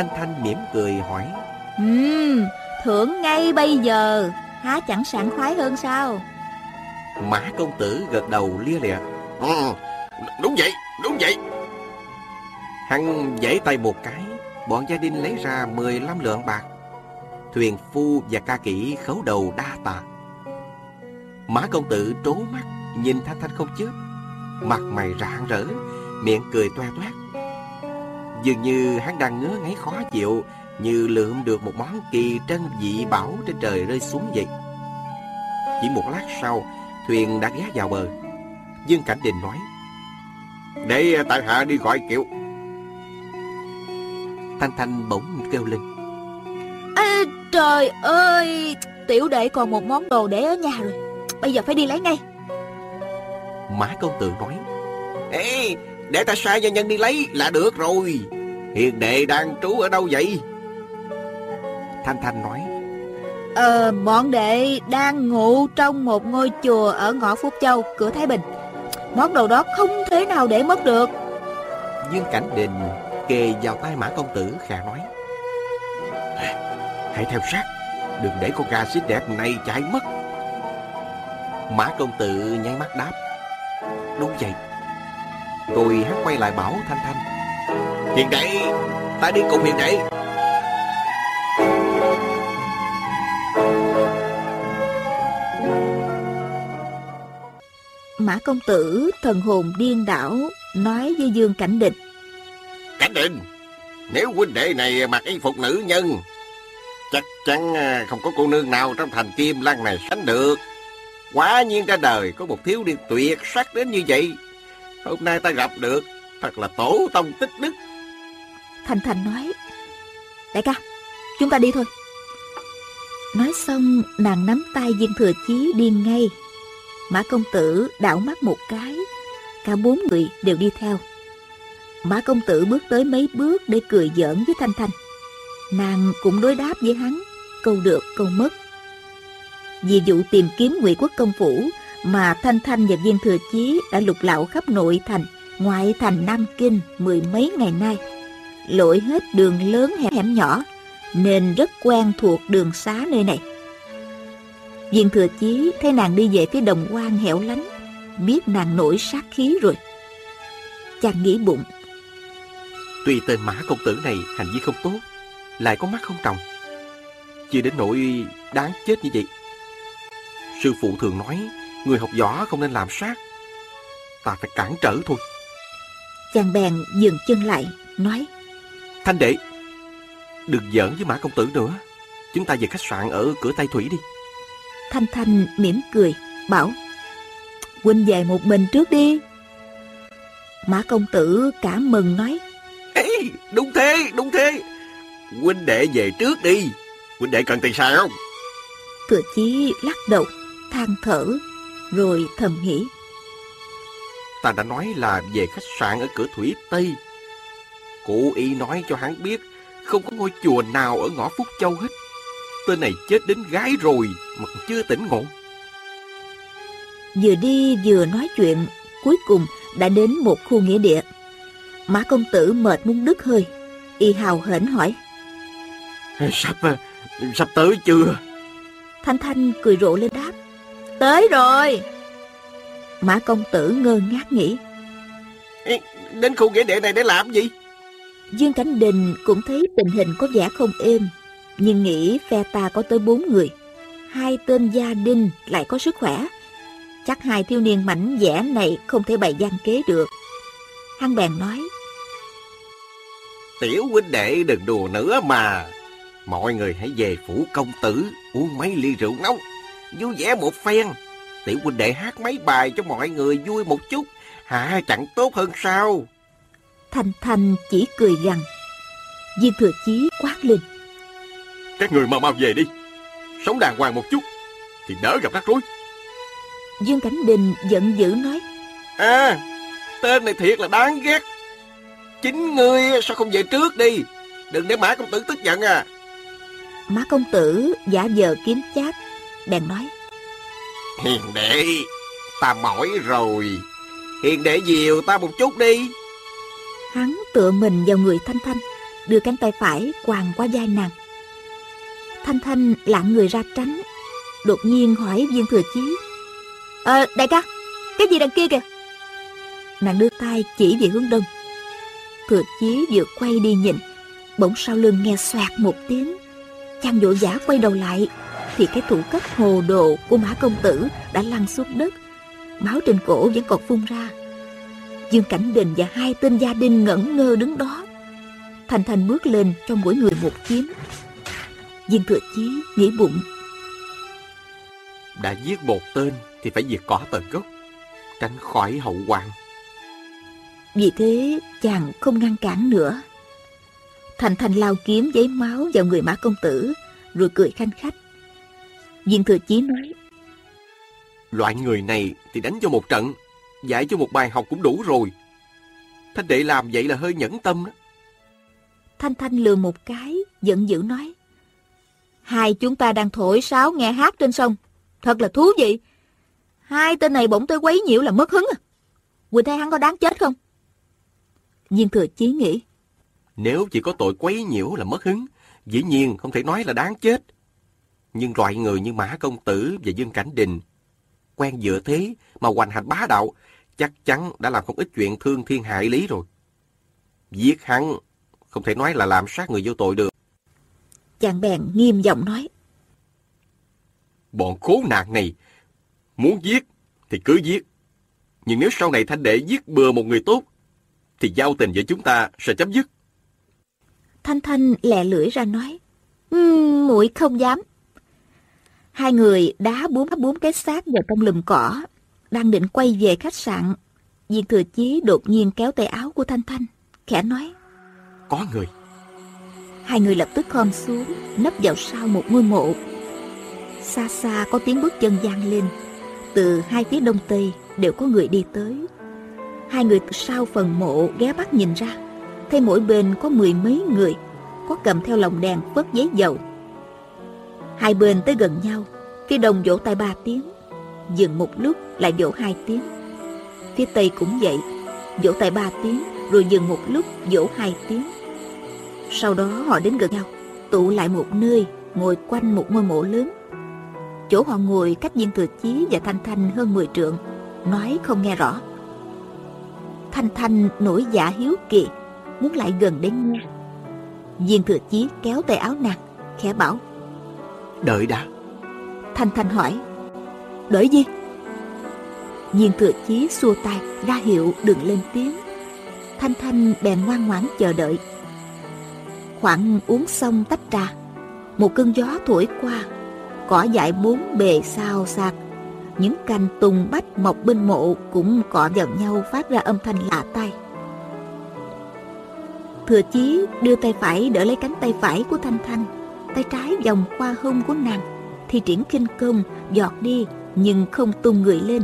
Thanh Thanh mỉm cười hỏi. Ừm, thưởng ngay bây giờ. Há chẳng sảng khoái hơn sao? Mã công tử gật đầu lia lịa. Ừ, đúng vậy, đúng vậy. Hắn giãy tay một cái Bọn gia đình lấy ra 15 lượng bạc. Thuyền phu và ca kỹ khấu đầu đa tạ. Mã công tử trố mắt Nhìn Thanh Thanh không chớp. Mặt mày rạng rỡ Miệng cười toe toét Dường như hắn đang ngứa ngáy khó chịu Như lượm được một món kỳ trân dị bảo trên trời rơi xuống vậy. Chỉ một lát sau Thuyền đã ghé vào bờ. Dương Cảnh Đình nói Để tại hạ đi gọi kiệu. Thanh Thanh bỗng kêu lên Ê, Trời ơi Tiểu đệ còn một món đồ để ở nhà rồi. Bây giờ phải đi lấy ngay. Mã công tử nói Ê, để ta sai gia nhân đi lấy là được rồi. Hiền đệ đang trú ở đâu vậy? Thanh Thanh nói Ờ, bọn đệ đang ngủ trong một ngôi chùa ở ngõ Phúc Châu, cửa Thái Bình Món đồ đó không thể nào để mất được Dương Cảnh Đình kề vào tay Mã công tử khà nói Hãy theo sát, đừng để con gà xinh đẹp này chạy mất. Mã công tử nháy mắt đáp Đúng vậy Rồi hắn quay lại bảo Thanh Thanh Hiền đệ, ta đi cùng hiền đệ. Mã công tử thần hồn điên đảo Nói với Dương Cảnh Định Cảnh định, nếu huynh đệ này mặc y phục nữ nhân, chắc chắn à, không có cô nương nào trong thành Kim Lăng này sánh được. Quả nhiên ra đời có một thiếu niên tuyệt sắc đến như vậy. Hôm nay ta gặp được, thật là tổ tông tích đức. thành thành nói Đại ca, chúng ta đi thôi. Nói xong nàng nắm tay viên thừa chí đi ngay. Mã công tử đảo mắt một cái Cả bốn người đều đi theo. Mã công tử bước tới mấy bước để cười giỡn với Thanh Thanh Nàng cũng đối đáp với hắn Câu được câu mất. Vì vụ tìm kiếm ngụy quốc công phủ mà Thanh Thanh và viên thừa chí đã lục lạo khắp nội thành Ngoại thành Nam Kinh mười mấy ngày nay lội hết đường lớn hẻm, hẻm nhỏ nên rất quen thuộc đường xá nơi này. Viên thừa chí thấy nàng đi về phía đồng quan hẻo lánh, biết nàng nổi sát khí rồi. Chàng nghĩ bụng, Tuy tên Mã công tử này hành vi không tốt Lại có mắt không trồng. Chưa đến nỗi đáng chết như vậy Sư phụ thường nói Người học võ không nên làm sát Ta phải cản trở thôi chàng bèn dừng chân lại, nói Thanh đệ Đừng giỡn với Mã công tử nữa Chúng ta về khách sạn ở cửa Tây Thủy đi Thanh Thanh mỉm cười, bảo Huynh về một mình trước đi. Mã công tử cảm mừng nói Ê, đúng thế, đúng thế. Huynh đệ về trước đi. Huynh đệ cần tiền xài không? Thừa chí lắc đầu, than thở, rồi thầm nghĩ. Ta đã nói là về khách sạn ở cửa Thủy Tây. Cụ y nói cho hắn biết Không có ngôi chùa nào ở ngõ Phúc Châu hết. Tên này chết đến gái rồi Mà còn chưa tỉnh ngộ. Vừa đi vừa nói chuyện Cuối cùng đã đến một khu nghĩa địa. Mã công tử mệt muốn đứt hơi. Y hào hển hỏi. Sắp, sắp tới chưa? Thanh Thanh cười rộ lên đáp Tới rồi Mã công tử ngơ ngác nghĩ Đến khu nghĩa địa này để làm gì? Dương Cảnh Đình cũng thấy tình hình có vẻ không êm Nhưng nghĩ phe ta có tới bốn người Hai tên gia đình lại có sức khỏe Chắc hai thiếu niên mảnh vẽ này không thể bày gian kế được Hắn bèn nói Tiểu huynh đệ đừng đùa nữa mà. Mọi người hãy về phủ công tử uống mấy ly rượu nóng. Vui vẻ một phen. Tiểu huynh đệ hát mấy bài cho mọi người vui một chút. Hả chẳng tốt hơn sao? Thanh Thanh chỉ cười gằn Viên thừa chí quát lên. Các người mau mau về đi. Sống đàng hoàng một chút, thì đỡ gặp rắc rối. Dương Cảnh Đình giận dữ nói. À, tên này thiệt là đáng ghét. Chính ngươi sao không về trước đi. Đừng để Mã Công Tử tức giận à. Mã Công Tử giả vờ kiếm chát, bèn nói. Hiền đệ, ta mỏi rồi. Hiền đệ dìu ta một chút đi. Hắn tựa mình vào người Thanh Thanh, đưa cánh tay phải quàng qua vai nàng. Thanh Thanh lặng người ra tránh, đột nhiên hỏi viên thừa chí. Ờ, đại ca, cái gì đằng kia kìa? Nàng đưa tay chỉ về hướng đông. Thừa chí vừa quay đi nhìn, bỗng sau lưng nghe xoạt một tiếng. Chàng vội vã quay đầu lại, thì cái thủ cấp hồ đồ của mã công tử đã lăn xuống đất. Máu trên cổ vẫn còn phun ra. Dương Cảnh Đình và hai tên gia đình ngẩn ngơ đứng đó. Thành Thành bước lên cho mỗi người một kiếm. Viên Thừa Chí nghĩ bụng. Đã giết một tên thì phải diệt cỏ tận gốc, tránh khỏi hậu hoạn. Vì thế chàng không ngăn cản nữa. Thành Thành lao kiếm giấy máu vào người Mã Công Tử, rồi cười khanh khách. Viên Thừa Chí nói. Loại người này thì đánh cho một trận, dạy cho một bài học cũng đủ rồi. Thanh đệ làm vậy là hơi nhẫn tâm đó. Thanh Thanh lừa một cái, giận dữ nói. Hai chúng ta đang thổi sáo nghe hát trên sông. Thật là thú vị. Hai tên này bỗng tới quấy nhiễu là mất hứng à. Quỳnh thấy hắn có đáng chết không? Viên thừa chí nghĩ. Nếu chỉ có tội quấy nhiễu là mất hứng, dĩ nhiên không thể nói là đáng chết. Nhưng loại người như Mã Công Tử và Dương Cảnh Đình, quen dựa thế mà hoành hành bá đạo, chắc chắn đã làm không ít chuyện thương thiên hại lý rồi. Giết hắn, không thể nói là làm sát người vô tội được. Chàng bèn nghiêm giọng nói. Bọn khốn nạn này, muốn giết thì cứ giết. Nhưng nếu sau này Thanh Đệ giết bừa một người tốt, thì giao tình giữa chúng ta sẽ chấm dứt. Thanh Thanh lẹ lưỡi ra nói. Um, muội không dám. Hai người đá bốn bốn cái xác vào trong lùm cỏ, đang định quay về khách sạn. Viên thừa chí đột nhiên kéo tay áo của Thanh Thanh, khẽ nói. Có người. Hai người lập tức khom xuống, nấp vào sau một ngôi mộ. Xa xa có tiếng bước chân vang lên. Từ hai phía đông tây đều có người đi tới. Hai người từ sau phần mộ ghé mắt nhìn ra. Thấy mỗi bên có mười mấy người, có cầm theo lồng đèn vớt giấy dầu. Hai bên tới gần nhau, phía đông vỗ tay ba tiếng, dừng một lúc lại vỗ hai tiếng. Phía tây cũng vậy, vỗ tay ba tiếng, rồi dừng một lúc vỗ hai tiếng. Sau đó họ đến gần nhau, tụ lại một nơi, ngồi quanh một ngôi mộ lớn. Chỗ họ ngồi cách viên thừa chí và Thanh Thanh hơn 10 trượng, nói không nghe rõ. Thanh Thanh nổi giả hiếu kỳ, muốn lại gần đến nghe. Viên thừa chí kéo tay áo nàng, khẽ bảo. Đợi đã. Thanh Thanh hỏi. Đợi gì? Viên thừa chí xua tay ra hiệu đừng lên tiếng. Thanh Thanh bèn ngoan ngoãn chờ đợi. Khoảng uống xong tách trà, một cơn gió thổi qua, cỏ dại bốn bề sao sạc. Những cành tùng bách mọc bên mộ cũng cọ vào nhau phát ra âm thanh lạ tai. Thừa chí đưa tay phải đỡ lấy cánh tay phải của Thanh Thanh, tay trái vòng qua hông của nàng, thì triển kinh công giọt đi nhưng không tung người lên.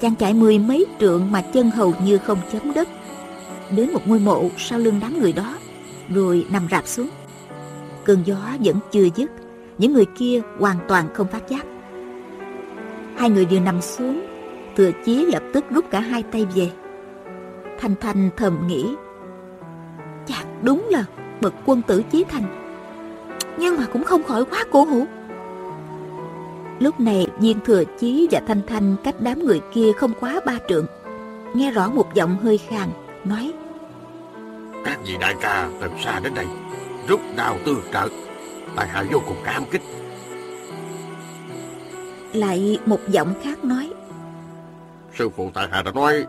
Chàng chạy mười mấy trượng mà chân hầu như không chấm đất. Đến một ngôi mộ sau lưng đám người đó, rồi nằm rạp xuống. Cơn gió vẫn chưa dứt, những người kia hoàn toàn không phát giác. Hai người vừa nằm xuống, thừa chí lập tức rút cả hai tay về. Thanh Thanh thầm nghĩ, chắc đúng là bậc quân tử chí thành. Nhưng mà cũng không khỏi quá cổ hủ. Lúc này viên thừa chí và Thanh Thanh cách đám người kia không quá ba trượng. Nghe rõ một giọng hơi khàn, nói Các vị đại ca từ xa đến đây, rút đao tương trợ. Tại hạ vô cùng cảm kích. Lại một giọng khác nói Sư phụ tại hạ đã nói,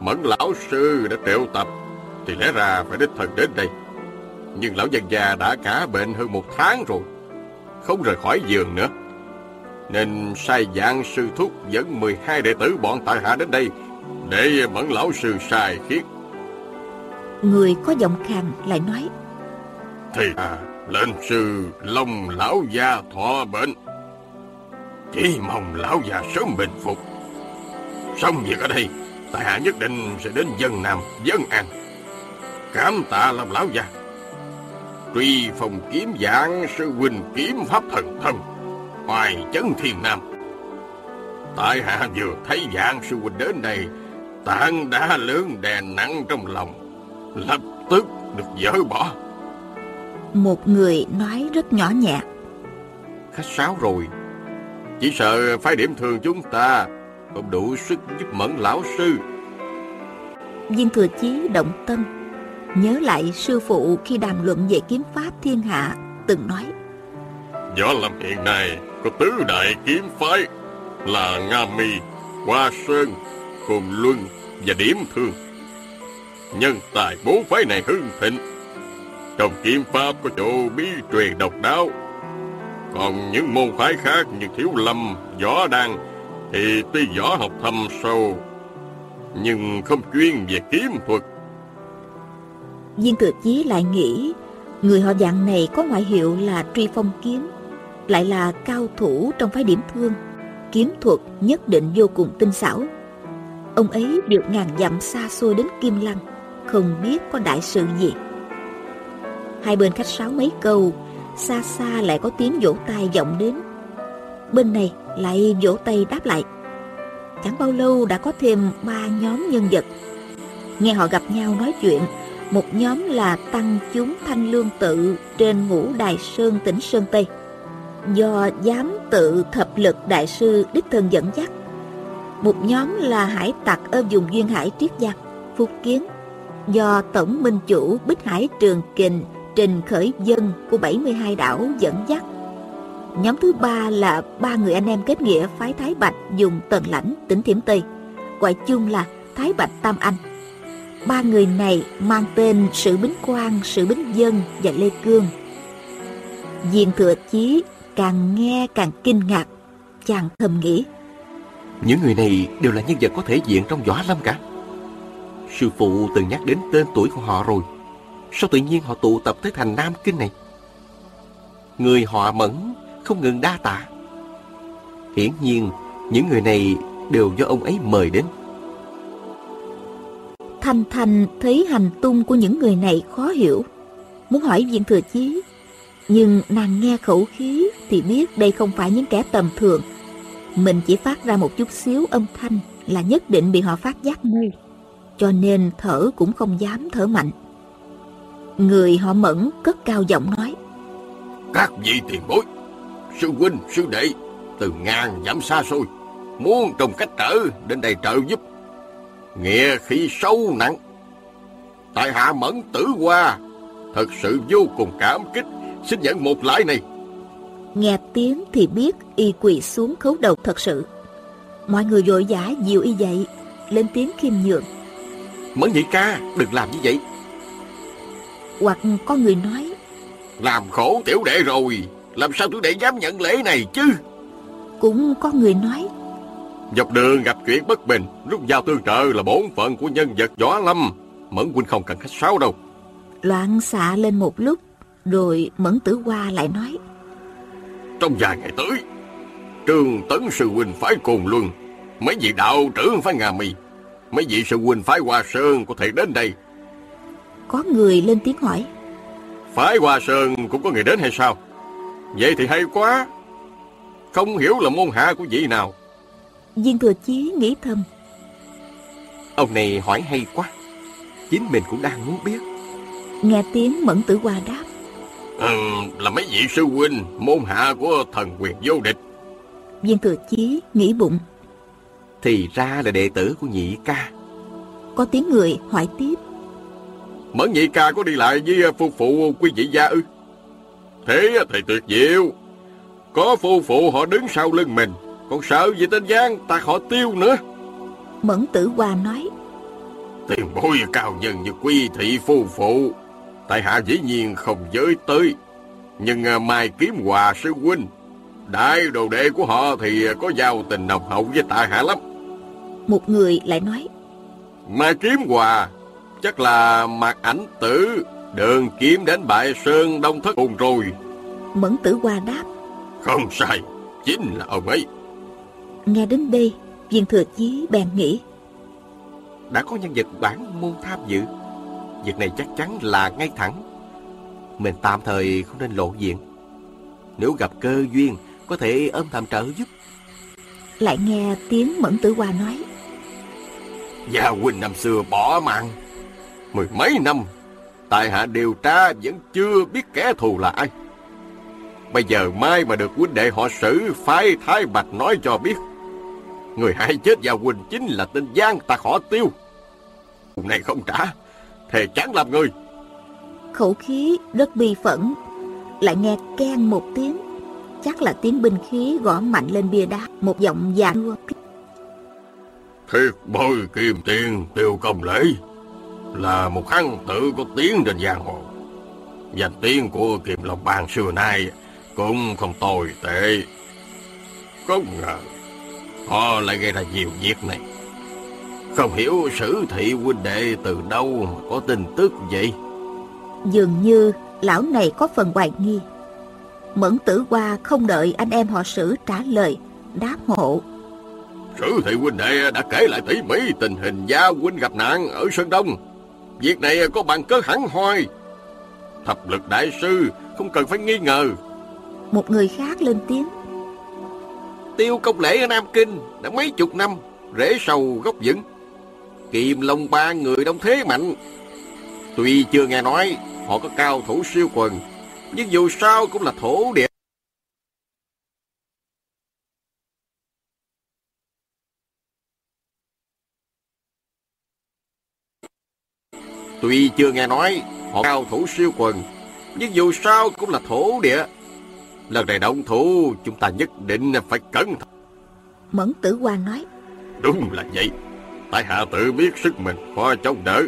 Mẫn lão sư đã triệu tập, thì lẽ ra phải đích thân đến đây. Nhưng lão dân già đã cả bệnh hơn một tháng rồi, không rời khỏi giường nữa. Nên sai dạng sư thúc dẫn 12 đệ tử bọn tại hạ đến đây để mẫn lão sư sai khiết. Người có giọng khàn lại nói thì à, lên sư Long lão gia thọ bệnh. Chỉ mong lão già sớm bình phục. Xong việc ở đây, tại hạ nhất định sẽ đến dân Nam dân an. Cảm tạ lòng lão già. Truy phòng kiếm dạng sư huynh kiếm pháp thần thân, hoài chấn thiên nam. Tại hạ vừa thấy dạng sư huynh đến đây, tảng đá lớn đè nặng trong lòng, lập tức được dỡ bỏ. Một người nói rất nhỏ nhẹ. Khách sáo rồi, chỉ sợ phái điểm thường chúng ta không đủ sức giúp mẫn lão sư. Viên thừa chí động tâm, nhớ lại sư phụ khi đàm luận về kiếm pháp thiên hạ, từng nói. Võ Lâm hiện nay có tứ đại kiếm phái là Nga Mi, Hoa Sơn, Cồn Luân và Điểm Thương. Nhân tài bốn phái này hưng thịnh. Trong kiếm pháp có chỗ bí truyền độc đáo. Còn những môn phái khác như Thiếu Lâm, Võ đăng thì tuy võ học thâm sâu nhưng không chuyên về kiếm thuật. Viên thừa chí lại nghĩ người họ dạng này có ngoại hiệu là truy phong kiếm, lại là cao thủ trong phái điểm thương, kiếm thuật nhất định vô cùng tinh xảo. Ông ấy được ngàn dặm xa xôi đến Kim Lăng, không biết có đại sự gì. Hai bên khách sáo mấy câu, xa xa lại có tiếng vỗ tay vọng đến. Bên này lại vỗ tay đáp lại. Chẳng bao lâu đã có thêm ba nhóm nhân vật. Nghe họ gặp nhau nói chuyện, một nhóm là tăng chúng thanh lương tự trên ngũ đài sơn tỉnh Sơn Tây. Do giám tự thập lực đại sư đích thân dẫn dắt. Một nhóm là hải tặc ở vùng duyên hải Triết Giang, Phúc Kiến. Do tổng minh chủ Bích Hải Trường Kình Trình Khởi Dân của 72 đảo dẫn dắt Nhóm thứ ba là ba người anh em kết nghĩa phái Thái Bạch dùng tần lãnh tỉnh Thiểm Tây, gọi chung là Thái Bạch Tam Anh. Ba người này mang tên Sử Bính Quang, Sử Bính Dân và Lê Cương. Diện Thừa Chí càng nghe càng kinh ngạc, chàng thầm nghĩ. Những người này đều là nhân vật có thể diện trong võ lâm cả. Sư phụ từng nhắc đến tên tuổi của họ rồi. Sao tự nhiên họ tụ tập tới thành Nam Kinh này? Người họ mẫn không ngừng đa tạ. Hiển nhiên, những người này đều do ông ấy mời đến. Thanh Thanh thấy hành tung của những người này khó hiểu, muốn hỏi viên thừa chí. Nhưng nàng nghe khẩu khí thì biết đây không phải những kẻ tầm thường. Mình chỉ phát ra một chút xíu âm thanh là nhất định bị họ phát giác ngay. Cho nên thở cũng không dám thở mạnh. Người họ mẫn cất cao giọng nói. Các vị tiền bối, sư huynh, sư đệ từ ngàn dặm xa xôi muốn trùng cách trở đến đây trợ giúp. Nghĩa khí sâu nặng. Tại hạ mẫn tử qua, thật sự vô cùng cảm kích, xin nhận một lãi này. Nghe tiếng thì biết y quỳ xuống khấu đầu thật sự. Mọi người vội vã dìu y dậy, lên tiếng khiêm nhường. Mẫn nhị ca, đừng làm như vậy. Hoặc có người nói, Làm khổ tiểu đệ rồi, làm sao tiểu đệ dám nhận lễ này chứ? cũng có người nói, Dọc đường gặp chuyện bất bình, rút dao tương trợ là bổn phận của nhân vật võ lâm. Mẫn huynh không cần khách sáo đâu. loạn xạ lên một lúc, rồi Mẫn Tử Hoa lại nói, Trong vài ngày tới, trường tấn sư huynh phái cồn luân, mấy vị đạo trưởng phái ngà mì, mấy vị sư huynh phái hoa sơn có thể đến đây. có người lên tiếng hỏi, Phái hoa sơn cũng có người đến hay sao? Vậy thì hay quá. Không hiểu là môn hạ của vị nào. Viên Thừa Chí nghĩ thầm, Ông này hỏi hay quá. Chính mình cũng đang muốn biết. nghe tiếng Mẫn Tử Hoa đáp, Ừ, là mấy vị sư huynh, môn hạ của thần quyền vô địch. Viên Thừa Chí nghĩ bụng, Thì ra là đệ tử của nhị ca. có tiếng người hỏi tiếp, Mẫn nhị ca có đi lại với phu phụ quý vị gia ư? Thế thì tuyệt diệu. Có phu phụ họ đứng sau lưng mình, còn sợ gì tên Giang tạc họ tiêu nữa. Mẫn Tử Hoa nói, Tiền bối cao nhân như quy thị phu phụ. Tại hạ dĩ nhiên không giới tới. Nhưng à, Mai Kiếm Hòa sư huynh, đại đồ đệ của họ thì có giao tình nồng hậu với tại hạ lắm. một người lại nói, Mai Kiếm Hòa chắc là mạc ảnh tử Đường kiếm đến bại sơn đông thất hồn rồi. Mẫn tử hoa đáp. Không sai, chính là ông ấy. Nghe đến đây, viên thừa chí bèn nghĩ. Đã có nhân vật bản môn tham dự. Việc này chắc chắn là ngay thẳng. Mình tạm thời không nên lộ diện. Nếu gặp cơ duyên, có thể ôm thầm trợ giúp. Lại nghe tiếng Mẫn Tử Hoa nói. Gia huynh năm xưa bỏ mạng. Mười mấy năm, tại hạ điều tra vẫn chưa biết kẻ thù là ai. Bây giờ mai mà được huynh đệ họ sử phái Thái Bạch nói cho biết. Người hại chết Gia huynh chính là tên Giang ta họ tiêu. Hôm nay không trả, thề chẳng làm người. Khẩu khí rất bi phẫn, lại nghe keng một tiếng. Chắc là tiếng binh khí gõ mạnh lên bia đá, một giọng già nua. Thiệt bồi kim tiền tiêu công lễ là một hăng tự có tiếng trên giang hồ. Danh tiếng của Kiềm Long Bang xưa nay cũng không tồi tệ. Không ngờ họ lại gây ra nhiều việc này. Không hiểu sử thị huynh đệ từ đâu mà có tin tức vậy. Dường như lão này có phần hoài nghi. Mẫn tử hoa không đợi anh em họ sử trả lời, đáp hộ. Sử thị huynh đệ đã kể lại tỉ mỉ tình hình gia huynh gặp nạn ở Sơn Đông. Việc này có bằng cớ hẳn hoi. Thập lực đại sư không cần phải nghi ngờ. Một người khác lên tiếng. Tiêu công lễ ở Nam Kinh đã mấy chục năm, rễ sâu gốc vững. kìm Long ba người đông thế mạnh. Tuy chưa nghe nói họ có cao thủ siêu quần, nhưng dù sao cũng là thổ địa. Tuy chưa nghe nói họ cao thủ siêu quần, nhưng dù sao cũng là thổ địa. Lần này động thủ, chúng ta nhất định phải cẩn thận. Mẫn tử hoa nói. Đúng là vậy. Tại hạ tự biết sức mình khó chống đỡ,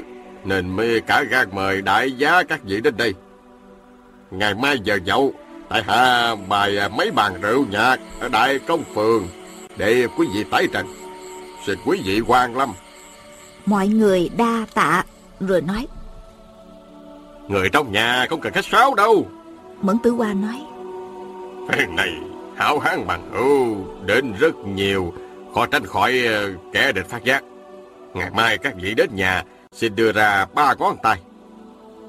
nên mới cả gan mời đại giá các vị đến đây. Ngày mai giờ nhậu, tại hạ bài mấy bàn rượu nhạc ở Đại Công Phường để quý vị tái trần. Xin quý vị quan lâm. Mọi người đa tạ rồi nói. Người trong nhà không cần khách sáo đâu. Mẫn Tử Hoa nói. Phen này, hảo hán bằng hữu đến rất nhiều, khó tránh khỏi ờ, kẻ địch phát giác. Ngày mai các vị đến nhà, xin đưa ra ba ngón tay.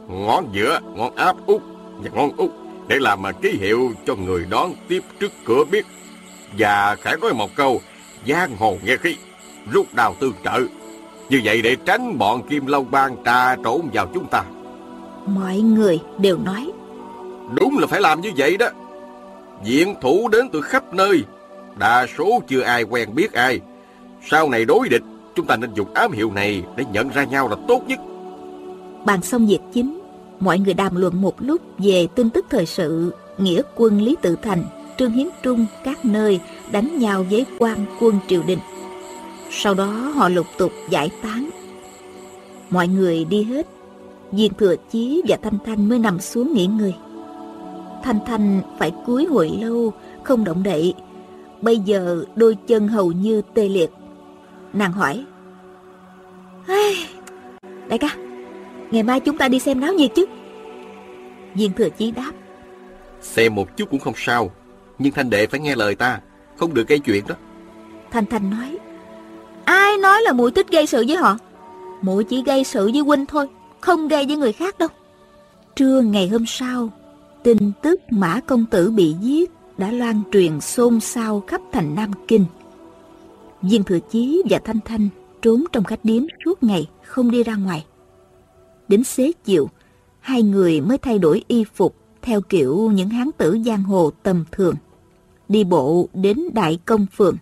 Ngón giữa, ngón áp út và ngón út để làm ký hiệu cho người đón tiếp trước cửa biết. Và khẽ nói một câu, giang hồ nghe khí, rút đào tương trợ. Như vậy để tránh bọn Kim Long Bang trà trộn vào chúng ta. Mọi người đều nói. Đúng là phải làm như vậy đó. Diện thủ đến từ khắp nơi. Đa số chưa ai quen biết ai. Sau này đối địch, chúng ta nên dùng ám hiệu này để nhận ra nhau là tốt nhất. Bàn xong việc chính, mọi người đàm luận một lúc về tin tức thời sự, nghĩa quân Lý Tự Thành, Trương Hiến Trung các nơi đánh nhau với quan quân triều đình. Sau đó họ lục tục giải tán. Mọi người đi hết, Viên Thừa Chí và Thanh Thanh mới nằm xuống nghỉ ngơi. Thanh Thanh phải cúi hồi lâu, không động đậy. Bây giờ đôi chân hầu như tê liệt. Nàng hỏi. Đại ca, ngày mai chúng ta đi xem náo nhiệt chứ? Viên Thừa Chí đáp. Xem một chút cũng không sao, nhưng Thanh Đệ phải nghe lời ta, không được gây chuyện đó. Thanh Thanh nói. Ai nói là muội thích gây sự với họ? Muội chỉ gây sự với huynh thôi, không gây với người khác đâu. Trưa ngày hôm sau, tin tức Mã Công Tử bị giết đã loan truyền xôn xao khắp thành Nam Kinh. Viên Thừa Chí và Thanh Thanh trốn trong khách điếm suốt ngày, không đi ra ngoài. Đến xế chiều, hai người mới thay đổi y phục theo kiểu những hán tử giang hồ tầm thường. Đi bộ đến Đại Công Phường.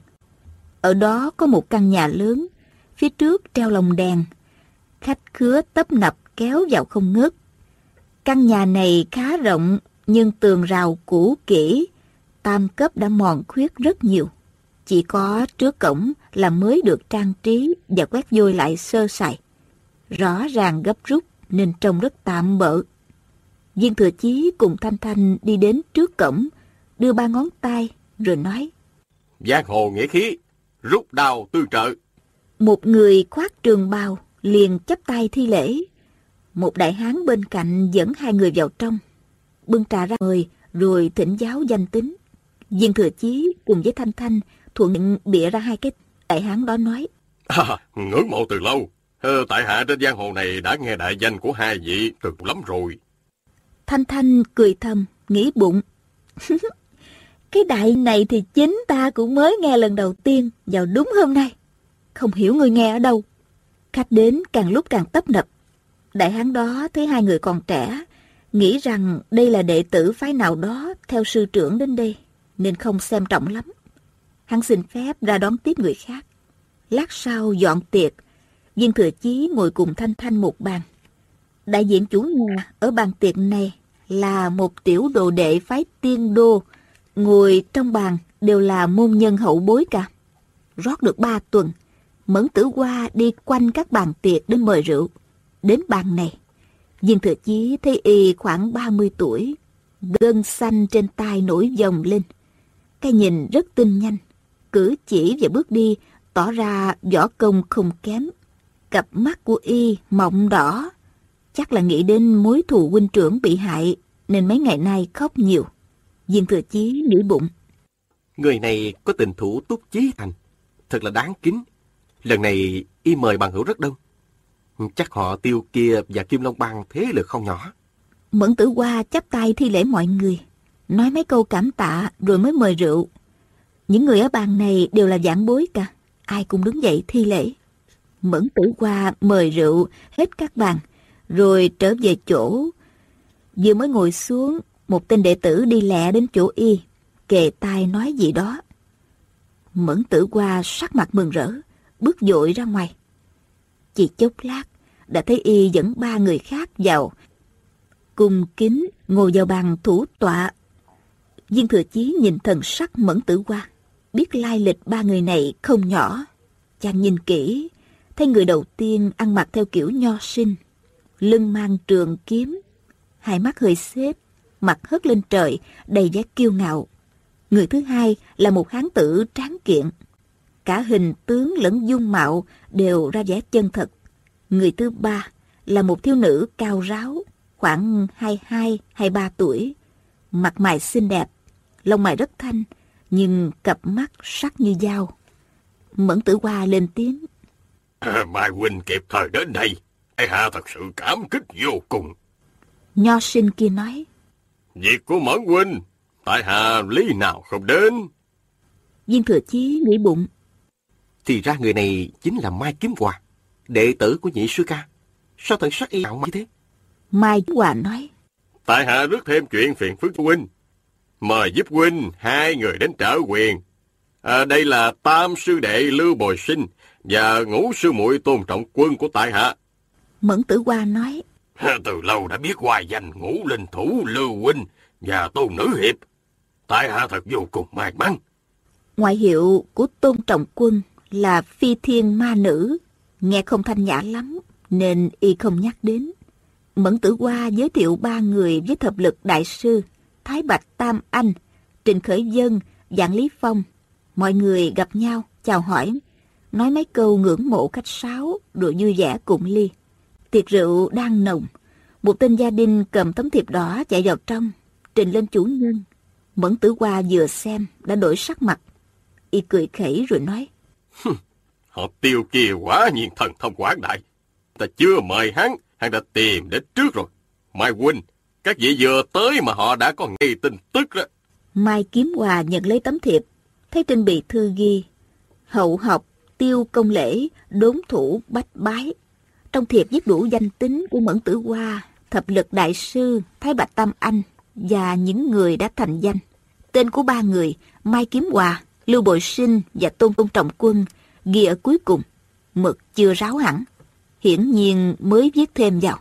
Ở đó có một căn nhà lớn, phía trước treo lồng đèn. Khách khứa tấp nập kéo vào không ngớt. Căn nhà này khá rộng, nhưng tường rào cũ kỹ, tam cấp đã mòn khuyết rất nhiều. Chỉ có trước cổng là mới được trang trí và quét vôi lại sơ sài. Rõ ràng gấp rút nên trông rất tạm bợ. Viên thừa chí cùng Thanh Thanh đi đến trước cổng, đưa ba ngón tay rồi nói. Giang hồ nghĩa khí, rút đào tư trợ. Một người khoác trường bào liền chắp tay thi lễ. Một đại hán bên cạnh dẫn hai người vào trong. Bưng trà ra mời rồi thỉnh giáo danh tính. Viên thừa chí cùng với Thanh Thanh thuận bịa ra hai cái đại hán đó nói. À, ngưỡng mộ từ lâu. Tại hạ trên giang hồ này đã nghe đại danh của hai vị từ lắm rồi. Thanh Thanh cười thầm, nghĩ bụng. cái đại này thì chính ta cũng mới nghe lần đầu tiên vào đúng hôm nay. Không hiểu người nghe ở đâu. Khách đến càng lúc càng tấp nập. Đại hán đó thấy hai người còn trẻ, nghĩ rằng đây là đệ tử phái nào đó theo sư trưởng đến đây, nên không xem trọng lắm. Hắn xin phép ra đón tiếp người khác. Lát sau dọn tiệc, viên thừa chí ngồi cùng Thanh Thanh một bàn. Đại diện chủ nhà ở bàn tiệc này là một tiểu đồ đệ phái tiên đô, ngồi trong bàn đều là môn nhân hậu bối cả. Rót được ba tuần, Mẫn tử qua đi quanh các bàn tiệc đến mời rượu. Đến bàn này, viên thừa chí thấy y khoảng 30 tuổi, gân xanh trên tai nổi dòng lên. Cái nhìn rất tinh nhanh, cử chỉ và bước đi tỏ ra võ công không kém. Cặp mắt của y mọng đỏ, chắc là nghĩ đến mối thù huynh trưởng bị hại nên mấy ngày nay khóc nhiều. Viên thừa chí nghĩ bụng. Người này có tình thủ túc chí thành, thật là đáng kính. Lần này y mời bằng hữu rất đông. Chắc họ tiêu kia và Kim Long Bang thế lực không nhỏ. Mẫn tử qua chắp tay thi lễ mọi người, nói mấy câu cảm tạ rồi mới mời rượu. Những người ở bàn này đều là giảng bối cả, ai cũng đứng dậy thi lễ. Mẫn tử qua mời rượu hết các bàn, rồi trở về chỗ. Vừa mới ngồi xuống, một tên đệ tử đi lẹ đến chỗ y, kề tai nói gì đó. Mẫn tử qua sắc mặt mừng rỡ, bước dội ra ngoài. Chỉ chốc lát, đã thấy y dẫn ba người khác vào. Cùng kính ngồi vào bàn thủ tọa. Viên thừa chí nhìn thần sắc mẫn tử qua, biết lai lịch ba người này không nhỏ. Chàng nhìn kỹ, thấy người đầu tiên ăn mặc theo kiểu nho sinh, lưng mang trường kiếm, hai mắt hơi xếp, mặt hất lên trời, đầy vẻ kiêu ngạo. Người thứ hai là một hán tử tráng kiện, cả hình tướng lẫn dung mạo đều ra vẻ chân thật. Người thứ ba là một thiếu nữ cao ráo, khoảng 22-23 tuổi, mặt mày xinh đẹp, lông mày rất thanh, nhưng cặp mắt sắc như dao. Mẫn tử hoa lên tiếng. À, Mai Huynh kịp thời đến đây, ai hạ thật sự cảm kích vô cùng. Nho sinh kia nói. Việc của Mẫn Huynh, tại hạ lý nào không đến. Viên thừa chí nghĩ bụng. Thì ra người này chính là Mai Kiếm Hòa, đệ tử của nhị sư ca. Sao thần sắc y ảo như thế? Mai Kiếm Hòa nói. Tại hạ rước thêm chuyện phiền phức cho huynh. Mời giúp huynh hai người đến trở quyền. À, đây là tam sư đệ Lưu Bồi Sinh và ngũ sư muội tôn trọng quân của tại hạ. Mẫn tử hoa nói. Từ lâu đã biết hoài danh ngũ linh thủ Lưu Huynh và tôn nữ hiệp. Tại hạ thật vô cùng may mắn. Ngoại hiệu của tôn trọng quân là phi thiên ma nữ, nghe không thanh nhã lắm, nên y không nhắc đến. Mẫn tử qua giới thiệu ba người với thập lực đại sư, Thái Bạch Tam Anh, Trình Khởi Dân, Dạng Lý Phong. Mọi người gặp nhau, chào hỏi, nói mấy câu ngưỡng mộ khách sáo, rồi vui vẻ cùng ly. Tiệc rượu đang nồng, một tên gia đình cầm tấm thiệp đỏ chạy vào trong, trình lên chủ nhân. Mẫn tử qua vừa xem, đã đổi sắc mặt. Y cười khẩy rồi nói, Họ tiêu kia quá nhiên thần thông quảng đại. Ta chưa mời hắn, hắn đã tìm đến trước rồi. Mai huynh, các vị vừa tới mà họ đã có ngay tin tức đó. Mai Kiếm Hòa nhận lấy tấm thiệp, thấy trên bị thư ghi, hậu học, tiêu công lễ, đốn thủ, bách bái. Trong thiệp viết đủ danh tính của Mẫn Tử Hoa, thập lực đại sư, Thái Bạch Tam Anh và những người đã thành danh. Tên của ba người, Mai Kiếm Hòa, Lưu Bội Sinh và Tôn Tôn Trọng Quân ghi ở cuối cùng. Mực chưa ráo hẳn. Hiển nhiên mới viết thêm vào.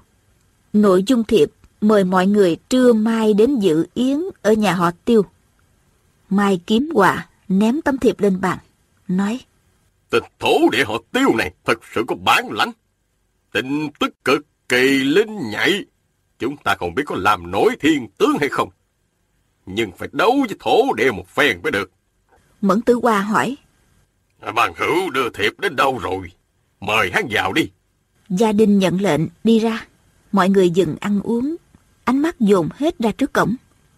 Nội dung thiệp mời mọi người trưa mai đến dự yến ở nhà họ Tiêu. Mai kiếm quà ném tấm thiệp lên bàn, nói Tình thổ địa họ Tiêu này thật sự có bản lãnh. tình tức cực kỳ linh nhạy. Chúng ta không biết có làm nổi thiên tướng hay không. Nhưng phải đấu với thổ địa một phen mới được. Mẫn Tử Hoa hỏi. Bằng hữu đưa thiệp đến đâu rồi? Mời hắn vào đi. Gia đình nhận lệnh đi ra. Mọi người dừng ăn uống, ánh mắt dồn hết ra trước cổng.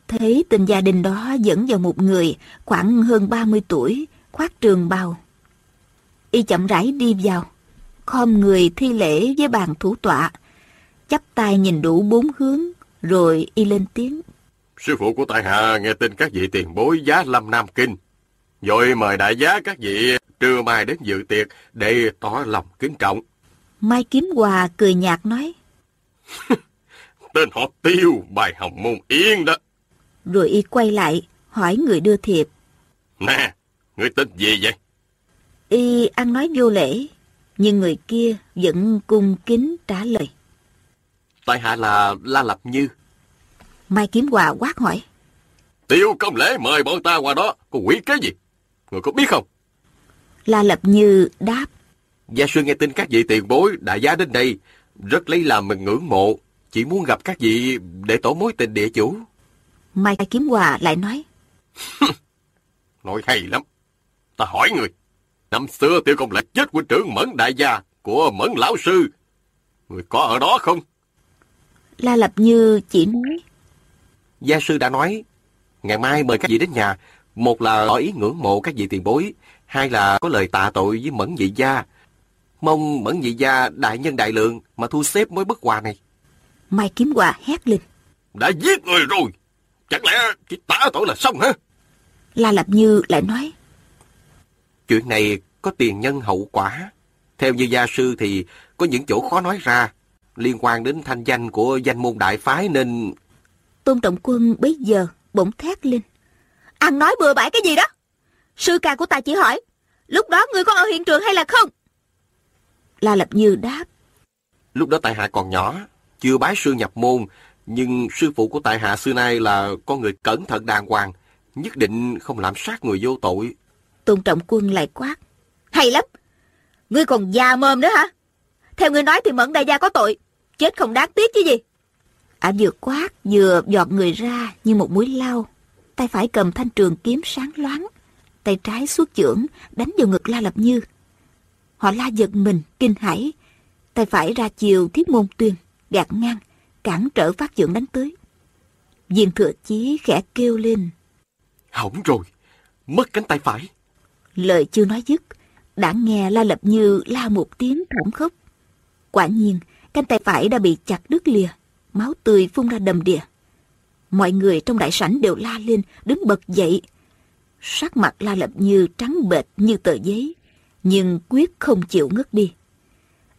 Thấy tình gia đình đó dẫn vào một người khoảng hơn 30 tuổi, khoác trường bào. Y chậm rãi đi vào, khom người thi lễ với bàn thủ tọa, chắp tay nhìn đủ bốn hướng, rồi y lên tiếng. Sư phụ của tại hạ nghe tin các vị tiền bối giá lâm Nam Kinh. Rồi mời đại giá các vị trưa mai đến dự tiệc để tỏ lòng kính trọng. Mai Kiếm Hòa cười nhạt nói. Tên họ tiêu bài hồng môn yên đó. Rồi y quay lại, hỏi người đưa thiệp. Nè, người tên gì vậy? Y ăn nói vô lễ, nhưng người kia vẫn cung kính trả lời. Tại hạ là La Lập Như. Mai Kiếm Hòa quát hỏi. Tiêu công lễ mời bọn ta qua đó, có quỷ cái gì? Người có biết không? La Lập Như đáp. Gia sư nghe tin các vị tiền bối đại giá đến đây, rất lấy làm mình ngưỡng mộ, chỉ muốn gặp các vị để tổ mối tình địa chủ. Mai Kiếm Hòa lại nói. nói hay lắm. Ta hỏi người, năm xưa tiêu công lệ chết huynh trưởng Mẫn đại gia của Mẫn lão sư. Người có ở đó không? La Lập Như chỉ nói. Gia sư đã nói, ngày mai mời các vị đến nhà, một là tỏ ý ngưỡng mộ các vị tiền bối, hai là có lời tạ tội với Mẫn vị gia. Mong Mẫn vị gia đại nhân đại lượng mà thu xếp mối bất hòa này. Mai Kiếm Hòa hét lên. Đã giết người rồi, chẳng lẽ chỉ tạ tội là xong hả? La Lập Như lại nói. Chuyện này có tiền nhân hậu quả. Theo như gia sư thì có những chỗ khó nói ra, liên quan đến thanh danh của danh môn đại phái nên... Tôn Trọng Quân bấy giờ bỗng thét lên. Ăn nói bừa bãi cái gì đó? Sư ca của ta chỉ hỏi, lúc đó ngươi có ở hiện trường hay là không? La Lập Như đáp. Lúc đó tại hạ còn nhỏ, chưa bái sư nhập môn, nhưng sư phụ của tại hạ xưa nay là con người cẩn thận đàng hoàng, nhất định không làm sát người vô tội. Tôn Trọng Quân lại quát. Hay lắm! Ngươi còn già mồm nữa hả? Theo ngươi nói thì Mẫn Đại Gia có tội, chết không đáng tiếc chứ gì. Ả vừa quát, vừa giọt người ra như một mũi lao. Tay phải cầm thanh trường kiếm sáng loáng, tay trái suốt chưởng đánh vào ngực La Lập Như. Họ la giật mình, kinh hãi. Tay phải ra chiều thiết môn tuyên, gạt ngang, cản trở phát chưởng đánh tới. Viên thừa chí khẽ kêu lên. Hỏng rồi, mất cánh tay phải. Lời chưa nói dứt, đã nghe La Lập Như la một tiếng thảm khốc. Quả nhiên, cánh tay phải đã bị chặt đứt lìa, máu tươi phun ra đầm đìa. Mọi người trong đại sảnh đều la lên, đứng bật dậy. Sắc mặt La Lập Như trắng bệch như tờ giấy, nhưng quyết không chịu ngất đi.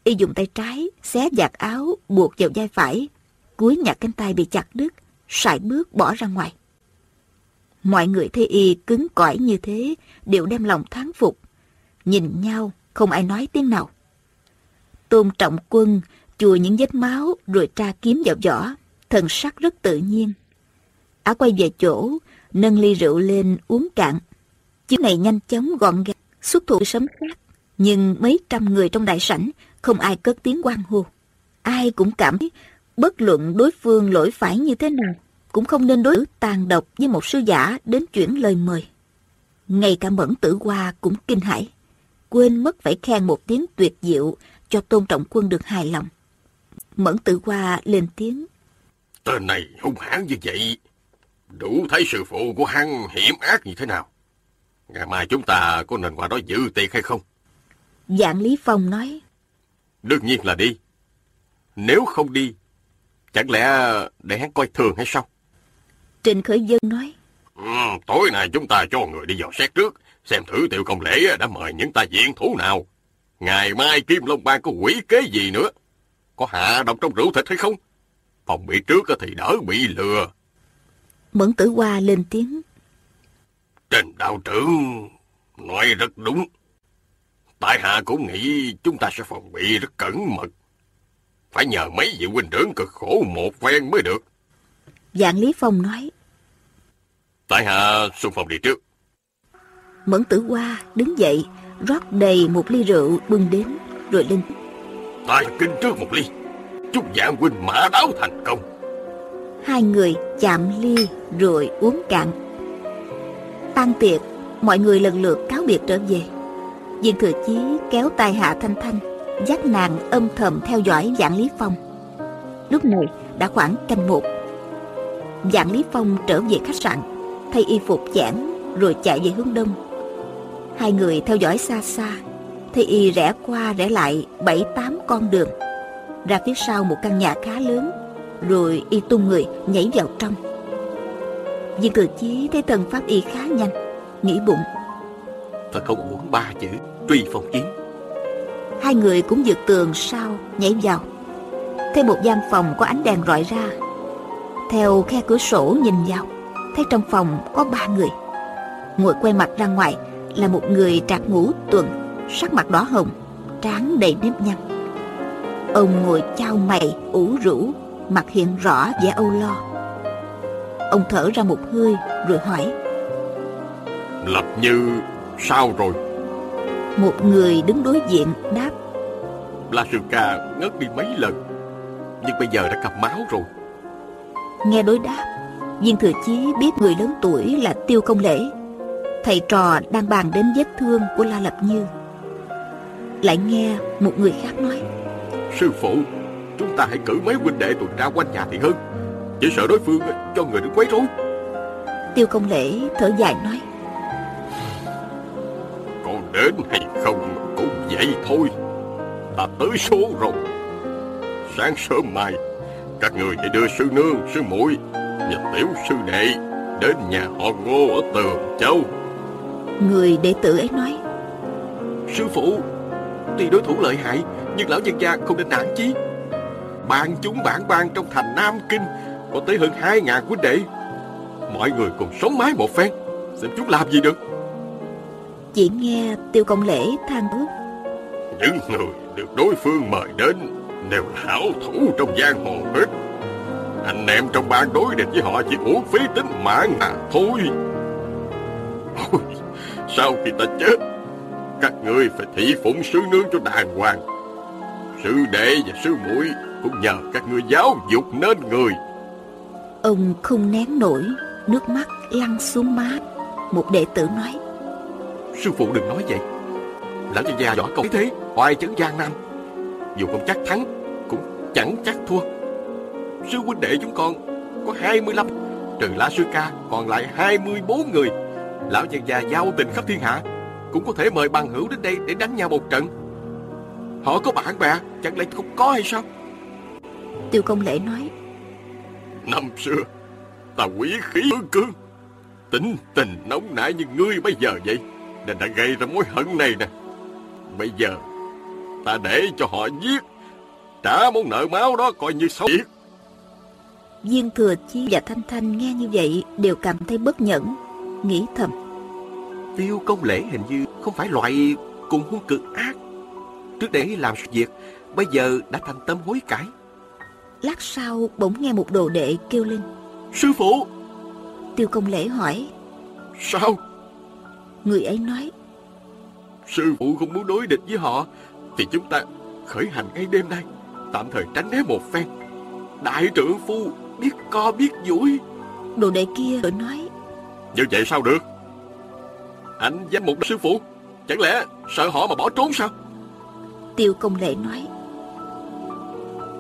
Y dùng tay trái xé giặt áo buộc vào vai phải, cúi nhặt cánh tay bị chặt đứt, sải bước bỏ ra ngoài. Mọi người thấy y cứng cỏi như thế đều đem lòng thán phục. Nhìn nhau, không ai nói tiếng nào. Tôn trọng quân chùa những vết máu rồi tra kiếm vào vỏ, thần sắc rất tự nhiên. Ả quay về chỗ, nâng ly rượu lên uống cạn. Chiếc này nhanh chóng gọn gàng, xuất thủ sấm khác. Nhưng mấy trăm người trong đại sảnh, không ai cất tiếng quan hô. Ai cũng cảm thấy bất luận đối phương lỗi phải như thế nào, cũng không nên đối tàn độc với một sư giả đến chuyển lời mời. Ngay cả mẫn tử hoa cũng kinh hãi, quên mất phải khen một tiếng tuyệt diệu cho tôn trọng quân được hài lòng. Mẫn tử hoa lên tiếng. Tên này hung hãn như vậy, đủ thấy sự phụ của hắn hiểm ác như thế nào. Ngày mai chúng ta có nên qua đó dự tiệc hay không? Dạng Lý Phong nói. Đương nhiên là đi. Nếu không đi, chẳng lẽ để hắn coi thường hay sao? Trịnh Khởi Dân nói. Ừ, tối nay chúng ta cho người đi dò xét trước, xem thử tiểu công lễ đã mời những ta diện thủ nào. Ngày mai Kim Long Bang có quỷ kế gì nữa? Có hạ độc trong rượu thịt hay không? Phòng bị trước thì đỡ bị lừa. Mẫn tử hoa lên tiếng. Trên đạo trưởng nói rất đúng. Tại hạ cũng nghĩ chúng ta sẽ phòng bị rất cẩn mật. Phải nhờ mấy vị huynh trưởng cực khổ một phen mới được. Dạng Lý Phong nói. Tại hạ xung phong đi trước. Mẫn tử hoa đứng dậy, rót đầy một ly rượu bưng đến, rồi lên. Tại kinh trước một ly. Chúc dạng huynh mã đáo thành công. Hai người chạm ly rồi uống cạn. Tan tiệc, mọi người lần lượt cáo biệt trở về. Viên thừa chí kéo tay Hạ Thanh Thanh, dắt nàng âm thầm theo dõi dạng Lý Phong. Lúc này đã khoảng canh một Dạng Lý Phong trở về khách sạn Thay y phục giảng Rồi chạy về hướng đông Hai người theo dõi xa xa Thấy y rẽ qua rẽ lại Bảy tám con đường Ra phía sau một căn nhà khá lớn rồi y tung người nhảy vào trong. Viên thừa chí thấy thần pháp y khá nhanh Nghĩ bụng. Thật không uổng ba chữ Truy phong kiếm Hai người cũng vượt tường sau nhảy vào. Thấy một gian phòng có ánh đèn rọi ra. Theo khe cửa sổ nhìn vào Thấy trong phòng có ba người. Ngồi quay mặt ra ngoài Là một người trạc ngũ tuần Sắc mặt đỏ hồng Trán đầy nếp nhăn. Ông ngồi trao mày ủ rũ Mặt hiện rõ vẻ âu lo. Ông thở ra một hơi rồi hỏi. Lập như sao rồi? Một người đứng đối diện đáp. La Sư Ca ngất đi mấy lần Nhưng bây giờ đã cầm máu rồi. Nghe đối đáp Viên thừa chí biết người lớn tuổi là Tiêu Công Lễ. Thầy trò đang bàn đến vết thương của La Lập Như. Lại nghe một người khác nói. Sư phụ Chúng ta hãy cử mấy huynh đệ tuần tra quanh nhà thì hơn. Chỉ sợ đối phương cho người đến quấy rối. Tiêu Công Lễ thở dài nói. Còn đến hay không cũng vậy thôi. Ta tới số rồi. Sáng sớm mai Các người hãy đưa sư nương, sư muội Và tiểu sư đệ Đến nhà họ ngô ở Tường Châu. Người đệ tử ấy nói. Sư phụ Tuy đối thủ lợi hại Nhưng lão nhân gia không nên nản chí Bạn chúng bản ban trong thành Nam Kinh Có tới hơn hai ngàn huynh đệ. Mọi người cùng sống mái một phen Xem chúng làm gì được. Chỉ nghe Tiêu Công Lễ than ước Những người được đối phương mời đến Đều là hảo thủ trong giang hồ hết. Anh em trong ban đối địch với họ Chỉ uổng phí tính mạng mà thôi. Ôi, Sau khi ta chết Các người phải thị phụng sư nương cho đàng hoàng. Sư đệ và sư muội Cũng nhờ các ngươi giáo dục nên người. Ông không nén nổi Nước mắt lăn xuống má. Một đệ tử nói Sư phụ đừng nói vậy. Lão nhân gia võ công thế Hoài chấn giang nam Dù không chắc thắng Cũng chẳng chắc thua. Sư huynh đệ chúng con Có 25 Trừ La Sư Ca còn lại 24 người. Lão nhân gia giao tình khắp thiên hạ Cũng có thể mời bằng hữu đến đây để đánh nhau một trận. Họ có bạn bè Chẳng lẽ không có hay sao Tiêu Công Lễ nói Năm xưa Ta quý khí ương cương. Tính tình nóng nảy như ngươi bây giờ vậy Nên đã gây ra mối hận này nè. Bây giờ Ta để cho họ giết. Trả món nợ máu đó coi như xong. Việc Viên Thừa Chi và Thanh Thanh nghe như vậy Đều cảm thấy bất nhẫn Nghĩ thầm. Tiêu công lễ hình như không phải loại cùng hung cực ác. Trước đây làm việc Bây giờ đã thành tâm hối cải Lát sau bỗng nghe một đồ đệ kêu lên. Sư phụ! Tiêu Công Lễ hỏi. Sao? Người ấy nói. Sư phụ không muốn đối địch với họ Thì chúng ta khởi hành ngay đêm nay. Tạm thời tránh né một phen. Đại trưởng phu biết co biết duỗi. Đồ đệ kia rồi nói. Như vậy sao được? Anh danh một sư phụ Chẳng lẽ sợ họ mà bỏ trốn sao? Tiêu Công Lễ nói.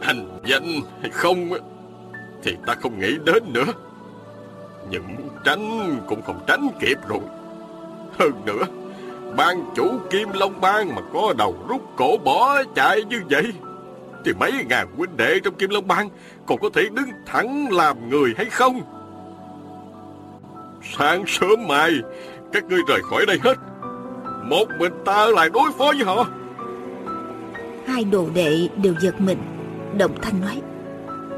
Hành danh hay không Thì ta không nghĩ đến nữa. Nhưng muốn tránh cũng không tránh kịp rồi. Hơn nữa, Ban chủ Kim Long Bang mà có đầu rút cổ bỏ chạy như vậy, Thì mấy ngàn huynh đệ trong Kim Long Bang Còn có thể đứng thẳng làm người hay không? Sáng sớm mai, Các ngươi rời khỏi đây hết. Một mình ta lại đối phó với họ. Hai đồ đệ đều giật mình. Đồng thanh nói.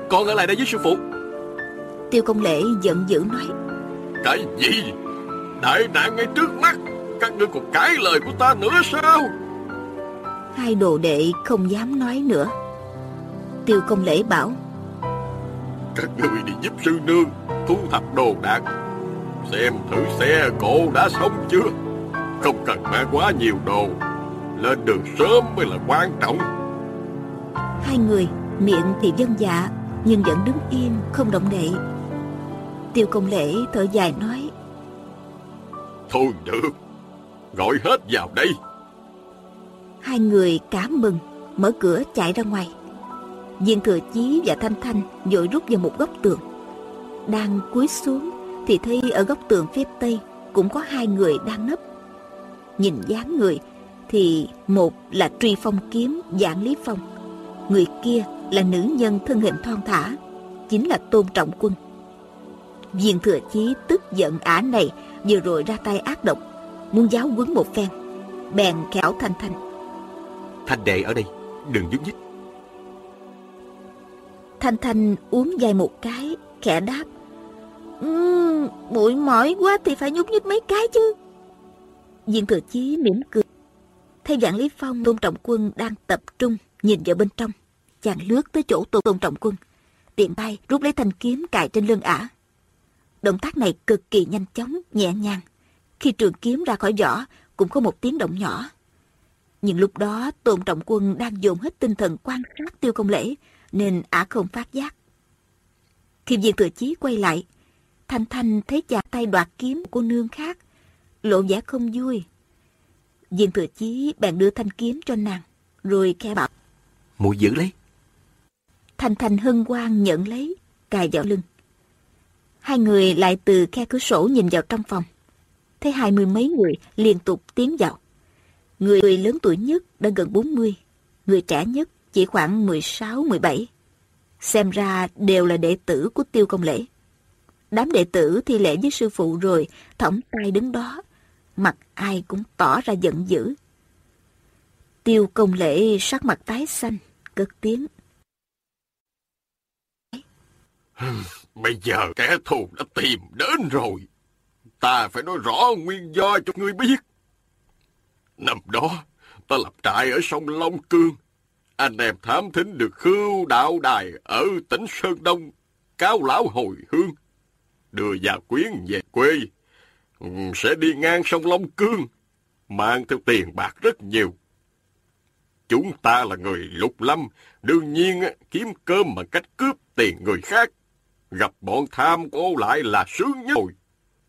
Con ở lại đây với sư phụ. Tiêu Công Lễ giận dữ nói. Cái gì? Đại nạn ngay trước mắt. Các ngươi còn cãi lời của ta nữa sao? Hai đồ đệ không dám nói nữa. Tiêu Công Lễ bảo. Các ngươi đi giúp sư nương Thu thập đồ đạc. Xem thử xe cộ đã xong chưa? Không cần mang quá nhiều đồ. Lên đường sớm mới là quan trọng. Hai người miệng thì dân dạ Nhưng vẫn đứng im không động đậy Tiêu Công Lễ thở dài nói Thôi được Gọi hết vào đây Hai người cảm mừng Mở cửa chạy ra ngoài Viên thừa chí và Thanh Thanh vội rút vào một góc tường. Đang cúi xuống thì thấy ở góc tường phía tây cũng có hai người đang nấp. Nhìn dáng người thì một là Truy Phong Kiếm Giảng Lý Phong, người kia là nữ nhân thân hình thon thả, chính là Tôn Trọng Quân. Viên thừa chí tức giận ả này vừa rồi ra tay ác độc, muốn giáo quấn một phen, bèn khéo Thanh Thanh. Thanh đệ ở đây, đừng nhúc nhích. Thanh Thanh uống dài một cái, khẽ đáp. Uhm, bụi mỏi quá thì phải nhúc nhích mấy cái chứ. Viên thừa chí mỉm cười. Thấy dạng Lý Phong, Tôn Trọng Quân đang tập trung nhìn vào bên trong. Chàng lướt tới chỗ Tôn, Trọng Quân. Tiện tay rút lấy thanh kiếm cài trên lưng ả. Động tác này cực kỳ nhanh chóng, nhẹ nhàng. Khi trường kiếm ra khỏi vỏ, cũng có một tiếng động nhỏ. Nhưng lúc đó Tôn Trọng Quân đang dồn hết tinh thần quan sát tiêu công lễ, nên ả không phát giác. Khi viên thừa chí quay lại, Thanh Thanh thấy chàng tay đoạt kiếm của nương khác, lộ vẻ không vui. Viên thừa chí bèn đưa thanh kiếm cho nàng, rồi khe bảo. muội giữ lấy thành thành hân hoan nhận lấy, cài vào lưng. Hai người lại từ khe cửa sổ nhìn vào trong phòng. Thấy hai mươi mấy người liên tục tiến vào. Người lớn tuổi nhất đã gần 40, người trẻ nhất chỉ khoảng 16-17. Xem ra đều là đệ tử của tiêu công lễ. Đám đệ tử thi lễ với sư phụ rồi, thõng tay đứng đó. Mặt ai cũng tỏ ra giận dữ. Tiêu công lễ sắc mặt tái xanh, cất tiếng. Hmm, bây giờ kẻ thù đã tìm đến rồi. Ta phải nói rõ nguyên do cho ngươi biết. Năm đó, ta lập trại ở sông Long Cương. Anh em thám thính được khưu đạo đài ở tỉnh Sơn Đông, cáo lão hồi hương. Đưa gia quyến về quê, sẽ đi ngang sông Long Cương, mang theo tiền bạc rất nhiều. Chúng ta là người lục lâm, đương nhiên kiếm cơm bằng cách cướp tiền người khác. Gặp bọn tham cô lại là sướng nhất. rồi.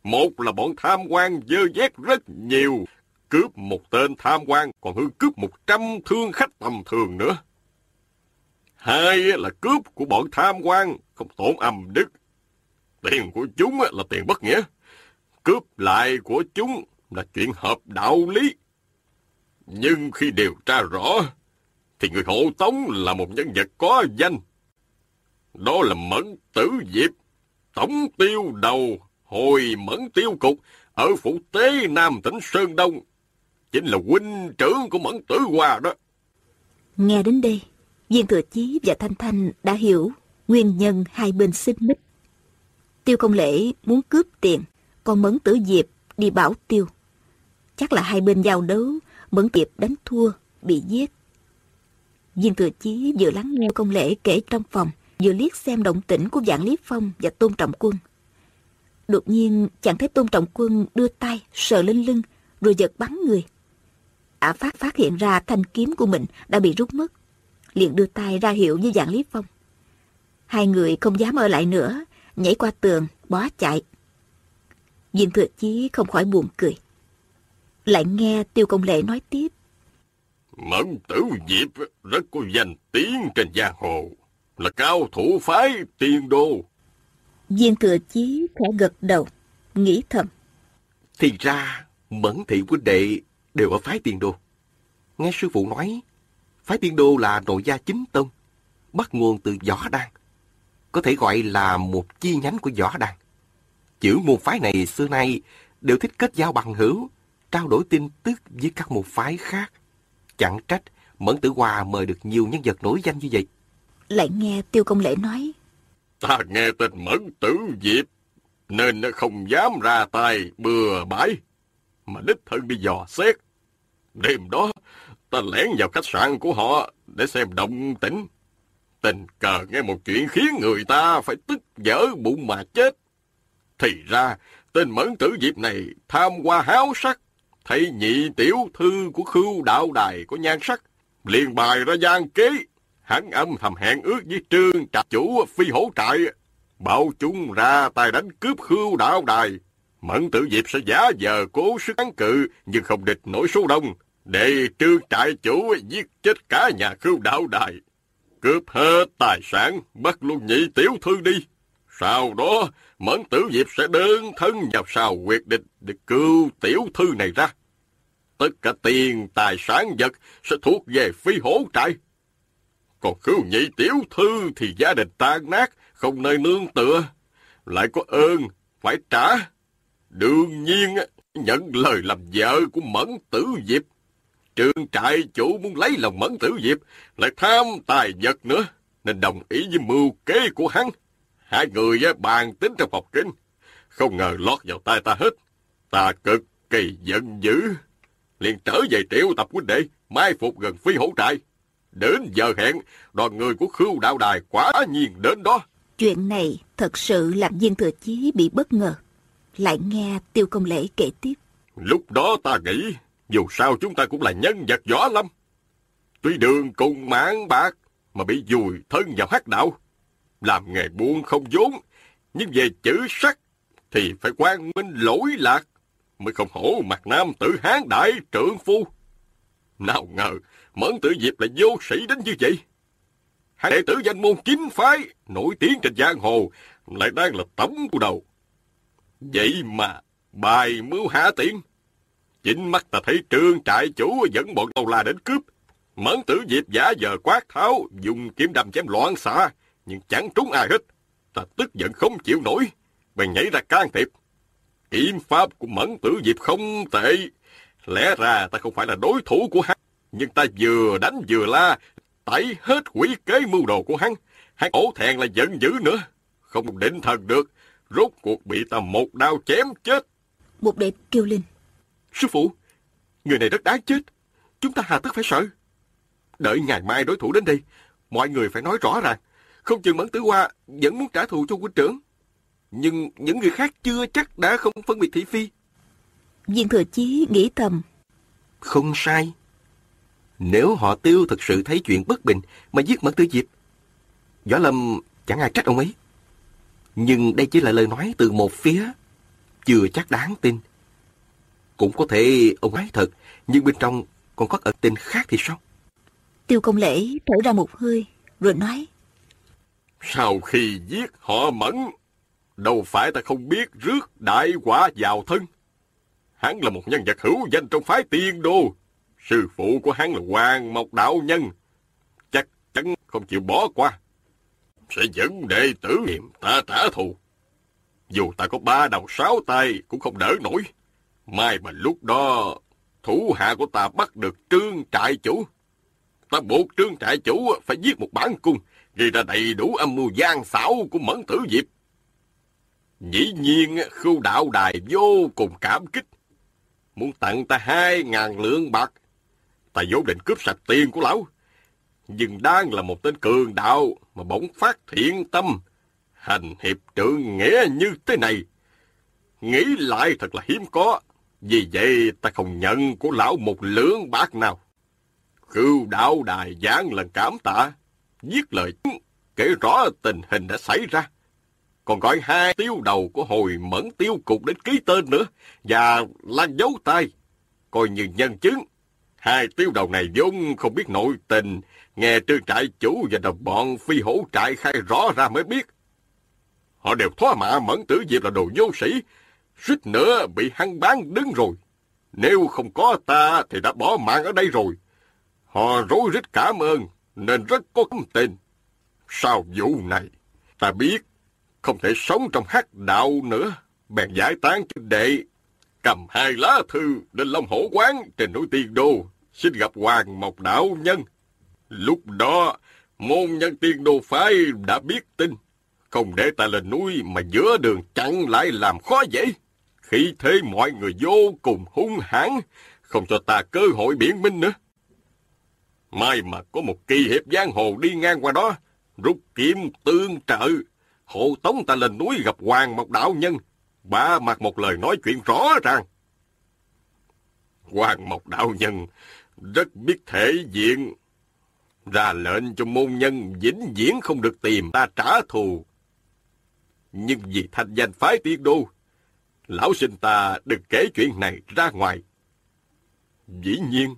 Một là bọn tham quan dơ dét rất nhiều, cướp một tên tham quan còn hơn cướp một trăm thương khách tầm thường nữa. Hai là cướp của bọn tham quan không tổn âm đức. Tiền của chúng là tiền bất nghĩa. Cướp lại của chúng là chuyện hợp đạo lý. Nhưng khi điều tra rõ, thì người hộ tống là một nhân vật có danh. Đó là Mẫn Tử Diệp, tổng tiêu đầu hồi Mẫn Tiêu Cục ở phủ tế Nam tỉnh Sơn Đông. Chính là huynh trưởng của Mẫn Tử Hòa đó. Nghe đến đây, Viên Thừa Chí và Thanh Thanh đã hiểu nguyên nhân hai bên xích mích. Tiêu Công Lễ muốn cướp tiền, còn Mẫn Tử Diệp đi bảo Tiêu. Chắc là hai bên giao đấu, Mẫn Diệp đánh thua, bị giết. Viên Thừa Chí vừa lắng nghe Công Lễ kể trong phòng, vừa liếc xem động tĩnh của dạng Lý Phong và Tôn Trọng Quân. Đột nhiên chàng thấy Tôn Trọng Quân đưa tay sờ lên lưng rồi giật bắn người. Ả phát phát hiện ra thanh kiếm của mình đã bị rút mất. Liền đưa tay ra hiệu với dạng Lý Phong. Hai người không dám ở lại nữa, nhảy qua tường, bó chạy. Viên thừa chí không khỏi buồn cười. Lại nghe Tiêu Công Lệ nói tiếp. Mẫn tử Diệp rất có danh tiếng trên giang hồ, là cao thủ phái tiên đô. Viên thừa chí khẽ gật đầu, nghĩ thầm. Thì ra, Mẫn thị huynh đệ đều ở phái tiên đô. Nghe sư phụ nói, phái tiên đô là nội gia chính tông, bắt nguồn từ võ đan. Có thể gọi là một chi nhánh của võ đan. Chữ môn phái này xưa nay đều thích kết giao bằng hữu, trao đổi tin tức với các môn phái khác. Chẳng trách Mẫn Tử Hòa mời được nhiều nhân vật nổi danh như vậy. Lại nghe Tiêu Công Lễ nói. Ta nghe tên Mẫn Tử Diệp, nên nó không dám ra tay bừa bãi, mà đích thân đi dò xét. Đêm đó, ta lẻn vào khách sạn của họ để xem động tĩnh. Tình cờ nghe một chuyện khiến người ta phải tức dở bụng mà chết. Thì ra, tên Mẫn Tử Diệp này tham qua háo sắc, thấy nhị tiểu thư của khưu đạo đài có nhan sắc, liền bài ra gian kế. Hắn âm thầm hẹn ước với trương trạch chủ phi hổ trại, bảo chúng ra tay đánh cướp khưu đạo đài. Mẫn tử diệp sẽ giả giờ cố sức kháng cự, nhưng không địch nổi số đông, để trương trại chủ giết chết cả nhà khưu đạo đài. cướp hết tài sản, bắt luôn nhị tiểu thư đi. Sau đó, Mẫn Tử Diệp sẽ đơn thân vào sao quyết định để cứu tiểu thư này ra. Tất cả tiền, tài sản vật sẽ thuộc về phi hổ trại. Còn cứu nhị tiểu thư thì gia đình tan nát, không nơi nương tựa. Lại có ơn, phải trả. Đương nhiên, nhận lời làm vợ của Mẫn Tử Diệp. Trường trại chủ muốn lấy lòng Mẫn Tử Diệp, lại tham tài vật nữa, nên đồng ý với mưu kế của hắn. Hai người bàn tính trong phòng kinh, không ngờ lót vào tay ta hết. Ta cực kỳ giận dữ. liền trở về triệu tập huynh đệ, mai phục gần phi hổ trại. Đến giờ hẹn, đoàn người của khưu đạo đài quả nhiên đến đó. Chuyện này thật sự làm viên thừa chí bị bất ngờ. Lại nghe tiêu công lễ kể tiếp. Lúc đó ta nghĩ, dù sao chúng ta cũng là nhân vật võ lâm. Tuy đường cùng mạng bạc mà bị dùi thân vào hắc đạo. Làm nghề buôn không vốn, nhưng về chữ sắc thì phải quan minh lỗi lạc, mới không hổ mặt nam tử hán đại trượng phu. Nào ngờ, mẫn tử diệp là vô sĩ đến như vậy. Hắn đệ tử danh môn chính phái, nổi tiếng trên giang hồ, lại đang là tổng của đầu. Vậy mà, bài mưu hạ tiện. Chính mắt ta thấy trương trại chủ dẫn bọn đầu la đến cướp. Mẫn tử diệp giả giờ quát tháo, dùng kiếm đâm chém loạn xạ, nhưng chẳng trúng ai hết. Ta tức giận không chịu nổi, bèn nhảy ra can thiệp. Kiếm pháp của Mẫn Tử Diệp không tệ. Lẽ ra ta không phải là đối thủ của hắn, nhưng ta vừa đánh vừa la, tẩy hết quỷ kế mưu đồ của hắn. Hắn ổ thẹn là giận dữ nữa, không định thần được, rốt cuộc bị ta một đao chém chết. Một đệ kêu lên. Sư phụ, người này rất đáng chết, chúng ta hà tất phải sợ. Đợi ngày mai đối thủ đến đây, mọi người phải nói rõ ràng, không chừng Mẫn Tử Hoa vẫn muốn trả thù cho huynh trưởng. Nhưng những người khác chưa chắc đã không phân biệt thị phi. Viên thừa chí nghĩ thầm. Không sai. Nếu họ tiêu thực sự thấy chuyện bất bình mà giết Mẫn Tử Diệp, Võ Lâm chẳng ai trách ông ấy. Nhưng đây chỉ là lời nói từ một phía, chưa chắc đáng tin. Cũng có thể ông ấy thật, nhưng bên trong còn có ẩn tình khác thì sao? Tiêu công lễ thở ra một hơi, rồi nói. Sau khi giết họ mẫn, đâu phải ta không biết rước đại quả vào thân. Hắn là một nhân vật hữu danh trong phái tiên đô. Sư phụ của hắn là Hoàng Mộc Đạo Nhân. Chắc chắn không chịu bỏ qua. Sẽ dẫn đệ tử niệm ta trả thù. Dù ta có ba đầu sáu tay cũng không đỡ nổi. Mai mà lúc đó thủ hạ của ta bắt được trương trại chủ. Ta buộc trương trại chủ phải giết một bản cung ghi ra đầy đủ âm mưu gian xảo của mẫn tử diệp. Dĩ nhiên, khưu đạo đài vô cùng cảm kích. Muốn tặng ta hai ngàn lượng bạc. Ta vốn định cướp sạch tiền của lão. Nhưng đang là một tên cường đạo mà bỗng phát thiện tâm. Hành hiệp trượng nghĩa như thế này. Nghĩ lại thật là hiếm có. Vì vậy ta không nhận của lão một lượng bạc nào. cưu đạo đài giảng lần cảm tạ viết lời kể rõ tình hình đã xảy ra. Còn gọi hai tiêu đầu của hồi mẫn tiêu cục đến ký tên nữa và lan dấu tay. Coi như nhân chứng. Hai tiêu đầu này vốn không biết nội tình, nghe trương trại chủ và đồng bọn phi hổ trại khai rõ ra mới biết. Họ đều thoá mạ mẫn tử diệp là đồ vô sĩ, suýt nữa bị hắn bán đứng rồi. Nếu không có ta thì đã bỏ mạng ở đây rồi. Họ rối rít cảm ơn, nên rất có tâm tình. Sau vụ này, ta biết không thể sống trong hắc đạo nữa, bèn giải tán cho đệ, cầm hai lá thư đến Long Hổ Quán trên núi Tiên Đô, xin gặp Hoàng Mộc Đạo Nhân. Lúc đó, môn nhân Tiên Đô Phái đã biết tin, không để ta lên núi mà giữa đường chặn lại làm khó dễ. Khi thế mọi người vô cùng hung hãn, không cho ta cơ hội biện minh nữa. Mai mà có một kỳ hiệp giang hồ đi ngang qua đó, rút kiếm tương trợ, hộ tống ta lên núi gặp Hoàng Mộc Đạo Nhân, ba mặt một lời nói chuyện rõ ràng. Hoàng Mộc Đạo Nhân rất biết thể diện, ra lệnh cho môn nhân vĩnh viễn không được tìm ta trả thù. Nhưng vì thành danh phái tiên đô, lão sinh ta đừng kể chuyện này ra ngoài. Dĩ nhiên,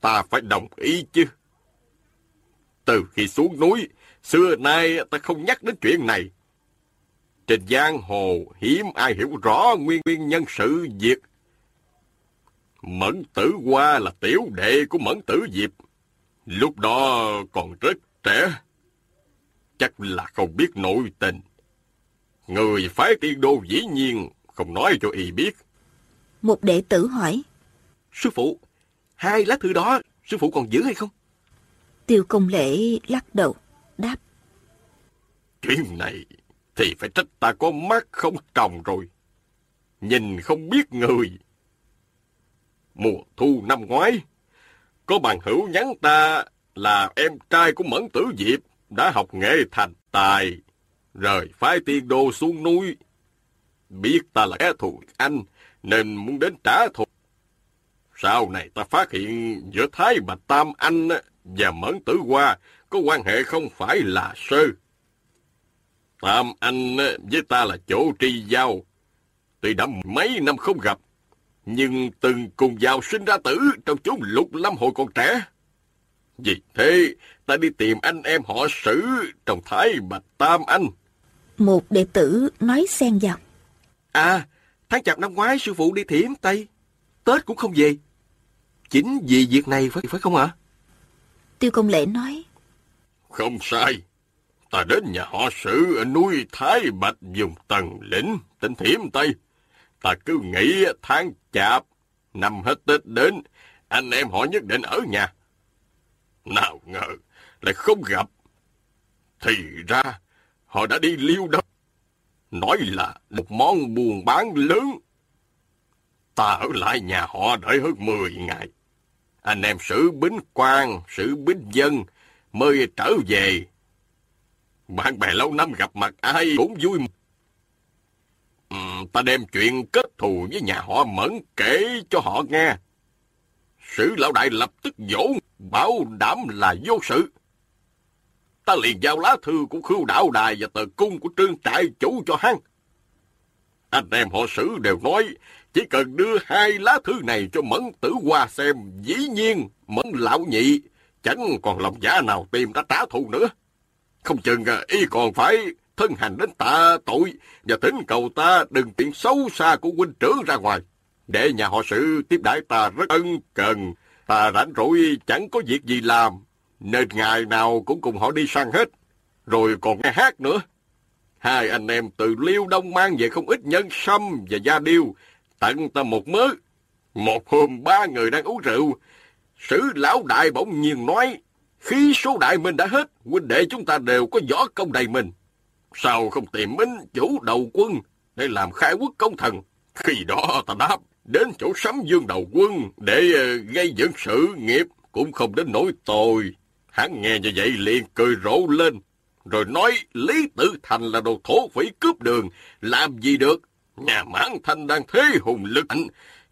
ta phải đồng ý chứ. Từ khi xuống núi, xưa nay ta không nhắc đến chuyện này. Trên giang hồ hiếm ai hiểu rõ nguyên nguyên nhân sự việc. Mẫn tử hoa là tiểu đệ của Mẫn tử Diệp. Lúc đó còn rất trẻ. Chắc là không biết nội tình. Người phái tiên đô dĩ nhiên không nói cho y biết. Một đệ tử hỏi. Sư phụ, hai lá thư đó, sư phụ còn giữ hay không? Tiêu công lễ lắc đầu, đáp. Chuyện này thì phải trách ta có mắt không trồng rồi. Nhìn không biết người. Mùa thu năm ngoái, có bằng hữu nhắn ta là em trai của Mẫn Tử Diệp đã học nghệ thành tài, rời phái tiên đô xuống núi. Biết ta là kẻ thù anh, nên muốn đến trả thù. Sau này ta phát hiện giữa Thái Bạch Tam Anh và Mẫn Tử Hoa có quan hệ không phải là sơ. Tam Anh với ta là chỗ tri giao. Tuy đã mấy năm không gặp, nhưng từng cùng vào sinh ra tử trong chốn lục lâm hồi còn trẻ. Vì thế, ta đi tìm anh em họ sử trong Thái Bạch Tam Anh. Một đệ tử nói xen vào. À, tháng chạp năm ngoái sư phụ đi thiểm Tây. Tết cũng không về. Chính vì việc này phải phải không ạ? Tiêu công lễ nói. Không sai. Ta đến nhà họ sử ở núi Thái Bạch dùng tầng lĩnh, tỉnh thiểm Tây. Ta cứ nghĩ tháng chạp, năm hết Tết đến, anh em họ nhất định ở nhà. Nào ngờ, lại không gặp. Thì ra, họ đã đi liêu đâu. Nói là một món buôn bán lớn. Ta ở lại nhà họ đợi hơn 10 ngày. Anh em sử bính quan, sử bính dân mới trở về. Bạn bè lâu năm gặp mặt ai cũng vui. mừng. Ừ, ta đem chuyện kết thù với nhà họ Mẫn kể cho họ nghe. Sử lão đại lập tức dỗ, bảo đảm là vô sự. Ta liền giao lá thư của khưu đạo đài và tờ cung của trương trại chủ cho hắn. Anh em họ sử đều nói, chỉ cần đưa hai lá thư này cho Mẫn Tử qua xem, dĩ nhiên Mẫn Lão Nhị chẳng còn lòng giả nào tìm ra trả thù nữa. Không chừng à, y còn phải thân hành đến tạ tội và tính cầu ta đừng tiện xấu xa của huynh trưởng ra ngoài. Để nhà họ sự tiếp đãi ta rất ân cần, ta rảnh rỗi chẳng có việc gì làm, nên ngày nào cũng cùng họ đi săn hết, rồi còn nghe hát nữa. Hai anh em từ Liêu Đông mang về không ít nhân sâm và gia điêu, tặng ta một mớ. Một hôm ba người đang uống rượu, sử lão đại bỗng nhiên nói, khi số đại mình đã hết, huynh đệ chúng ta đều có võ công đầy mình. Sao không tìm minh chủ đầu quân để làm khai quốc công thần? Khi đó ta đáp, đến chỗ sắm dương đầu quân để ờ, gây dựng sự nghiệp cũng không đến nỗi tồi. Hắn nghe như vậy liền cười rộ lên, rồi nói Lý Tử Thành là đồ thổ phỉ cướp đường, làm gì được? Nhà mãn thanh đang thế hùng lực mạnh,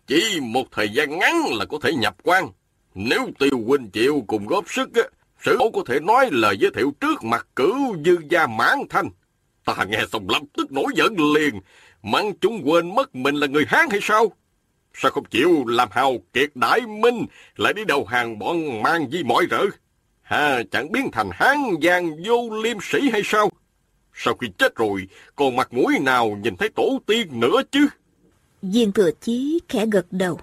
chỉ một thời gian ngắn là có thể nhập quan. Nếu tiêu huynh chịu cùng góp sức, á, sử có thể nói lời giới thiệu trước mặt cửu dư gia mãn thanh. Ta nghe xong lập tức nổi giận liền, mắng chúng quên mất mình là người Hán hay sao? Sao không chịu làm hào kiệt đại minh, lại đi đầu hàng bọn mang di mọi rỡ? Ha, chẳng biến thành Hán giang vô liêm sĩ hay sao? Sau khi chết rồi, còn mặt mũi nào nhìn thấy tổ tiên nữa chứ? Viên thừa chí khẽ gật đầu.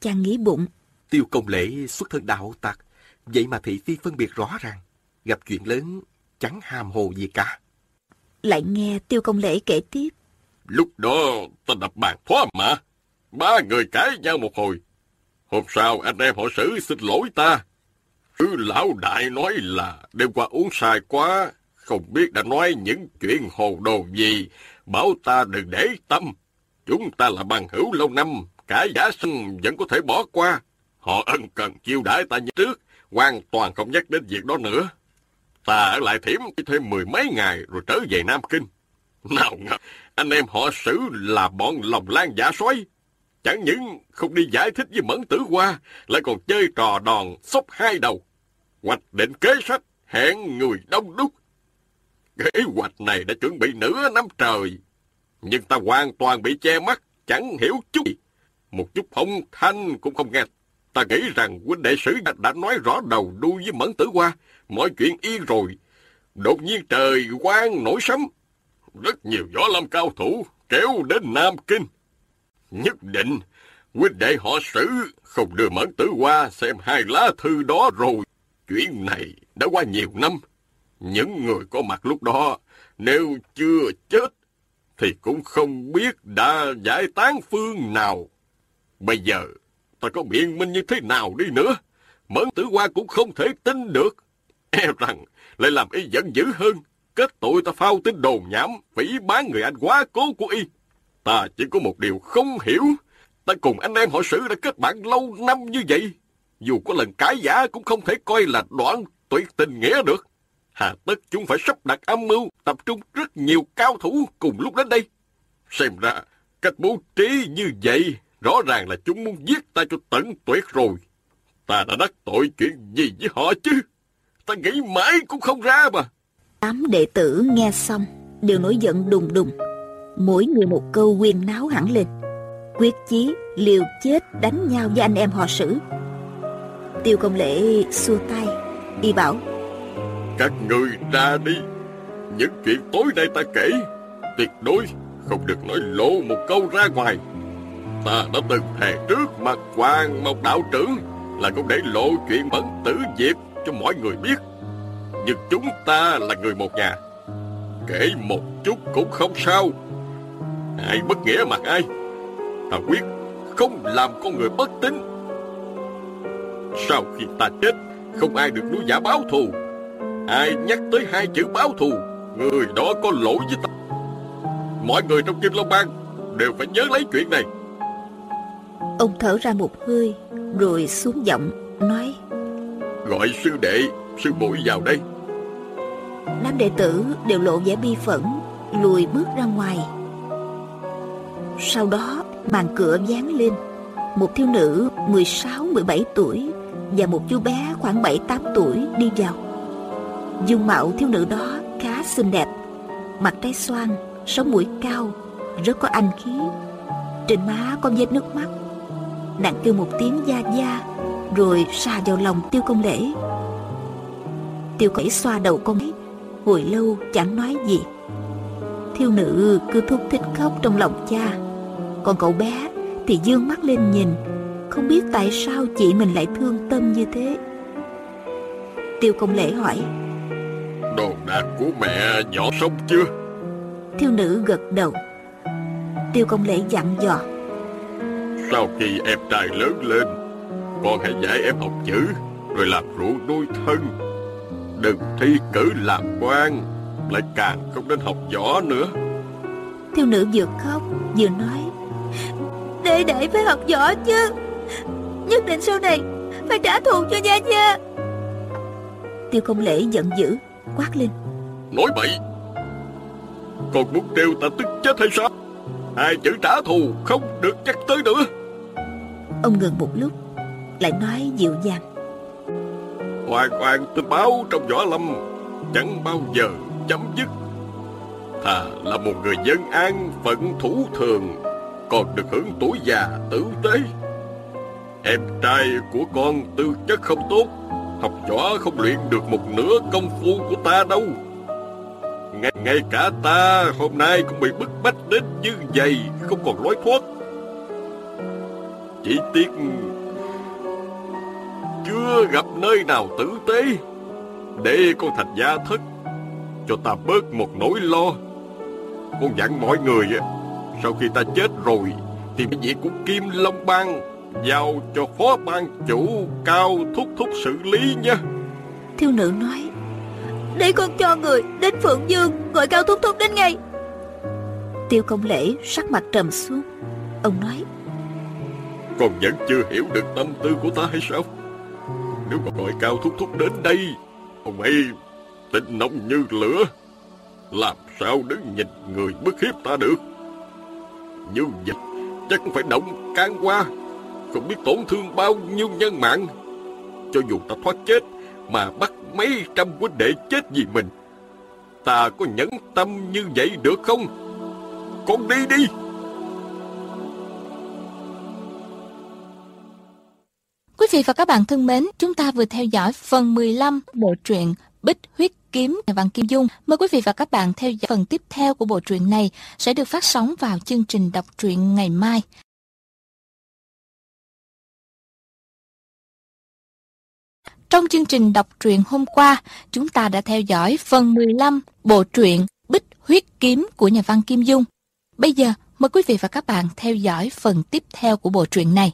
Chàng nghĩ bụng. Tiêu công lễ xuất thân đạo tặc, vậy mà thị phi phân biệt rõ ràng. Gặp chuyện lớn, chẳng hàm hồ gì cả. Lại nghe tiêu công lễ kể tiếp. Lúc đó, ta đập bàn thoá mà. Ba người cãi nhau một hồi. Hôm sau, anh em họ xử xin lỗi ta. Sư lão đại nói là đêm qua uống sai quá. Không biết đã nói những chuyện hồ đồ gì. Bảo ta đừng để tâm. Chúng ta là bằng hữu lâu năm. Cả giả sân vẫn có thể bỏ qua. Họ ân cần chiêu đãi ta như trước. Hoàn toàn không nhắc đến việc đó nữa. Ta ở lại thiểm thêm mười mấy ngày rồi trở về Nam Kinh. Nào ngờ, anh em họ xử là bọn lòng lan giả xoay. Chẳng những không đi giải thích với Mẫn Tử Hoa, lại còn chơi trò đòn sốc hai đầu. Hoạch định kế sách, hẹn người đông đúc. Kế hoạch này đã chuẩn bị nửa năm trời. Nhưng ta hoàn toàn bị che mắt, chẳng hiểu chút gì. Một chút phong thanh cũng không nghe. Ta nghĩ rằng huynh đệ sử đã nói rõ đầu đuôi với Mẫn Tử Hoa, mọi chuyện yên rồi. Đột nhiên trời quang nổi sấm. Rất nhiều võ lâm cao thủ kéo đến Nam Kinh. Nhất định, quyết đệ họ xử không đưa Mẫn Tử Hoa xem hai lá thư đó rồi. Chuyện này đã qua nhiều năm. Những người có mặt lúc đó, nếu chưa chết, thì cũng không biết đã giải tán phương nào. Bây giờ, ta có biện minh như thế nào đi nữa? Mẫn tử hoa cũng không thể tin được. E rằng, lại làm y giận dữ hơn. Kết tội ta phao tin đồn nhảm, phỉ bán người anh quá cố của y. Ta chỉ có một điều không hiểu. Ta cùng anh em họ sử đã kết bạn lâu năm như vậy. Dù có lần cãi giả cũng không thể coi là đoạn tuyệt tình nghĩa được. Hà tất chúng phải sắp đặt âm mưu, tập trung rất nhiều cao thủ cùng lúc đến đây. Xem ra, cách bố trí như vậy, rõ ràng là chúng muốn giết ta cho tận tuyệt rồi. Ta đã đắc tội chuyện gì với họ chứ? Ta nghĩ mãi cũng không ra mà. Tám đệ tử nghe xong, đều nổi giận đùng đùng. Mỗi người một câu quyên náo hẳn lên. Quyết chí liều chết đánh nhau với anh em họ sử. Tiêu công lễ xua tay, y bảo các người ra đi Những chuyện tối nay ta kể Tuyệt đối không được nói lộ một câu ra ngoài Ta đã từng thề trước mặt Hoàng một đạo trưởng Là không để lộ chuyện bẩn tử diệp cho mọi người biết. Nhưng chúng ta là người một nhà. Kể một chút cũng không sao. Ai bất nghĩa mặt ai. Ta quyết không làm con người bất tín. Sau khi ta chết, Không ai được nuôi giả báo thù. Ai nhắc tới hai chữ báo thù, Người đó có lỗi với ta. Mọi người trong Kim Long Bang Đều phải nhớ lấy chuyện này. Ông thở ra một hơi, Rồi xuống giọng Nói. Gọi sư đệ, Sư muội vào đây. Nam đệ tử đều lộ vẻ bi phẫn, Lùi bước ra ngoài. Sau đó màn cửa dán lên. Một thiếu nữ 16-17 tuổi Và một chú bé khoảng 7-8 tuổi đi vào. Dung mạo thiếu nữ đó khá xinh đẹp, mặt trái xoan, sống mũi cao, rất có anh khí. Trên má có vết nước mắt. Nàng kêu một tiếng da da rồi xa vào lòng tiêu công lễ. Tiêu cẩy xoa đầu con ấy hồi lâu chẳng nói gì. Thiếu nữ cứ thúc thích khóc trong lòng cha. Còn cậu bé thì dương mắt lên nhìn không biết tại sao chị mình lại thương tâm như thế. Tiêu công lễ hỏi Đồ đạc của mẹ nhỏ sống chưa? Thiếu nữ gật đầu. Tiêu công lễ dặn dò Sau khi em trai lớn lên Con hãy dạy em học chữ Rồi làm ruộng nuôi thân. Đừng thi cử làm quan Lại càng không nên học võ nữa. Thiếu nữ vừa khóc vừa nói Đệ đệ phải học võ chứ. Nhất định sau này Phải trả thù cho gia gia. Tiêu công lễ giận dữ quát lên Nói bậy. Còn muốn trêu ta tức chết hay sao? Hai chữ trả thù không được nhắc tới nữa. Ông ngừng một lúc lại nói dịu dàng. Hoàn toàn tôi báo trong võ lâm Chẳng bao giờ chấm dứt. Thà là một người dân an phận thủ thường Còn được hưởng tuổi già tử tế. Em trai của con tư chất không tốt Học võ không luyện được một nửa công phu của ta đâu. Ngay, ngay cả ta hôm nay cũng bị bức bách đến như vậy Không còn lối thoát. Chỉ tiếc chưa gặp nơi nào tử tế. Để con thành gia thất Cho ta bớt một nỗi lo. Con dặn mọi người Sau khi ta chết rồi Thì cái việc của Kim Long Bang Giao cho phó ban chủ Cao thúc thúc xử lý nha. Thiếu nữ nói Để con cho người đến Phượng Dương Gọi Cao thúc thúc đến ngay. Tiêu công lễ sắc mặt trầm xuống. Ông nói Con vẫn chưa hiểu được tâm tư của ta hay sao nếu mà gọi Cao thúc thúc đến đây, Ông ấy tính nóng như lửa. Làm sao đứng nhìn người bức hiếp ta được? Như vậy chắc phải động can qua. Không biết tổn thương bao nhiêu nhân mạng. Cho dù ta thoát chết, Mà bắt mấy trăm huynh đệ chết vì mình, Ta có nhẫn tâm như vậy được không? Con đi đi! Quý vị và các bạn thân mến, chúng ta vừa theo dõi phần 15 bộ truyện Bích huyết kiếm nhà văn Kim Dung. Mời quý vị và các bạn theo dõi phần tiếp theo của bộ truyện này sẽ được phát sóng vào chương trình đọc truyện ngày mai. Trong chương trình đọc truyện hôm qua, chúng ta đã theo dõi phần 15 bộ truyện Bích huyết kiếm của nhà văn Kim Dung. Bây giờ, mời quý vị và các bạn theo dõi phần tiếp theo của bộ truyện này.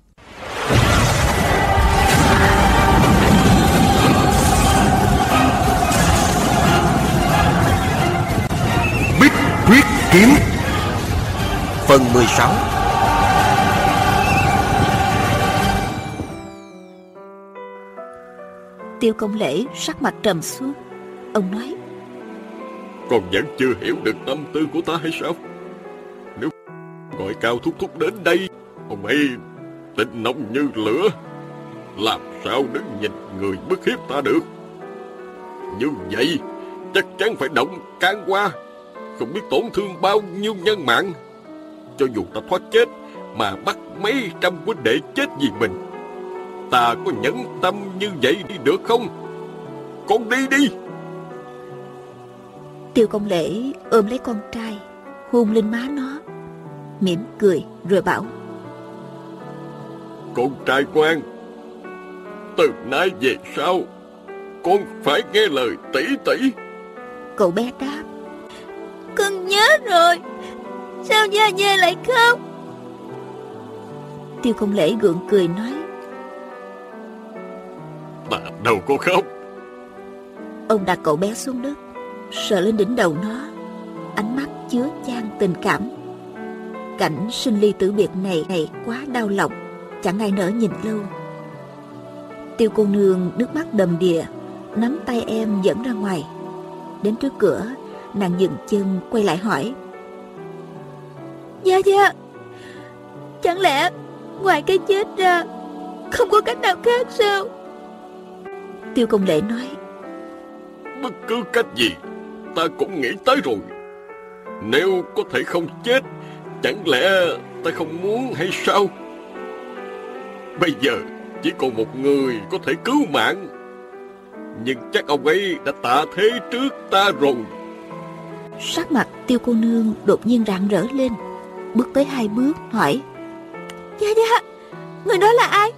Bích huyết kiếm Phần 16 Tiêu công lễ sắc mặt trầm xuống. Ông nói, Con vẫn chưa hiểu được tâm tư của ta hay sao? Nếu gọi cao thúc thúc đến đây, ông ấy tình nóng như lửa. Làm sao đứng nhìn người bức hiếp ta được? Như vậy, chắc chắn phải động can qua. Không biết tổn thương bao nhiêu nhân mạng. Cho dù ta thoát chết, mà bắt mấy trăm huynh đệ chết vì mình. Ta có nhẫn tâm như vậy đi được không? Con đi đi! Tiêu công lễ ôm lấy con trai, hôn lên má nó, mỉm cười rồi bảo, Con trai quan Từ nay về sau Con phải nghe lời tỷ tỷ cậu bé đáp, Con nhớ rồi, sao Gia Gia lại khóc? Tiêu công lễ gượng cười nói, Ta đâu có khóc Ông đặt cậu bé xuống đất, sờ lên đỉnh đầu nó, ánh mắt chứa chan tình cảm. Cảnh sinh ly tử biệt này này quá đau lòng, chẳng ai nỡ nhìn lâu. Tiêu cô nương nước mắt đầm đìa, nắm tay em dẫn ra ngoài. Đến trước cửa, nàng dừng chân quay lại hỏi. Dạ dạ, chẳng lẽ ngoài cái chết ra không có cách nào khác sao? Tiêu công lễ nói. Bất cứ cách gì Ta cũng nghĩ tới rồi Nếu có thể không chết Chẳng lẽ ta không muốn hay sao Bây giờ chỉ còn một người có thể cứu mạng. Nhưng chắc ông ấy đã tạ thế trước ta rồi. Sắc mặt tiêu cô nương đột nhiên rạng rỡ lên Bước tới hai bước hỏi Dạ dạ Người đó là ai?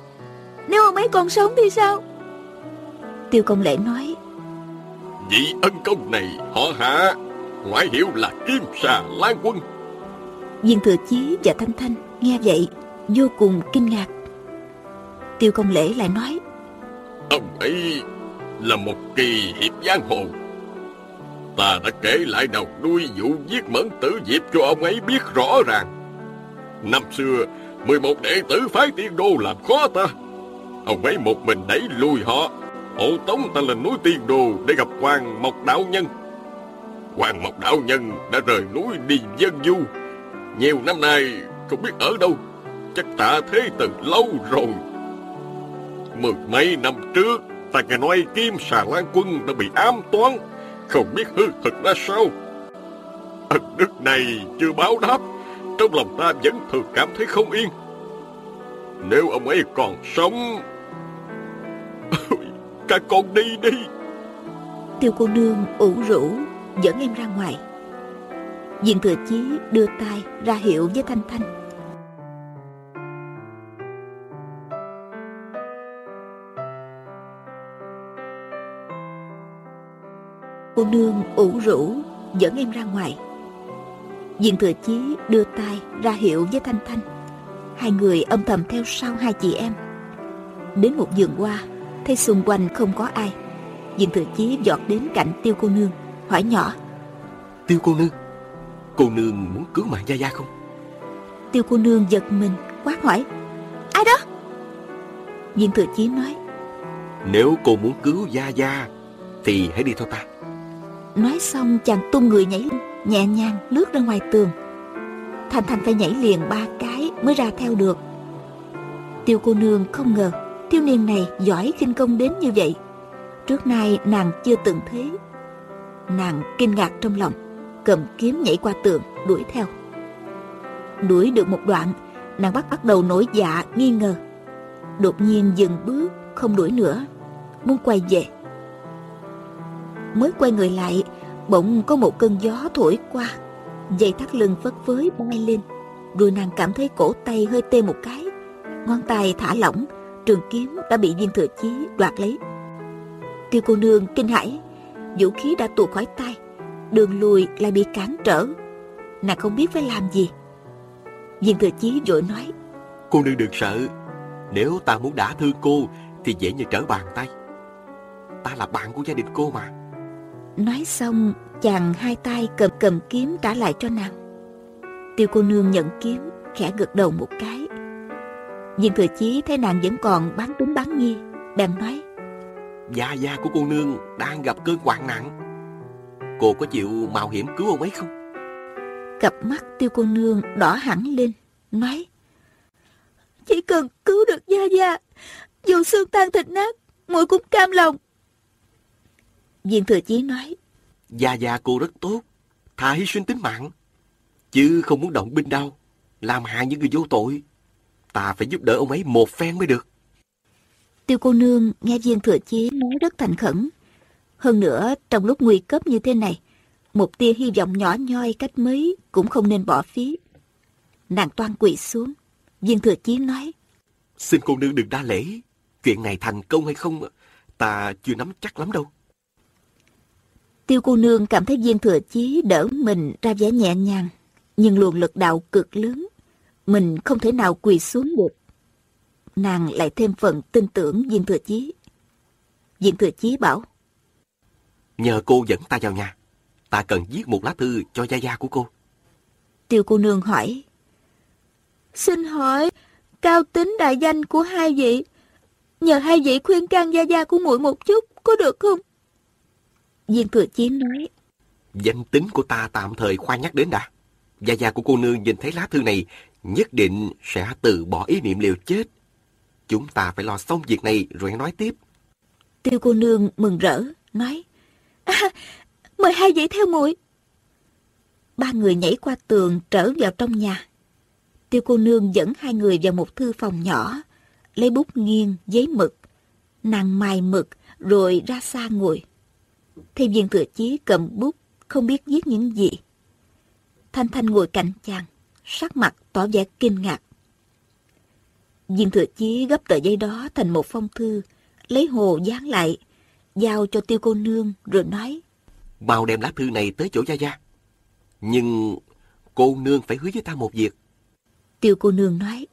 Nếu ông ấy còn sống thì sao? Tiêu công lễ nói Vị ân công này họ hạ Ngoại hiệu là Kim Xà Lan Quân. Viên thừa chí và Thanh Thanh nghe vậy Vô cùng kinh ngạc Tiêu công lễ lại nói, Ông ấy là một kỳ hiệp giang hồ. Ta đã kể lại đầu đuôi vụ giết mẫn tử diệp cho ông ấy biết rõ ràng. Năm xưa 11 đệ tử phái tiên đô làm khó ta. Ông ấy một mình đẩy lùi họ. Hộ tống ta lên núi tiên đô để gặp Hoàng Mộc Đạo Nhân. Hoàng Mộc Đạo Nhân đã rời núi đi dân du. Nhiều năm nay không biết ở đâu. Chắc tạ thế từ lâu rồi. Mười mấy năm trước, Ta nghe nói Kim Xà Lan Quân đã bị ám toán. Không biết hư thực ra sao? Ân đức này chưa báo đáp. Trong lòng ta vẫn thường cảm thấy không yên. Nếu ông ấy còn sống, Các con đi đi. Tiêu cô nương ủ rũ, Dẫn em ra ngoài. Diện thừa chí đưa tay ra hiệu với Thanh Thanh. Cô nương ủ rũ dẫn em ra ngoài. Viên thừa chí đưa tay ra hiệu với Thanh Thanh. Hai người âm thầm theo sau hai chị em. Đến một vườn hoa Thấy xung quanh không có ai. Viên thừa chí dọt đến cạnh tiêu cô nương Hỏi nhỏ. Tiêu cô nương Cô nương muốn cứu mạng Gia Gia không? Tiêu cô nương giật mình quát hỏi. Ai đó? Viên thừa chí nói. Nếu cô muốn cứu Gia Gia Thì hãy đi theo ta Nói xong, chàng tung người nhảy lên, Nhẹ nhàng lướt ra ngoài tường. Thành Thành phải nhảy liền ba cái Mới ra theo được. Tiêu cô nương không ngờ, Thiếu niên này giỏi khinh công đến như vậy. Trước nay nàng chưa từng thấy Nàng kinh ngạc trong lòng, Cầm kiếm nhảy qua tường, đuổi theo. Đuổi được một đoạn, Nàng bắt bắt đầu nổi dạ nghi ngờ. Đột nhiên dừng bước, Không đuổi nữa, Muốn quay về. Mới quay người lại, Bỗng có một cơn gió thổi qua. Dây thắt lưng phất phới bay lên. Rồi nàng cảm thấy cổ tay hơi tê một cái. Ngón tay thả lỏng, Trường kiếm đã bị viên thừa chí đoạt lấy. Tiêu cô nương kinh hãi, Vũ khí đã tuột khỏi tay, Đường lùi lại bị cản trở. Nàng không biết phải làm gì. Viên thừa chí vội nói, Cô nương đừng sợ, Nếu ta muốn đả thương cô Thì dễ như trở bàn tay. Ta là bạn của gia đình cô mà. Nói xong chàng hai tay cầm cầm kiếm trả lại cho nàng. Tiêu cô nương nhận kiếm Khẽ gật đầu một cái. Viên thừa chí thấy nàng vẫn còn bán tính bán nghi Bèn nói Gia gia của cô nương đang gặp cơn hoạn nặng Cô có chịu mạo hiểm cứu ông ấy không? Cặp mắt tiêu cô nương đỏ hẳn lên Nói Chỉ cần cứu được Gia Gia Dù xương tan thịt nát muội cũng cam lòng Viên thừa chí nói Gia gia cô rất tốt Thà hy sinh tính mạng Chứ không muốn động binh đâu Làm hại những người vô tội. Ta phải giúp đỡ ông ấy một phen mới được. Tiêu cô nương nghe viên thừa chí nói rất thành khẩn. Hơn nữa trong lúc nguy cấp như thế này Một tia hy vọng nhỏ nhoi cách mấy Cũng không nên bỏ phí. Nàng toan quỳ xuống. Viên thừa chí nói Xin cô nương đừng đa lễ Chuyện này thành công hay không Ta chưa nắm chắc lắm đâu Tiêu cô nương cảm thấy viên thừa chí đỡ mình ra vẻ nhẹ nhàng, nhưng luồng lực đạo cực lớn. Mình không thể nào quỳ xuống được. Nàng lại thêm phần tin tưởng viên thừa chí. Viên thừa chí bảo. Nhờ cô dẫn ta vào nhà. Ta cần viết một lá thư cho gia gia của cô. Tiêu cô nương hỏi. Xin hỏi, cao tính đại danh của hai vị, nhờ hai vị khuyên can gia gia của muội một chút, có được không? Viên thừa chí nói. Danh tính của ta tạm thời khoan nhắc đến đã. Gia gia của cô nương nhìn thấy lá thư này, nhất định sẽ từ bỏ ý niệm liều chết. Chúng ta phải lo xong việc này rồi nói tiếp. Tiêu cô nương mừng rỡ, nói. À, mời hai vị theo muội. Ba người nhảy qua tường trở vào trong nhà. Tiêu cô nương dẫn hai người vào một thư phòng nhỏ, lấy bút nghiêng, giấy mực. Nàng mài mực rồi ra xa ngồi. Thêm viên thừa chí cầm bút, không biết viết những gì. Thanh Thanh ngồi cạnh chàng, sắc mặt tỏ vẻ kinh ngạc. Viên thừa chí gấp tờ giấy đó thành một phong thư, lấy hồ dán lại, giao cho tiêu cô nương rồi nói. Mau đem lá thư này tới chỗ Gia Gia. Nhưng cô nương phải hứa với ta một việc. Tiêu cô nương nói.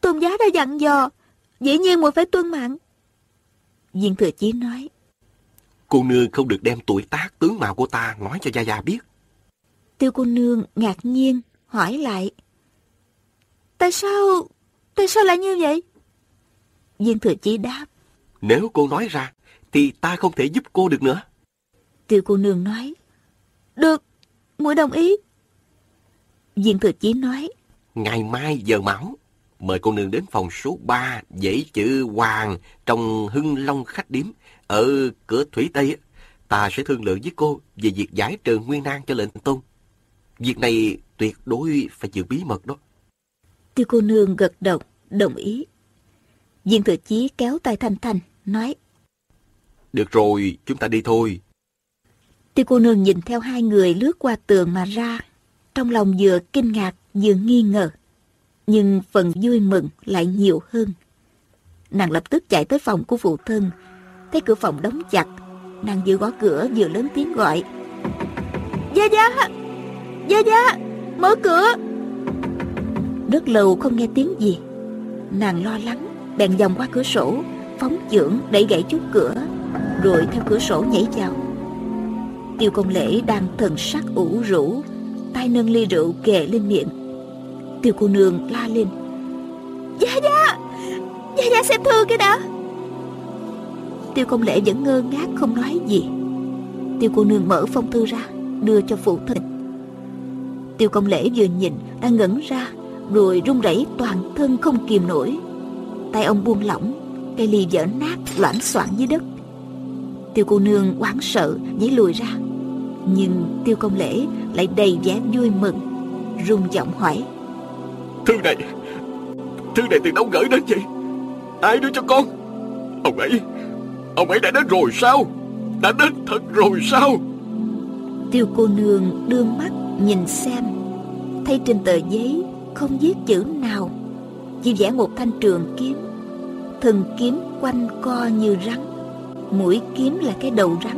Tôn giá đã dặn dò, dĩ nhiên muội phải tuân mạng. Viên thừa chí nói. Cô nương không được đem tuổi tác tướng mạo của ta nói cho Gia Gia biết. Tiêu cô nương ngạc nhiên, hỏi lại. Tại sao, tại sao lại như vậy? Viên thừa chí đáp. Nếu cô nói ra, thì ta không thể giúp cô được nữa. Tiêu cô nương nói. Được, muội đồng ý. Viên thừa chí nói. Ngày mai giờ mão, mời cô nương đến phòng số 3 dãy chữ Hoàng trong Hưng Long khách điếm ở cửa Thủy Tây. Ta sẽ thương lượng với cô về việc giải trừ nguyên nan cho lệnh tôn. Việc này tuyệt đối phải giữ bí mật đó. Tiêu cô nương gật đầu, đồng ý. Viên thừa chí kéo tay Thanh Thanh, nói. Được rồi, chúng ta đi thôi. Tiêu cô nương nhìn theo hai người lướt qua tường mà ra. Trong lòng vừa kinh ngạc, vừa nghi ngờ. Nhưng phần vui mừng lại nhiều hơn. Nàng lập tức chạy tới phòng của phụ thân. Thấy cửa phòng đóng chặt. Nàng vừa gõ cửa vừa lớn tiếng gọi. Gia Gia! Gia Gia! Mở cửa! Rất lâu không nghe tiếng gì. Nàng lo lắng, bèn vòng qua cửa sổ, phóng chưởng đẩy gãy chút cửa, rồi theo cửa sổ nhảy vào. Tiêu công lễ đang thần sắc ủ rũ, tay nâng ly rượu kề lên miệng. Tiêu cô nương la lên. Gia Gia! Gia Gia xem thư cái đã! Tiêu công lễ vẫn ngơ ngác không nói gì. Tiêu cô nương mở phong thư ra, đưa cho phụ thân. Tiêu công lễ vừa nhìn, đã ngẩn ra, rồi run rẩy toàn thân không kìm nổi. Tay ông buông lỏng, cây ly vỡ nát loãng soạn dưới đất. Tiêu cô nương hoảng sợ nhảy lùi ra, nhưng tiêu công lễ lại đầy vẻ vui mừng, rung giọng hỏi. Thư này, thư này từ đâu gửi đến vậy? Ai đưa cho con Ông ấy Ông ấy đã đến rồi sao? Đã đến thật rồi sao? Tiêu cô nương đưa mắt nhìn xem. Thấy trên tờ giấy Không viết chữ nào. Chỉ vẽ một thanh trường kiếm. Thân kiếm quanh co như rắn. Mũi kiếm là cái đầu rắn.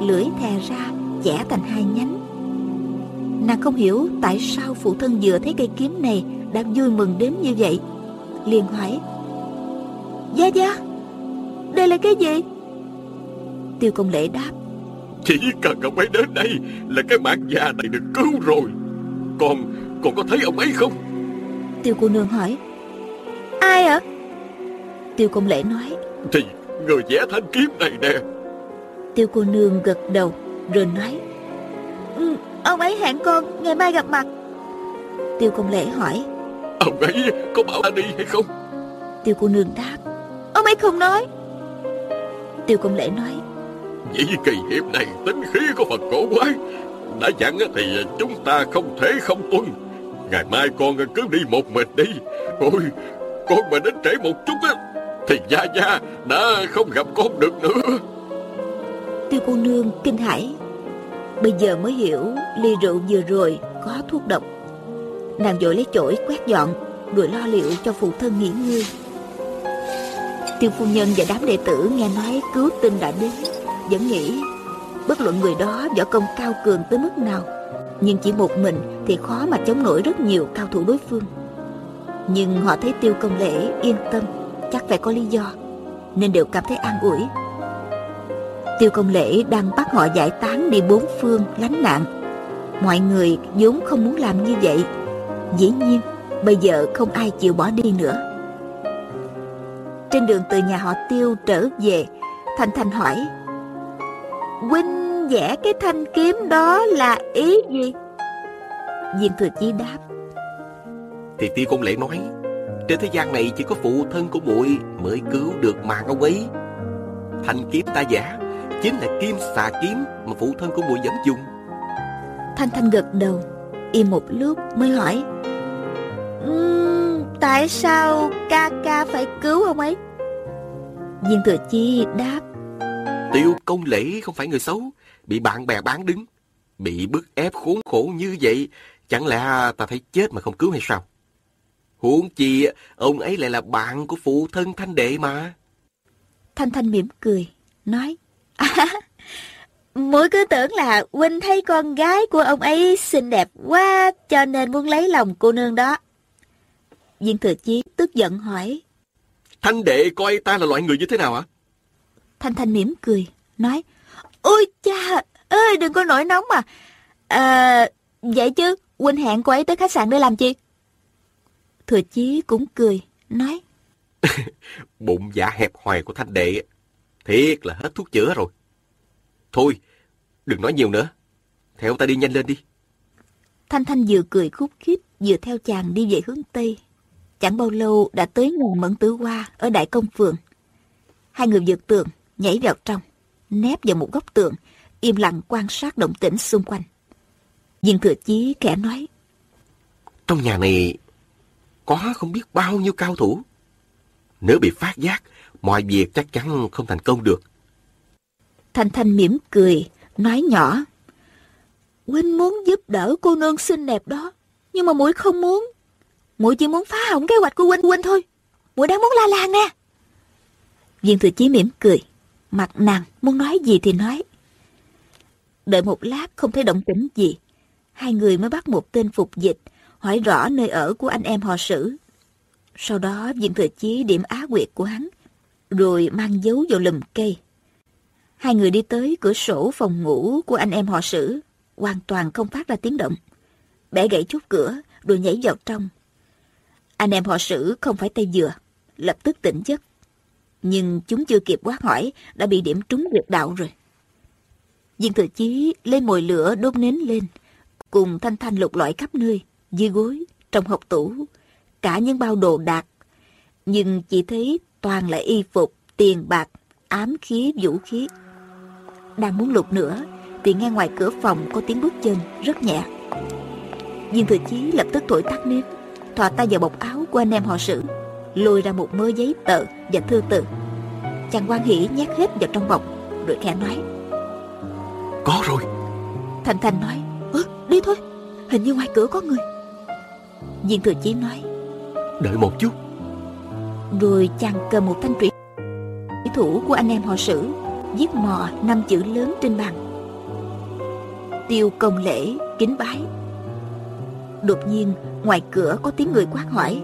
Lưỡi thè ra, Chẻ thành hai nhánh. Nàng không hiểu tại sao phụ thân vừa thấy cây kiếm này Đã vui mừng đến như vậy. Liền hỏi, Gia Gia đây là cái gì? Tiêu công lễ đáp. Chỉ cần ông ấy đến đây Là cái mạng già này được cứu rồi. Con Con có thấy ông ấy không? Tiêu cô nương hỏi. Ai ạ? Tiêu công lễ nói. Thì người vẽ thanh kiếm này nè. Tiêu cô nương gật đầu Rồi nói. Ừ, Ông ấy hẹn con ngày mai gặp mặt. Tiêu công lễ hỏi. Ông ấy có bảo ta đi hay không? Tiêu cô nương đáp. Ông ấy không nói Tiêu công lễ nói. Dĩ kỳ hiệp này tính khí có phần cổ quái. Đã dặn thì chúng ta không thể không tuân. Ngày mai con cứ đi một mình đi. Ôi Con mà đến trễ một chút á Thì Gia Gia đã không gặp con được nữa. Tiêu cô nương kinh hãi. Bây giờ mới hiểu ly rượu vừa rồi có thuốc độc. Nàng vội lấy chổi quét dọn Rồi lo liệu cho phụ thân nghỉ ngơi Tiêu phu nhân và đám đệ tử nghe nói cứu tinh đã đến, Vẫn nghĩ Bất luận người đó võ công cao cường tới mức nào, Nhưng chỉ một mình thì khó mà chống nổi rất nhiều cao thủ đối phương. Nhưng họ thấy tiêu công lễ yên tâm, Chắc phải có lý do, Nên đều cảm thấy an ủi. Tiêu công lễ đang bắt họ giải tán đi bốn phương lánh nạn. Mọi người vốn không muốn làm như vậy. Dĩ nhiên, Bây giờ không ai chịu bỏ đi nữa. Trên đường từ nhà họ Tiêu trở về. Thanh Thanh hỏi Huynh vẽ cái thanh kiếm đó là ý gì? Viên Thừa Chí đáp Thì Tiêu Công Lễ nói Trên thế gian này chỉ có phụ thân của muội Mới cứu được mạng ông ấy. Thanh kiếm ta giả Chính là kim xà kiếm Mà phụ thân của muội vẫn dùng. Thanh Thanh gật đầu Im một lúc mới hỏi Tại sao ca ca phải cứu ông ấy? Viên Thừa Chi đáp. Tiêu công lễ không phải người xấu Bị bạn bè bán đứng Bị bức ép khốn khổ như vậy Chẳng lẽ ta phải chết mà không cứu hay sao? Huống chi Ông ấy lại là bạn của phụ thân thanh đệ mà. Thanh Thanh mỉm cười Nói à, Mũi cứ tưởng là Huynh thấy con gái của ông ấy xinh đẹp quá Cho nên muốn lấy lòng cô nương đó Viên Thừa Chí tức giận hỏi. Thanh đệ coi ta là loại người như thế nào hả? Thanh Thanh mỉm cười, nói Ôi cha, ơi đừng có nổi nóng mà. À, vậy chứ, Huynh hẹn cô ấy tới khách sạn để làm chi? Thừa Chí cũng cười, nói Bụng dạ hẹp hòi của Thanh đệ Thiệt là hết thuốc chữa rồi. Thôi, đừng nói nhiều nữa. Theo ta đi nhanh lên đi. Thanh Thanh vừa cười khúc khích Vừa theo chàng đi về hướng Tây Chẳng bao lâu đã tới nguồn mẫn tử hoa Ở Đại Công Phường Hai người vượt tường nhảy vào trong, nép vào một góc tường, im lặng quan sát động tĩnh xung quanh. Viên thừa chí kẻ nói. Trong nhà này có không biết bao nhiêu cao thủ. Nếu bị phát giác, mọi việc chắc chắn không thành công được. Thanh Thanh mỉm cười, nói nhỏ. Huynh muốn giúp đỡ cô nương xinh đẹp đó, nhưng mà mũi không muốn muội chỉ muốn phá hỏng kế hoạch của huynh huynh thôi. Mũi đang muốn la làng nè. Viên thừa chí mỉm cười. Mặt nàng muốn nói gì thì nói. Đợi một lát không thấy động tĩnh gì. Hai người mới bắt một tên phục dịch, hỏi rõ nơi ở của anh em họ sử. Sau đó viên thừa chí điểm á quyệt của hắn, rồi mang dấu vào lùm cây. Hai người đi tới cửa sổ phòng ngủ của anh em họ sử, hoàn toàn không phát ra tiếng động. Bẻ gãy chút cửa, rồi nhảy vào trong. Anh em họ sử không phải tay dừa, lập tức tỉnh giấc. Nhưng chúng chưa kịp quát hỏi, đã bị điểm trúng huyệt đạo rồi. Viên thừa chí lấy mồi lửa đốt nến lên, cùng thanh thanh lục lọi khắp nơi, dưới gối, trong hộp tủ, cả những bao đồ đạc. Nhưng chỉ thấy toàn là y phục, tiền bạc, ám khí, vũ khí. Đang muốn lục nữa, thì nghe ngoài cửa phòng có tiếng bước chân rất nhẹ. Viên thừa chí lập tức thổi tắt nến, thò tay vào bọc áo của anh em họ sử. lôi ra một mớ giấy tờ và thư từ. Chàng quan hỷ nhét hết vào trong bọc, rồi khẽ nói. Có rồi. Thành Thành nói, ơ, đi thôi, hình như ngoài cửa có người. Viên Thừa Chí nói, Đợi một chút. Rồi chàng cầm một thanh trụy thủ của anh em họ sử, viết mò năm chữ lớn trên bàn. Tiêu công lễ, kính bái. Đột nhiên, ngoài cửa có tiếng người quát hỏi.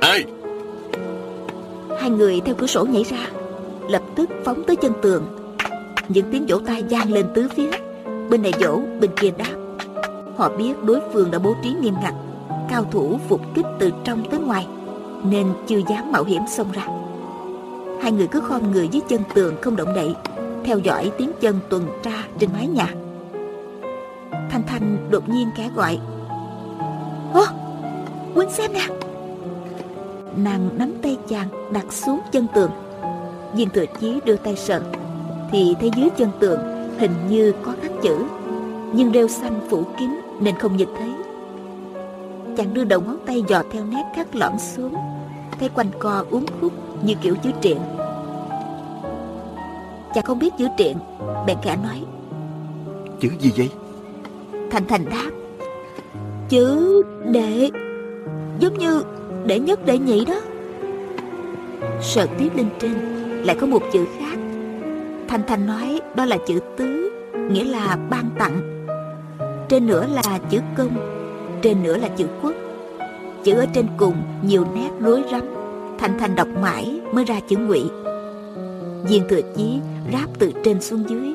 Ê! Hai người theo cửa sổ nhảy ra, lập tức phóng tới chân tường. Những tiếng vỗ tay vang lên tứ phía. Bên này vỗ, bên kia đáp. Họ biết đối phương đã bố trí nghiêm ngặt, cao thủ phục kích từ trong tới ngoài, nên chưa dám mạo hiểm xông ra. Hai người cứ khom người dưới chân tường không động đậy, theo dõi tiếng chân tuần tra trên mái nhà. Thanh Thanh đột nhiên kẻ gọi. Ô, Quỳnh xem nè! Nàng nắm tay chàng đặt xuống chân tường. Viên thừa chí đưa tay sờ, thì thấy dưới chân tường hình như có khắc chữ, nhưng rêu xanh phủ kín nên không nhìn thấy. Chàng đưa đầu ngón tay dò theo nét khắc lõm xuống, thấy quanh co uốn khúc như kiểu chữ triện. Chàng không biết chữ triện, bèn khẽ nói. Chữ gì vậy? Thành Thành đáp Chữ đệ. Giống như đệ nhất, đệ nhị đó. Sợ tiếp lên trên Lại có một chữ khác. Thành Thành nói đó là chữ tứ, Nghĩa là ban tặng. Trên nữa là chữ công, Trên nữa là chữ quốc. Chữ ở trên cùng nhiều nét rối rắm. Thành Thành đọc mãi mới ra chữ ngụy. Viên thừa chí ráp từ trên xuống dưới.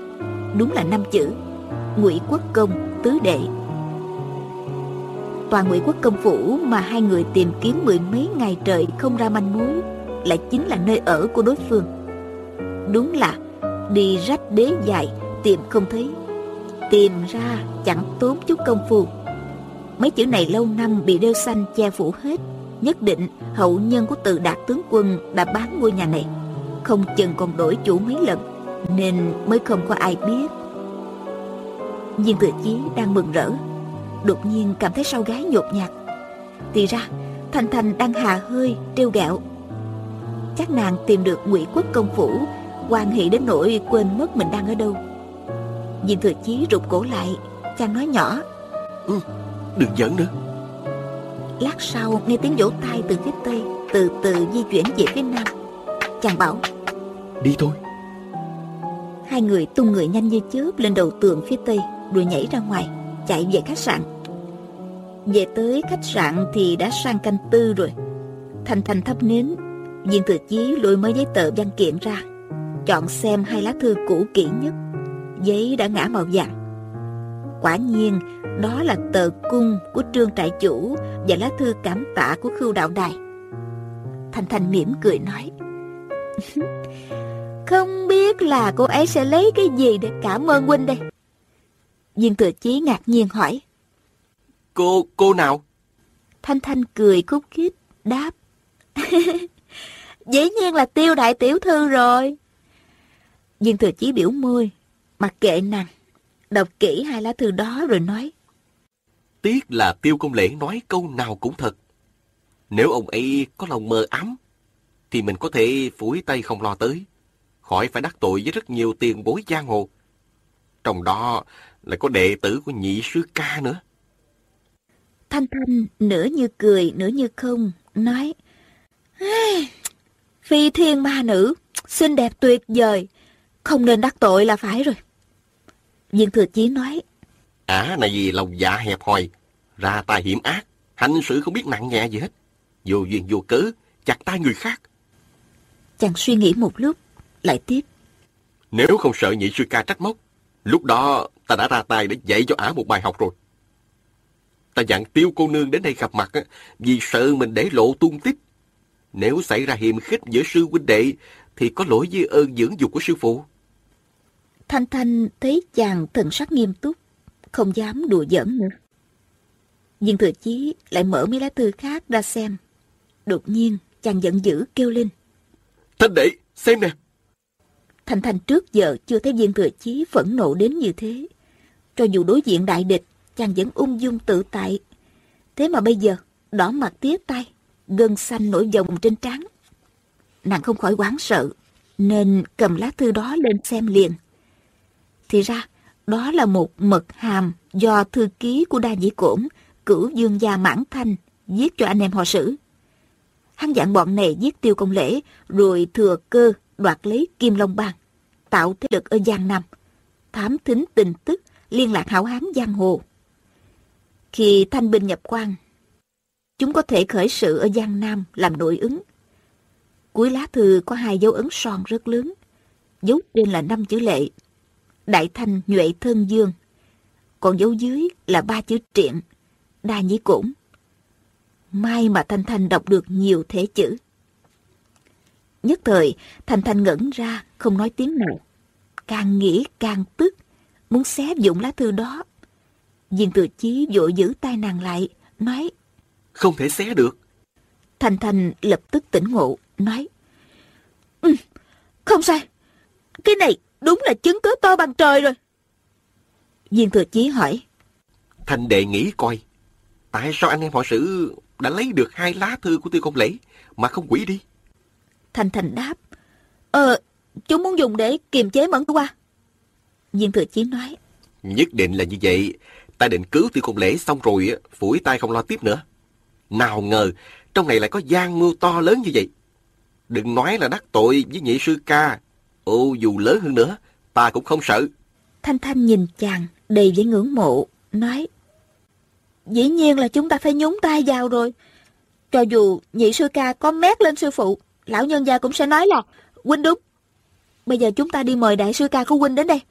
Đúng là năm chữ. Ngụy quốc công tứ đệ toàn ngụy quốc công phủ mà hai người tìm kiếm mười mấy ngày trời không ra manh mối lại chính là nơi ở của đối phương. Đúng là đi rách đế dài, tìm không thấy. Tìm ra chẳng tốn chút công phu. Mấy chữ này lâu năm bị đeo xanh che phủ hết, nhất định hậu nhân của từ đạt tướng quân đã bán ngôi nhà này. Không chừng còn đổi chủ mấy lần, nên mới không có ai biết. Viên Thừa Chí đang mừng rỡ. Đột nhiên cảm thấy sau gái nhột nhạt. Thì ra Thành Thành đang hà hơi trêu ghẹo. Chắc nàng tìm được ngụy quốc công phủ quan hệ đến nỗi quên mất mình đang ở đâu. Viên Thừa Chí rụt cổ lại Chàng nói nhỏ. Ừ, Đừng giỡn nữa. Lát sau nghe tiếng vỗ tay từ phía tây Từ từ di chuyển về phía nam. Chàng bảo Đi thôi. Hai người tung người nhanh như chớp lên đầu tường phía tây rồi nhảy ra ngoài chạy về khách sạn về tới khách sạn thì đã sang canh tư rồi. Thành thành thắp nến, viên thừa chí lôi mấy giấy tờ văn kiện ra, chọn xem hai lá thư cũ kỹ nhất. Giấy đã ngã màu vàng. Quả nhiên, đó là tờ cung của trương trại chủ và lá thư cảm tạ của khưu đạo đài. Thành thành mỉm cười nói, không biết là cô ấy sẽ lấy cái gì để cảm ơn huynh đây? Viên thừa chí ngạc nhiên hỏi. Cô, cô nào? Thanh Thanh cười khúc khích, đáp. Dĩ nhiên là tiêu đại tiểu thư rồi. Viên thừa chí biểu môi, mặc kệ nàng, đọc kỹ hai lá thư đó rồi nói. Tiếc là tiêu công lễ nói câu nào cũng thật. Nếu ông ấy có lòng mờ ám, thì mình có thể phủi tay không lo tới, khỏi phải đắc tội với rất nhiều tiền bối giang hồ. Trong đó lại có đệ tử của nhị sư ca nữa. Thanh Thanh nửa như cười, nửa như không, nói Phi thiên ma nữ, xinh đẹp tuyệt vời, không nên đắc tội là phải rồi. Viên Thừa Chí nói Ả này vì lòng dạ hẹp hòi, ra tay hiểm ác, hành sự không biết nặng nhẹ gì hết. Vô duyên vô cớ, chặt tay người khác. Chàng suy nghĩ một lúc, lại tiếp. Nếu không sợ nhị sư ca trách móc, lúc đó ta đã ra tay để dạy cho ả một bài học rồi. Ta dặn tiêu cô nương đến đây gặp mặt vì sợ mình để lộ tung tích. Nếu xảy ra hiềm khích giữa sư huynh đệ thì có lỗi với ơn dưỡng dục của sư phụ. Thanh Thanh thấy chàng thần sắc nghiêm túc, không dám đùa giỡn nữa. Nhưng thừa chí lại mở mấy lá thư khác ra xem. Đột nhiên chàng giận dữ kêu lên. Thanh đệ, xem nè. Thanh Thanh trước giờ chưa thấy viên thừa chí phẫn nộ đến như thế. Cho dù đối diện đại địch, chàng vẫn ung dung tự tại. Thế mà bây giờ, đỏ mặt tía tay, gân xanh nổi dòng trên trán. Nàng không khỏi hoảng sợ, nên cầm lá thư đó lên xem liền. Thì ra, đó là một mật hàm do thư ký của Đa nhĩ Cổn, cửu dương gia Mãn Thanh, viết cho anh em họ sử. Hắn dặn bọn này giết tiêu công lễ, rồi thừa cơ đoạt lấy Kim Long Bang, tạo thế lực ở Giang Nam, thám thính tình tức, liên lạc hảo hán giang hồ. Khi thanh binh nhập quan, chúng có thể khởi sự ở Giang Nam làm nội ứng. Cuối lá thư có hai dấu ấn son rất lớn, dấu trên là năm chữ lệ, đại thanh nhuệ thân dương, còn dấu dưới là ba chữ triện, đa nhĩ cổn. May mà Thanh Thanh đọc được nhiều thể chữ. Nhất thời, Thanh Thanh ngẩn ra, không nói tiếng nào. Càng nghĩ càng tức, muốn xé dụng lá thư đó. Viên tự chí vội giữ tay nàng lại, nói Không thể xé được. Thanh Thanh lập tức tỉnh ngộ, nói ừ, Không sai, cái này đúng là chứng cứ to bằng trời rồi. Viên thừa chí hỏi Thanh đệ nghĩ coi, tại sao anh em họ sử đã lấy được hai lá thư của tiêu công lễ mà không quỷ đi? Thanh Thanh đáp Ờ, chúng muốn dùng để kiềm chế mẫn qua. Viên thừa chí nói Nhất định là như vậy. Ta định cứu tiêu công lễ xong rồi, phủi tay không lo tiếp nữa. Nào ngờ, trong này lại có gian mưu to lớn như vậy. Đừng nói là đắc tội với nhị sư ca. Ô, dù lớn hơn nữa, ta cũng không sợ. Thanh Thanh nhìn chàng, đầy vẻ ngưỡng mộ, nói Dĩ nhiên là chúng ta phải nhúng tay vào rồi. Cho dù nhị sư ca có mét lên sư phụ, lão nhân gia cũng sẽ nói là Huynh đúng. Bây giờ chúng ta đi mời đại sư ca của Huynh đến đây.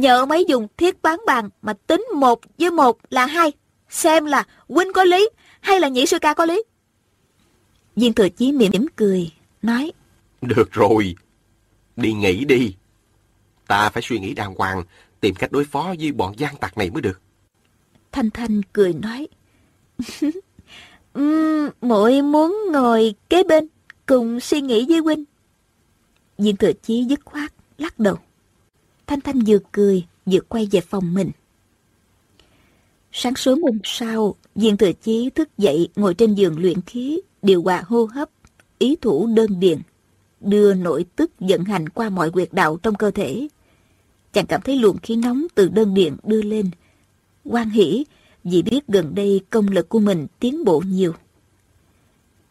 Nhờ ông ấy dùng thiết bán bàn mà tính một với một là hai. Xem là Huynh có lý hay là nhị sư ca có lý. Viên thừa chí mỉm cười, nói Được rồi, đi nghỉ đi. Ta phải suy nghĩ đàng hoàng, tìm cách đối phó với bọn gian tặc này mới được. Thanh Thanh cười nói um, muội muốn ngồi kế bên cùng suy nghĩ với huynh. Viên thừa chí dứt khoát, lắc đầu. Thanh Thanh vừa cười, vừa quay về phòng mình. Sáng sớm hôm sau, Diện thừa chí thức dậy ngồi trên giường luyện khí, điều hòa hô hấp, ý thủ đơn điền, đưa nội tức vận hành qua mọi quyệt đạo trong cơ thể. Chàng cảm thấy luồng khí nóng từ đơn điện đưa lên. quan hỷ vì biết gần đây công lực của mình tiến bộ nhiều.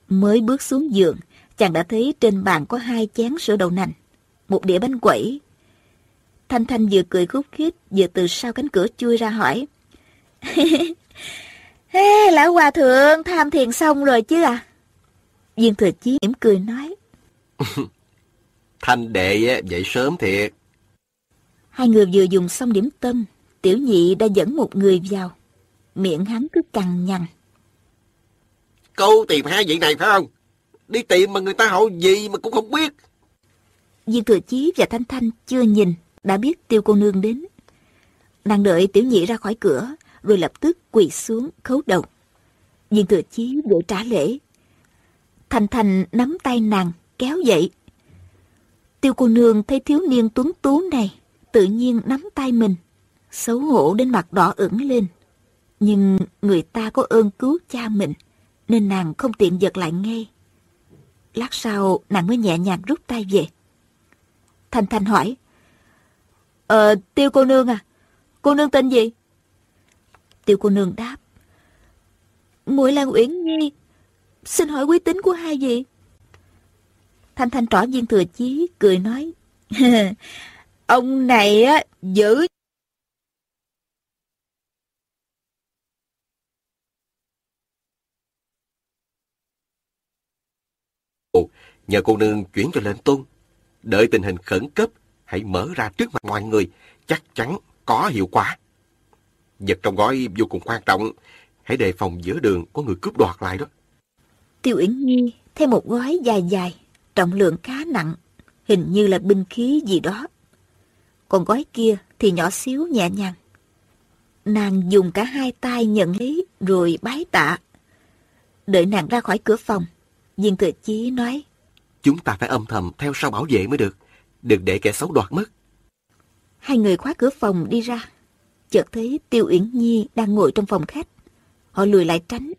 Mới bước xuống giường, chàng đã thấy trên bàn có hai chén sữa đậu nành, một đĩa bánh quẩy. Thanh Thanh vừa cười khúc khích, vừa từ sau cánh cửa chui ra hỏi. Ê, lão hòa thượng tham thiền xong rồi chứ à? Viên thừa chí mỉm cười nói. Thanh đệ dậy sớm thiệt. Hai người vừa dùng xong điểm tâm, tiểu nhị đã dẫn một người vào. Miệng hắn cứ cằn nhằn. Cô tìm hai vị này phải không? Đi tìm mà người ta họ gì mà cũng không biết. Viên Thừa Chí và Thanh Thanh chưa nhìn, đã biết tiêu cô nương đến. Nàng đợi tiểu nhị ra khỏi cửa, rồi lập tức quỳ xuống khấu đầu. Viên Thừa Chí vội trả lễ. Thanh Thanh nắm tay nàng, kéo dậy. Tiêu cô nương thấy thiếu niên tuấn tú này, tự nhiên nắm tay mình, xấu hổ đến mặt đỏ ửng lên. Nhưng người ta có ơn cứu cha mình, nên nàng không tiện giật lại ngay. Lát sau, nàng mới nhẹ nhàng rút tay về. Thanh Thanh hỏi, Ờ, Tiêu cô nương à, cô nương tên gì? Tiêu cô nương đáp, muội là Uyển Nhi, xin hỏi quý tính của hai vị? Thanh Thanh trỏ viên thừa chí, cười nói, Ông này á, giữ Nhờ cô nương chuyển cho lên tôn. Đợi tình hình khẩn cấp, hãy mở ra trước mặt mọi người, chắc chắn có hiệu quả. Vật trong gói vô cùng quan trọng, hãy đề phòng giữa đường có người cướp đoạt lại đó. Tiêu Yến Nhi thêm một gói dài dài, trọng lượng khá nặng, hình như là binh khí gì đó. Còn gói kia thì nhỏ xíu nhẹ nhàng. Nàng dùng cả hai tay nhận lấy rồi bái tạ. Đợi nàng ra khỏi cửa phòng, viên thừa chí nói. Chúng ta phải âm thầm theo sau bảo vệ mới được, đừng để kẻ xấu đoạt mất. Hai người khóa cửa phòng đi ra. Chợt thấy Tiêu Uyển Nhi đang ngồi trong phòng khách. Họ lùi lại tránh.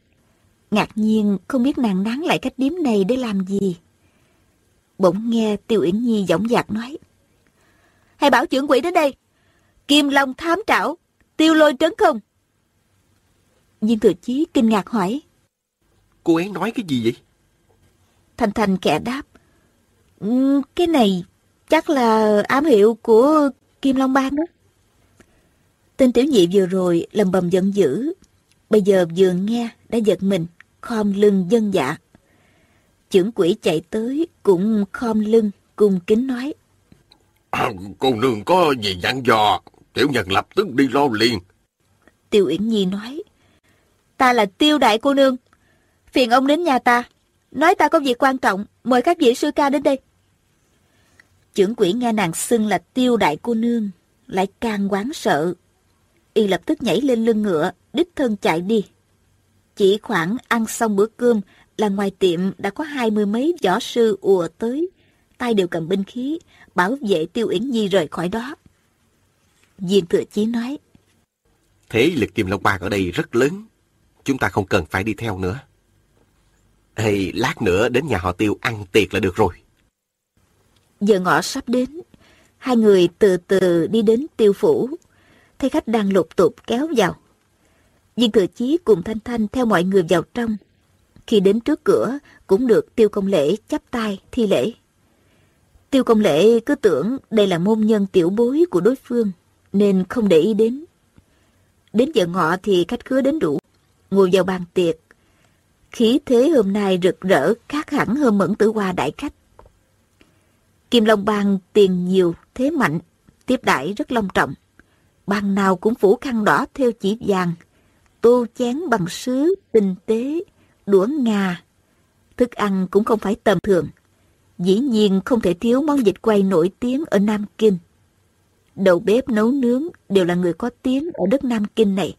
ngạc nhiên không biết nàng nán lại cách điếm này để làm gì. Bỗng nghe Tiêu Uyển Nhi giọng dạc nói. Hãy bảo trưởng quỷ đến đây. Kim Long thám trảo, tiêu lôi trấn không? Viên thừa chí kinh ngạc hỏi. Cô ấy nói cái gì vậy? Thành Thành kẻ đáp. "Ừ, Cái này chắc là ám hiệu của Kim Long Bang đó. Tên tiểu nhị vừa rồi lầm bầm giận dữ. Bây giờ vừa nghe đã giật mình, khom lưng dân dạ. Trưởng quỷ chạy tới cũng khom lưng, cung kính nói. À, cô nương có gì dặn dò, tiểu nhân lập tức đi lo liền. Tiêu Uyển Nhi nói. Ta là tiêu đại cô nương. Phiền ông đến nhà ta. Nói ta có việc quan trọng, mời các vị sư ca đến đây. Trưởng quỷ nghe nàng xưng là tiêu đại cô nương, lại càng quán sợ. Y lập tức nhảy lên lưng ngựa, đích thân chạy đi. Chỉ khoảng ăn xong bữa cơm là ngoài tiệm đã có hai mươi mấy võ sư ùa tới, tay đều cầm binh khí, bảo vệ tiêu uyển nhi rời khỏi đó. diên thừa chí nói, Thế lực Kim Long Bang ở đây rất lớn. Chúng ta không cần phải đi theo nữa. Hay lát nữa đến nhà họ tiêu ăn tiệc là được rồi. Giờ ngọ sắp đến, hai người từ từ đi đến tiêu phủ, thấy khách đang lục tục kéo vào. Viên thừa chí cùng Thanh Thanh theo mọi người vào trong. Khi đến trước cửa, cũng được tiêu công lễ chắp tay thi lễ. Tiêu công lễ cứ tưởng đây là môn nhân tiểu bối của đối phương, nên không để ý đến. Đến giờ ngọ thì khách khứa đến đủ, ngồi vào bàn tiệc. Khí thế hôm nay rực rỡ khác hẳn hơn mẫn tử hoa đại khách. Kim Long Bang tiền nhiều, thế mạnh, tiếp đãi rất long trọng. Bang nào cũng phủ khăn đỏ theo chỉ vàng, tô chén bằng sứ, tinh tế, đũa ngà. Thức ăn cũng không phải tầm thường. Dĩ nhiên không thể thiếu món vịt quay nổi tiếng ở Nam Kinh. Đầu bếp nấu nướng đều là người có tiếng ở đất Nam Kinh này.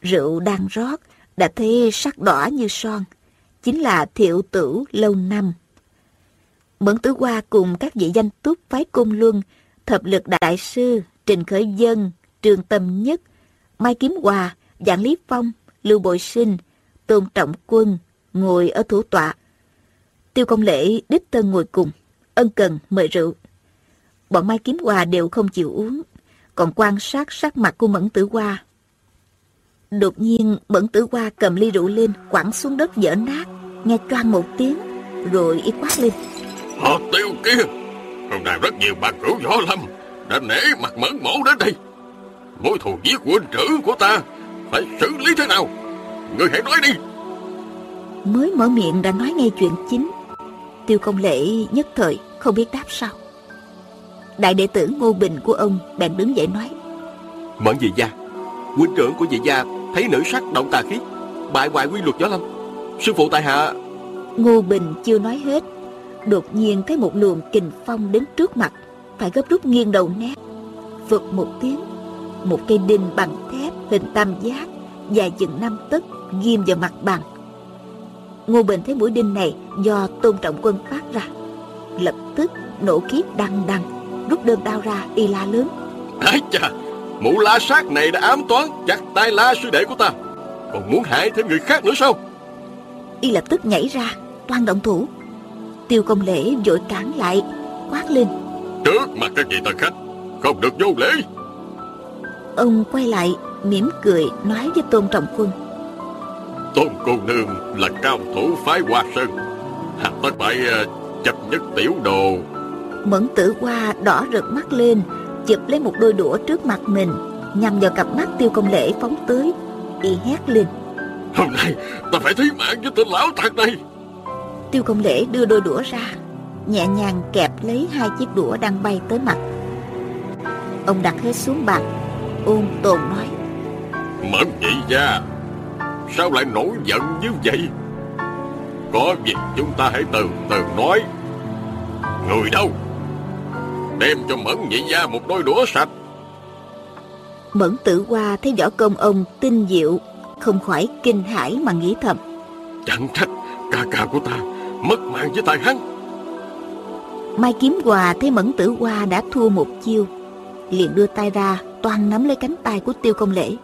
Rượu đang rót đã thấy sắc đỏ như son, chính là thiệu tử lâu năm. Mẫn Tử Hoa cùng các vị danh túc phái cung luân, thập lực đại sư, Trình Khởi Dân, Trường Tâm Nhất, Mai Kiếm Hòa, Giảng Lý Phong, Lưu Bội Sinh, Tôn Trọng Quân, ngồi ở thủ tọa. Tiêu Công Lễ đích thân ngồi cùng, ân cần mời rượu. Bọn Mai Kiếm Hòa đều không chịu uống, còn quan sát sắc mặt của Mẫn Tử Hoa. Đột nhiên Mẫn Tử Hoa cầm ly rượu lên, quẳng xuống đất dở nát, nghe choang một tiếng, rồi y quát lên. Họ tiêu kia, hôm nay rất nhiều bà cửu võ lâm đã nể mặt mẫn mổ đến đây. Mối thù giết huynh trưởng của ta phải xử lý thế nào? Người hãy nói đi. Mới mở miệng đã nói ngay chuyện chính. Tiêu công lễ nhất thời không biết đáp sao. Đại đệ tử Ngô Bình của ông bèn đứng dậy nói. Mẫn dị gia, huynh trưởng của dị gia thấy nữ sắc động tà khí, bại hoại quy luật võ lâm. Sư phụ tại hạ Ngô Bình chưa nói hết. Đột nhiên thấy một luồng kình phong đến trước mặt, phải gấp rút nghiêng đầu né. Vượt một tiếng, một cây đinh bằng thép hình tam giác, dài chừng năm tấc ghim vào mặt bằng. Ngô Bình thấy mũi đinh này do Tôn Trọng Quân phát ra, lập tức nổ khí đằng đằng, rút đơn đao ra y la lớn. Ái chà, mụ la sát này đã ám toán chặt tay la sư đệ của ta. Còn muốn hại thêm người khác nữa sao? Y lập tức nhảy ra, toan động thủ. Tiêu công lễ vội cản lại, quát lên. Trước mặt các vị tân khách, không được vô lễ. Ông quay lại, mỉm cười nói với Tôn Trọng Quân. Tôn cô nương là cao thủ phái Hoa Sơn. Hạt tất phải ờ, chấp nhất tiểu đồ. Mẫn tử hoa đỏ rực mắt lên, chụp lấy một đôi đũa trước mặt mình, nhằm vào cặp mắt tiêu công lễ phóng tới. Y hét lên. Hôm nay ta phải thí mạng với tên lão tặc này. Tiêu công lễ đưa đôi đũa ra, nhẹ nhàng kẹp lấy hai chiếc đũa đang bay tới mặt. Ông đặt hết xuống bàn, ôn tồn nói. Mẫn nhị gia, sao lại nổi giận như vậy? Có việc chúng ta hãy từ từ nói. Người đâu? Đem cho Mẫn nhị gia một đôi đũa sạch. Mẫn tử hoa thấy võ công ông tinh diệu, không khỏi kinh hãi mà nghĩ thầm. Chẳng trách ca ca của ta mất mạng với tay hắn. Mai Kiếm Hòa thấy Mẫn Tử Hoa đã thua một chiêu, liền đưa tay ra, toàn nắm lấy cánh tay của Tiêu Công Lễ.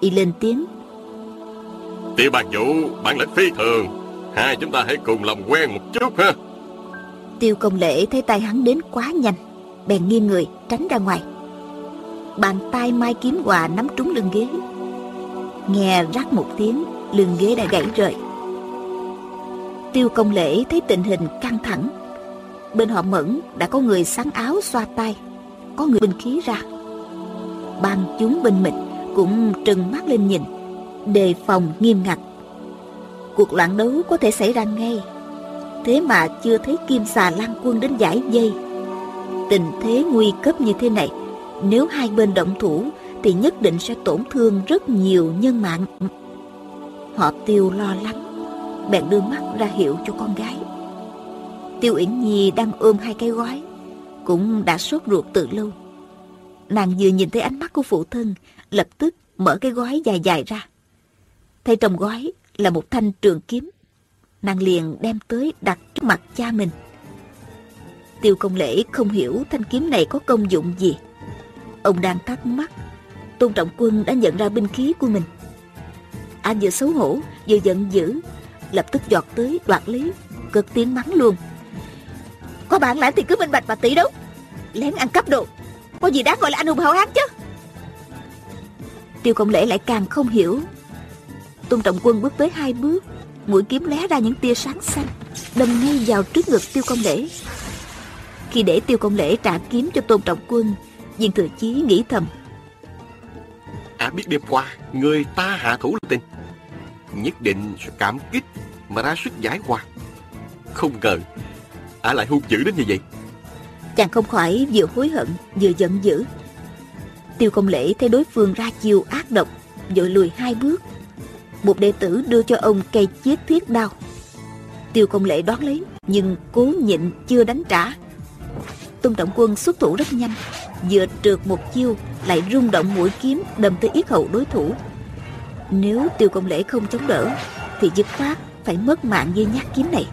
Y lên tiếng, Tiêu bạc vụ bản lĩnh phi thường. Hai chúng ta hãy cùng làm quen một chút ha. Tiêu công lễ thấy tay hắn đến quá nhanh Bèn nghiêng người tránh ra ngoài. Bàn tay mai kiếm quà nắm trúng lưng ghế. Nghe rắc một tiếng Lưng ghế đã gãy rời Tiêu công lễ thấy tình hình căng thẳng. Bên họ mẫn đã có người sáng áo xoa tay, Có người binh khí ra. Ban chúng bên mình cũng trừng mắt lên nhìn, Đề phòng nghiêm ngặt. Cuộc loạn đấu có thể xảy ra ngay. Thế mà chưa thấy kim xà lan quân đến giải dây. Tình thế nguy cấp như thế này, Nếu hai bên động thủ Thì nhất định sẽ tổn thương rất nhiều nhân mạng. Họ tiêu lo lắng. Bèn đưa mắt ra hiệu cho con gái. Tiêu Uyển Nhi đang ôm hai cái gói, Cũng đã sốt ruột từ lâu. Nàng vừa nhìn thấy ánh mắt của phụ thân, Lập tức mở cái gói dài dài ra. Thấy trong gói là một thanh trường kiếm. Nàng liền đem tới đặt trước mặt cha mình. Tiêu công lễ không hiểu thanh kiếm này có công dụng gì. Ông đang thắc mắc, Tôn Trọng Quân đã nhận ra binh khí của mình. Anh vừa xấu hổ, Vừa giận dữ Lập tức giọt tới, đoạt lý Cực tiếng mắng luôn. Có bản lãnh thì cứ minh bạch mà tỷ đấu Lén ăn cắp đồ. Có gì đáng gọi là anh hùng hào hán chứ? Tiêu công lễ lại càng không hiểu. Tôn Trọng Quân bước tới hai bước, mũi kiếm lé ra những tia sáng xanh, đâm ngay vào trước ngực tiêu công lễ. Khi để tiêu công lễ trả kiếm cho tôn trọng quân, viên thừa chí nghĩ thầm. À biết đêm qua, Người ta hạ thủ tình. Nhất định sẽ cảm kích Mà ra sức giải hòa. Không ngờ À lại hung dữ đến như vậy. Chàng không khỏi vừa hối hận, vừa giận dữ. Tiêu công lễ thấy đối phương ra chiêu ác độc, vội lùi hai bước. Một đệ tử đưa cho ông cây chiếc thiết đao tiêu công lễ đón lấy, nhưng cố nhịn chưa đánh trả. Tôn trọng quân xuất thủ rất nhanh, vừa trượt một chiêu, lại rung động mũi kiếm đâm tới yết hầu đối thủ nếu tiêu công lễ không chống đỡ, thì dứt khoát phải mất mạng như nhát kiếm này.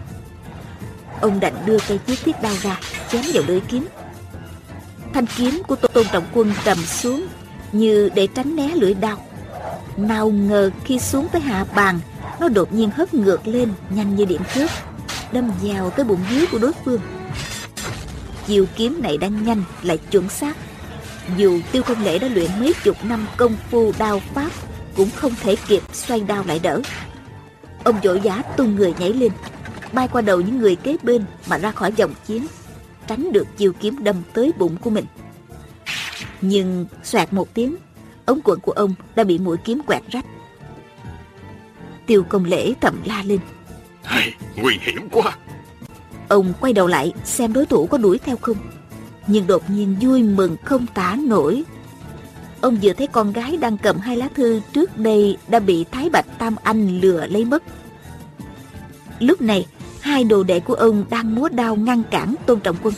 Ông đành đưa cây chiếc thiết đao ra, chém vào lưỡi kiếm. Thanh kiếm của tôn trọng quân trầm xuống như để tránh né lưỡi đao. Nào ngờ khi xuống tới hạ bàn, Nó đột nhiên hất ngược lên, Nhanh như điện trước, Đâm vào tới bụng dưới của đối phương. Chiều kiếm này đang nhanh, Lại chuẩn xác. Dù tiêu công lễ đã luyện mấy chục năm công phu đao pháp cũng không thể kịp xoay đao lại đỡ Ông vội vã tung người nhảy lên Bay qua đầu những người kế bên Mà ra khỏi vòng chiến Tránh được chiều kiếm đâm tới bụng của mình Nhưng xoẹt một tiếng ống quần của ông đã bị mũi kiếm quẹt rách. Tiêu công lễ thầm la lên. Hey, nguy hiểm quá. Ông quay đầu lại xem đối thủ có đuổi theo không. Nhưng đột nhiên vui mừng không tả nổi. Ông vừa thấy con gái đang cầm hai lá thư trước đây đã bị Thái Bạch Tam Anh lừa lấy mất. Lúc này, hai đồ đệ của ông đang múa đao ngăn cản Tôn Trọng Quân.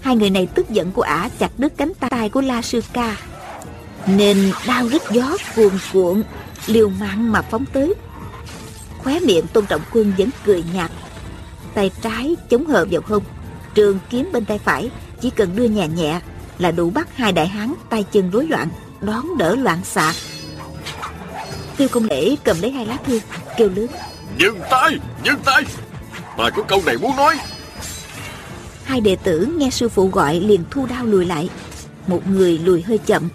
Hai người này tức giận của ả chặt đứt cánh tay của La Sư Ca nên đau rít gió cuồn cuộn liều mạng mà phóng tới khóe miệng tôn trọng quân vẫn cười nhạt tay trái chống hờ vào hông trường kiếm bên tay phải chỉ cần đưa nhẹ nhẹ là đủ bắt hai đại hán tay chân rối loạn đón đỡ loạn xạ. Tiêu công lễ cầm lấy hai lá thư kêu lớn. Dừng tay dừng tay. Ta có câu này muốn nói. Hai đệ tử nghe sư phụ gọi liền thu đao lùi lại. Một người lùi hơi chậm.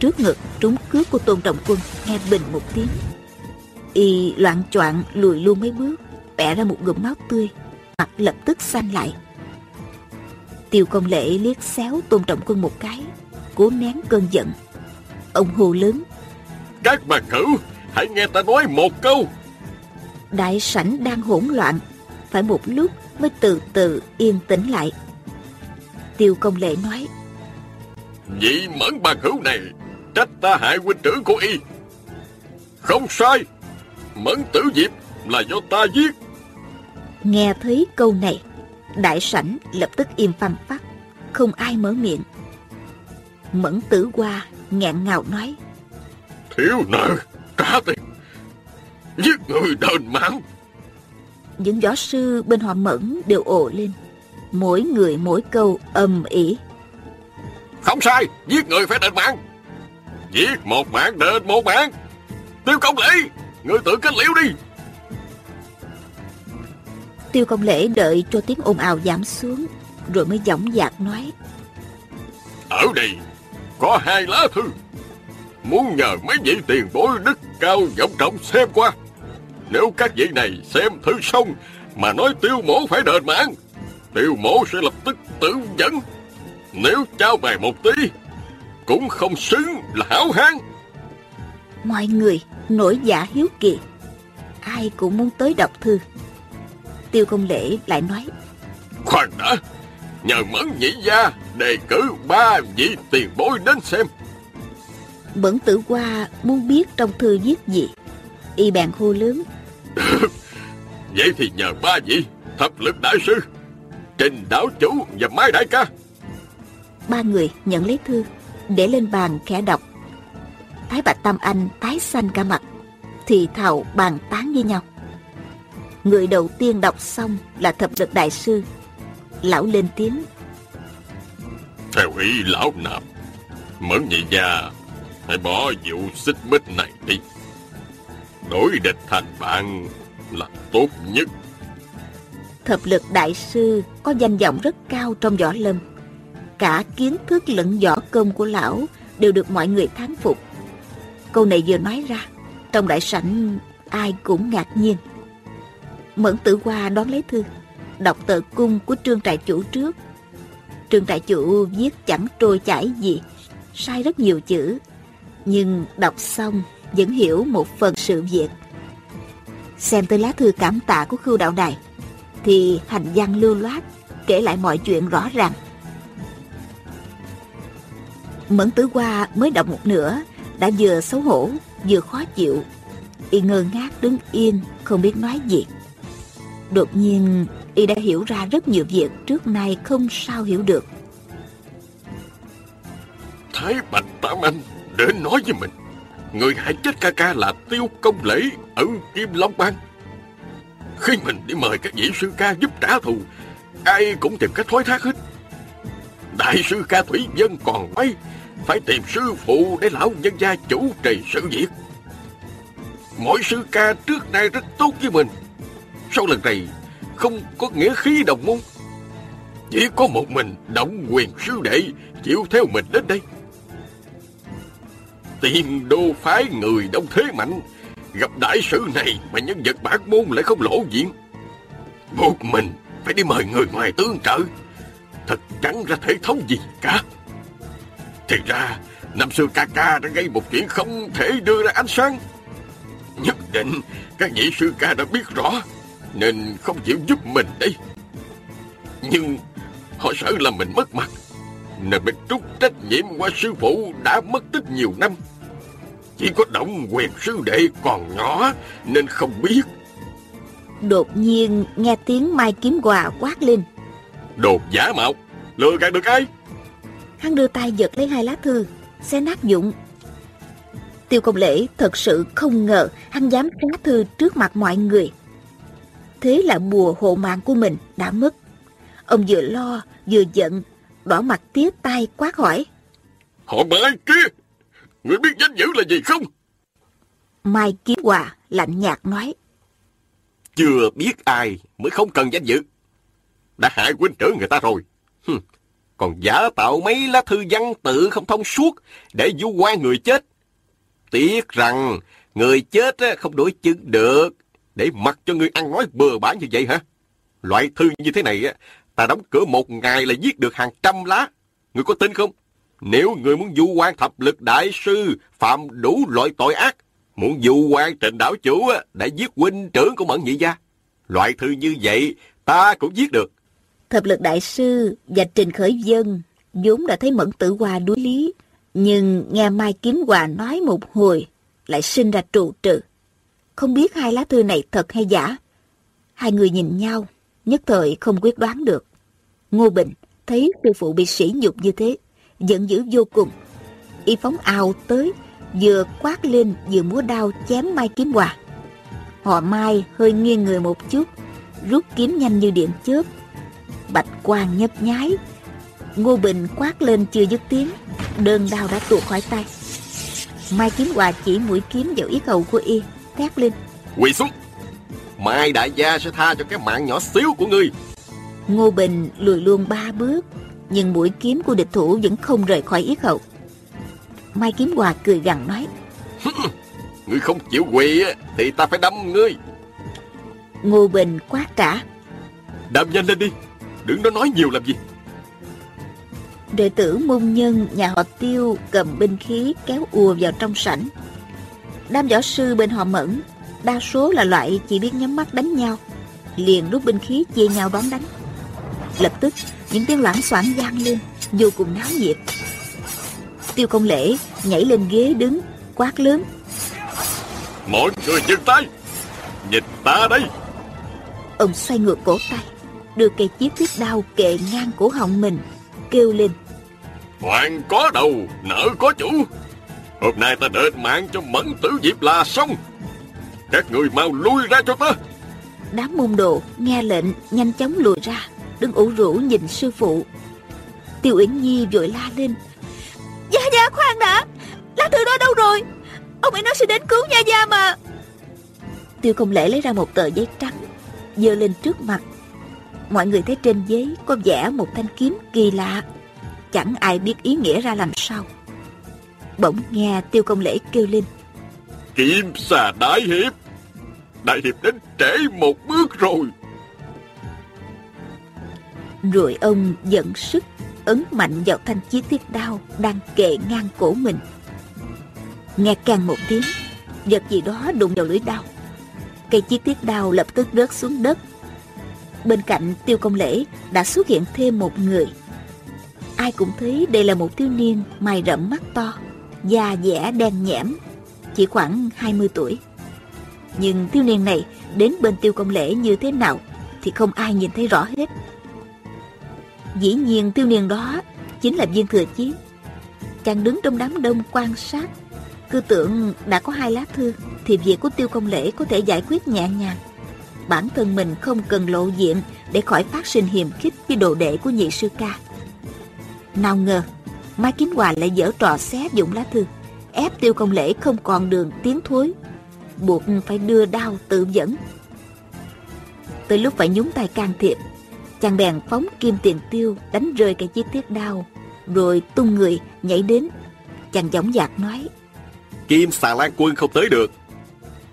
Trước ngực trúng cướp của tôn trọng quân nghe bình một tiếng. Y loạn choạng lùi luôn mấy bước bẻ ra một ngụm máu tươi mặt lập tức xanh lại tiêu công lễ liếc xéo tôn trọng quân một cái cố nén cơn giận. Ông hồ lớn các bà cửu hãy nghe ta nói một câu. Đại sảnh đang hỗn loạn phải một lúc mới từ từ yên tĩnh lại. Tiêu công lễ nói vị mẫn bà cửu này trách ta hại huynh trưởng của y. Không sai Mẫn tử diệp là do ta giết. Nghe thấy câu này Đại sảnh lập tức im phăng phát Không ai mở miệng. Mẫn tử qua nghẹn ngào nói Thiếu nợ trả tiền Giết người đền mạng. Những võ sư bên họ mẫn đều ồ lên Mỗi người mỗi câu âm ỉ Không sai Giết người phải đền mạng. Giết một mạng đền một mạng. Tiêu công lỵ Người tự kết liễu đi Tiêu công lễ đợi cho tiếng ồn ào giảm xuống Rồi mới giọng dạc nói. Ở đây có hai lá thư. Muốn nhờ mấy vị tiền bối đức cao vọng trọng xem qua. Nếu các vị này xem thư xong Mà nói tiêu mổ phải đền mạng Tiêu mổ sẽ lập tức tự dẫn. Nếu trao bài một tí Cũng không xứng là hảo hán. Mọi người nổi dạ hiếu kỳ. Ai cũng muốn tới đọc thư Tiêu công lễ lại nói. Khoan đã Nhờ mẫn nhị gia đề cử ba vị tiền bối đến xem. Bẩn tử qua muốn biết trong thư viết gì. Y bèn hô lớn. Vậy thì nhờ ba vị Thập lực đại sư Trình đảo chủ và Mai đại ca. Ba người nhận lấy thư Để lên bàn khẽ đọc. Thái Bạch Tam Anh tái xanh cả mặt Thì thào bàn tán với nhau Người đầu tiên đọc xong là thập lực đại sư. Lão lên tiếng. Theo ý lão nạp Mẫn nhị gia Hãy bỏ vụ xích mích này đi. Đối địch thành bạn Là tốt nhất. Thập lực đại sư có danh vọng rất cao trong võ lâm. Cả kiến thức lẫn võ công của lão Đều được mọi người thán phục. Câu này vừa nói ra Trong đại sảnh ai cũng ngạc nhiên Mẫn tử hoa đón lấy thư. Đọc tờ cung của trương trại chủ trước. Trương trại chủ viết chẳng trôi chảy gì, Sai rất nhiều chữ. Nhưng đọc xong, Vẫn hiểu một phần sự việc. Xem tới lá thư cảm tạ của khưu đạo đài, Thì hành văn lưu loát, Kể lại mọi chuyện rõ ràng. Mẫn tử hoa mới đọc một nửa, Đã vừa xấu hổ, Vừa khó chịu. Y ngơ ngác đứng yên, Không biết nói gì. Đột nhiên, Y đã hiểu ra rất nhiều việc Trước nay không sao hiểu được. Thái Bạch Tam Anh đến nói với mình, Người hại chết ca ca là Tiêu Công Lễ Ở Kim Long Bang. Khi mình đi mời các vị sư ca giúp trả thù, Ai cũng tìm cách thoái thác hết. Đại sư ca Thủy Dân còn mấy Phải tìm sư phụ để lão nhân gia chủ trì sự việc. Mỗi sư ca trước nay rất tốt với mình sau lần này, không có nghĩa khí đồng môn. Chỉ có một mình động quyền sư đệ Chịu theo mình đến đây. Tiền đô phái người đông thế mạnh, Gặp đại sự này mà nhân vật bản môn lại không lộ diện. Một mình phải đi mời người ngoài tương trợ. Thật chẳng ra thể thống gì cả. Thì ra, Năm xưa ca ca đã gây một chuyện không thể đưa ra ánh sáng. Nhất định các vị sư ca đã biết rõ. Nên không chịu giúp mình đây Nhưng họ sợ là mình mất mặt Nên mới trút trách nhiệm qua sư phụ đã mất tích nhiều năm. Chỉ có động quyền sư đệ còn nhỏ Nên không biết. Đột nhiên nghe tiếng Mai Kiếm Hòa quát lên. Đồ giả mạo Lừa gạt được ai? Hắn đưa tay giật lấy hai lá thư Xé nát dụng. Tiêu công lễ thật sự không ngờ Hắn dám trá thư trước mặt mọi người Thế là bùa hộ mạng của mình đã mất Ông vừa lo vừa giận Đỏ mặt tía tay quát hỏi Họ mai kia Người biết danh dự là gì không Mai Kiếm Hòa lạnh nhạt nói Chưa biết ai mới không cần danh dự. Đã hại huynh trưởng người ta rồi. Hừm. Còn giả tạo mấy lá thư văn tự không thông suốt để vu quan người chết. Tiếc rằng người chết không đối chứng được để mặc cho người ăn nói bừa bãi như vậy hả? Loại thư như thế này á, ta đóng cửa một ngày là viết được hàng trăm lá. Người có tin không? Nếu người muốn vu quan thập lực đại sư phạm đủ loại tội ác, muốn vu quan trình đảo chủ để đã giết huynh trưởng của Mẫn Nhị Gia. Loại thư như vậy ta cũng viết được. Thập lực đại sư và Trình Khởi Dân vốn đã thấy Mẫn Tử hòa đối lý, nhưng nghe Mai Kiếm Hòa nói một hồi lại sinh ra trụ trừ. Không biết hai lá thư này thật hay giả. Hai người nhìn nhau, nhất thời không quyết đoán được. Ngô Bình thấy sư phụ bị sỉ nhục như thế, giận dữ vô cùng. Y phóng ào tới, vừa quát lên vừa múa đao chém Mai Kiếm Hòa. Họ Mai hơi nghiêng người một chút, rút kiếm nhanh như điện chớp. Bạch quang nhấp nháy, Ngô Bình quát lên chưa dứt tiếng, đơn đao đã tuột khỏi tay. Mai Kiếm Hòa chỉ mũi kiếm vào yết hầu của y, thét lên. Quỳ xuống! Mai đại gia sẽ tha cho cái mạng nhỏ xíu của ngươi. Ngô Bình lùi luôn ba bước, nhưng mũi kiếm của địch thủ vẫn không rời khỏi yết hậu. Mai Kiếm Hòa cười gằn nói. ngươi không chịu quỳ thì ta phải đâm ngươi. Ngô Bình quát trả. Đâm nhanh lên đi, đừng có nói nhiều làm gì. Đệ tử môn nhân nhà họ tiêu cầm binh khí kéo ùa vào trong sảnh. Đám võ sư bên họ mẫn, đa số là loại chỉ biết nhắm mắt đánh nhau, liền rút binh khí chia nhau đón đánh. Lập tức, những tiếng loảng xoảng vang lên, vô cùng náo nhiệt. Tiêu công lễ nhảy lên ghế đứng, quát lớn. Mọi người dừng tay, nhìn ta đây. Ông xoay ngược cổ tay, đưa cây chiếc thiết đao kệ ngang cổ họng mình, kêu lên. Hoàng có đầu, nợ có chủ. Hôm nay ta đền mạng cho mẫn tử diệp là xong. Các người mau lui ra cho ta. Đám môn đồ nghe lệnh nhanh chóng lùi ra, Đừng ủ rũ nhìn sư phụ. Tiêu Uyển Nhi vội la lên. Gia Gia khoan đã, lá thư đó đâu rồi? Ông ấy nói sẽ đến cứu Gia Gia mà. Tiêu không lễ lấy ra một tờ giấy trắng, giơ lên trước mặt. Mọi người thấy trên giấy có vẽ một thanh kiếm kỳ lạ. Chẳng ai biết ý nghĩa ra làm sao. Bỗng nghe tiêu công lễ kêu lên. Kim xà đại hiệp Đại hiệp đến trễ một bước rồi. Rồi ông dẫn sức Ấn mạnh vào thanh chiếc thiết đao Đang kệ ngang cổ mình. Nghe càng một tiếng Vật gì đó đụng vào lưỡi đao. Cây chiếc thiết đao lập tức rớt xuống đất. Bên cạnh tiêu công lễ Đã xuất hiện thêm một người. Ai cũng thấy đây là một thiếu niên Mày rậm mắt to Da dẻ đen nhẽm chỉ khoảng 20 tuổi. Nhưng thiếu niên này đến bên tiêu công lễ như thế nào thì không ai nhìn thấy rõ hết. Dĩ nhiên thiếu niên đó chính là viên thừa chí. Chàng đứng trong đám đông quan sát, cứ tưởng đã có hai lá thư thì việc của tiêu công lễ có thể giải quyết nhẹ nhàng. Bản thân mình không cần lộ diện để khỏi phát sinh hiềm khích với đồ đệ của nhị sư ca. Nào ngờ, Mai Kính Hòa lại dở trò xé dụng lá thư. Ép tiêu công lễ không còn đường tiến thối. Buộc phải đưa đao tự dẫn. Tới lúc phải nhúng tay can thiệp, chàng bèn phóng kim tiền tiêu đánh rơi cái chiếc tiết đao, rồi tung người nhảy đến. Chàng giọng dạc nói, kim xà lan quân không tới được.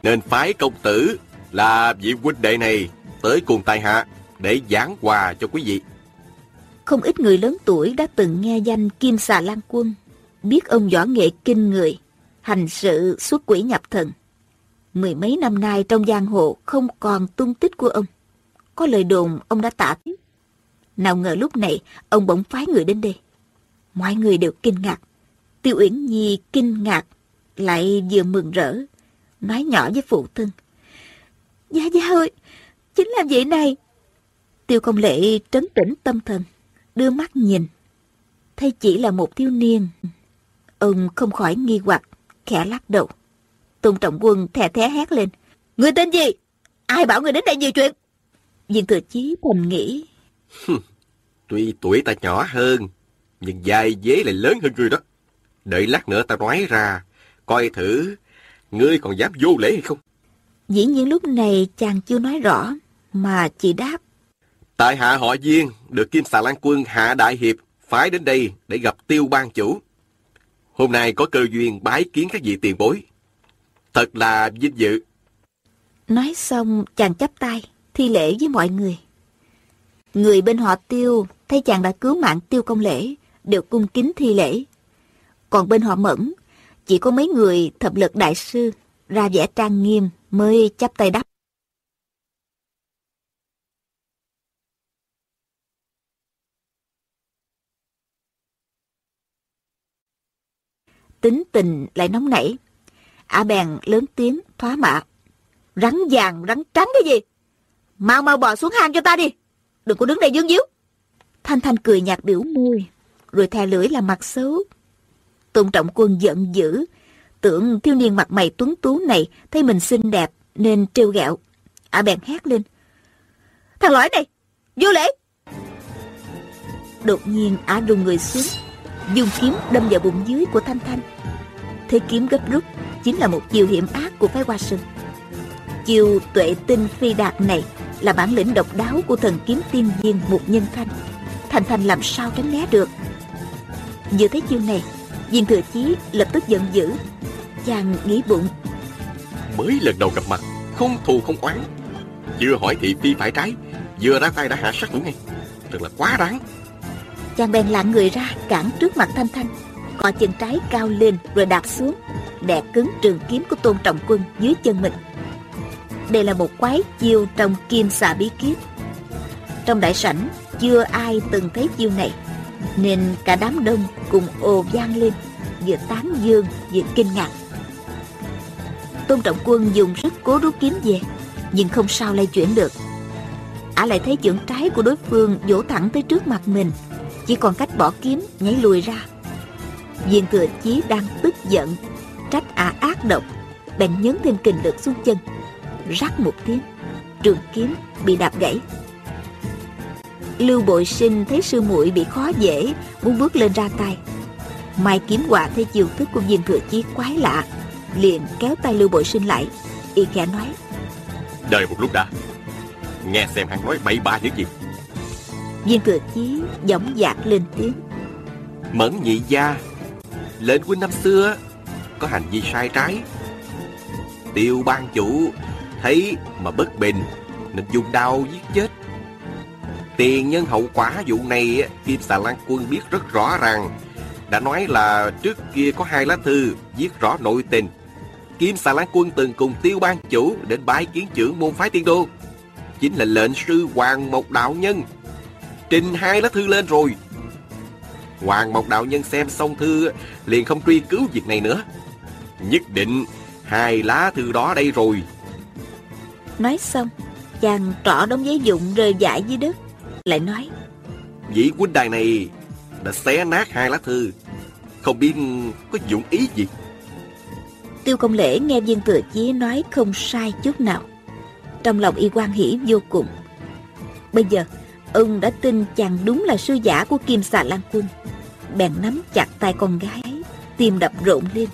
Nên phái công tử là vị huynh đệ này tới cùng tài hạ để giảng quà cho quý vị không ít người lớn tuổi đã từng nghe danh kim xà lan quân biết ông võ nghệ kinh người, hành sự xuất quỷ nhập thần. Mười mấy năm nay trong giang hồ không còn tung tích của ông. Có lời đồn ông đã tả tiếp. Nào ngờ lúc này ông bỗng phái người đến đây. Mọi người đều kinh ngạc. Tiêu Uyển Nhi kinh ngạc, lại vừa mừng rỡ, nói nhỏ với phụ thân. Gia Gia ơi, chính là vậy này. Tiêu công lệ trấn tĩnh tâm thần, đưa mắt nhìn. Thấy chỉ là một thiếu niên Ông không khỏi nghi hoặc, khẽ lắc đầu. Tôn Trọng Quân thè thé hét lên. Người tên gì? Ai bảo người đến đây nhiều chuyện? Viên Thừa Chí thầm nghĩ. Tuy tuổi ta nhỏ hơn, nhưng dài dế lại lớn hơn người đó. Đợi lát nữa ta nói ra, coi thử ngươi còn dám vô lễ hay không? Dĩ nhiên lúc này chàng chưa nói rõ, mà chỉ đáp. Tại hạ họ Viên, được Kim Xà Lan Quân Hạ Đại Hiệp phái đến đây để gặp tiêu ban chủ. Hôm nay có cơ duyên bái kiến các vị tiền bối. Thật là vinh dự. Nói xong chàng chắp tay, thi lễ với mọi người. Người bên họ tiêu thấy chàng đã cứu mạng tiêu công lễ, đều cung kính thi lễ. Còn bên họ mẫn, chỉ có mấy người thập lực đại sư ra vẻ trang nghiêm mới chắp tay đáp. Tính tình lại nóng nảy. Ả bèn lớn tiếng thoá mạ. Rắn vàng, rắn trắng cái gì? Mau mau bò xuống hang cho ta đi. Đừng có đứng đây dương díu. Thanh Thanh cười nhạt biểu môi, rồi thè lưỡi là mặt xấu. Tôn Trọng Quân giận dữ, tưởng thiếu niên mặt mày tuấn tú này thấy mình xinh đẹp nên trêu ghẹo. Ả bèn hét lên. Thằng lõi này, vô lễ! Đột nhiên Ả đùng người xuống, dùng kiếm đâm vào bụng dưới của Thanh Thanh. Thế kiếm gấp rút chính là một chiều hiểm ác của phái Hoa Sơn. chiêu tuệ tinh phi đạt này là bản lĩnh độc đáo của thần kiếm tiên viên một nhân thanh. Thành thành làm sao tránh né được? Vừa thấy chiêu này viên thừa chí lập tức giận dữ chàng nghĩ bụng. Mới lần đầu gặp mặt không thù không oán. Vừa hỏi thị phi phải trái vừa ra tay đã hạ sát thủ ngay. Thật là quá đáng. Chàng bèn lạng người ra cản trước mặt thanh thanh co chân trái cao lên rồi đạp xuống đè cứng trường kiếm của tôn trọng quân dưới chân mình. Đây là một quái chiêu trong kim xà bí kíp. Trong đại sảnh, chưa ai từng thấy chiêu này, nên cả đám đông cùng ồ vang lên, vừa tán dương, vừa kinh ngạc. Tôn trọng quân dùng rất cố rút kiếm về, nhưng không sao lay chuyển được. Ả lại thấy chưởng trái của đối phương vỗ thẳng tới trước mặt mình, chỉ còn cách bỏ kiếm, nhảy lùi ra viên thừa chí đang tức giận. Trách ả ác độc. Bèn nhấn thêm kình lực xuống chân. Rắc một tiếng trường kiếm bị đạp gãy. Lưu bội sinh thấy sư muội bị khó dễ muốn bước lên ra tay. Mai kiếm quả thấy chiều thức của viên thừa chí quái lạ liền kéo tay lưu bội sinh lại y khẽ nói. Đợi một lúc đã. Nghe xem hắn nói bậy bạ những gì. Viên thừa chí giọng dạc lên tiếng. Mẫn nhị gia lệnh huynh năm xưa, có hành vi sai trái. Tiêu ban chủ thấy mà bất bình, nên dùng đao giết chết. Tiền nhân hậu quả vụ này kim xà lan quân biết rất rõ ràng. Đã nói là trước kia có hai lá thư viết rõ nội tình. Kim xà lan quân từng cùng tiêu ban chủ đến bái kiến trưởng môn phái tiên đô. Chính là lệnh sư hoàng mộc đạo nhân. Trình hai lá thư lên rồi hoàng mộc đạo nhân xem xong thư liền không truy cứu việc này nữa. Nhất định hai lá thư đó đây rồi. Nói xong chàng trỏ đống giấy dụng rơi dại dưới đất lại nói vị huynh đài này đã xé nát hai lá thư không biết có dụng ý gì. Tiêu công lễ nghe viên thừa chí nói không sai chút nào. Trong lòng y quan hỷ vô cùng. Bây giờ ông đã tin chàng đúng là sư giả của kim xà lan quân bèn nắm chặt tay con gái tim đập rộn lên.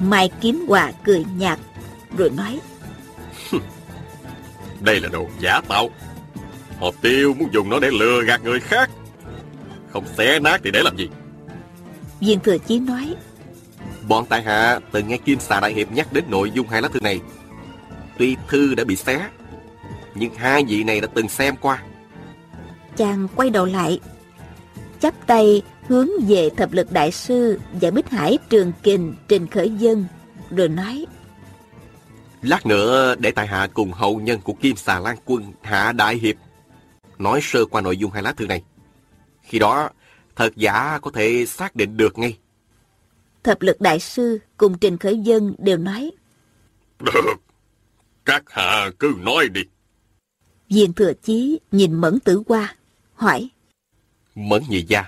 Mai kiếm hòa cười nhạt rồi nói đây là đồ giả tạo. Họ tiêu muốn dùng nó để lừa gạt người khác. Không xé nát thì để làm gì? Viên thừa chí nói bọn tại hạ từng nghe kim xà đại hiệp nhắc đến nội dung hai lá thư này. Tuy thư đã bị xé nhưng hai vị này đã từng xem qua. chàng quay đầu lại chắp tay hướng về thập lực đại sư và bích hải trường kình trình khởi dân rồi nói lát nữa để tại hạ cùng hậu nhân của kim xà lan quân hạ đại hiệp nói sơ qua nội dung hai lá thư này. Khi đó thật giả có thể xác định được ngay. Thập lực đại sư cùng trình khởi dân đều nói được các hạ cứ nói đi. Viên thừa chí nhìn mẫn tử qua hỏi mẫn nhị gia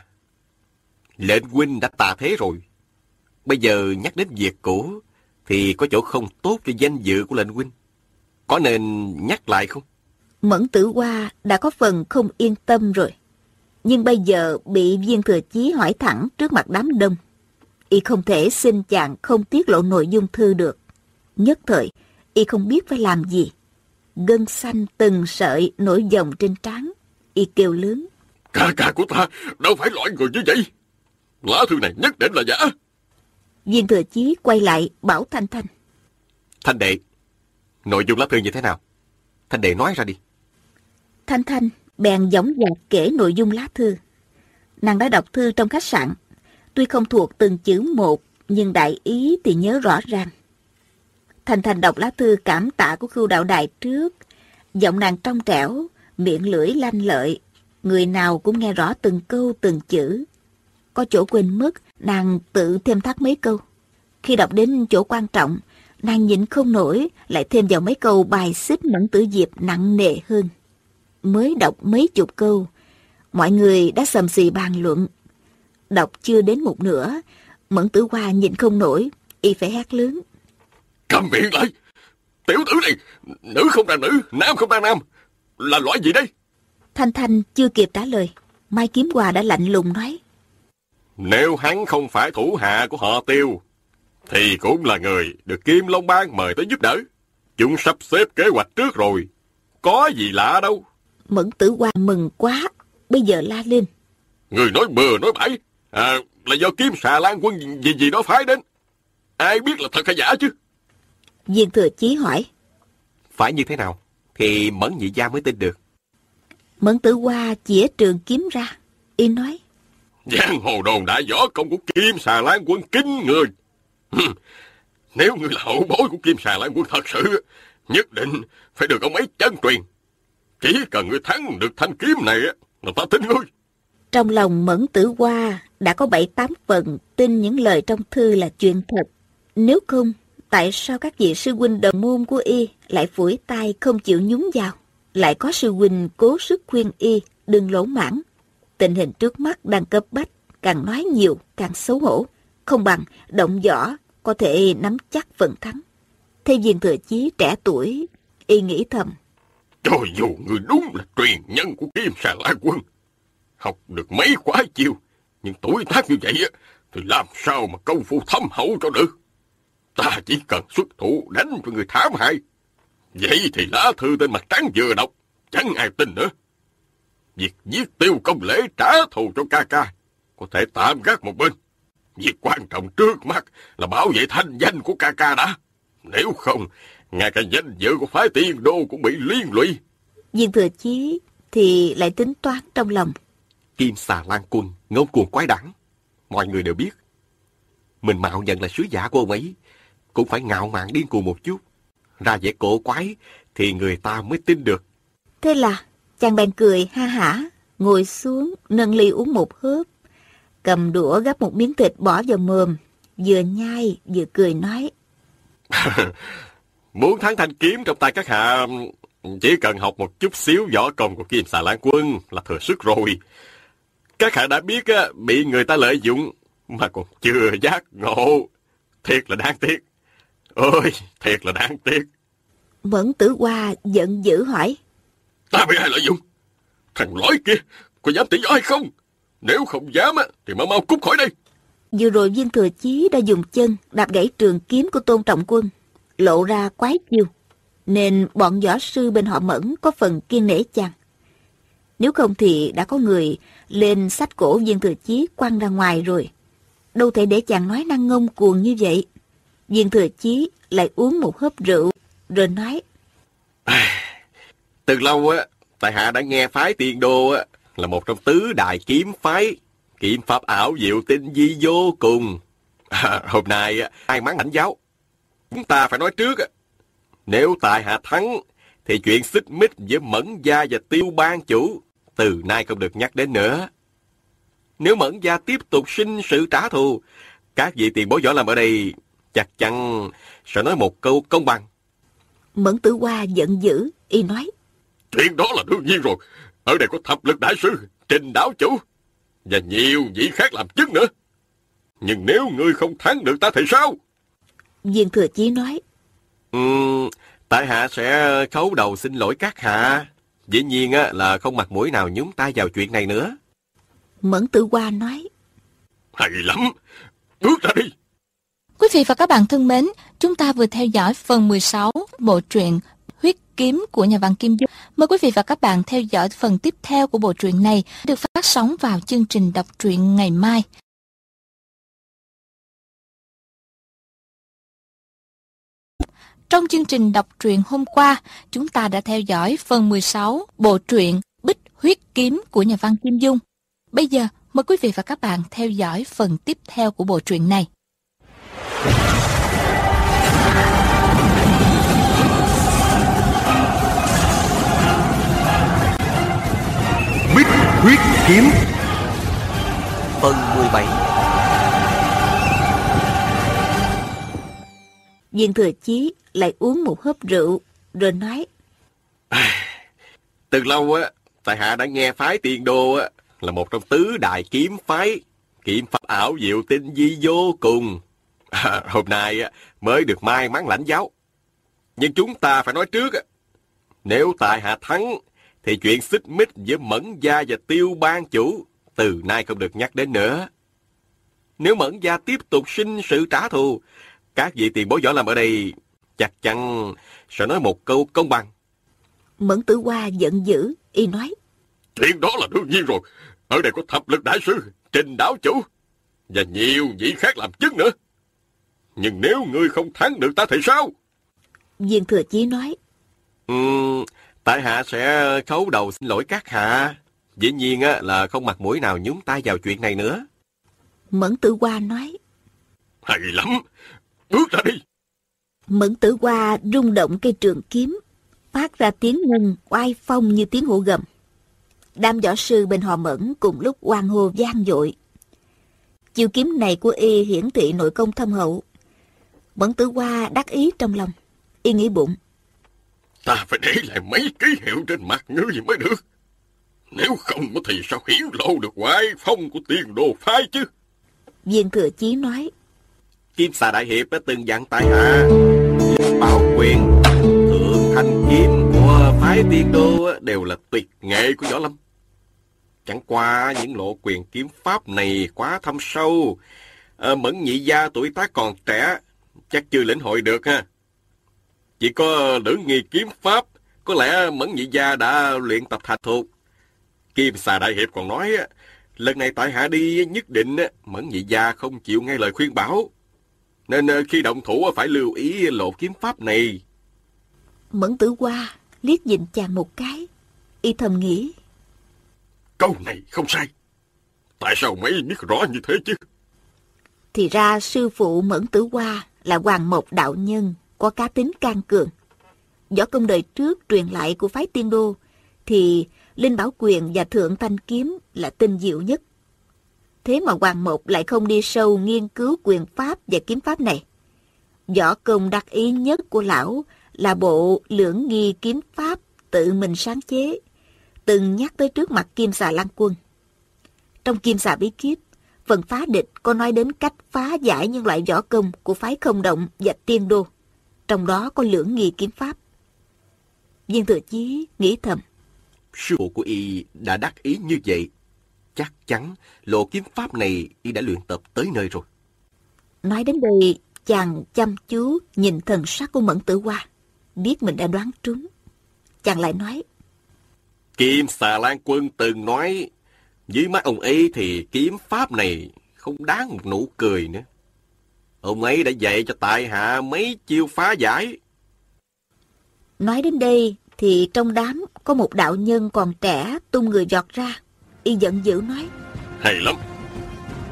lệnh huynh đã tà thế rồi. Bây giờ nhắc đến việc cũ thì có chỗ không tốt cho danh dự của lệnh huynh. Có nên nhắc lại không? Mẫn tử hoa đã có phần không yên tâm rồi. Nhưng bây giờ bị viên thừa chí hỏi thẳng trước mặt đám đông, y không thể xin chàng không tiết lộ nội dung thư được. Nhất thời, y không biết phải làm gì. Gân xanh từng sợi nổi dòng trên trán, y kêu lớn ca ca của ta đâu phải loại người như vậy. Lá thư này nhất định là giả. Viên thừa chí quay lại bảo thanh thanh. Thanh đệ nội dung lá thư như thế nào? Thanh đệ nói ra đi. Thanh thanh bèn giống dạc kể nội dung lá thư. Nàng đã đọc thư trong khách sạn. Tuy không thuộc từng chữ một nhưng đại ý thì nhớ rõ ràng. Thành Thành đọc lá thư cảm tạ của khưu đạo đại trước. Giọng nàng trong trẻo, miệng lưỡi lanh lợi. Người nào cũng nghe rõ từng câu từng chữ. Có chỗ quên mất, nàng tự thêm thắt mấy câu. Khi đọc đến chỗ quan trọng, nàng nhịn không nổi, lại thêm vào mấy câu bài xích mẫn tử diệp nặng nề hơn. Mới đọc mấy chục câu, mọi người đã sầm xì bàn luận. Đọc chưa đến một nửa, mẫn tử hoa nhịn không nổi, y phải hát lớn. Cầm miệng lại. Tiểu tử này, nữ không ra nữ, nam không ra nam. Là loại gì đây? Thanh Thanh chưa kịp trả lời. Mai Kiếm Hòa đã lạnh lùng nói. Nếu hắn không phải thủ hạ của họ tiêu, thì cũng là người được Kim Long Bang mời tới giúp đỡ. Chúng sắp xếp kế hoạch trước rồi. Có gì lạ đâu. Mẫn tử hoa mừng quá, bây giờ la lên. Người nói bừa nói bãi. À, là do kiếm xà lan quân gì gì đó phái đến. Ai biết là thật hay giả chứ? Viên thừa chí hỏi. Phải như thế nào? Thì Mẫn nhị gia mới tin được. Mẫn tử hoa chĩa trường kiếm ra. Y nói. Giang hồ đồn đại võ công của Kim Xà Lan quân kinh người. Nếu ngươi là hậu bối của Kim Xà Lan quân thật sự, nhất định phải được ông ấy chân truyền. Chỉ cần ngươi thắng được thanh kiếm này, là ta tin ngươi. Trong lòng Mẫn Tử Hoa đã có bảy tám phần tin những lời trong thư là chuyện thật. Nếu không, tại sao các vị sư huynh đồng môn của y lại phủi tay không chịu nhúng vào? Lại có sư huynh cố sức khuyên y đừng lỗ mãn. Tình hình trước mắt đang cấp bách, càng nói nhiều càng xấu hổ. Không bằng động võ có thể nắm chắc phần thắng. Thế viên thừa chí trẻ tuổi, y nghĩ thầm. Cho dù người đúng là truyền nhân của Kim Sà La Quân, học được mấy quá chiêu, nhưng tuổi tác như vậy thì làm sao mà công phu thâm hậu cho được. Ta chỉ cần xuất thủ đánh cho người thảm hại. Vậy thì lá thư tên mặt trắng vừa đọc, chẳng ai tin nữa. Việc giết tiêu công lễ trả thù cho ca ca, có thể tạm gác một bên. Việc quan trọng trước mắt là bảo vệ thanh danh của ca ca đã. Nếu không, ngay cả danh dự của phái tiên đô cũng bị liên lụy. Viên thừa chí thì lại tính toán trong lòng. Kim xà lan quân, ngông cuồng quái đản. Mọi người đều biết. Mình mạo nhận là sứ giả của ông ấy, cũng phải ngạo mạn điên cuồng một chút. Ra vẻ cổ quái thì người ta mới tin được. Thế là chàng bèn cười ha hả, ngồi xuống nâng ly uống một hớp, cầm đũa gắp một miếng thịt bỏ vào mồm, vừa nhai vừa cười nói. Muốn thắng thanh kiếm trong tay các hạ, chỉ cần học một chút xíu võ công của Kim Xà Lan Quân là thừa sức rồi. Các hạ đã biết bị người ta lợi dụng mà còn chưa giác ngộ. Thiệt là đáng tiếc. Ôi, thiệt là đáng tiếc. Mẫn tử hoa giận dữ hỏi. Ta bị ai lợi dụng? Thằng lối kia, có dám tự do hay không? Nếu không dám thì mau mau cút khỏi đây. Vừa rồi viên thừa chí đã dùng chân đạp gãy trường kiếm của tôn trọng quân, lộ ra quái chiêu. Nên bọn võ sư bên họ mẫn có phần kiên nể chăng. Nếu không thì đã có người lên sách cổ viên thừa chí quăng ra ngoài rồi. Đâu thể để chàng nói năng ngông cuồng như vậy. Viên thừa chí lại uống một hớp rượu, rồi nói. À, từ lâu á, tại hạ đã nghe phái tiền đô á, là một trong tứ đại kiếm phái. Kiếm pháp ảo diệu tinh di vô cùng. À, hôm nay á, ai mắng ảnh giáo. Chúng ta phải nói trước á. Nếu tại hạ thắng, thì chuyện xích mích với Mẫn Gia và Tiêu Ban Chủ từ nay không được nhắc đến nữa. Nếu Mẫn Gia tiếp tục sinh sự trả thù, các vị tiền bối võ làm ở đây chắc chắn sẽ nói một câu công bằng. Mẫn tử hoa giận dữ, y nói. Chuyện đó là đương nhiên rồi. Ở đây có thập lực đại sư, trình đảo chủ, và nhiều vị khác làm chứng nữa. Nhưng nếu ngươi không thắng được ta thì sao? Viên thừa chí nói. Uhm, tại hạ sẽ khấu đầu xin lỗi các hạ. Dĩ nhiên á, là không mặt mũi nào nhúng tay vào chuyện này nữa. Mẫn tử hoa nói. Hay lắm, bước ra đi. Quý vị và các bạn thân mến, chúng ta vừa theo dõi phần 16 bộ truyện Huyết kiếm của nhà văn Kim Dung. Mời quý vị và các bạn theo dõi phần tiếp theo của bộ truyện này được phát sóng vào chương trình đọc truyện ngày mai. Trong chương trình đọc truyện hôm qua, chúng ta đã theo dõi phần 16 bộ truyện Bích Huyết Kiếm của nhà văn Kim Dung. Bây giờ, mời quý vị và các bạn theo dõi phần tiếp theo của bộ truyện này. Bích huyết kiếm Phần 17 Viên thừa chí lại uống một hớp rượu, rồi nói. Từ lâu á, tại hạ đã nghe phái tiền đô á, là một trong tứ đại kiếm phái. Kiếm pháp ảo diệu tinh di vô cùng. À, hôm nay mới được may mắn lãnh giáo. Nhưng chúng ta phải nói trước nếu tại hạ thắng, thì chuyện xích mích với Mẫn Gia và Tiêu Ban Chủ từ nay không được nhắc đến nữa. Nếu Mẫn Gia tiếp tục sinh sự trả thù, các vị tiền bối võ làm ở đây chắc chắn sẽ nói một câu công bằng. Mẫn tử hoa giận dữ, y nói. Chuyện đó là đương nhiên rồi. Ở đây có thập lực đại sư, trình đảo chủ, và nhiều vị khác làm chứng nữa. Nhưng nếu ngươi không thắng được ta thì sao? Viên thừa chí nói. Ừ, tại hạ sẽ khấu đầu xin lỗi các hạ. Dĩ nhiên á, là không mặt mũi nào nhúng tay vào chuyện này nữa. Mẫn tử hoa nói. Hay lắm, bước ra đi. Mẫn tử hoa rung động cây trường kiếm, phát ra tiếng ngân oai phong như tiếng hổ gầm. Đám võ sư bên họ mẫn cùng lúc oan hô gian dội. Chiêu kiếm này của y hiển thị nội công thâm hậu. Mẫn tử hoa đắc ý trong lòng. Y nghĩ bụng. Ta phải để lại mấy ký hiệu trên mặt ngươi mới được. Nếu không thì sao hiển lộ được ngoại phong của tiền đồ phái chứ? Viên thừa chí nói. Kim xà đại hiệp đã từng dặn tại hạ bảo quyền thượng thanh kiếm của phái tiên đô đều là tuyệt nghệ của võ lâm chẳng qua những lộ quyền kiếm pháp này quá thâm sâu à, mẫn nhị gia tuổi tác còn trẻ chắc chưa lĩnh hội được ha chỉ có lưỡng nghi kiếm pháp có lẽ mẫn nhị gia đã luyện tập thành thục kim xà đại hiệp còn nói lần này tại hạ đi nhất định mẫn nhị gia không chịu nghe lời khuyên bảo nên ờ, khi động thủ phải lưu ý lộ kiếm pháp này. Mẫn tử qua liếc nhìn chàng một cái. Y thầm nghĩ. Câu này không sai. Tại sao mấy biết rõ như thế chứ? Thì ra sư phụ Mẫn tử qua là Hoàng Mộc Đạo Nhân, có cá tính can cường. Võ công đời trước truyền lại của phái tiên đô, thì Linh Bảo Quyền và Thượng Thanh Kiếm là tinh diệu nhất. Thế mà Hoàng Mộc lại không đi sâu nghiên cứu quyền pháp và kiếm pháp này. Võ công đặc ý nhất của lão là bộ lưỡng nghi kiếm pháp tự mình sáng chế, từng nhắc tới trước mặt Kim xà Lan Quân. Trong Kim xà bí kíp, phần phá địch có nói đến cách phá giải những loại võ công của phái không động và tiên đô. Trong đó có lưỡng nghi kiếm pháp. Viên thừa chí nghĩ thầm. Sư phụ của y đã đắc ý như vậy Chắc chắn lộ kiếm pháp này y đã luyện tập tới nơi rồi. Nói đến đây, chàng chăm chú nhìn thần sắc của Mẫn Tử Hoa, biết mình đã đoán trúng. Chàng lại nói, Kim xà lan quân từng nói, dưới mắt ông ấy thì kiếm pháp này không đáng một nụ cười nữa. Ông ấy đã dạy cho tại hạ mấy chiêu phá giải. Nói đến đây thì trong đám có một đạo nhân còn trẻ tung người giọt ra. Y giận dữ nói Hay lắm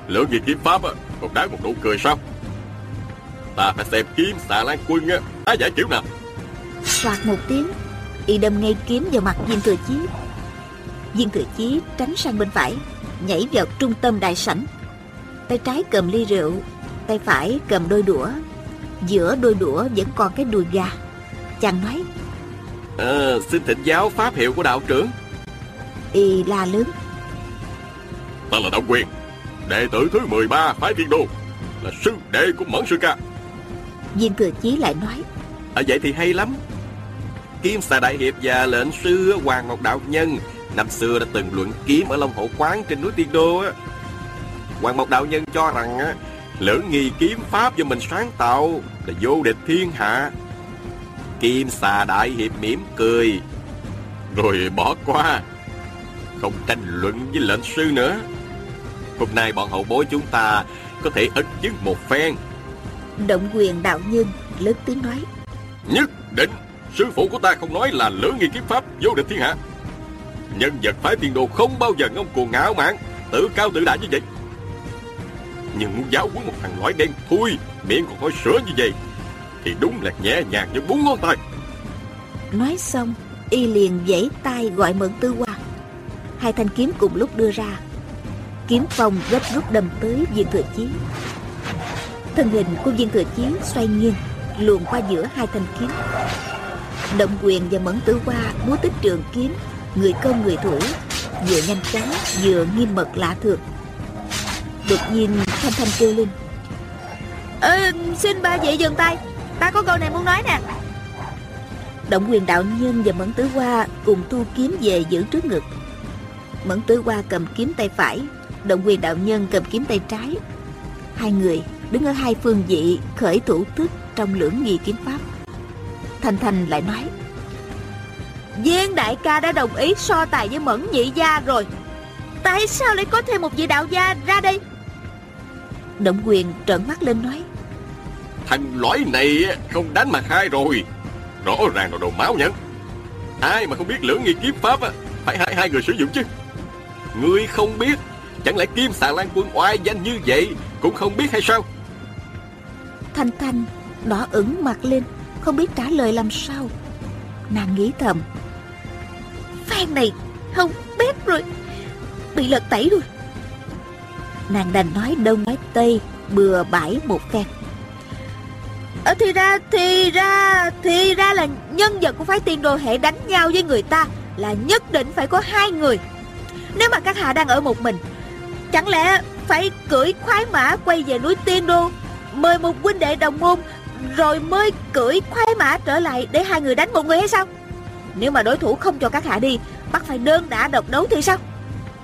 Lưỡng gì kiếm pháp còn đáng một nụ cười sao Ta phải xem kiếm xà lan quân á Á giải kiểu nào Soạt một tiếng Y đâm ngay kiếm vào mặt viên thừa chí Viên thừa chí tránh sang bên phải Nhảy vào trung tâm đại sảnh. Tay trái cầm ly rượu Tay phải cầm đôi đũa. Giữa đôi đũa vẫn còn cái đùi gà. Chàng nói à, Xin thỉnh giáo pháp hiệu của đạo trưởng. Y la lớn Ta là Đạo Quyền Đệ tử thứ 13 phái thiên đô Là sư đệ của Mẫn Sư Ca. Viên Thừa Chí lại nói à, Vậy thì hay lắm. Kim xà đại hiệp và lệnh sư Hoàng Ngọc Đạo Nhân Năm xưa đã từng luận kiếm ở Long Hổ Quán trên núi Tiên Đô á Hoàng Mộc Đạo Nhân cho rằng á Lưỡng nghi kiếm pháp do mình sáng tạo Là vô địch thiên hạ Kim xà đại hiệp mỉm cười Rồi bỏ qua Không tranh luận với lệnh sư nữa Hôm nay bọn hậu bối chúng ta có thể ức chứng một phen. Động quyền đạo nhân lớn tiếng nói. Nhất định, sư phụ của ta không nói là lưỡng nghi kiếm pháp vô địch thiên hạ. Nhân vật phái tiền đồ không bao giờ ngông cuồng ngạo mạn, tự cao tự đại như vậy. Nhưng muốn giáo huấn một thằng lõi đen thui, miệng còn nói sữa như vậy, thì đúng là nhẹ nhàng như bốn ngón tay. Nói xong, y liền vẫy tay gọi mượn tư hoa. Hai thanh kiếm cùng lúc đưa ra, kiếm phong gấp rút đâm tới viên thừa chí thân hình của viên thừa chí xoay nghiêng luồn qua giữa hai thanh kiếm động quyền và mẫn tử hoa múa tích trường kiếm người công người thủ vừa nhanh chóng vừa nghiêm mật lạ thường. Đột nhiên thanh thanh kêu lên. Ê, xin ba vị dừng tay. Ta có câu này muốn nói nè. Động quyền đạo nhân và mẫn tứ hoa cùng thu kiếm về giữ trước ngực. Mẫn tứ hoa cầm kiếm tay phải động quyền đạo nhân cầm kiếm tay trái. Hai người đứng ở hai phương vị khởi thủ thức trong lưỡng nghi kiếm pháp. Thanh Thanh lại nói Viên đại ca đã đồng ý so tài với Mẫn nhị gia rồi. Tại sao lại có thêm một vị đạo gia ra đây? Động quyền trợn mắt lên nói. Thằng lõi này không đánh mà hai rồi. Rõ ràng là đồ máu nhẫn. Ai mà không biết lưỡng nghi kiếm pháp Phải hai hai người sử dụng chứ. Ngươi không biết Chẳng lẽ kim xà lan quân oai danh như vậy Cũng không biết hay sao? Thanh Thanh đỏ ửng mặt lên Không biết trả lời làm sao. Nàng nghĩ thầm Phan này không bếp rồi. Bị lật tẩy rồi. Nàng đành nói đông nói tây Bừa bãi một phen. À, Thì ra Thì ra Thì ra là nhân vật của phái tiên đồ hệ đánh nhau với người ta Là nhất định phải có hai người. Nếu mà các hạ đang ở một mình Chẳng lẽ phải cưỡi khoái mã quay về núi tiên đô Mời một huynh đệ đồng môn Rồi mới cưỡi khoái mã trở lại Để hai người đánh một người hay sao? Nếu mà đối thủ không cho các hạ đi Bắt phải đơn đã độc đấu thì sao?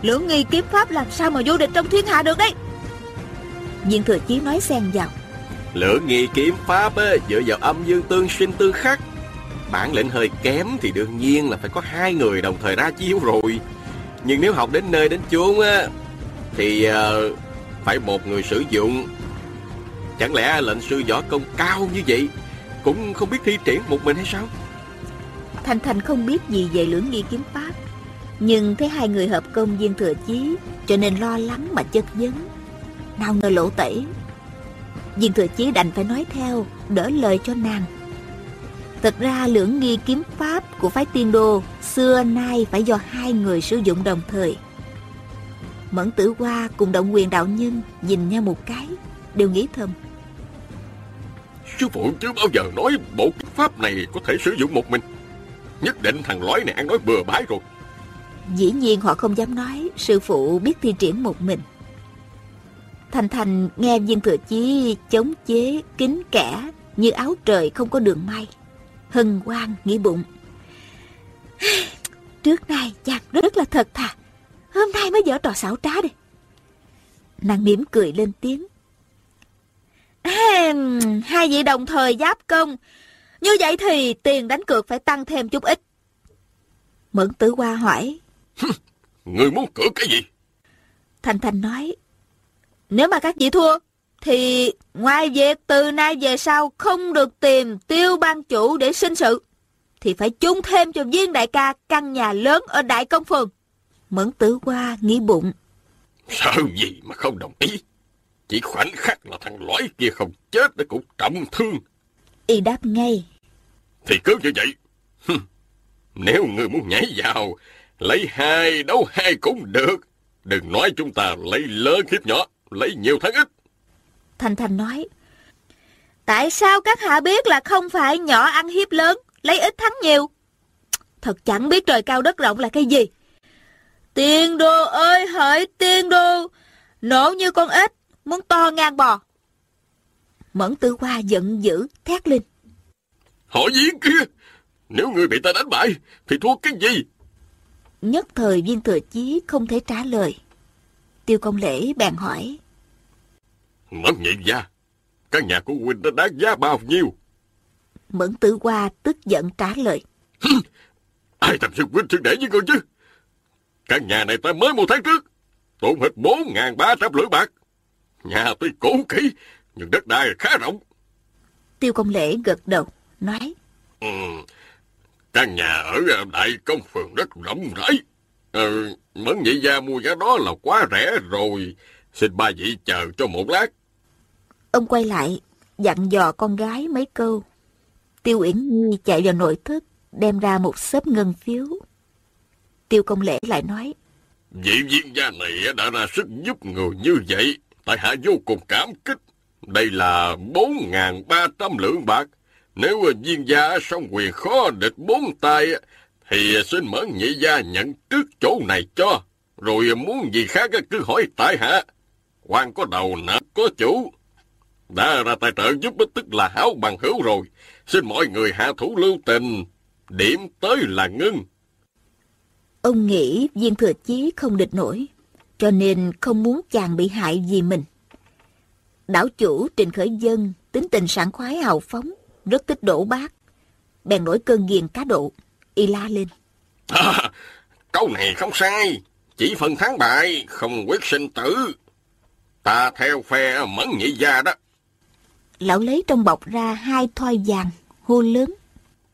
Lưỡng nghi kiếm pháp làm sao mà vô địch trong thiên hạ được đấy? Viên thừa chí nói xen vào. Lưỡng nghi kiếm pháp ấy, dựa vào âm dương tương sinh tương khắc. Bản lĩnh hơi kém thì đương nhiên là phải có hai người đồng thời ra chiêu rồi. Nhưng nếu học đến nơi đến chốn á Thì uh, phải một người sử dụng. Chẳng lẽ lệnh sư võ công cao như vậy Cũng không biết thi triển một mình hay sao? Thanh Thanh không biết gì về lưỡng nghi kiếm pháp. Nhưng thấy hai người hợp công viên thừa chí, Cho nên lo lắng mà chất vấn. Nào ngờ lộ tẩy. Viên thừa chí đành phải nói theo, Đỡ lời cho nàng. Thật ra lưỡng nghi kiếm pháp của phái tiên đô Xưa nay phải do hai người sử dụng đồng thời. Mẫn tử hoa cùng động quyền đạo nhân Nhìn nhau một cái, Đều nghĩ thầm. Sư phụ chưa bao giờ nói bộ kiếm pháp này có thể sử dụng một mình. Nhất định thằng lói này ăn nói bừa bãi rồi. Dĩ nhiên họ không dám nói, Sư phụ biết thi triển một mình. Thành Thành nghe viên thừa chí chống chế kính kẻ, Như áo trời không có đường may. Hân hoan nghĩ bụng. Trước nay chàng rất là thật thà. Hôm nay mới dở trò xảo trá đi. Nàng mỉm cười lên tiếng. Hai vị đồng thời giáp công như vậy thì tiền đánh cược phải tăng thêm chút ít. Mẫn tử hoa hỏi. Người muốn cược cái gì? Thành Thành nói Nếu mà các vị thua Thì ngoài việc từ nay về sau Không được tìm tiêu ban chủ để sinh sự Thì phải chung thêm cho viên đại ca Căn nhà lớn ở Đại Công Phường. Mẫn tử hoa nghĩ bụng. Sao gì mà không đồng ý? Chỉ khoảnh khắc là thằng lõi kia không chết Để cũng trọng thương Y đáp ngay. Thì cứ như vậy. Nếu người muốn nhảy vào Lấy hai đấu hai cũng được. Đừng nói chúng ta lấy lớn hiếp nhỏ Lấy nhiều thắng ít. Thành Thành nói Tại sao các hạ biết là không phải nhỏ ăn hiếp lớn Lấy ít thắng nhiều? Thật chẳng biết trời cao đất rộng là cái gì. Tiên đô ơi hỡi tiên đô Nổ như con ếch Muốn to ngang bò Mẫn tư hoa giận dữ thét lên. Họ giếng kia. Nếu người bị ta đánh bại Thì thua cái gì? Nhất thời viên thừa chí không thể trả lời. Tiêu công lễ bèn hỏi. Mẫn nhị gia Căn nhà của huynh đã đáng giá bao nhiêu? Mẫn tử hoa tức giận trả lời. Ai thành xưng huynh xưng để với người chứ? Căn nhà này ta mới một tháng trước Tốn hết 4.300 lưỡi bạc. Nhà tuy cũ kỹ Nhưng đất đai khá rộng. Tiêu công lễ gật đầu Nói. Ừ, Căn nhà ở Đại Công Phường rất rộng rãi. Ừ, Mẫn nhị gia mua giá đó là quá rẻ rồi. Xin ba vị chờ cho một lát. Ông quay lại Dặn dò con gái mấy câu. Tiêu Uyển Nhi chạy vào nội thất Đem ra một xếp ngân phiếu. Tiêu công lễ lại nói. Vị viên gia này đã ra sức giúp người như vậy Tại hạ vô cùng cảm kích đây là 4.300 lượng bạc. Nếu viên gia song quyền khó địch bốn tay Thì xin mẫn nhị gia nhận trước chỗ này cho. Rồi muốn gì khác cứ hỏi tại hạ. Quan có đầu nợ có chủ. Đã ra tài trợ giúp tức là hảo bằng hữu rồi. Xin mọi người hạ thủ lưu tình. Điểm tới là ngưng. Ông nghĩ viên thừa chí không địch nổi, cho nên không muốn chàng bị hại vì mình. Đảo chủ Trình Khởi Dân tính tình sảng khoái hào phóng, rất thích đổ bát. bèn nổi cơn ghiền cá độ. Y la lên. À, câu này không sai. Chỉ phần thắng bại, không quyết sinh tử. Ta theo phe mẫn nhị gia đó. Lão lấy trong bọc ra hai thoi vàng, hô lớn.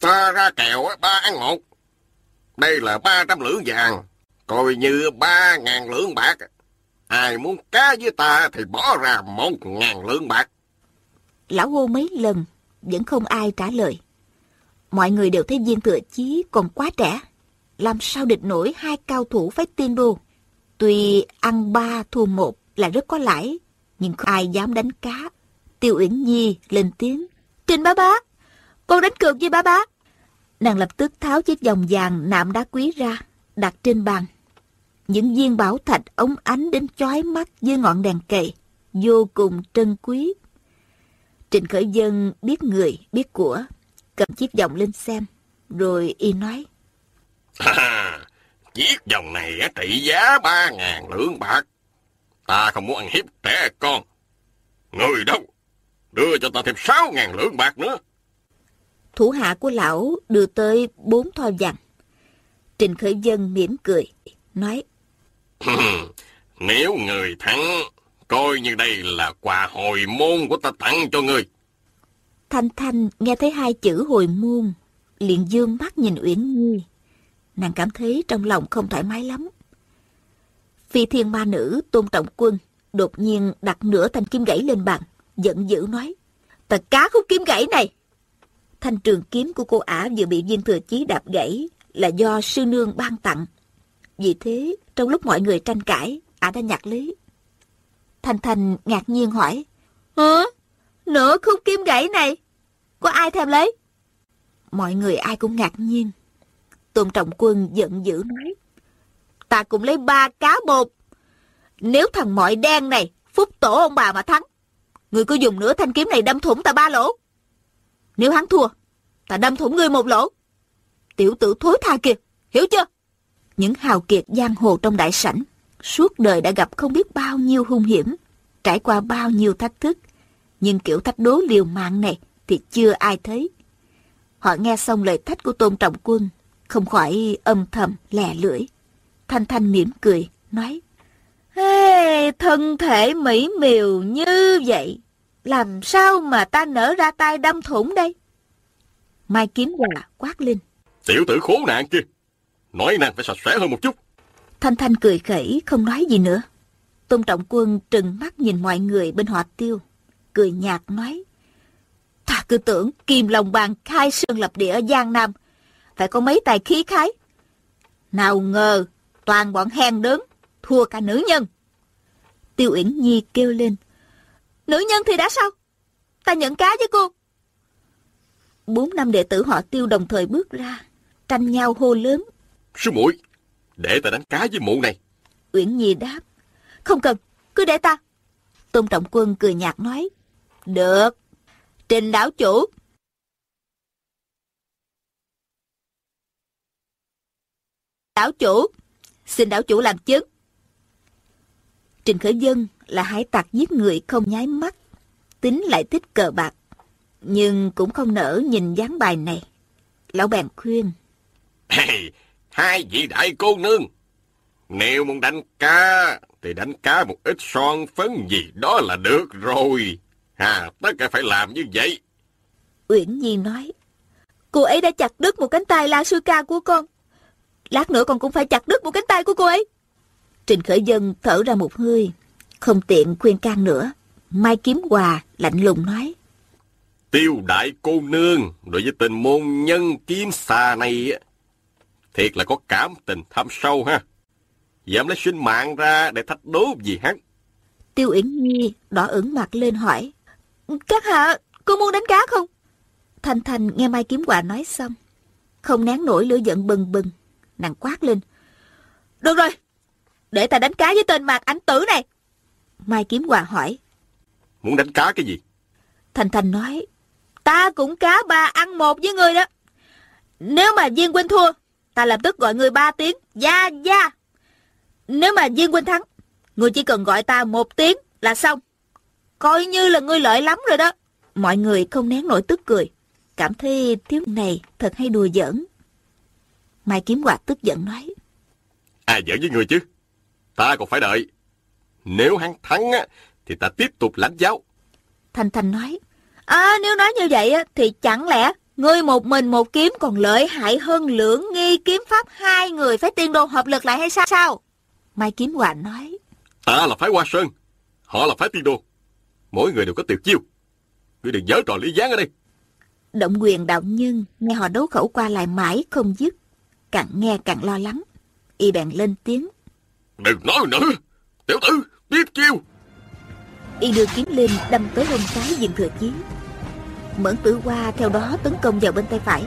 Ta ra kèo ba ăn một. Đây là ba trăm lượng vàng, coi như ba ngàn lượng bạc. Ai muốn cá với ta thì bỏ ra một ngàn lượng bạc. Lão hô mấy lần, vẫn không ai trả lời. Mọi người đều thấy viên thừa chí còn quá trẻ. Làm sao địch nổi hai cao thủ phái tiên đô. Tuy ăn ba thua một là rất có lãi, nhưng không ai dám đánh cá. Tiêu Uyển Nhi lên tiếng. Trình bá bá, con đánh cược với bá bá. Nàng lập tức tháo chiếc vòng vàng nạm đá quý ra, đặt trên bàn. Những viên bảo thạch ống ánh đến chói mắt dưới ngọn đèn cầy, vô cùng trân quý. Trịnh Khởi Dân biết người, biết của, cầm chiếc vòng lên xem, rồi y nói. À, chiếc vòng này trị giá ba ngàn lượng bạc. Ta không muốn ăn hiếp trẻ con. Người đâu? Đưa cho ta thêm sáu ngàn lượng bạc nữa. Thủ hạ của lão đưa tới bốn thoi vàng. Trình Khởi Dân mỉm cười, nói. Nếu người thắng, coi như đây là quà hồi môn của ta tặng cho người. Thanh Thanh nghe thấy hai chữ hồi môn, liền dương mắt nhìn Uyển Nhi. Nàng cảm thấy trong lòng không thoải mái lắm. Phi thiên ma nữ tôn trọng quân đột nhiên đặt nửa thanh kim gãy lên bàn, giận dữ nói. ta cá khúc kim gãy này! Thanh trường kiếm của cô ả vừa bị viên thừa chí đạp gãy là do sư nương ban tặng. Vì thế, trong lúc mọi người tranh cãi, ả đã nhặt lấy. Thanh Thanh ngạc nhiên hỏi. Hả? Nửa khúc kim gãy này? Có ai thèm lấy? Mọi người ai cũng ngạc nhiên. Tôn Trọng Quân giận dữ nói. Ta cũng lấy ba cá bột. Nếu thằng mọi đen này, phúc tổ ông bà mà thắng, người cứ dùng nửa thanh kiếm này đâm thủng ta ba lỗ. Nếu hắn thua, ta đâm thủng ngươi một lỗ. Tiểu tử thối tha kìa, hiểu chưa? Những hào kiệt giang hồ trong đại sảnh, suốt đời đã gặp không biết bao nhiêu hung hiểm, trải qua bao nhiêu thách thức. Nhưng kiểu thách đố liều mạng này thì chưa ai thấy. Họ nghe xong lời thách của Tôn Trọng Quân, không khỏi âm thầm lè lưỡi. Thanh Thanh mỉm cười, nói. Hey, thân thể mỹ miều như vậy, làm sao mà ta nở ra tay đâm thủng đây? Mai kiếm gà quát lên. Tiểu tử khốn nạn kia, nói nàng phải sạch sẽ hơn một chút. Thanh Thanh cười khẩy, không nói gì nữa. Tôn Trọng Quân trừng mắt nhìn mọi người bên họ tiêu, cười nhạt nói. Ta cứ tưởng kim lòng bàn khai sơn lập địa ở Giang Nam, phải có mấy tài khí khái. Nào ngờ, toàn bọn hèn đớn, thua cả nữ nhân. Tiêu Uyển Nhi kêu lên. Nữ nhân thì đã sao? Ta nhận cá với cô. Bốn năm đệ tử họ tiêu đồng thời bước ra, tranh nhau hô lớn. Sư muội, để ta đánh cá với mụ này. Uyển Nhi đáp. Không cần, cứ để ta. Tôn Trọng Quân cười nhạt nói. Được, trình đảo chủ. Đảo chủ, xin đảo chủ làm chứng. Trình Khởi Dân là hải tặc giết người không nháy mắt, tính lại thích cờ bạc, nhưng cũng không nỡ nhìn dáng bài này. Lão bèn khuyên. Hey, hai vị đại cô nương, nếu muốn đánh cá thì đánh cá một ít son phấn gì đó là được rồi. À, tất cả phải làm như vậy. Uyển Nhi nói. Cô ấy đã chặt đứt một cánh tay la sư ca của con. Lát nữa con cũng phải chặt đứt một cánh tay của cô ấy. Trình Khởi Dân thở ra một hơi, không tiện khuyên can nữa. Mai Kiếm Hòa lạnh lùng nói. Tiêu đại cô nương đối với tình môn nhân kiếm xà này thiệt là có cảm tình thâm sâu ha. Dám lấy sinh mạng ra để thách đố gì hắn. Tiêu Yến Nhi đỏ ửng mặt lên hỏi. Các hạ, cô muốn đánh cá không? Thanh Thanh nghe Mai Kiếm Hòa nói xong. Không nén nổi lửa giận bừng bừng. Nàng quát lên. Được rồi, để ta đánh cá với tên mạc ảnh tử này. Mai Kiếm Hòa hỏi. Muốn đánh cá cái gì? Thanh Thanh nói. Ta cũng cá ba ăn một với người đó. Nếu mà Viên Huynh thua, ta lập tức gọi người ba tiếng. Gia gia. Nếu mà Viên Huynh thắng, người chỉ cần gọi ta một tiếng là xong. Coi như là ngươi lợi lắm rồi đó. Mọi người không nén nổi tức cười. cảm thấy thiếu này thật hay đùa giỡn. Mai Kiếm Hoạt tức giận nói. Ai giỡn với người chứ? Ta còn phải đợi. Nếu hắn thắng á, thì ta tiếp tục lãnh giáo. Thanh Thanh nói. À, nếu nói như vậy á, thì chẳng lẽ ngươi một mình một kiếm còn lợi hại hơn lưỡng nghi kiếm pháp hai người phải tiên đồ hợp lực lại hay sao? sao? Mai Kiếm Hoạt nói. Ta là phái Hoa Sơn, họ là phái tiên đồ. Mỗi người đều có tuyệt chiêu. Ngươi đừng giở trò lý gián ở đây. Động quyền đạo nhân nghe họ đấu khẩu qua lại mãi không dứt. Càng nghe càng lo lắng. Y bèn lên tiếng. Đừng nói nữa. Tiểu tử, tiếp chiêu. Y đưa kiếm lên đâm tới hông trái diện thừa chí. Mẫn tử hoa theo đó tấn công vào bên tay phải.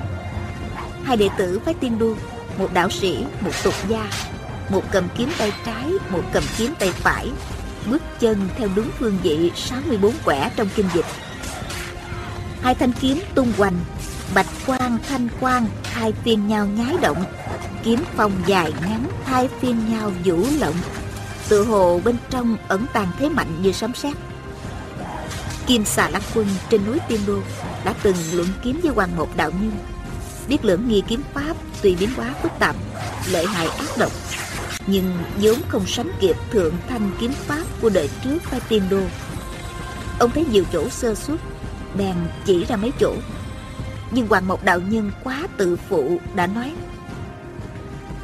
Hai đệ tử phái tiên đu, một đạo sĩ, một tục gia, một cầm kiếm tay trái, một cầm kiếm tay phải, bước chân theo đúng phương vị 64 quẻ trong kinh dịch. Hai thanh kiếm tung hoành, bạch quang thanh quang hai phiên nhau nhái động, kiếm phong dài ngắn hai phiên nhau vũ lộng, tự hồ bên trong ẩn tàng thế mạnh như sấm sét. Kim xà lăng quân trên núi Tiên Đô đã từng luận kiếm với Hoàng Một đạo nhân, biết lưỡng nghi kiếm pháp tuy biến hóa phức tạp, lợi hại ác độc, nhưng vốn không sánh kịp thượng thanh kiếm pháp của đời trước tại Tiên Đô. Ông thấy nhiều chỗ sơ suất, bèn chỉ ra mấy chỗ. Nhưng Hoàng Mộc đạo nhân quá tự phụ đã nói: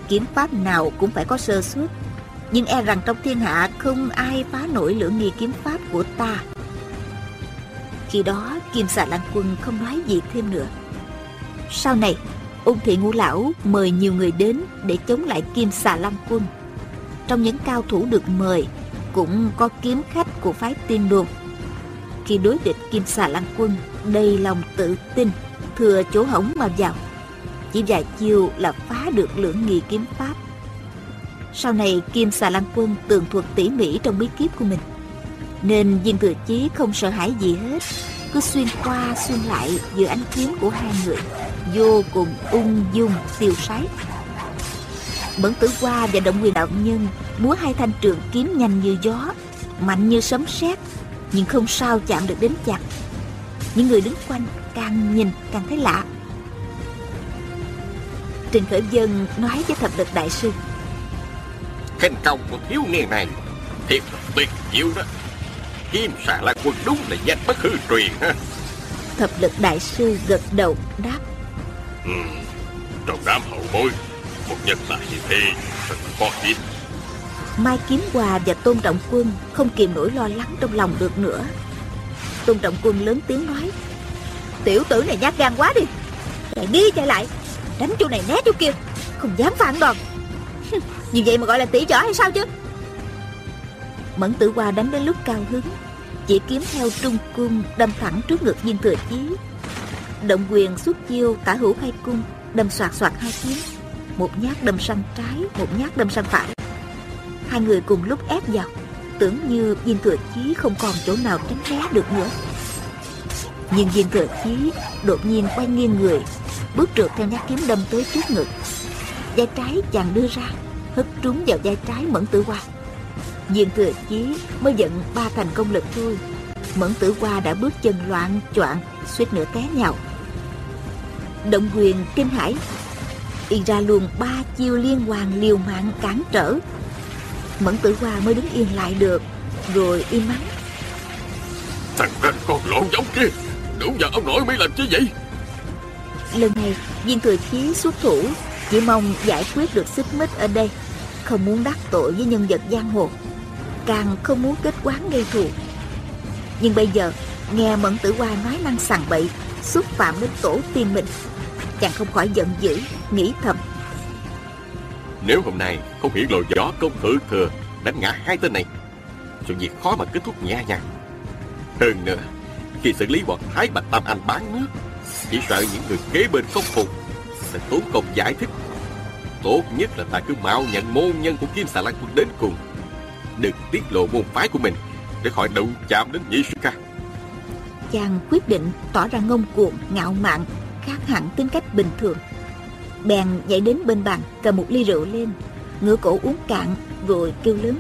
kiếm pháp nào cũng phải có sơ suất, nhưng e rằng trong thiên hạ không ai phá nổi lưỡng nghi kiếm pháp của ta. Khi đó Kim Xà Lan Quân không nói gì thêm nữa. Sau này, ung thị ngũ lão mời nhiều người đến để chống lại Kim Xà Lan Quân. Trong những cao thủ được mời cũng có kiếm khách của phái tiên đồn. Khi đối địch Kim Xà Lan Quân đầy lòng tự tin, thừa chỗ hỏng mà vào. Chỉ vài chiêu là phá được lưỡng nghi kiếm pháp. Sau này Kim Xà Lan Quân tường thuật tỉ mỉ trong bí kíp của mình nên viên thừa chí không sợ hãi gì hết. Cứ xuyên qua xuyên lại giữa ánh kiếm của hai người, vô cùng ung dung, tiêu sái. Mẫn tử qua và động quyền đạo nhân, múa hai thanh trường kiếm nhanh như gió, mạnh như sấm sét, nhưng không sao chạm được đến chặt. Những người đứng quanh càng nhìn càng thấy lạ. Trình khởi dân nói với thập lực đại sư, Khinh công của thiếu niên này thiệt tuyệt diệu đó. Kim xà la quân đúng là danh bất hư truyền ha. thập lực đại sư gật đầu đáp Ừ. Trong đám hậu bối, một nhân tài như thế thật khó tin. Mai Kiếm Hòa và Tôn Trọng Quân không kìm nổi lo lắng trong lòng được nữa. Tôn Trọng Quân lớn tiếng nói, Tiểu tử này nhát gan quá đi. Chạy đi chạy lại, đánh chỗ này né chỗ kia, không dám phản đòn. Như vậy mà gọi là tỷ võ hay sao chứ? Mẫn Tử Hoa đánh đến lúc cao hứng, chỉ kiếm theo trung cung đâm thẳng trước ngực viên thừa chí. Động quyền xuất chiêu tả hữu khai cung, đâm soạt soạt hai kiếm, một nhát đâm sang trái, một nhát đâm sang phải. Hai người cùng lúc ép vào, tưởng như viên thừa chí không còn chỗ nào tránh né được nữa. Nhưng viên thừa chí đột nhiên quay nghiêng người, bước trượt theo nhát kiếm đâm tới trước ngực. Vai trái chàng đưa ra, hất trúng vào vai trái Mẫn Tử Hoa. Viên thừa chí mới giận ba thành công lực thôi. Mẫn Tử Hoa đã bước chân loạn choạng, suýt nữa té nhào. Động quyền kinh hãi, y ra luôn ba chiêu liên hoàn liều mạng cản trở. Mẫn Tử Hoa mới đứng yên lại được, rồi im mắng. Thằng ranh con lộn giống kia, đúng vào ông nội mới làm chứ vậy. Lần này, viên thừa chí xuất thủ, chỉ mong giải quyết được xích mích ở đây, không muốn đắc tội với nhân vật giang hồ, càng không muốn kết quán gây thù. Nhưng bây giờ, nghe Mẫn Tử Hoa nói năng sằng bậy, xúc phạm đến tổ tiên mình, chàng không khỏi giận dữ, nghĩ thầm. Nếu hôm nay không hiển lộ gió công thử thừa đánh ngã hai tên này, sự việc khó mà kết thúc nhẹ nhàng. Hơn nữa, khi xử lý bọn Thái Bạch Tam Anh bán nước, chỉ sợ những người kế bên không phục sẽ tốn công giải thích. Tốt nhất là ta cứ mạo nhận môn nhân của Kim Xà Lan Quân đến cùng. Đừng tiết lộ môn phái của mình để khỏi đụng chạm đến nhị sư ca. Chàng quyết định tỏ ra ngông cuồng, ngạo mạn, khác hẳn tính cách bình thường. Bèn nhảy đến bên bàn, cầm một ly rượu lên, ngửa cổ uống cạn, rồi kêu lớn.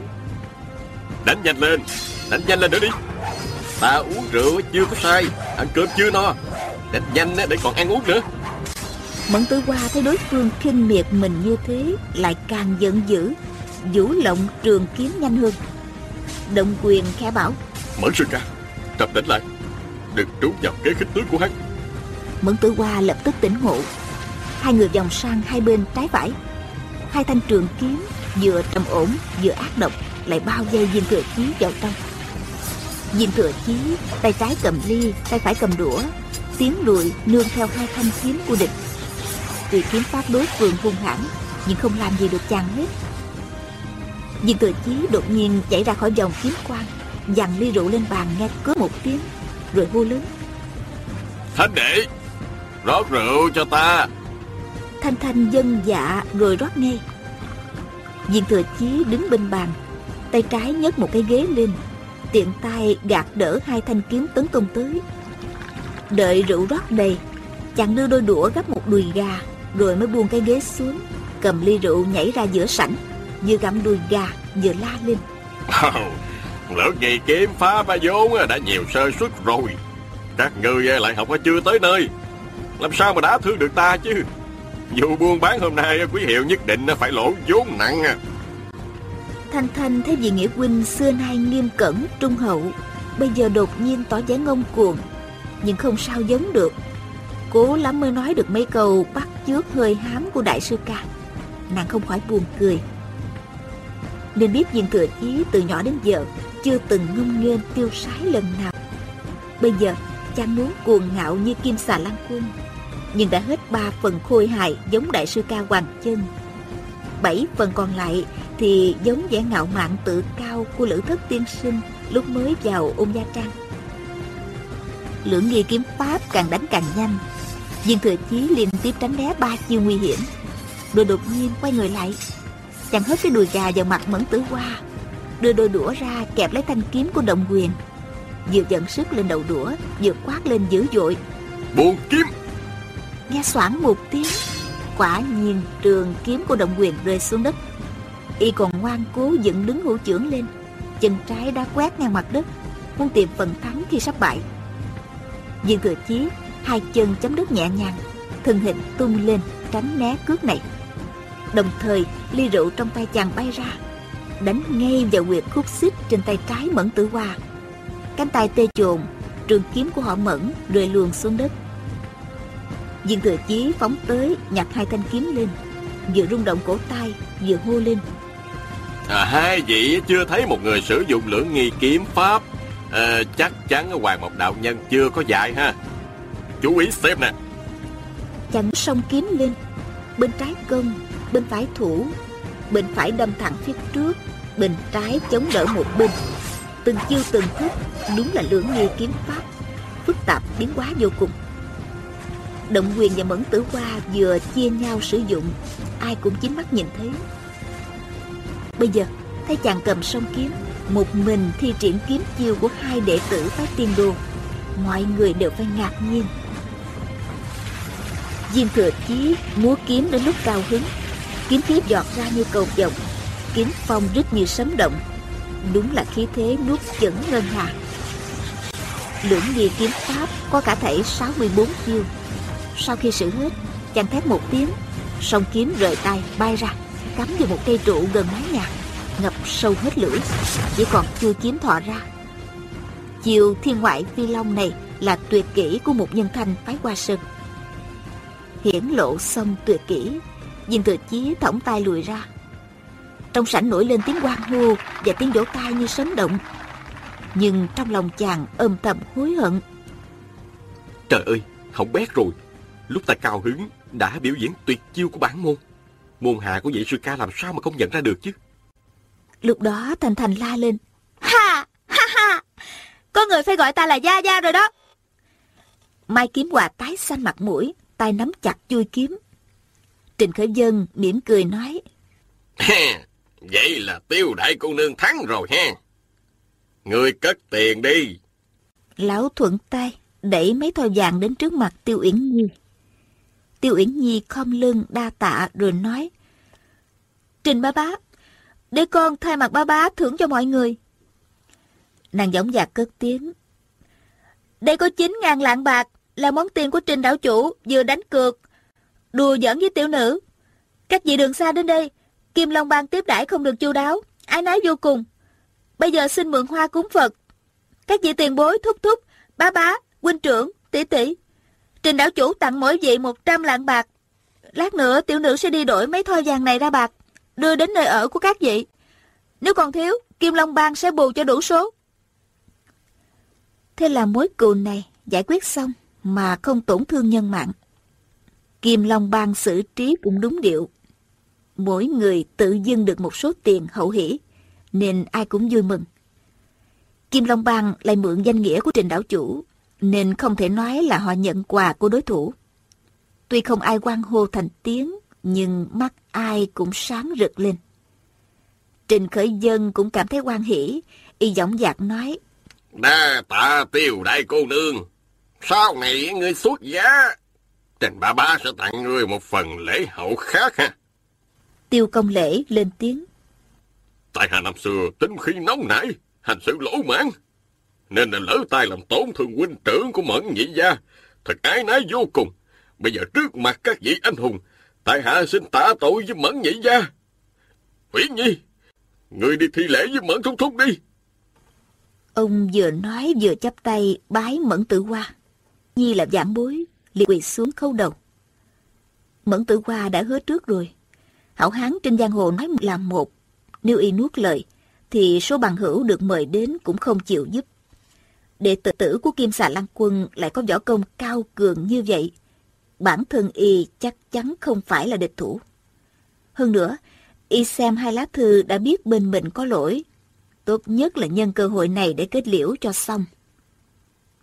Đánh nhanh lên, đánh nhanh lên nữa đi. Ta uống rượu chưa có sai, ăn cơm chưa no. Đánh nhanh để còn ăn uống nữa Mẫn tử hoa thấy đối phương khinh miệt mình như thế Lại càng giận dữ Vũ lộng trường kiếm nhanh hơn Động quyền khẽ bảo. Mẫn sư ca Trầm đánh lại. Đừng trúng vào kế khích tướng của hắn. Mẫn tử hoa lập tức tỉnh ngộ. Hai người vòng sang hai bên trái phải. Hai thanh trường kiếm Vừa trầm ổn vừa ác độc Lại bao vây viên thừa chí vào trong. Viên thừa chí Tay trái cầm ly Tay phải cầm đũa Tiến lùi nương theo hai thanh kiếm của địch. Tuy kiếm pháp đối phương hung hãn Nhưng không làm gì được chàng hết Viên thừa chí đột nhiên chạy ra khỏi vòng kiếm quang Dằn ly rượu lên bàn nghe cớ một tiếng Rồi hô lớn. Thanh đệ Rót rượu cho ta. Thanh Thanh dân dạ rồi rót ngay. Viên thừa chí đứng bên bàn Tay trái nhấc một cái ghế lên Tiện tay gạt đỡ hai thanh kiếm tấn công tới. Đợi rượu rót đầy Chàng đưa đôi đũa gắp một đùi gà Rồi mới buông cái ghế xuống Cầm ly rượu nhảy ra giữa sảnh Vừa gặm đùi gà vừa la lên. Oh, Lỡ ngày kiếm phá ba vốn đã nhiều sơ suất rồi. Các người lại học chưa tới nơi. Làm sao mà đã thương được ta chứ? Dù buôn bán hôm nay quý hiệu nhất định phải lỗ vốn nặng à. Thanh Thanh thấy vị nghĩa huynh xưa nay nghiêm cẩn, trung hậu Bây giờ đột nhiên tỏ vẻ ngông cuồng Nhưng không sao giống được. Cố lắm mới nói được mấy câu bắt chước hơi hám của đại sư ca. Nàng không khỏi buồn cười nên biết viên thừa chí từ nhỏ đến giờ Chưa từng ngông nghênh tiêu sái lần nào Bây giờ chàng muốn cuồng ngạo như kim xà lan quân, nhưng đã hết ba phần khôi hài giống đại sư ca Hoàng Chân. Bảy phần còn lại thì giống vẻ ngạo mạn tự cao của lữ thất tiên sinh lúc mới vào ôn gia trang. Lưỡng nghi kiếm pháp càng đánh càng nhanh. Viên thừa chí liên tiếp tránh né ba chiêu nguy hiểm. Rồi đột nhiên quay người lại. Chàng hất cái đùi gà vào mặt mẫn tử hoa. Đưa đôi đũa ra kẹp lấy thanh kiếm của động quyền. Vừa dẫn sức lên đầu đũa, vừa quát lên dữ dội. Buồn kiếm! nghe xoảng một tiếng quả nhiên trường kiếm của động quyền rơi xuống đất y còn ngoan cố dựng đứng hữu trưởng lên chân trái đã quét ngang mặt đất muốn tìm phần thắng khi sắp bại viên thừa chí hai chân chấm đất nhẹ nhàng thân hình tung lên tránh né cước này đồng thời ly rượu trong tay chàng bay ra đánh ngay vào quyệt khúc xích trên tay trái mẫn tử hoa. Cánh tay tê chồn trường kiếm của họ mẫn rơi luồn xuống đất. Viên thừa chí phóng tới nhặt hai thanh kiếm lên Vừa rung động cổ tay Vừa hô lên. À, Hai vị chưa thấy một người sử dụng lưỡng nghi kiếm pháp? À, Chắc chắn Hoàng Mộc Đạo Nhân chưa có dạy ha. Chú ý xem nè. Chàng song kiếm lên Bên trái công Bên phải thủ, Bên phải đâm thẳng phía trước, Bên trái chống đỡ một bên. Từng chiêu từng thức Đúng là lưỡng nghi kiếm pháp, Phức tạp biến hóa vô cùng. Động quyền và mẫn tử hoa vừa chia nhau sử dụng, Ai cũng chính mắt nhìn thấy. Bây giờ, thấy chàng cầm song kiếm, Một mình thi triển kiếm chiêu của hai đệ tử phái tiên đô Mọi người đều phải ngạc nhiên. Diêm thừa chí múa kiếm đến lúc cao hứng Kiếm khí giọt ra như cầu vồng. Kiếm phong rít như sấm động. Đúng là khí thế nuốt chửng ngân hà. Lưỡng nghi kiếm pháp có cả thể 64 chiêu. Sau khi xử hết, Chàng thét một tiếng, Song kiếm rời tay bay ra, Cắm vào một cây trụ gần mái nhà, Ngập sâu hết lưỡi, Chỉ còn chưa kiếm thọ ra. Chiều thiên ngoại phi long này Là tuyệt kỹ của một nhân thanh phái qua sơn Hiển lộ xong tuyệt kỹ Viên thừa chí thõng tay lùi ra Trong sảnh nổi lên tiếng quan hô Và tiếng vỗ tay như sấm động Nhưng trong lòng chàng âm thầm hối hận Trời ơi, không bét rồi Lúc ta cao hứng đã biểu diễn tuyệt chiêu của bản môn. Môn hạ của vị sư ca làm sao mà không nhận ra được chứ? Lúc đó Thành Thành la lên. Ha! Ha ha! Có người phải gọi ta là Gia Gia rồi đó. Mai kiếm hòa tái xanh mặt mũi, tay nắm chặt chui kiếm. Trình Khởi Dân mỉm cười nói. Vậy là tiêu đại cô nương thắng rồi ha. Người cất tiền đi. Lão thuận tay, đẩy mấy thoi vàng đến trước mặt tiêu uyển nhi. Tiêu Uyển Nhi khom lưng đa tạ rồi nói. Trình ba bá, để con thay mặt ba bá thưởng cho mọi người. Nàng giống dạc cất tiếng. Đây có chín ngàn lạng bạc, là món tiền của trình đảo chủ vừa đánh cược, đùa giỡn với tiểu nữ. Các vị đường xa đến đây, Kim Long Bang tiếp đãi không được chu đáo, ái nái vô cùng. Bây giờ xin mượn hoa cúng Phật. Các vị tiền bối thúc thúc, bá bá, huynh trưởng, tỷ tỷ. Trình đảo chủ tặng mỗi vị 100 lạng bạc. Lát nữa tiểu nữ sẽ đi đổi mấy thoi vàng này ra bạc, đưa đến nơi ở của các vị. Nếu còn thiếu, Kim Long Bang sẽ bù cho đủ số. Thế là mối cừu này giải quyết xong mà không tổn thương nhân mạng. Kim Long Bang xử trí cũng đúng điệu. Mỗi người tự dưng được một số tiền hậu hỷ, nên ai cũng vui mừng. Kim Long Bang lại mượn danh nghĩa của trình đảo chủ, nên không thể nói là họ nhận quà của đối thủ. Tuy không ai quan hô thành tiếng, nhưng mắt ai cũng sáng rực lên. Trình Khởi Dân cũng cảm thấy quan hỷ, y giọng dạc nói. Đa tạ tiêu đại cô nương. Sau này ngươi xuất giá, Trình ba ba sẽ tặng ngươi một phần lễ hậu khác ha. Tiêu công lễ lên tiếng. Tại hạ năm xưa tính khi nóng nảy, hành sự lỗ mãn. Nên là lỡ tay làm tổn thương huynh trưởng của mẫn nhị gia. Thật ái nái vô cùng. Bây giờ trước mặt các vị anh hùng, tại hạ xin tạ tội với mẫn nhị gia. Uyển Nhi, người đi thi lễ với mẫn thúc thúc đi. Ông vừa nói vừa chắp tay bái mẫn tử hoa. Nhi là giảng bối, liệt quỳ xuống khâu đầu. Mẫn tử hoa đã hứa trước rồi. Hảo hán trên giang hồ nói là một. Nếu y nuốt lời, thì số bằng hữu được mời đến cũng không chịu giúp. Đệ tử tử của Kim Xà Lăng Quân lại có võ công cao cường như vậy. Bản thân y chắc chắn không phải là địch thủ. Hơn nữa, y xem hai lá thư đã biết bên mình có lỗi. Tốt nhất là nhân cơ hội này để kết liễu cho xong.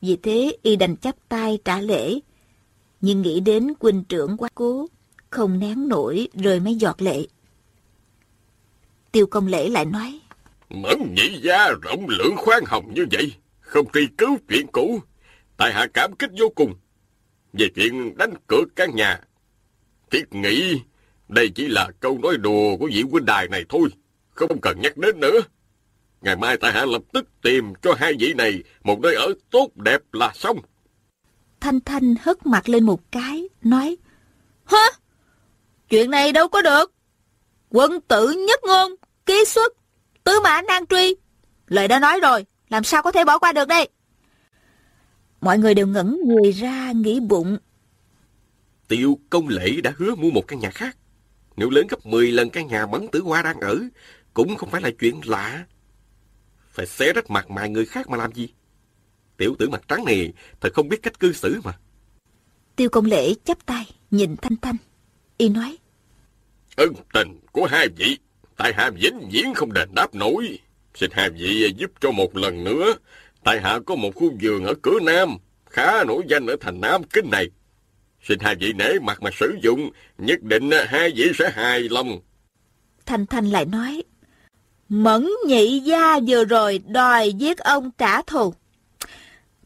Vì thế y đành chắp tay trả lễ. Nhưng nghĩ đến huynh trưởng quá cố, không nén nổi rơi mấy giọt lệ. Tiêu công lễ lại nói. Mẫn nhị gia rộng lượng khoan hồng như vậy, không truy cứu chuyện cũ. Tại hạ cảm kích vô cùng. Về chuyện đánh cược căn nhà. Thiết nghĩ đây chỉ là câu nói đùa của vị huynh đài này thôi. Không cần nhắc đến nữa. Ngày mai tại hạ lập tức tìm cho hai vị này một nơi ở tốt đẹp là xong. Thanh Thanh hất mặt lên một cái, nói. Hả? Chuyện này đâu có được. Quân tử nhất ngôn, ký xuất, tứ mã nan truy. Lời đã nói rồi, làm sao có thể bỏ qua được đây? Mọi người đều ngẩn người ra nghĩ bụng. Tiêu công lễ đã hứa mua một căn nhà khác. Nếu lớn gấp 10 lần căn nhà bắn tử hoa đang ở, cũng không phải là chuyện lạ. Phải xé rách mặt mày người khác mà làm gì? Tiểu tử mặt trắng này thật không biết cách cư xử mà. Tiêu công lễ chắp tay, nhìn Thanh Thanh. Y nói. Ân tình của hai vị, tại hạ vĩnh viễn không đền đáp nổi. Xin hai vị giúp cho một lần nữa. Tại hạ có một khu vườn ở cửa Nam, khá nổi danh ở thành Nam Kinh này. Xin hai vị nể mặt mà sử dụng, nhất định hai vị sẽ hài lòng. Thanh Thanh lại nói. Mẫn nhị gia vừa rồi đòi giết ông trả thù.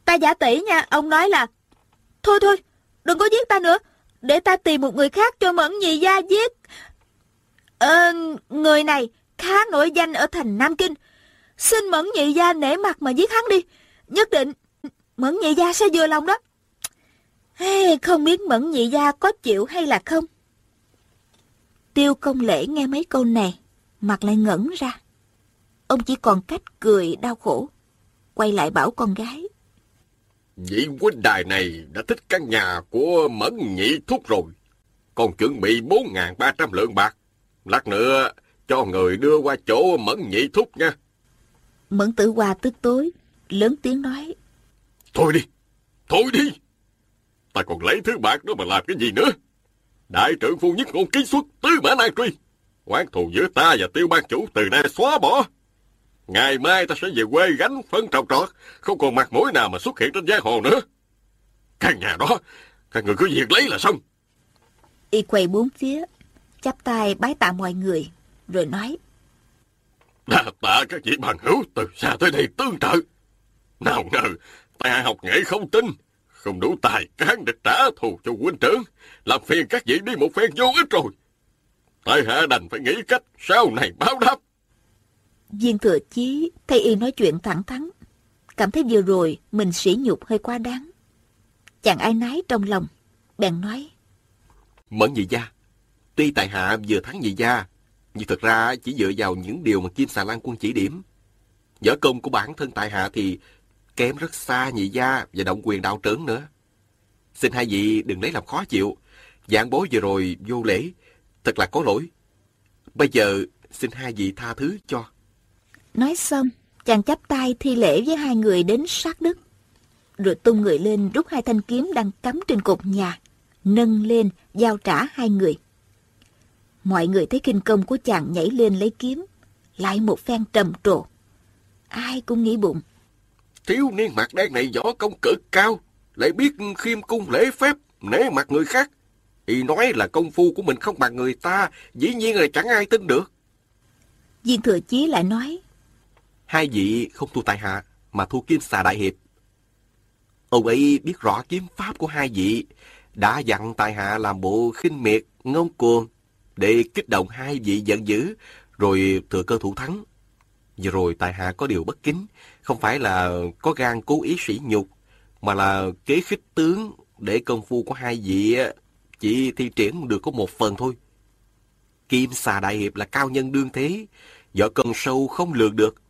Ta giả tỷ nha, ông nói là Thôi thôi, đừng có giết ta nữa, để ta tìm một người khác cho Mẫn nhị gia giết. Ờ, người này khá nổi danh ở thành Nam Kinh. Xin Mẫn nhị gia nể mặt mà giết hắn đi. Nhất định Mẫn nhị gia sẽ vừa lòng đó. Hey, không biết Mẫn nhị gia có chịu hay là không? Tiêu công lễ nghe mấy câu này, mặt lại ngẩn ra. Ông chỉ còn cách cười đau khổ. Quay lại bảo con gái. Vị huynh đài này đã thích căn nhà của Mẫn Nhị Thúc rồi. Còn chuẩn bị 4.300 lượng bạc. Lát nữa cho người đưa qua chỗ Mẫn Nhị Thúc nha. Mẫn tử hoa tức tối, lớn tiếng nói. Thôi đi, thôi đi. Ta còn lấy thứ bạc đó mà làm cái gì nữa. Đại trưởng phu nhất ngôn ký xuất tứ mã nan truy. Quán thù giữa ta và tiêu ban chủ từ nay xóa bỏ. Ngày mai ta sẽ về quê gánh phân trồng trọt, không còn mặt mũi nào mà xuất hiện trên giang hồ nữa. Căn nhà đó, các người cứ việc lấy là xong. Y quay bốn phía, chắp tay bái tạ mọi người, rồi nói. Đà tạ các vị bằng hữu từ xa tới đây tương trợ. Nào ngờ, ta học nghệ không tin, không đủ tài cán để trả thù cho huynh trưởng, làm phiền các vị đi một phen vô ích rồi. Tại hạ đành phải nghĩ cách sau này báo đáp. Viên thừa chí thấy y nói chuyện thẳng thắn, cảm thấy vừa rồi mình sỉ nhục hơi quá đáng. Chàng ai nái trong lòng, bèn nói. Mẫn nhị gia, tuy tại hạ vừa thắng nhị gia, nhưng thật ra chỉ dựa vào những điều mà Kim Xà Lan quân chỉ điểm. Võ công của bản thân tại hạ thì kém rất xa nhị gia và động quyền đạo trưởng nữa. Xin hai vị đừng lấy làm khó chịu. Giảng bố vừa rồi vô lễ, thật là có lỗi. Bây giờ xin hai vị tha thứ cho. Nói xong, chàng chắp tay thi lễ với hai người đến sát đất. Rồi tung người lên rút hai thanh kiếm đang cắm trên cột nhà, nâng lên, giao trả hai người. Mọi người thấy kinh công của chàng nhảy lên lấy kiếm, lại một phen trầm trồ. Ai cũng nghĩ bụng. Thiếu niên mặt đen này võ công cực cao, lại biết khiêm cung lễ phép, nể mặt người khác. Y nói là công phu của mình không bằng người ta, dĩ nhiên là chẳng ai tin được. Viên thừa chí lại nói. Hai vị không thua tại hạ, mà thua kim xà đại hiệp. Ông ấy biết rõ kiếm pháp của hai vị, đã dặn tại hạ làm bộ khinh miệt, ngông cuồng, để kích động hai vị giận dữ, rồi thừa cơ thủ thắng. Vừa rồi tại hạ có điều bất kính, không phải là có gan cố ý sỉ nhục, mà là kế khích tướng để công phu của hai vị chỉ thi triển được có một phần thôi. Kim xà đại hiệp là cao nhân đương thế, võ công sâu không lường được.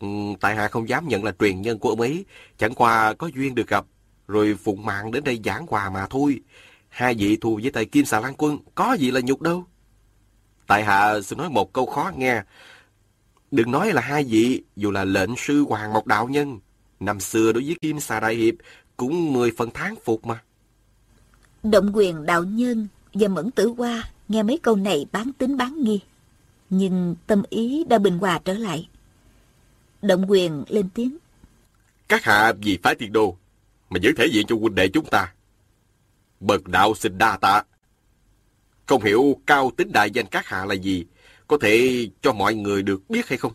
Ừ, tại hạ không dám nhận là truyền nhân của ông ấy, chẳng qua có duyên được gặp, rồi phụng mạng đến đây giảng hòa mà thôi. Hai vị thù với tay Kim xà lan quân, có gì là nhục đâu. Tại hạ xin nói một câu khó nghe. Đừng nói là hai vị, dù là lệnh sư Hoàng Mộc Đạo Nhân, năm xưa đối với Kim xà đại hiệp, cũng mười phần tháng phục mà. Động quyền đạo nhân và mẫn tử hoa nghe mấy câu này bán tính bán nghi. Nhưng tâm ý đã bình hòa trở lại. Động quyền lên tiếng. Các hạ vì phái tiền đô mà giữ thể diện cho huynh đệ chúng ta. Bậc đạo xin đa tạ. Không hiểu cao tính đại danh các hạ là gì, có thể cho mọi người được biết hay không?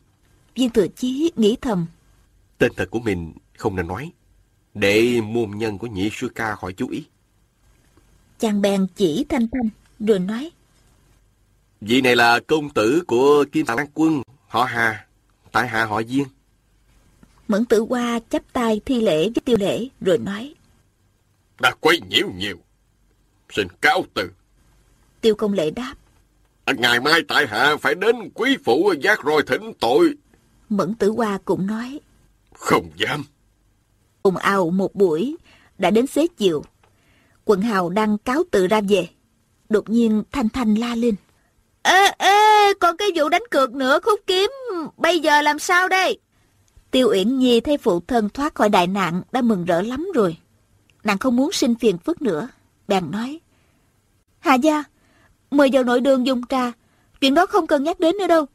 Viên thừa chí nghĩ thầm. Tên thật của mình không nên nói, để môn nhân của nhị sư ca khỏi chú ý. Chàng bèn chỉ thanh thanh, rồi nói. Vị này là công tử của Kim Tạng Quân, họ Hà, tại hạ họ Diên. Mẫn tử hoa chắp tay thi lễ với tiêu lễ, rồi nói. Đã quấy nhiễu nhiều. Xin cáo từ. Tiêu công lễ đáp. À, ngày mai tại hạ phải đến quý phủ giác roi thỉnh tội. Mẫn tử hoa cũng nói. Không dám. Ồn ào một buổi, đã đến xế chiều. Quận hào đang cáo tự ra về. Đột nhiên Thanh Thanh la lên. Ê, ê, còn cái vụ đánh cược nữa khúc kiếm, bây giờ làm sao đây? Tiêu Uyển Nhi thấy phụ thân thoát khỏi đại nạn đã mừng rỡ lắm rồi. Nàng không muốn sinh phiền phức nữa. Bèn nói. Hà gia, mời vào nội đường dùng trà. Chuyện đó không cần nhắc đến nữa đâu.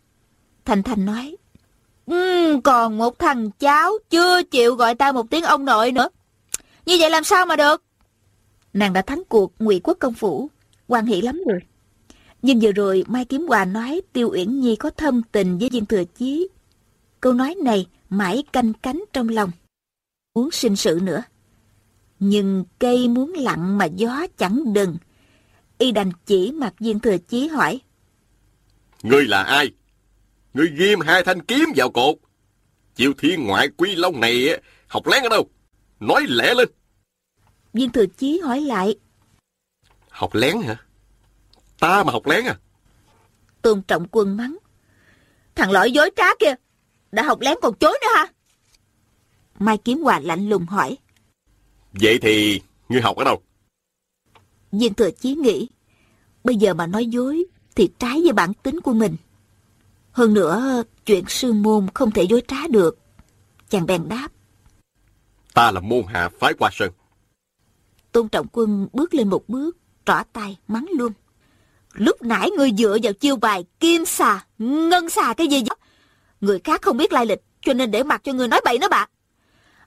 Thành Thành nói. Um, còn một thằng cháu chưa chịu gọi ta một tiếng ông nội nữa. Như vậy làm sao mà được? Nàng đã thắng cuộc ngụy quốc công phủ. quan hỷ lắm rồi. Nhưng vừa rồi Mai Kiếm Hòa nói Tiêu Uyển Nhi có thâm tình với viên thừa chí. Câu nói này mãi canh cánh trong lòng. Muốn sinh sự nữa. Nhưng cây muốn lặng mà gió chẳng đừng. Y đành chỉ mặt viên thừa chí hỏi. Ngươi là ai? Ngươi ghim hai thanh kiếm vào cột. Chịu thiên ngoại quy long này học lén ở đâu? Nói lẹ lên. Viên thừa chí hỏi lại. Học lén hả? Ta mà học lén à? Tôn trọng quân mắng. Thằng lõi dối trá kia, đã học lén còn chối nữa hả? Mai Kiếm Hòa lạnh lùng hỏi. Vậy thì ngươi học ở đâu? Viên thừa chí nghĩ, bây giờ mà nói dối thì trái với bản tính của mình. Hơn nữa, chuyện sư môn không thể dối trá được. Chàng bèn đáp. Ta là môn hạ phái qua sơn. Tôn Trọng Quân bước lên một bước, trỏ tay, mắng luôn. Lúc nãy ngươi dựa vào chiêu bài kim xà, ngân xà cái gì đó. Người khác không biết lai lịch, cho nên để mặc cho người nói bậy nó bạ.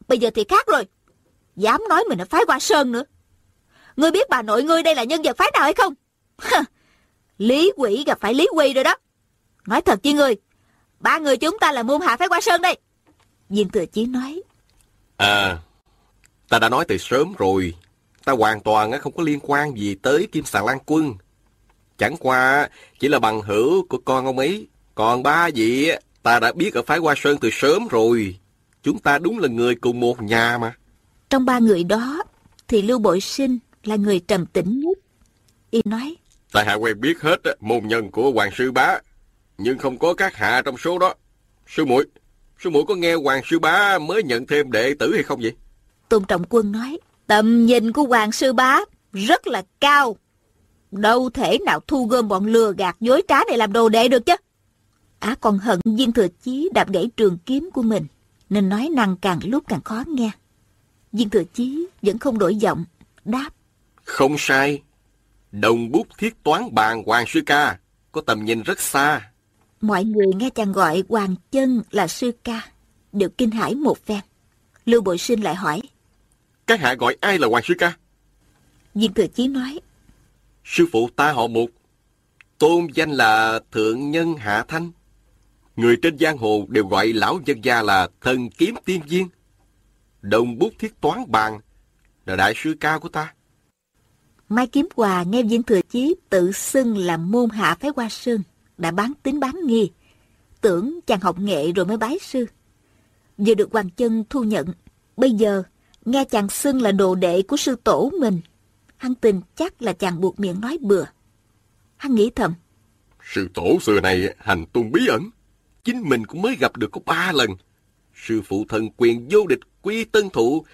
Bây giờ thì khác rồi. Dám nói mình là phái qua sơn nữa. Ngươi biết bà nội ngươi đây là nhân vật phái nào hay không? Lý quỷ gặp phải Lý quy rồi đó. Nói thật với ngươi, ba người chúng ta là môn hạ phái qua sơn đây. Viên thừa chí nói. À, ta đã nói từ sớm rồi. Ta hoàn toàn không có liên quan gì tới Kim Sàng Lan Quân. Chẳng qua chỉ là bằng hữu của con ông ấy. Còn ba vị ta đã biết ở phái Hoa Sơn từ sớm rồi. Chúng ta đúng là người cùng một nhà mà. Trong ba người đó, thì Lưu Bội Sinh là người trầm tĩnh nhất. Y nói, Tại hạ quen biết hết môn nhân của Hoàng Sư Bá, nhưng không có các hạ trong số đó. Sư muội, sư muội có nghe Hoàng Sư Bá mới nhận thêm đệ tử hay không vậy? Tôn Trọng Quân nói, tầm nhìn của Hoàng Sư Bá rất là cao. Đâu thể nào thu gom bọn lừa gạt dối trá này làm đồ đệ được chứ. Á còn hận viên thừa chí đạp gãy trường kiếm của mình, nên nói năng càng lúc càng khó nghe. Viên thừa chí vẫn không đổi giọng, đáp. Không sai. Đồng bút thiết toán bàn Hoàng Sư Ca có tầm nhìn rất xa. Mọi người nghe chàng gọi Hoàng Chân là sư ca, đều kinh hãi một phen. Lưu Bội Sinh lại hỏi, Các hạ gọi ai là Hoàng Sư Ca? Viên Thừa Chí nói, Sư phụ ta họ Mục. Tôn danh là Thượng Nhân Hạ Thanh. Người trên giang hồ đều gọi lão nhân gia là thần kiếm tiên viên. Đồng bút thiết toán bàn là đại sư ca của ta. Mai Kiếm Hòa nghe Viên Thừa Chí tự xưng là môn hạ phái Hoa Sơn, đã bán tính bán nghi. Tưởng chàng học nghệ rồi mới bái sư. Vừa được Hoàng Chân thu nhận, bây giờ nghe chàng xưng là đồ đệ của sư tổ mình. Hắn tin chắc là chàng buộc miệng nói bừa. Hắn nghĩ thầm, Sư tổ xưa này hành tung bí ẩn. Chính mình cũng mới gặp được có ba lần. Sư phụ thần quyền vô địch quy tân thụ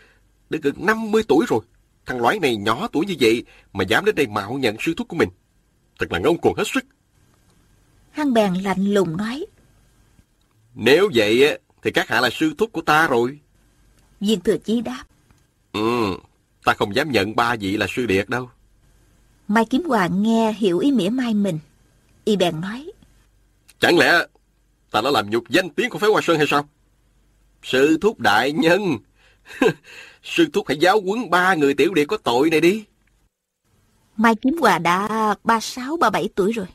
đã gần 50 tuổi rồi. Thằng lõi này nhỏ tuổi như vậy mà dám đến đây mạo nhận sư thúc của mình. Thật là ngông cuồng hết sức. hắn bèn lạnh lùng nói. Nếu vậy á, thì các hạ là sư thúc của ta rồi. Viên Thừa Chí đáp. Ừ, ta không dám nhận ba vị là sư điệt đâu. Mai Kiếm Hòa nghe hiểu ý mỉa mai mình. Y bèn nói. Chẳng lẽ ta đã làm nhục danh tiếng của phái Hoa Sơn hay sao? Sư thúc đại nhân, sư thúc hãy giáo huấn ba người tiểu điệt có tội này đi. Mai Kiếm Hòa đã 36-37 tuổi rồi.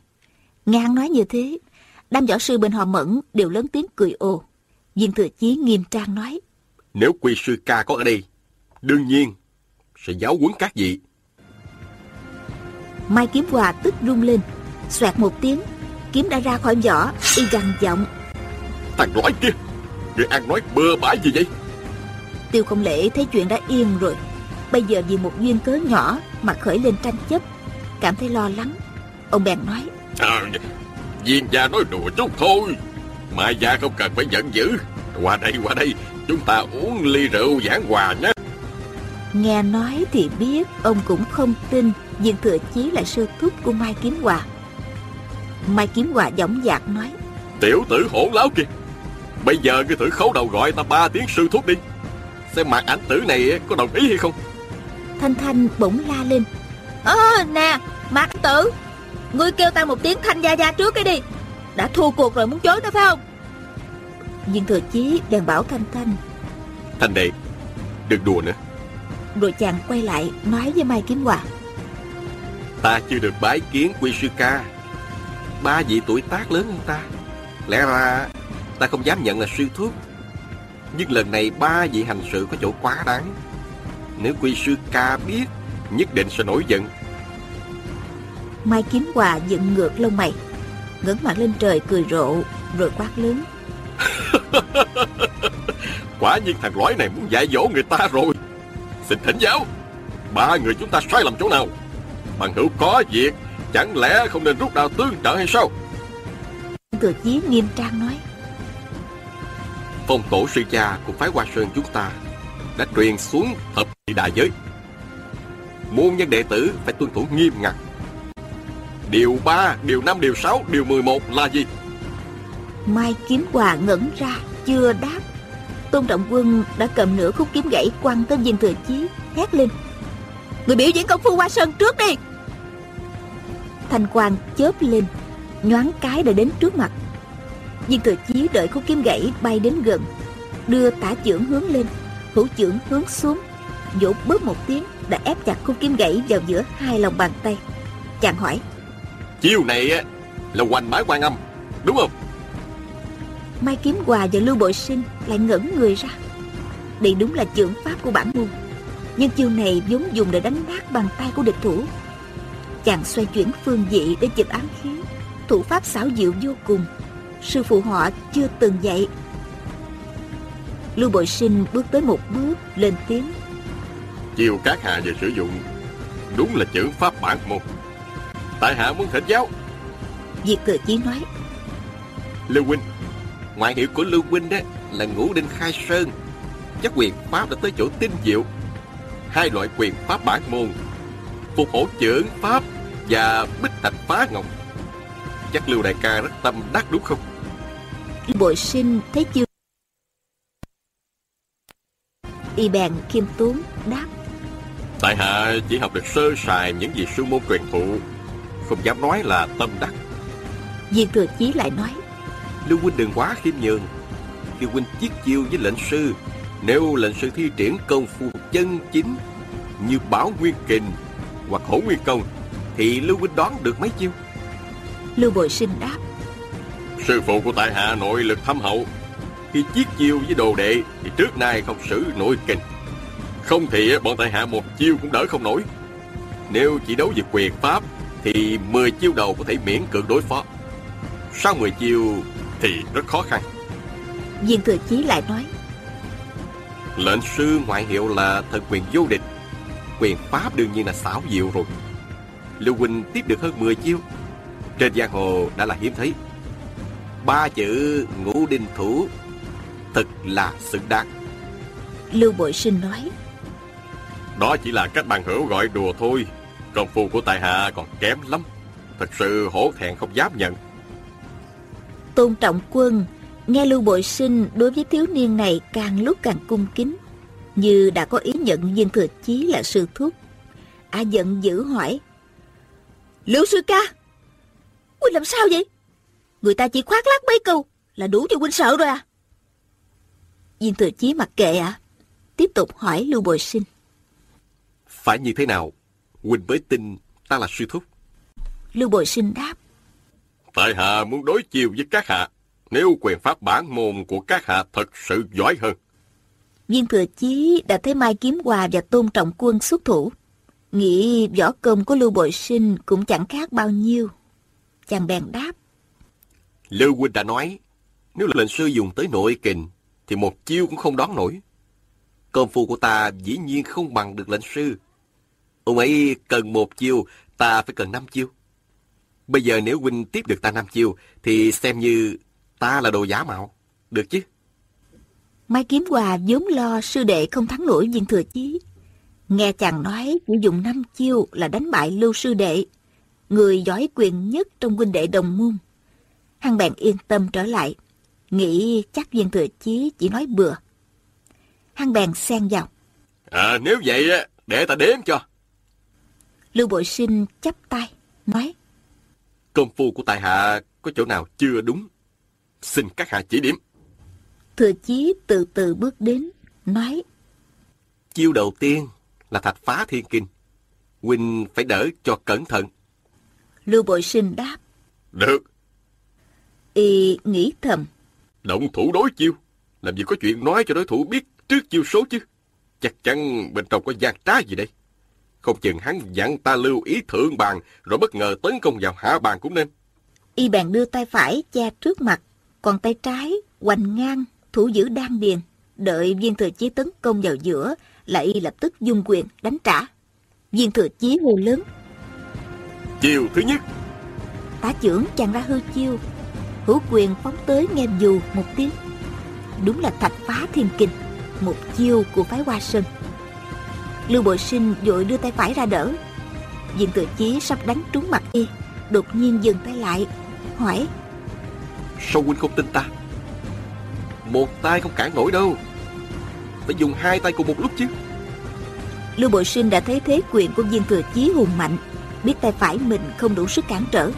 Nghe hắn nói như thế, đám võ sư bên họ mẫn đều lớn tiếng cười ồ. Viên Thừa Chí nghiêm trang nói. Nếu quy sư ca có ở đây, đương nhiên sẽ giáo huấn các vị. Mai Kiếm Hòa tức rung lên, xoẹt một tiếng, kiếm đã ra khỏi vỏ, y gằn giọng. Thằng lõi kia, người ăn nói bừa bãi gì vậy? Tiêu không lễ thấy chuyện đã yên rồi, bây giờ vì một duyên cớ nhỏ mà khởi lên tranh chấp, cảm thấy lo lắng. Ông bèn nói, À, viên gia nói đùa chút thôi. Mai gia không cần phải giận dữ. Qua đây, qua đây, chúng ta uống ly rượu giảng hòa nhé. nghe nói thì biết ông cũng không tin viên thừa chí là sư thúc của Mai Kiếm Hòa. Mai Kiếm Hòa dõng dạc nói, Tiểu tử hỗn láo kìa. Bây giờ ngươi thử khấu đầu gọi ta ba tiếng sư thúc đi. Xem mặt ảnh tử này có đồng ý hay không? Thanh Thanh bỗng la lên, Ơ nè Mạc Tử Ngươi kêu ta một tiếng thanh gia gia trước cái đi Đã thua cuộc rồi muốn chối nữa phải không viên thừa chí bèn bảo Thanh Thanh, Thanh đệ, đừng đùa nữa. rồi chàng quay lại nói với Mai Kiếm Hòa. Ta chưa được bái kiến quy sư ca. Ba vị tuổi tác lớn hơn ta. Lẽ ra ta không dám nhận là sư thúc. Nhưng lần này ba vị hành sự có chỗ quá đáng. Nếu quy sư ca biết, nhất định sẽ nổi giận. Mai Kiếm Hòa dựng ngược lông mày, ngẩng mặt lên trời cười rộ, rồi quát lớn. Quả nhiên thằng lõi này muốn dạy dỗ người ta rồi. Xin thỉnh giáo. Ba người chúng ta sai lầm chỗ nào? Bằng hữu có việc, chẳng lẽ không nên rút đao tương trợ hay sao? Thừa chí nghiêm trang nói, Phong tổ sư cha của phái Hoa Sơn chúng ta đã truyền xuống thập thị đại giới. Môn nhân đệ tử phải tuân thủ nghiêm ngặt. Điều 3, điều 5, điều 6, điều 11 là gì? Mai Kiếm Hòa ngẩn ra, chưa đáp. Tôn Trọng Quân đã cầm nửa khúc kiếm gãy quăng tới viên thừa chí, hét lên. Người biểu diễn công phu qua sân trước đi Thanh quang chớp lên, nhoáng cái đã đến trước mặt. Viên thừa chí đợi khúc kiếm gãy bay đến gần, đưa tả chưởng hướng lên, hữu chưởng hướng xuống, vỗ bớt một tiếng đã ép chặt khúc kiếm gãy vào giữa hai lòng bàn tay. Chàng hỏi, Chiêu này á, là hoành bái quan âm, đúng không? Mai Kiếm Hòa và Lưu Bội Sinh lại ngẩn người ra. Đây đúng là chưởng pháp của bản môn. Nhưng chiêu này vốn dùng để đánh nát bàn tay của địch thủ. Chàng xoay chuyển phương vị để chụp ám khí. Thủ pháp xảo diệu vô cùng. Sư phụ họ chưa từng dạy. Lưu Bội Sinh bước tới một bước lên tiếng. chiều các hạ về sử dụng đúng là chữ pháp bản môn tại hạ muốn thỉnh giáo Diệt Thừa Chí nói Lưu Huynh Ngoại hiệu của Lưu Huynh đó là ngũ đinh khai sơn Chắc quyền pháp đã tới chỗ tinh diệu Hai loại quyền pháp bản môn Phục hổ trưởng pháp Và bích thạch phá ngọc. Chắc Lưu Đại ca rất tâm đắc đúng không? Lưu Bội Sinh thấy chưa? Y bèn khiêm tốn đáp. Tại hạ chỉ học được sơ sài những gì sư môn truyền thụ. Không dám nói là tâm đắc. Diệt Thừa Chí lại nói Lưu Huynh đừng quá khiêm nhường. Khi Huynh chiết chiêu với lệnh sư. Nếu lệnh sư thi triển công phu chân chính Như Bảo Nguyên Kình Hoặc Hổ Nguyên Công Thì Lưu Huynh đoán được mấy chiêu? Lưu Bội Sinh đáp. Sư phụ của tại hạ nội lực thâm hậu. Khi chiết chiêu với đồ đệ Thì trước nay không xử nội kình. Không thì bọn tại hạ một chiêu cũng đỡ không nổi. Nếu chỉ đấu về quyền pháp Thì 10 chiêu đầu có thể miễn cưỡng đối phó. Sau 10 chiêu thì rất khó khăn. Viên Thừa Chí lại nói. Lệnh sư ngoại hiệu là thần quyền vô địch. Quyền pháp đương nhiên là xảo diệu rồi Lưu Huynh tiếp được hơn 10 chiêu. Trên giang hồ đã là hiếm thấy. Ba chữ ngũ đinh thủ Thật là xứng đáng. Lưu Bội Sinh nói Đó chỉ là cách bằng hữu gọi đùa thôi. Công phu của tại hạ còn kém lắm. Thật sự hổ thẹn không dám nhận. Tôn Trọng Quân nghe Lưu Bội Sinh đối với thiếu niên này càng lúc càng cung kính, như đã có ý nhận Viên Thừa Chí là sư thúc. A giận dữ hỏi: "Lưu sư ca, huynh làm sao vậy? Người ta chỉ khoác lác mấy câu là đủ cho huynh sợ rồi à?" Viên Thừa Chí mặc kệ ạ, à? tiếp tục hỏi Lưu Bội Sinh: Phải như thế nào Huynh mới tin ta là sư thúc Lưu Bội Sinh đáp: Tại hạ muốn đối chiêu với các hạ Nếu quyền pháp bản môn của các hạ thật sự giỏi hơn Viên Thừa Chí đã thấy Mai Kiếm Hòa và Tôn Trọng Quân xuất thủ. Nghĩ võ công của Lưu Bội Sinh cũng chẳng khác bao nhiêu. Chàng bèn đáp. Lưu Huynh đã nói Nếu lệnh sư dùng tới nội kình Thì một chiêu cũng không đón nổi Công phu của ta dĩ nhiên không bằng được lệnh sư Ông ấy cần một chiêu Ta phải cần năm chiêu Bây giờ nếu huynh tiếp được ta năm chiêu thì xem như ta là đồ giả mạo. Được chứ? Mai Kiếm Hòa vốn lo sư đệ không thắng nổi viên thừa chí. Nghe chàng nói chỉ dùng năm chiêu là đánh bại lưu sư đệ, người giỏi quyền nhất trong huynh đệ đồng môn. Hắn bèn yên tâm trở lại, nghĩ chắc viên thừa chí chỉ nói bừa. Hắn bèn xen vào. À nếu vậy để ta đếm cho. Lưu Bội Sinh chắp tay, nói. Công phu của tại hạ có chỗ nào chưa đúng? Xin các hạ chỉ điểm. Thừa chí từ từ bước đến, nói. Chiêu đầu tiên là thạch phá thiên kinh. Huynh phải đỡ cho cẩn thận. Lưu Bội Sinh đáp. Được. Y nghĩ thầm. Động thủ đối chiêu. Làm gì có chuyện nói cho đối thủ biết trước chiêu số chứ. Chắc chắn bên trong có gian trá gì đây. Không chừng hắn dặn ta lưu ý thượng bàn rồi bất ngờ tấn công vào hạ bàn cũng nên. Y bèn đưa tay phải che trước mặt, còn tay trái hoành ngang thủ giữ đan điền. Đợi viên thừa chí tấn công vào giữa y lập tức dung quyền đánh trả. Viên thừa chí hô lớn. Chiều thứ nhất. Tá trưởng chàng ra hư chiêu. Hữu quyền phóng tới nghe dù một tiếng. Đúng là thạch phá thiên kinh, một chiêu của phái Hoa Sơn. Lưu Bội Sinh vội đưa tay phải ra đỡ. Viên Tự Chí sắp đánh trúng mặt y, đột nhiên dừng tay lại, hỏi: Sao huynh không tin ta? Một tay không cản nổi đâu. Phải dùng hai tay cùng một lúc chứ. Lưu Bội Sinh đã thấy thế quyền của Viên Thừa Chí hùng mạnh, biết tay phải mình không đủ sức cản trở.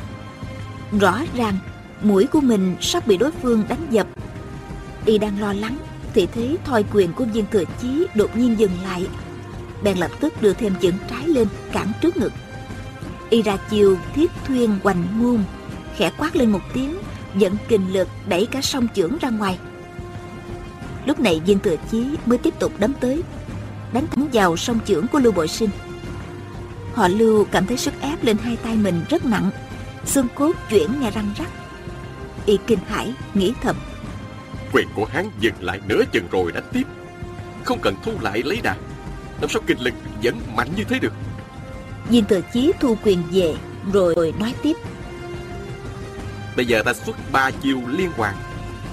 Rõ ràng mũi của mình sắp bị đối phương đánh dập. Y đang lo lắng thì thấy thoi quyền của Viên Thừa Chí đột nhiên dừng lại bèn lập tức đưa thêm chưởng trái lên cản trước ngực y ra chiều thiết thuyên hoành muôn khẽ quát lên một tiếng dẫn kình lực đẩy cả song chưởng ra ngoài lúc này viên thừa chí mới tiếp tục đấm tới đánh thẳng vào song chưởng của lưu bội sinh. Họ lưu cảm thấy sức ép lên hai tay mình rất nặng xương cốt chuyển nghe răng rắc. Y kinh hãi nghĩ thầm. Quyền của hắn dừng lại nửa chừng rồi đánh tiếp. Không cần thu lại lấy đà Làm sao kinh lực vẫn mạnh như thế được? Viên thừa chí thu quyền về Rồi nói tiếp. Bây giờ ta xuất ba chiêu liên hoàn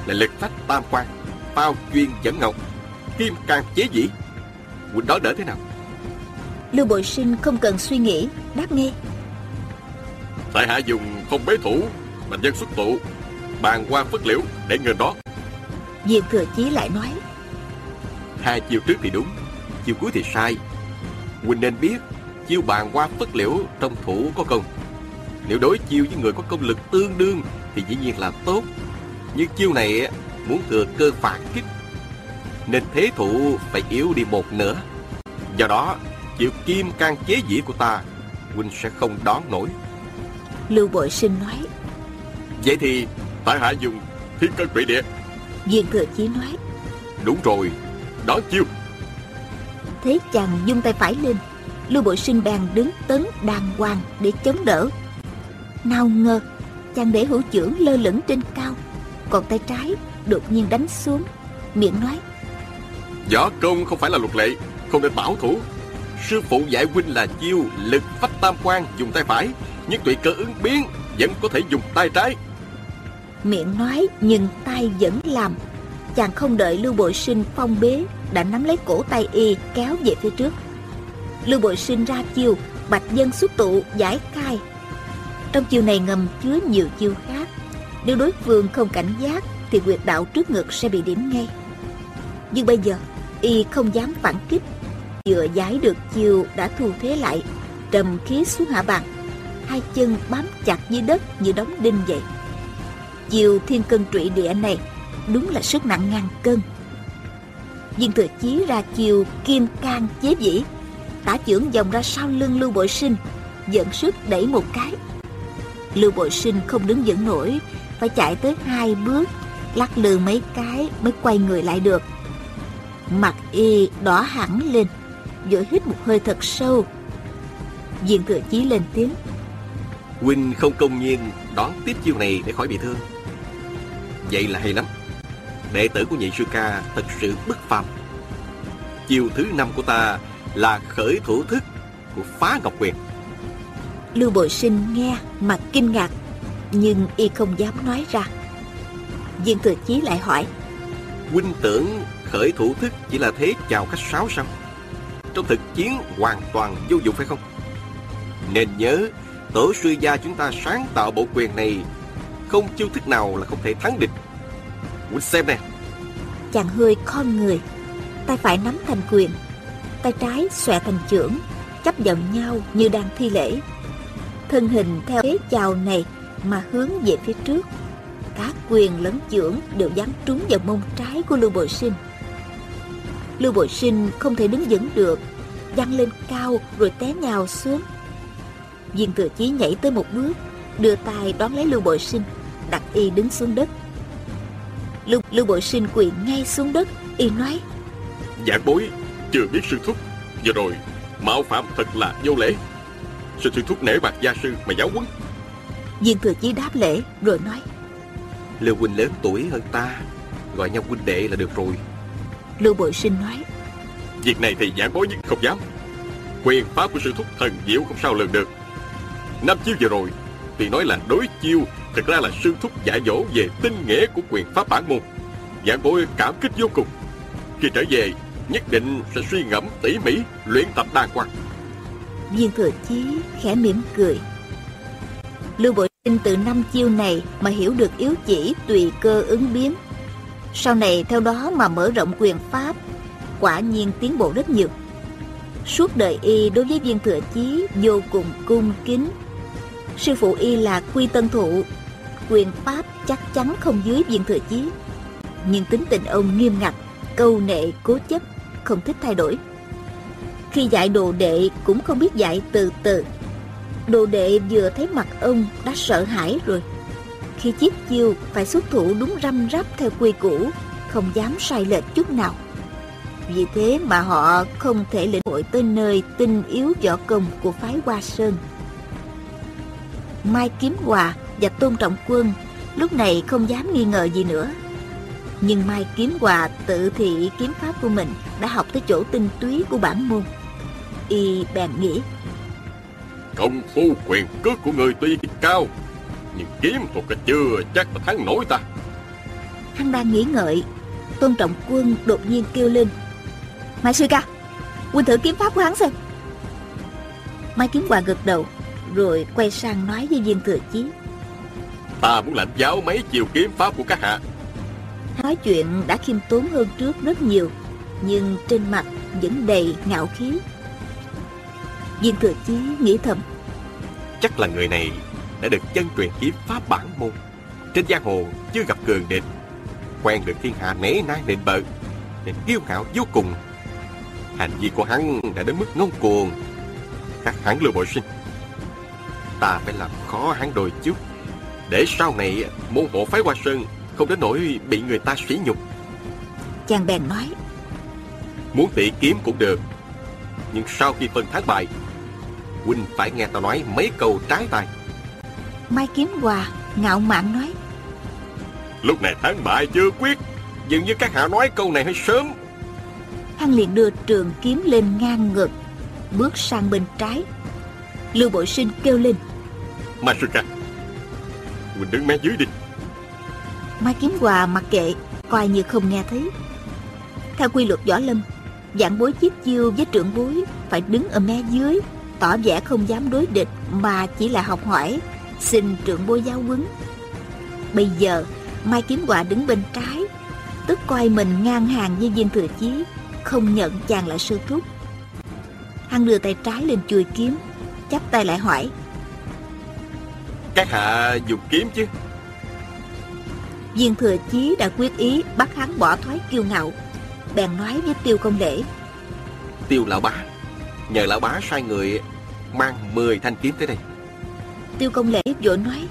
Là lực phách tam quan Bao chuyên dẫn ngọc Kim can chế dĩ. Quỳnh đó đỡ thế nào? Lưu Bội Sinh không cần suy nghĩ Đáp nghe Tại hạ dùng không bế thủ Mà dân xuất tụ Bàn quan phất liễu để ngờ đó. Viên thừa chí lại nói. Hai chiêu trước thì đúng Chiêu cuối thì sai. Quỳnh nên biết Chiêu bàn qua phất liễu trong thủ có công. Nếu đối chiêu với người có công lực tương đương Thì dĩ nhiên là tốt. Nhưng chiêu này muốn thừa cơ phản kích. Nên thế thủ phải yếu đi một nửa. Do đó Chiêu kim can chế dĩ của ta Huynh sẽ không đón nổi. Lưu Bội Sinh nói Vậy thì tại hạ dùng thiên cân quỷ địa. Viên thừa chí nói Đúng rồi Đón chiêu. Thế chàng dung tay phải lên. Lưu Bội Sinh bèn đứng tấn đàng hoàng để chống đỡ. Nào ngờ Chàng để hữu trưởng lơ lửng trên cao Còn tay trái đột nhiên đánh xuống Miệng nói. Võ công không phải là luật lệ Không nên bảo thủ. Sư phụ dạy huynh là chiêu lực phách tam quan dùng tay phải Nhưng tùy cơ ứng biến Vẫn có thể dùng tay trái. Miệng nói nhưng tay vẫn làm. Chàng không đợi Lưu Bội Sinh phong bế Đã nắm lấy cổ tay y kéo về phía trước. Lưu Bội Sinh ra chiêu Bạch dân xuất tụ giải khai. Trong chiêu này ngầm chứa nhiều chiêu khác. Nếu đối phương không cảnh giác thì quyệt đạo trước ngực sẽ bị điểm ngay. Nhưng bây giờ, Y không dám phản kích. Vừa giải được chiều đã thu thế lại, Trầm khí xuống hạ bàn Hai chân bám chặt dưới đất như đóng đinh vậy. Chiều thiên cân trụy địa này Đúng là sức nặng ngàn cân. Viên thừa chí ra chiều kim can chế dĩ, Tả trưởng vòng ra sau lưng Lưu Bội Sinh, Dẫn sức đẩy một cái. Lưu Bội Sinh không đứng vững nổi, Phải chạy tới hai bước Lắc lư mấy cái mới quay người lại được. Mặt y đỏ hẳn lên Vội hít một hơi thật sâu. Viên thừa chí lên tiếng. Huynh không công nhiên đón tiếp chiêu này để khỏi bị thương. Vậy là hay lắm. Đệ tử của nhị sư ca thật sự bất phàm. Chiêu thứ năm của ta là khởi thủ thức của phá ngọc quyền. Lưu Bội Sinh nghe mà kinh ngạc Nhưng y không dám nói ra Viên Thừa Chí lại hỏi. Huynh tưởng khởi thủ thức chỉ là thế chào cách sáo sao? Trong thực chiến hoàn toàn vô dụng phải không? Nên nhớ Tổ sư gia chúng ta sáng tạo bộ quyền này Không chiêu thức nào là không thể thắng địch. Huynh xem nè. Chàng hơi khom người. Tay phải nắm thành quyền Tay trái xòe thành chưởng Chấp vào nhau như đang thi lễ. Thân hình theo thế chào này Mà hướng về phía trước Cả quyền lẫn chưởng đều dám trúng vào mông trái của Lưu Bội Sinh. Lưu Bội Sinh không thể đứng vững được Văng lên cao rồi té nhào xuống. Viên thừa chí nhảy tới một bước Đưa tay đón lấy Lưu Bội Sinh Đặt y đứng xuống đất. Lưu, Lưu Bội Sinh quỳ ngay xuống đất Y nói Giảng bối chưa biết sư thúc. Vừa rồi mạo phạm thật là vô lễ. Sư sư thúc nể mặt gia sư mà giáo huấn. Viên thừa chí đáp lễ rồi nói Lưu huynh lớn tuổi hơn ta Gọi nhau huynh đệ là được rồi. Lưu Bội Sinh nói Việc này thì giảng bối nhất không dám. Quyền pháp của sư thúc thần diệu không sao lường được. Năm chiêu vừa rồi Thì nói là đối chiêu Thực ra là sư thúc dạy dỗ về tinh nghĩa của quyền pháp bản môn. Giảng bối cảm kích vô cùng. Khi trở về Nhất định sẽ suy ngẫm tỉ mỉ Luyện tập đa quan Viên thừa chí khẽ mỉm cười. Lưu Bội Tin từ năm chiêu này Mà hiểu được yếu chỉ tùy cơ ứng biến. Sau này, theo đó mà mở rộng quyền pháp, Quả nhiên tiến bộ rất nhiều. Suốt đời y đối với viên thừa chí Vô cùng cung kính. Sư phụ y là quy tân thụ, Quyền pháp chắc chắn không dưới viên thừa chí. Nhưng tính tình ông nghiêm ngặt, Câu nệ cố chấp, Không thích thay đổi. Khi dạy đồ đệ cũng không biết dạy từ từ. Đồ đệ vừa thấy mặt ông đã sợ hãi rồi Khi chiếc chiêu phải xuất thủ đúng răm rắp theo quy củ, Không dám sai lệch chút nào Vì thế mà họ không thể lĩnh hội tới nơi tinh yếu võ công của phái Hoa Sơn Mai Kiếm Hòa và Tôn Trọng Quân lúc này không dám nghi ngờ gì nữa. Nhưng Mai Kiếm Hòa tự thị kiếm pháp của mình đã học tới chỗ tinh túy của bản môn. Y bèn nghĩ. Công phu quyền cước của người tuy cao, nhưng kiếm thuật chưa chắc là thắng nổi ta. Hắn đang nghĩ ngợi, Tôn Trọng Quân đột nhiên kêu lên. Mai sư ca, huynh thử kiếm pháp của hắn xem. Mai Kiếm Hòa gật đầu, rồi quay sang nói với viên thừa chí. Ta muốn lãnh giáo mấy chiều kiếm pháp của các hạ. Nói chuyện đã khiêm tốn hơn trước rất nhiều, nhưng trên mặt vẫn đầy ngạo khí. Viên thừa chí nghĩ thầm. Chắc là người này đã được chân truyền kiếm pháp bản môn. Trên giang hồ chưa gặp cường địch, quen được thiên hạ nể nai nịnh bợ, nên kiêu ngạo vô cùng. Hành vi của hắn đã đến mức ngông cuồng, khác hẳn lưu bội sinh. Ta phải làm khó hắn đôi chút, để sau này môn hộ phái Hoa Sơn không đến nỗi bị người ta sỉ nhục. Chàng bèn nói. Muốn tỉ kiếm cũng được, nhưng sau khi phân thắng bại, huynh phải nghe tao nói mấy câu trái tai. Mai Kiếm Hòa ngạo mạn nói. Lúc này thắng bại chưa quyết, dường như các hạ nói câu này hơi sớm. Hắn liền đưa trường kiếm lên ngang ngực, bước sang bên trái. Lưu Bội Sinh kêu lên. Masuka, huynh đứng mé dưới đi. Mai Kiếm Hòa mặc kệ, coi như không nghe thấy. Theo quy luật võ lâm, dạng bối chiếc chiêu với trưởng bối phải đứng ở mé dưới, tỏ vẻ không dám đối địch mà chỉ là học hỏi, xin trưởng bối giáo huấn. Bây giờ, Mai Kiếm Hòa đứng bên trái, tức coi mình ngang hàng với viên thừa chí, không nhận chàng là sư thúc. Hắn đưa tay trái lên chùi kiếm, chắp tay lại hỏi. Các hạ dùng kiếm chứ? Viên thừa chí đã quyết ý bắt hắn bỏ thoái kiêu ngạo Bèn nói với tiêu công lễ Tiêu lão bá Nhờ lão bá sai người Mang 10 thanh kiếm tới đây. Tiêu công lễ vội nói.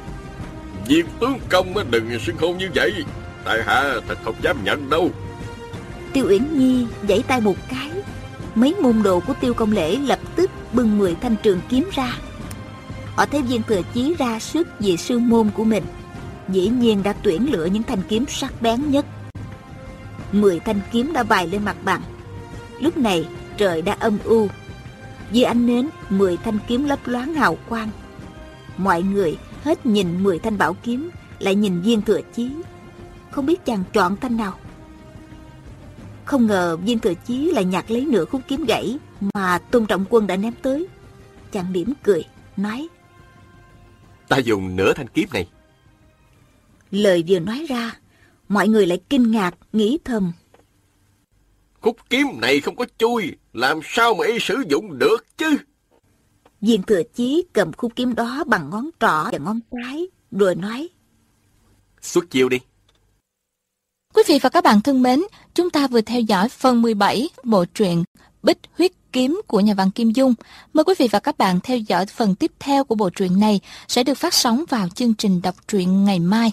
Viên tướng công đừng xưng hôn như vậy. Tại hạ thật không dám nhận đâu. Tiêu Uyển Nhi giãy tay một cái. Mấy môn đồ của tiêu công lễ lập tức bưng 10 thanh trường kiếm ra. Họ thấy viên thừa chí ra sức về sư môn của mình. Dĩ nhiên đã tuyển lựa những thanh kiếm sắc bén nhất. Mười thanh kiếm đã bài lên mặt bằng. Lúc này trời đã âm u. Dưới ánh nến, mười thanh kiếm lấp loáng hào quang. Mọi người hết nhìn mười thanh bảo kiếm, lại nhìn viên thừa chí. Không biết chàng chọn thanh nào. Không ngờ viên thừa chí lại nhặt lấy nửa khúc kiếm gãy mà Tôn Trọng Quân đã ném tới. Chàng mỉm cười, nói. Ta dùng nửa thanh kiếm này Lời vừa nói ra, mọi người lại kinh ngạc, nghĩ thầm. Khúc kiếm này không có chui, làm sao mà y sử dụng được chứ? Viên thừa chí cầm khúc kiếm đó bằng ngón trỏ và ngón cái, rồi nói. Xuất chiêu đi. Quý vị và các bạn thân mến, chúng ta vừa theo dõi phần 17 bộ truyện Bích huyết kiếm của nhà văn Kim Dung. Mời quý vị và các bạn theo dõi phần tiếp theo của bộ truyện này sẽ được phát sóng vào chương trình đọc truyện ngày mai.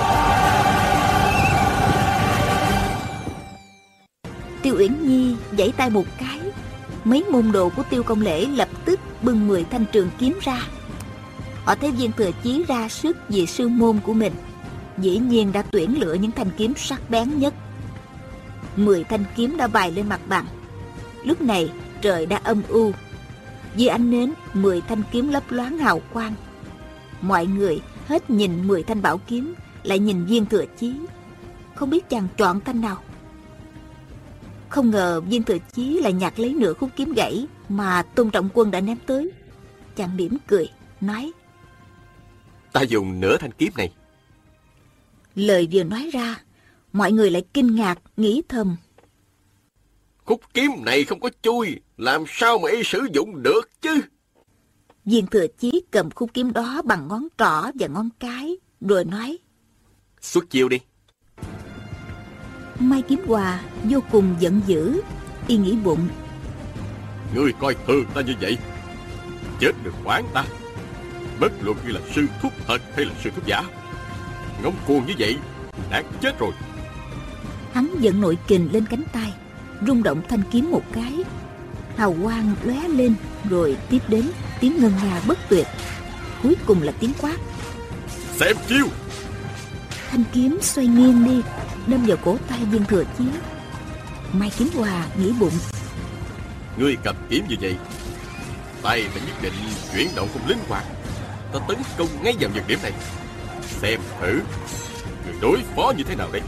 Tiêu Uyển Nhi giãy tay một cái. Mấy môn đồ của Tiêu Công Lễ lập tức bưng 10 thanh trường kiếm ra. Họ thấy viên thừa chí ra sức vì sư môn của mình. Dĩ nhiên đã tuyển lựa những thanh kiếm sắc bén nhất. 10 thanh kiếm đã bày lên mặt bằng. Lúc này trời đã âm u. Dưới ánh nến 10 thanh kiếm lấp loáng hào quang. Mọi người hết nhìn 10 thanh bảo kiếm, Lại nhìn viên thừa chí. Không biết chàng chọn thanh nào không ngờ viên thừa chí lại nhặt lấy nửa khúc kiếm gãy mà Tôn Trọng Quân đã ném tới. Chàng mỉm cười, nói. Ta dùng nửa thanh kiếm này. Lời vừa nói ra, mọi người lại kinh ngạc, nghĩ thầm. Khúc kiếm này không có chui, làm sao mà y sử dụng được chứ? Viên thừa chí cầm khúc kiếm đó bằng ngón trỏ và ngón cái, rồi nói. Xuất chiêu đi. Mai Kiếm Hòa vô cùng giận dữ Y nghĩ bụng. Ngươi coi thường ta như vậy Chết được quán ta. Bất luận như là sư thúc thật hay là sư thúc giả Ngông cuồng như vậy Đáng chết rồi. Hắn giận nội kình lên cánh tay Rung động thanh kiếm một cái. Hào quang lóe lên Rồi tiếp đến tiếng ngân nga bất tuyệt. Cuối cùng là tiếng quát. Xem chiêu! Thanh kiếm xoay nghiêng đi Đâm vào cổ tay viên thừa chí. Mai Kiếm Hòa nghĩ bụng. Ngươi cầm kiếm như vậy Tay ta nhất định chuyển động không linh hoạt. Ta tấn công ngay vào nhược điểm này. Xem thử Người đối phó như thế nào đây?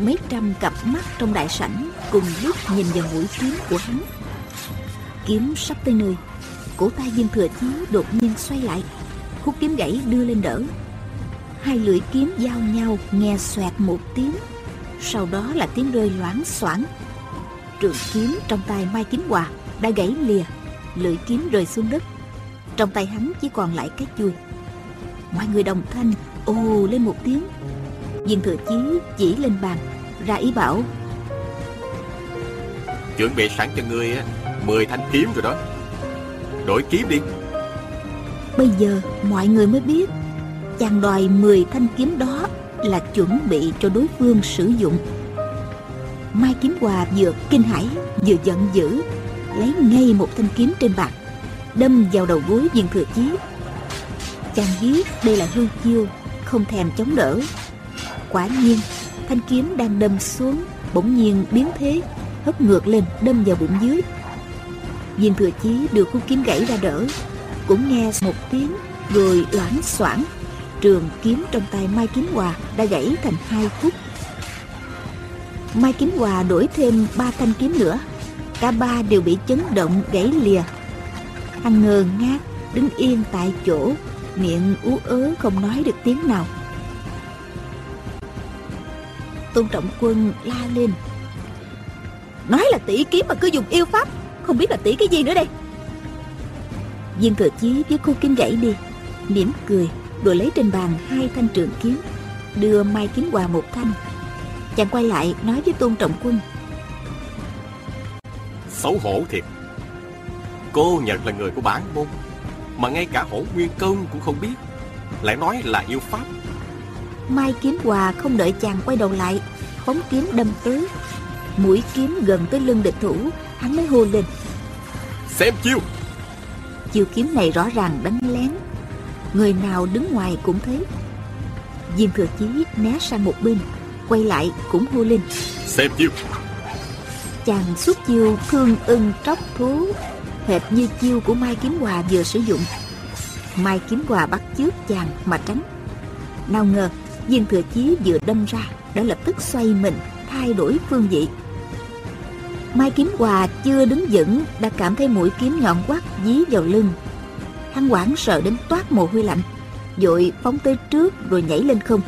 Mấy trăm cặp mắt trong đại sảnh Cùng lúc nhìn vào mũi kiếm của hắn. Kiếm sắp tới nơi Cổ tay viên thừa chí đột nhiên xoay lại Khúc kiếm gãy đưa lên đỡ Hai lưỡi kiếm giao nhau nghe xoẹt một tiếng. Sau đó là tiếng rơi loãng xoảng. Trường kiếm trong tay Mai Kiếm Hòa đã gãy lìa Lưỡi kiếm rơi xuống đất. Trong tay hắn chỉ còn lại cái chui Mọi người đồng thanh ồ lên một tiếng. Viên thừa chí chỉ lên bàn Ra ý bảo. Chuẩn bị sẵn cho ngươi Mười thanh kiếm rồi đó. Đổi kiếm đi. Bây giờ mọi người mới biết Chàng đòi 10 thanh kiếm đó Là chuẩn bị cho đối phương sử dụng. Mai Kiếm Hòa vừa kinh hãi, Vừa giận dữ, Lấy ngay một thanh kiếm trên bàn Đâm vào đầu gối viên thừa chí. Chàng biết đây là hư chiêu, Không thèm chống đỡ. Quả nhiên, Thanh kiếm đang đâm xuống, Bỗng nhiên biến thế, Hất ngược lên, đâm vào bụng dưới. Viên thừa chí đưa khúc kiếm gãy ra đỡ, Cũng nghe một tiếng Rồi loãng xoảng. Trường kiếm trong tay Mai Kiếm Hòa Đã gãy thành hai khúc. Mai Kiếm Hòa đổi thêm ba thanh kiếm nữa. Cả ba đều bị chấn động gãy lìa. Hắn ngơ ngác, Đứng yên tại chỗ, Miệng ú ớ không nói được tiếng nào. Tôn Trọng Quân la lên. Nói là tỷ kiếm mà cứ dùng yêu pháp, Không biết là tỷ cái gì nữa đây. Viên thừa chí với cô kim gãy đi, mỉm cười rồi lấy trên bàn hai thanh trường kiếm đưa mai kiếm hòa một thanh. Chàng quay lại nói với tôn trọng quân. Xấu hổ thiệt. Cô nhận là người của bản môn Mà ngay cả hổ nguyên công cũng không biết. Lại nói là yêu pháp. Mai kiếm hòa không đợi chàng quay đầu lại phóng kiếm đâm tới. Mũi kiếm gần tới lưng địch thủ hắn mới hô lên. Xem chiêu. Chiêu kiếm này rõ ràng đánh lén người nào đứng ngoài cũng thấy viên thừa chí né sang một bên quay lại cũng hô lên. Xem chiêu. Chàng xuất chiêu thương ưng tróc thú hệt như chiêu của mai kiếm hòa vừa sử dụng. Mai kiếm hòa bắt chước chàng mà tránh. Nào ngờ viên thừa chí vừa đâm ra đã lập tức xoay mình thay đổi phương vị. Mai kiếm hòa chưa đứng vững đã cảm thấy mũi kiếm nhọn quắt dí vào lưng hắn hoảng sợ đến toát mồ hôi lạnh, vội phóng tới trước rồi nhảy lên không.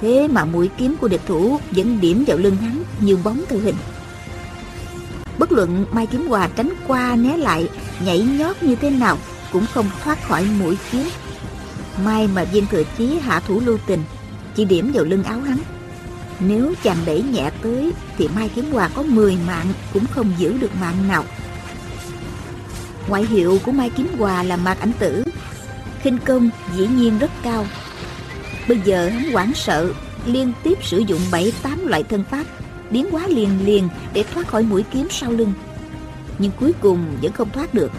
Thế mà mũi kiếm của địch thủ vẫn điểm vào lưng hắn như bóng theo hình. Bất luận mai kiếm hòa tránh qua né lại, nhảy nhót như thế nào cũng không thoát khỏi mũi kiếm. May mà viên thừa chí hạ thủ lưu tình, chỉ điểm vào lưng áo hắn. Nếu chàng đẩy nhẹ tới thì mai kiếm hòa có 10 mạng cũng không giữ được mạng nào ngoại hiệu của mai kiếm hòa là mạc ảnh tử. Khinh công dĩ nhiên rất cao. Bây giờ hắn hoảng sợ liên tiếp sử dụng bảy tám loại thân pháp biến hóa liền liền để thoát khỏi mũi kiếm sau lưng. Nhưng cuối cùng vẫn không thoát được.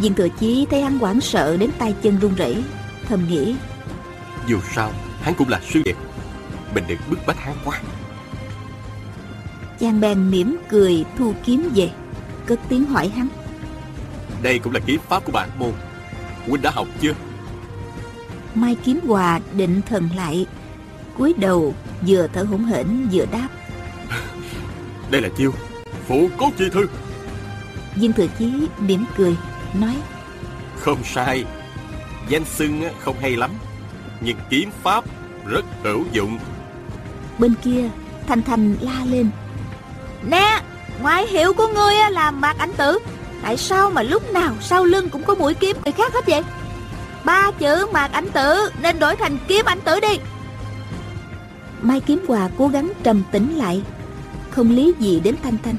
Viên thừa chí thấy hắn hoảng sợ đến tay chân run rẩy thầm nghĩ Dù sao hắn cũng là sư đệ. Mình đừng bức bách hắn quá. Chàng bèn mỉm cười thu kiếm về cất tiếng hỏi hắn Đây cũng là kiếm pháp của bản môn Huynh đã học chưa? Mai kiếm hòa định thần lại. Cúi đầu vừa thở hổn hển vừa đáp. Đây là chiêu. Phụ cố chi thư. Viên thừa chí mỉm cười nói. Không sai. Danh xưng không hay lắm. Nhưng kiếm pháp rất hữu dụng. Bên kia thanh thanh la lên. Nè Ngoại hiệu của ngươi là mạc ảnh tử Tại sao mà lúc nào sau lưng cũng có mũi kiếm người khác hết vậy? Ba chữ mạc ảnh tử, Nên đổi thành kiếm ảnh tử đi. Mai Kiếm Hòa cố gắng trầm tĩnh lại, Không lý gì đến Thanh Thanh.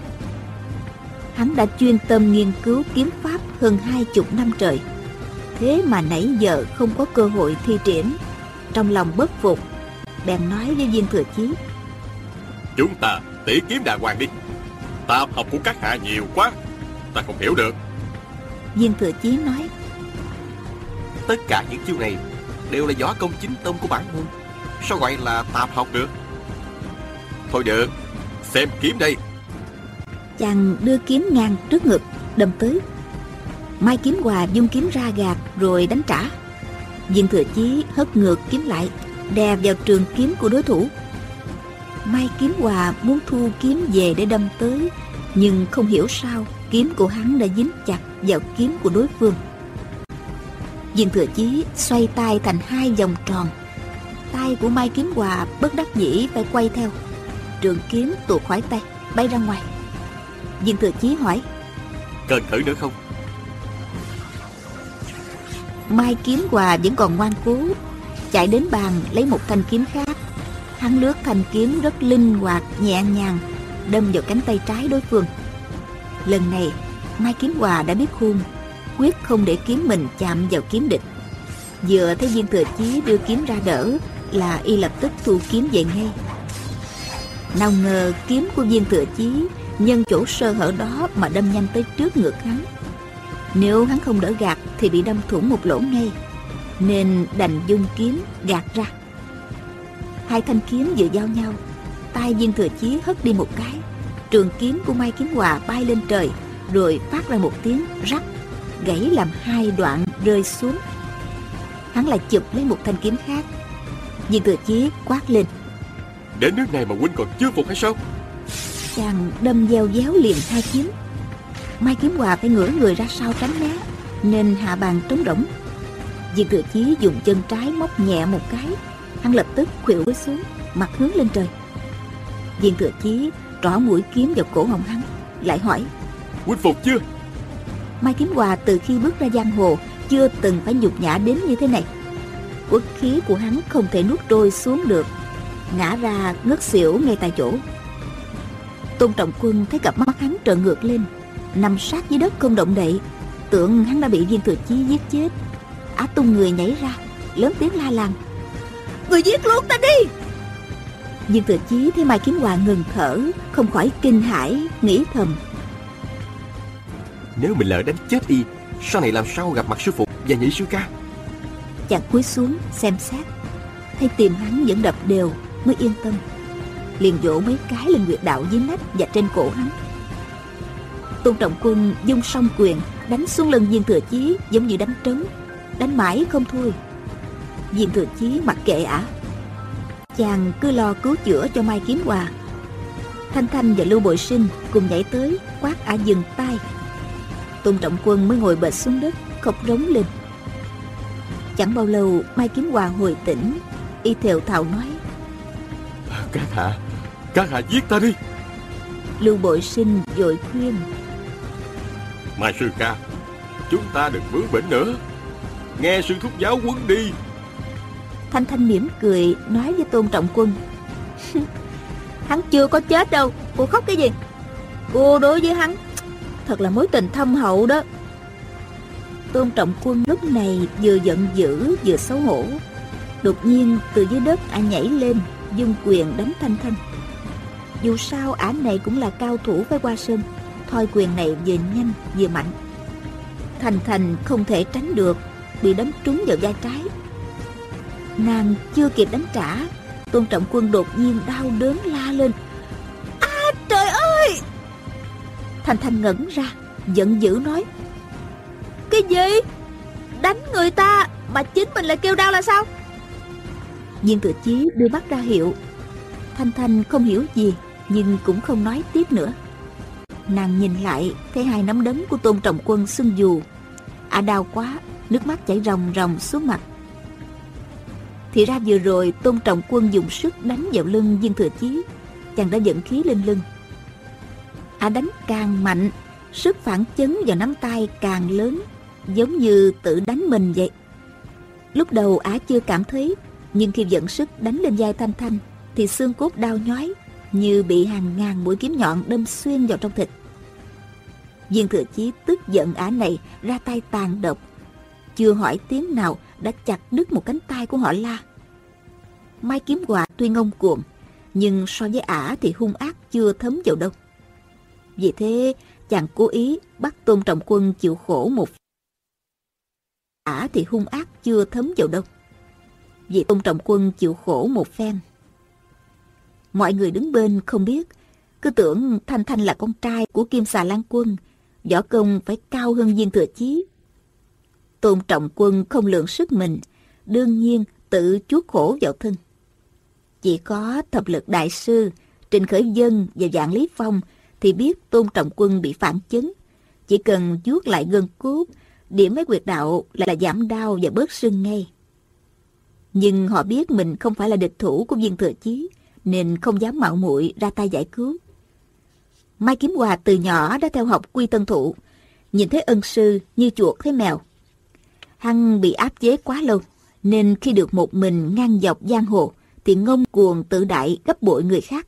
Hắn đã chuyên tâm nghiên cứu kiếm pháp hơn hai chục năm trời. Thế mà nãy giờ không có cơ hội thi triển, Trong lòng bất phục, Bèn nói với viên thừa chí. Chúng ta tỉ kiếm đàng hoàng đi. Ta học của các hạ nhiều quá. Ta không hiểu được. Viên thừa chí nói Tất cả những chiêu này đều là võ công chính tông của bản môn. Sao gọi là tạp học được? Thôi được Xem kiếm đây. Chàng đưa kiếm ngang trước ngực Đâm tới. Mai kiếm hòa dung kiếm ra gạt Rồi đánh trả. Viên thừa chí hất ngược kiếm lại Đè vào trường kiếm của đối thủ. Mai kiếm hòa muốn thu kiếm về để đâm tới Nhưng không hiểu sao Kiếm của hắn đã dính chặt vào kiếm của đối phương. Viên thừa chí xoay tay thành hai vòng tròn. Tay của Mai Kiếm Hòa bất đắc dĩ phải quay theo. Trường kiếm tuột khỏi tay Bay ra ngoài. Viên thừa chí hỏi Cần thử nữa không? Mai Kiếm Hòa vẫn còn ngoan cố Chạy đến bàn lấy một thanh kiếm khác. Hắn lướt thanh kiếm rất linh hoạt Nhẹ nhàng Đâm vào cánh tay trái đối phương Lần này, Mai Kiếm Hòa đã biết khôn quyết không để kiếm mình chạm vào kiếm địch. Vừa thấy viên thừa chí đưa kiếm ra đỡ, là y lập tức thu kiếm về ngay. Nào ngờ kiếm của viên thừa chí nhân chỗ sơ hở đó mà đâm nhanh tới trước ngực hắn. Nếu hắn không đỡ gạt thì bị đâm thủng một lỗ ngay, nên đành dung kiếm gạt ra. Hai thanh kiếm vừa giao nhau, tay viên thừa chí hất đi một cái trường kiếm của mai kiếm hòa bay lên trời rồi phát ra một tiếng rắc gãy làm hai đoạn rơi xuống. Hắn lại chụp lấy một thanh kiếm khác. Viên thừa chí quát lên. Đến nước này mà huynh còn chưa phục hay sao? Chàng đâm gieo déo liền hai kiếm. Mai kiếm hòa phải ngửa người ra sau tránh né nên hạ bàn trống rỗng. Viên thừa chí dùng chân trái móc nhẹ một cái hắn lập tức khuỵu xuống mặt hướng lên trời. Viên thừa chí trỏ mũi kiếm vào cổ họng hắn lại hỏi huynh phục chưa? Mai Kiếm Hòa từ khi bước ra giang hồ Chưa từng phải nhục nhã đến như thế này. Quốc khí của hắn không thể nuốt trôi xuống được Ngã ra ngất xỉu ngay tại chỗ. Tôn Trọng Quân thấy cặp mắt hắn trợn ngược lên Nằm sát dưới đất không động đậy Tưởng hắn đã bị viên thừa chí giết chết. Á tung người nhảy ra Lớn tiếng la làng Người giết luôn ta đi Viên thừa chí thấy Mai Kiếm Hòa ngừng thở Không khỏi kinh hãi Nghĩ thầm. Nếu mình lỡ đánh chết y Sau này làm sao gặp mặt sư phụ và nhị sư ca? Chàng cúi xuống xem xét Thấy tim hắn vẫn đập đều Mới yên tâm. Liền vỗ mấy cái lên nguyệt đạo dưới nách Và trên cổ hắn. Tôn Trọng Quân dung song quyền Đánh xuống lưng viên thừa chí Giống như đánh trống Đánh mãi không thôi. Viên thừa chí mặc kệ ả Chàng cứ lo cứu chữa cho Mai Kiếm Hòa. Thanh Thanh và Lưu Bội Sinh cùng nhảy tới quát ả dừng tay. Tôn Trọng Quân mới ngồi bệt xuống đất Khóc rống lên. Chẳng bao lâu Mai Kiếm Hòa hồi tỉnh Y thều thào nói Các hạ Các hạ giết ta đi. Lưu Bội Sinh vội khuyên Mai sư ca Chúng ta đừng vướng bỉnh nữa. Nghe sư thúc giáo huấn đi Thanh Thanh mỉm cười, Nói với Tôn Trọng Quân. Hắn chưa có chết đâu, Cô khóc cái gì? Cô đối với hắn, Thật là mối tình thâm hậu đó. Tôn Trọng Quân lúc này vừa giận dữ, vừa xấu hổ. Đột nhiên, từ dưới đất ả nhảy lên Dung quyền đánh Thanh Thanh. Dù sao ả này cũng là cao thủ với Hoa Sơn. Thoi quyền này vừa nhanh vừa mạnh. Thành Thành không thể tránh được, Bị đấm trúng vào vai trái. Nàng chưa kịp đánh trả, Tôn Trọng Quân đột nhiên đau đớn la lên. À trời ơi! Thanh Thanh ngẩn ra, Giận dữ nói, Cái gì? Đánh người ta Mà chính mình lại kêu đau là sao? Viên tự chí đưa mắt ra hiệu. Thanh Thanh không hiểu gì, Nhưng cũng không nói tiếp nữa. Nàng nhìn lại, Thấy hai nắm đấm của Tôn Trọng Quân sưng dù. À đau quá, Nước mắt chảy ròng ròng xuống mặt. Thì ra vừa rồi Tôn Trọng Quân dùng sức đánh vào lưng viên thừa chí, Chàng đã dẫn khí lên lưng ả đánh càng mạnh, sức phản chấn vào nắm tay càng lớn, giống như tự đánh mình vậy lúc đầu ả chưa cảm thấy, nhưng khi dẫn sức đánh lên vai thanh thanh, thì xương cốt đau nhói, như bị hàng ngàn mũi kiếm nhọn đâm xuyên vào trong thịt. Viên thừa chí tức giận ả này ra tay tàn độc. Chưa hỏi tiếng nào đã chặt đứt một cánh tay của họ la. Mai kiếm quà tuy ngông cuồng, nhưng so với ả thì hung ác chưa thấm vào đâu. Vì thế, chàng cố ý bắt Tôn Trọng Quân chịu khổ một ả thì hung ác chưa thấm vào đâu. Vì Tôn Trọng Quân chịu khổ một phen. Mọi người đứng bên không biết, cứ tưởng Thanh Thanh là con trai của Kim Xà Lan Quân, võ công phải cao hơn viên thừa chí. Tôn Trọng Quân không lượng sức mình, đương nhiên tự chuốc khổ vào thân. Chỉ có thập lực đại sư, Trình Khởi Dân và Dạng Lý Phong thì biết Tôn Trọng Quân bị phản chấn. Chỉ cần vuốt lại gân cốt, điểm mấy quyệt đạo là giảm đau và bớt sưng ngay. Nhưng họ biết mình không phải là địch thủ của viên thừa chí, nên không dám mạo muội ra tay giải cứu. Mai Kiếm Hòa từ nhỏ đã theo học quy tân thụ, nhìn thấy ân sư như chuột thấy mèo. Hăng bị áp chế quá lâu, nên khi được một mình ngang dọc giang hồ, thì ngông cuồng tự đại gấp bội người khác.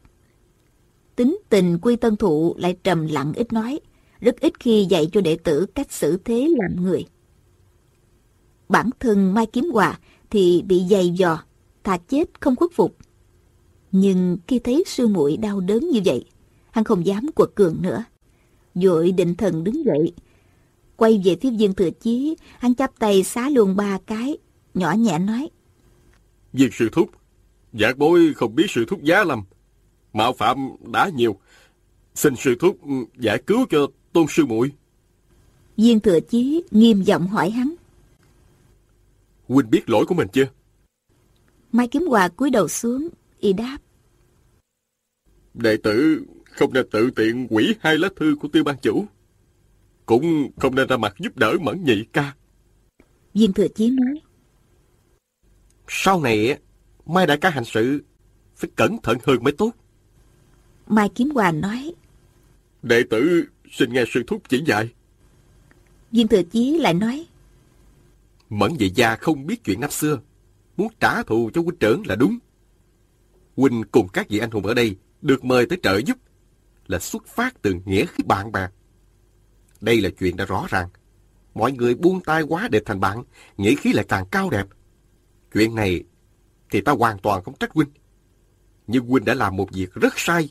Tính tình quy tân thụ lại trầm lặng ít nói, rất ít khi dạy cho đệ tử cách xử thế làm người. Bản thân Mai Kiếm Hòa thì bị dày dò, thà chết không khuất phục. Nhưng khi thấy sư muội đau đớn như vậy, hắn không dám quật cường nữa. Dội định thần đứng dậy, quay về phía viên thừa chí, hắn chắp tay xá luôn ba cái, nhỏ nhẹ nói. Viên sư thúc, Giác bối không biết sư thúc giá lầm. Mạo phạm đã nhiều. Xin sư thúc giải cứu cho tôn sư muội Viên thừa chí nghiêm giọng hỏi hắn. Huynh biết lỗi của mình chưa? Mai Kiếm Hòa cúi đầu xuống, y đáp. Đệ tử không nên tự tiện quỷ hai lá thư của tiêu ban chủ. Cũng không nên ra mặt giúp đỡ mẫn nhị ca. Viên thừa chí nói. Sau này, Mai đại ca hành sự phải cẩn thận hơn mới tốt. Mai Kiếm Hòa nói. Đệ tử xin nghe sư thúc chỉ dạy. Viên thừa chí lại nói. Mẫn nhị gia không biết chuyện năm xưa. Muốn trả thù cho huynh trưởng là đúng. Huynh cùng các vị anh hùng ở đây được mời tới trợ giúp là xuất phát từ nghĩa khí bạn bè. Đây là chuyện đã rõ ràng. Mọi người buông tay quá để thành bạn, nghĩa khí lại càng cao đẹp. Chuyện này thì ta hoàn toàn không trách huynh. Nhưng huynh đã làm một việc rất sai.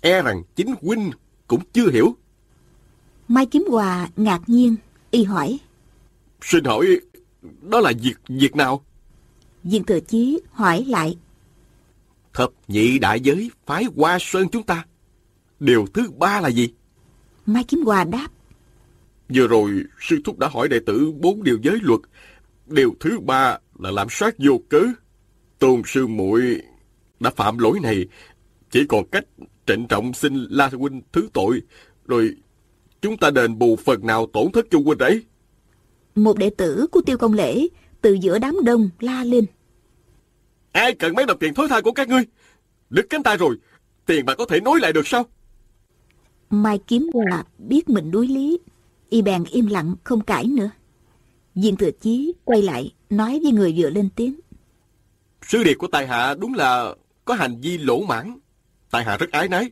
E rằng chính huynh cũng chưa hiểu. Mai Kiếm Hòa ngạc nhiên, y hỏi. Xin hỏi, đó là việc việc nào? Viên Thừa Chí hỏi lại. Thập nhị đại giới phái qua sơn chúng ta. Điều thứ ba là gì? Mai Kiếm Hòa đáp. Vừa rồi, sư thúc đã hỏi đệ tử bốn điều giới luật. Điều thứ ba là làm sát vô cớ. Tôn sư muội đã phạm lỗi này, chỉ còn cách trịnh trọng xin La huynh thứ tội, rồi chúng ta đền bù phần nào tổn thất cho huynh ấy. Một đệ tử của Tiêu Công Lễ từ giữa đám đông la lên. Ai cần mấy đồng tiền thối tha của các ngươi? Đứt cánh tay rồi, tiền bạc có thể nối lại được sao? Mai Kiếm Hòa biết mình đối lý, y bèn im lặng không cãi nữa. Viên Thừa Chí quay lại nói với người vừa lên tiếng. Sư điệt của tài hạ đúng là có hành vi lỗ mãn. Tài hạ rất ái nái.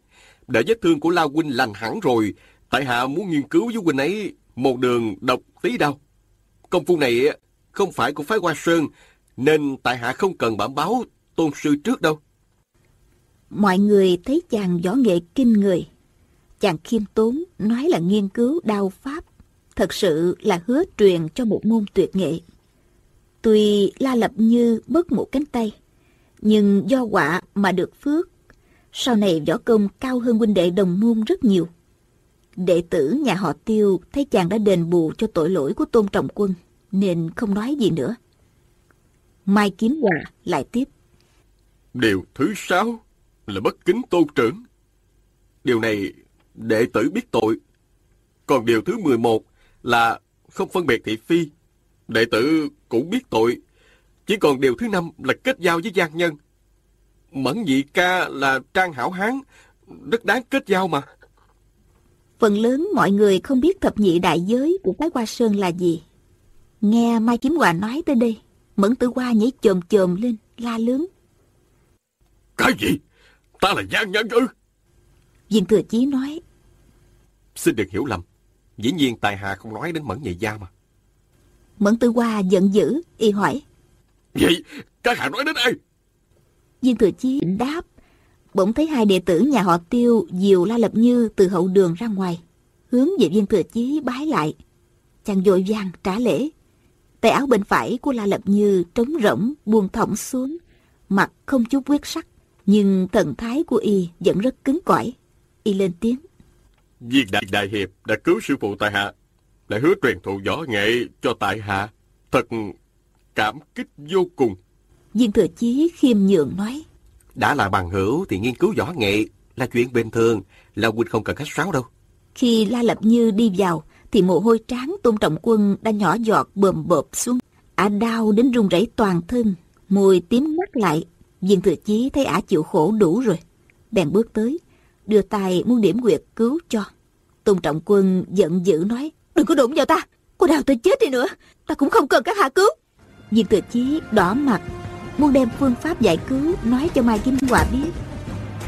Để vết thương của La Huynh lành hẳn rồi, tại hạ muốn nghiên cứu với Huynh ấy một đường độc tí đâu. Công phu này không phải của phái Hoa Sơn, nên tại hạ không cần bản báo tôn sư trước đâu. Mọi người thấy chàng võ nghệ kinh người. Chàng khiêm tốn nói là nghiên cứu đao pháp, thật sự là hứa truyền cho một môn tuyệt nghệ. Tuy La Lập Như mất một cánh tay, nhưng do quả mà được phước. Sau này võ công cao hơn huynh đệ đồng môn rất nhiều. Đệ tử nhà họ Tiêu thấy chàng đã đền bù cho tội lỗi của Tôn Trọng Quân, nên không nói gì nữa. Mai Kiếm Hòa lại tiếp. Điều thứ sáu là bất kính tôn trưởng. Điều này đệ tử biết tội. Còn điều thứ 11 là không phân biệt thị phi. Đệ tử cũng biết tội. Chỉ còn điều thứ năm là kết giao với gian nhân. Mẫn nhị ca là trang hảo hán, rất đáng kết giao mà. Phần lớn mọi người không biết thập nhị đại giới của phái Hoa Sơn là gì. Nghe Mai Kiếm Hòa nói tới đây, Mẫn Tử Hoa nhảy chồm chồm lên, la lớn. Cái gì? Ta là gian nhân ư? Viên thừa chí nói. Xin đừng hiểu lầm. Dĩ nhiên tài hạ không nói đến mẫn nhị gia mà. Mẫn tư hoa giận dữ, y hỏi. Vậy, các hạ nói đến ai? Viên thừa chí đáp. Bỗng thấy hai đệ tử nhà họ tiêu diều la lập như từ hậu đường ra ngoài. Hướng về viên thừa chí bái lại. Chàng vội vàng trả lễ. Tay áo bên phải của La Lập Như trống rỗng buông thõng xuống, mặt không chút quyết sắc, nhưng thần thái của y vẫn rất cứng cỏi. Y lên tiếng. Viên đại, đại hiệp đã cứu sư phụ tại hạ, lại hứa truyền thụ võ nghệ cho tại hạ. Thật cảm kích vô cùng. Viên thừa chí khiêm nhường nói. Đã là bằng hữu thì nghiên cứu võ nghệ là chuyện bình thường, là huynh không cần khách sáo đâu. Khi La Lập Như đi vào, thì mồ hôi tráng tôn trọng quân đã nhỏ giọt bờm bợp xuống. Ả đau đến run rẩy toàn thân, môi tím mắt lại. Viên thừa chí thấy ả chịu khổ đủ rồi. Bèn bước tới, đưa tay muốn điểm Nguyệt cứu cho. Tôn trọng quân giận dữ nói, đừng có đụng vào ta, cô đào tôi chết đi nữa, ta cũng không cần các hạ cứu. Diệp thừa chí đỏ mặt, muốn đem phương pháp giải cứu nói cho Mai Kim Hòa biết.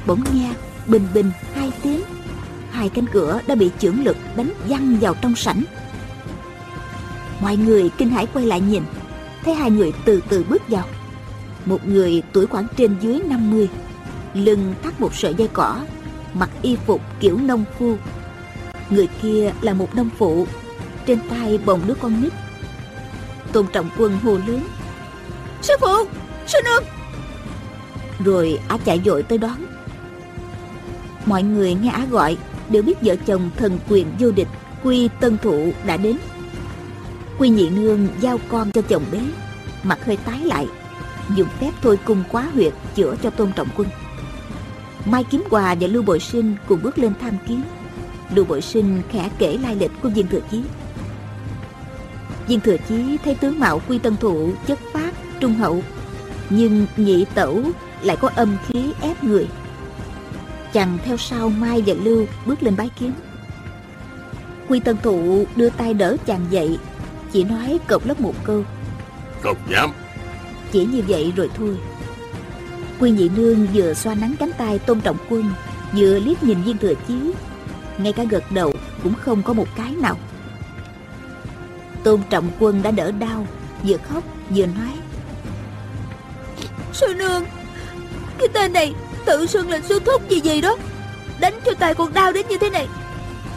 Bỗng nghe bình bình hai tiếng hai cánh cửa đã bị chưởng lực đánh văng vào trong sảnh. Mọi người kinh hãi quay lại nhìn, thấy hai người từ từ bước vào. Một người tuổi khoảng trên dưới 50, lưng thắt một sợi dây cỏ, mặc y phục kiểu nông phu. Người kia là một nông phụ, trên tay bồng đứa con nít. Tôn trọng quân hồ lớn. Sư phụ! Sư nương! Rồi á chạy dội tới đón. Mọi người nghe á gọi đều biết vợ chồng thần quyền vô địch Quy Tân Thụ đã đến. Quy Nhị Nương giao con cho chồng bé, mặt hơi tái lại, dùng phép thôi cung quá huyệt chữa cho Tôn Trọng Quân. Mai Kiếm Hòa và Lưu Bội Sinh cùng bước lên tham kiến. Lưu Bội Sinh khẽ kể lai lịch của Viên Thừa Chí. Viên Thừa Chí thấy tướng mạo Quy Tân Thụ chất phát, trung hậu, nhưng nhị tẩu lại có âm khí ép người chàng theo sau Mai và Lưu bước lên bái kiến. Quy Tân Thụ đưa tay đỡ chàng dậy, chỉ nói cộc lốc một câu. Không dám. Chỉ như vậy rồi thôi. Quy Nhị Nương vừa xoa nắng cánh tay tôn trọng quân, vừa liếc nhìn viên thừa chí. Ngay cả gật đầu cũng không có một cái nào. Tôn trọng quân đã đỡ đau, vừa khóc vừa nói. Sư nương, cái tên này Tự xưng là sư thúc gì gì đó Đánh cho tay con đau đến như thế này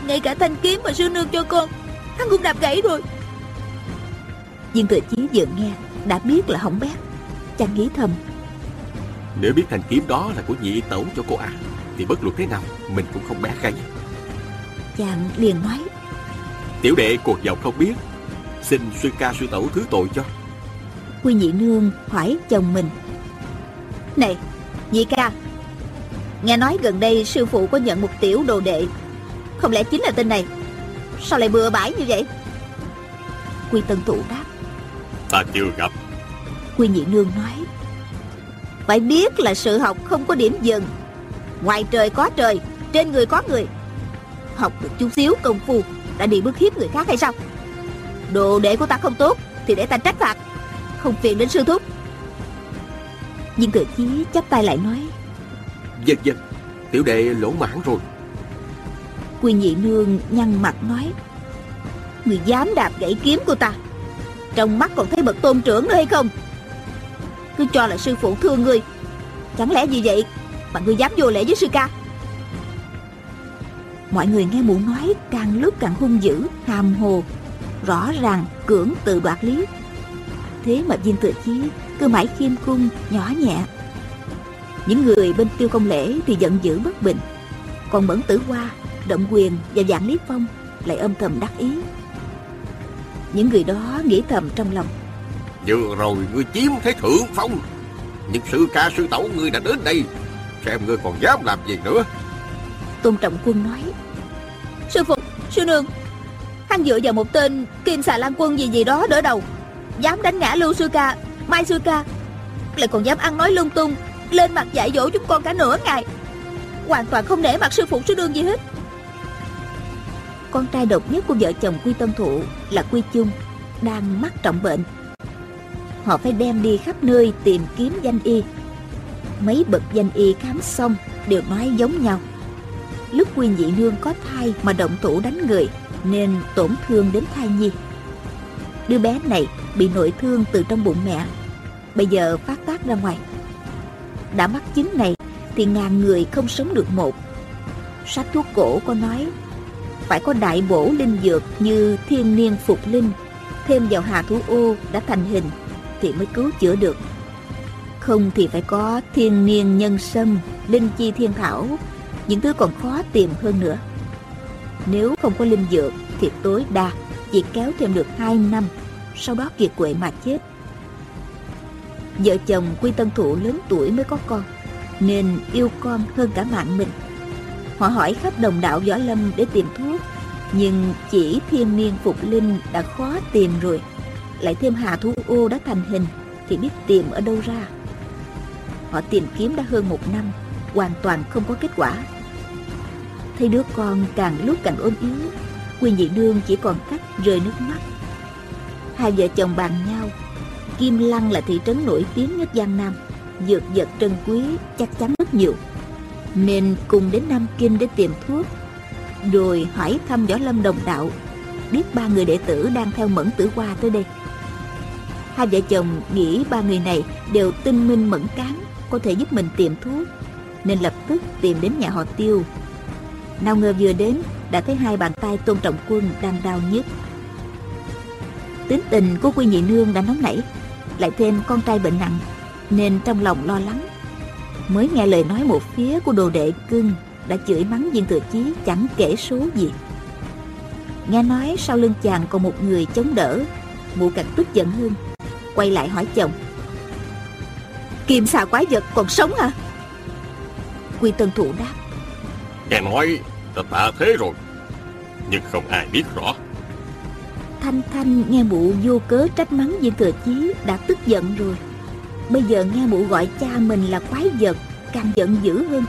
Ngay cả thanh kiếm mà sư nương cho con Hắn cũng đạp gãy rồi Viên thừa chí vừa nghe Đã biết là hỏng bét Chàng nghĩ thầm Nếu biết thanh kiếm đó là của nhị tẩu cho cô à Thì bất luận thế nào Mình cũng không bé gãy Chàng liền nói. Tiểu đệ cuộc giàu không biết Xin sư ca sư tẩu thứ tội cho. Quy nhị nương hỏi chồng mình. Này nhị ca Nghe nói gần đây sư phụ có nhận một tiểu đồ đệ. Không lẽ chính là tên này? Sao lại bừa bãi như vậy? Quy tân thụ đáp. Ta chưa gặp. Quy nhị nương nói Phải biết là sự học không có điểm dừng. Ngoài trời có trời Trên người có người. Học được chút xíu công phu Đã đi bức hiếp người khác hay sao? Đồ đệ của ta không tốt Thì để ta trách phạt. Không phiền đến sư thúc. Nhưng cử chí chắp tay lại nói Dân dân Tiểu đệ lỗ mãn rồi. Quy nhị nương nhăn mặt nói Người dám đạp gãy kiếm của ta Trong mắt còn thấy bậc tôn trưởng nữa hay không cứ cho là sư phụ thương ngươi. Chẳng lẽ như vậy Mà ngươi dám vô lễ với sư ca? Mọi người nghe mụ nói Càng lúc càng hung dữ Hàm hồ Rõ ràng cưỡng tự đoạt lý. Thế mà viên tự chí Cứ mãi khiêm cung nhỏ nhẹ. Những người bên tiêu công lễ thì giận dữ bất bình. Còn Mẫn Tử Hoa, Động Quyền và Dạng Lý Phong lại âm thầm đắc ý. Những người đó nghĩ thầm trong lòng Vừa rồi ngươi chiếm thế thượng phong. Nhưng sư ca sư tẩu ngươi đã đến đây Xem ngươi còn dám làm gì nữa. Tôn Trọng Quân nói Sư phụ, sư nương Hắn dựa vào một tên Kim xà lan quân gì gì đó đỡ đầu Dám đánh ngã Lưu Sư Ca Mai Sư Ca Lại còn dám ăn nói lung tung lên mặt dạy dỗ chúng con cả nửa ngày Hoàn toàn không nể mặt sư phụ sư đương gì hết. Con trai độc nhất của vợ chồng Quy Tân Thụ là Quy Chung Đang mắc trọng bệnh. Họ phải đem đi khắp nơi tìm kiếm danh y Mấy bậc danh y khám xong đều nói giống nhau. Lúc quyên nhị nương có thai mà động thủ đánh người nên tổn thương đến thai nhi. Đứa bé này bị nội thương từ trong bụng mẹ, bây giờ phát tác ra ngoài. Đã mắc chứng này thì ngàn người không sống được một. Sách thuốc cổ có nói phải có đại bổ linh dược như thiên niên phục linh thêm vào hà thú ô đã thành hình thì mới cứu chữa được. Không thì phải có thiên niên nhân sâm, linh chi thiên thảo, những thứ còn khó tìm hơn nữa. Nếu không có linh dược thì tối đa chỉ kéo thêm được 2 năm, sau đó kiệt quệ mà chết. Vợ chồng quy tân thụ lớn tuổi mới có con, nên yêu con hơn cả mạng mình. Họ hỏi khắp đồng đạo võ lâm để tìm thuốc, nhưng chỉ thiên niên phục linh đã khó tìm rồi lại thêm hà thú ô đã thành hình, thì biết tìm ở đâu ra. Họ tìm kiếm đã hơn một năm, hoàn toàn không có kết quả. Thấy đứa con càng lúc càng ốm yếu quy nhị nương chỉ còn cách rơi nước mắt. Hai vợ chồng bàn nhau, kim lăng là thị trấn nổi tiếng nhất giang nam, dược vật trân quý chắc chắn rất nhiều. Nên cùng đến nam kinh để tìm thuốc, rồi hỏi thăm võ lâm đồng đạo, biết ba người đệ tử đang theo mẫn tử qua tới đây hai vợ chồng nghĩ ba người này đều tinh minh mẫn cán, có thể giúp mình tìm thuốc, nên lập tức tìm đến nhà họ tiêu. Nào ngờ vừa đến, đã thấy hai bàn tay tôn trọng quân đang đau nhức. Tính tình của quy nhị nương đã nóng nảy, lại thêm con trai bệnh nặng, nên trong lòng lo lắng. Mới nghe lời nói một phía của đồ đệ cưng, đã chửi mắng viên thừa chí chẳng kể số gì. Nghe nói sau lưng chàng còn một người chống đỡ, mụ càng tức giận hơn quay lại hỏi chồng. Kim xà quái vật còn sống à quy tân thụ đáp. Nghe nói ta tạ thế rồi nhưng không ai biết rõ. Thanh thanh nghe mụ vô cớ trách mắng viên thừa chí đã tức giận rồi. Bây giờ nghe mụ gọi cha mình là quái vật càng giận dữ hơn.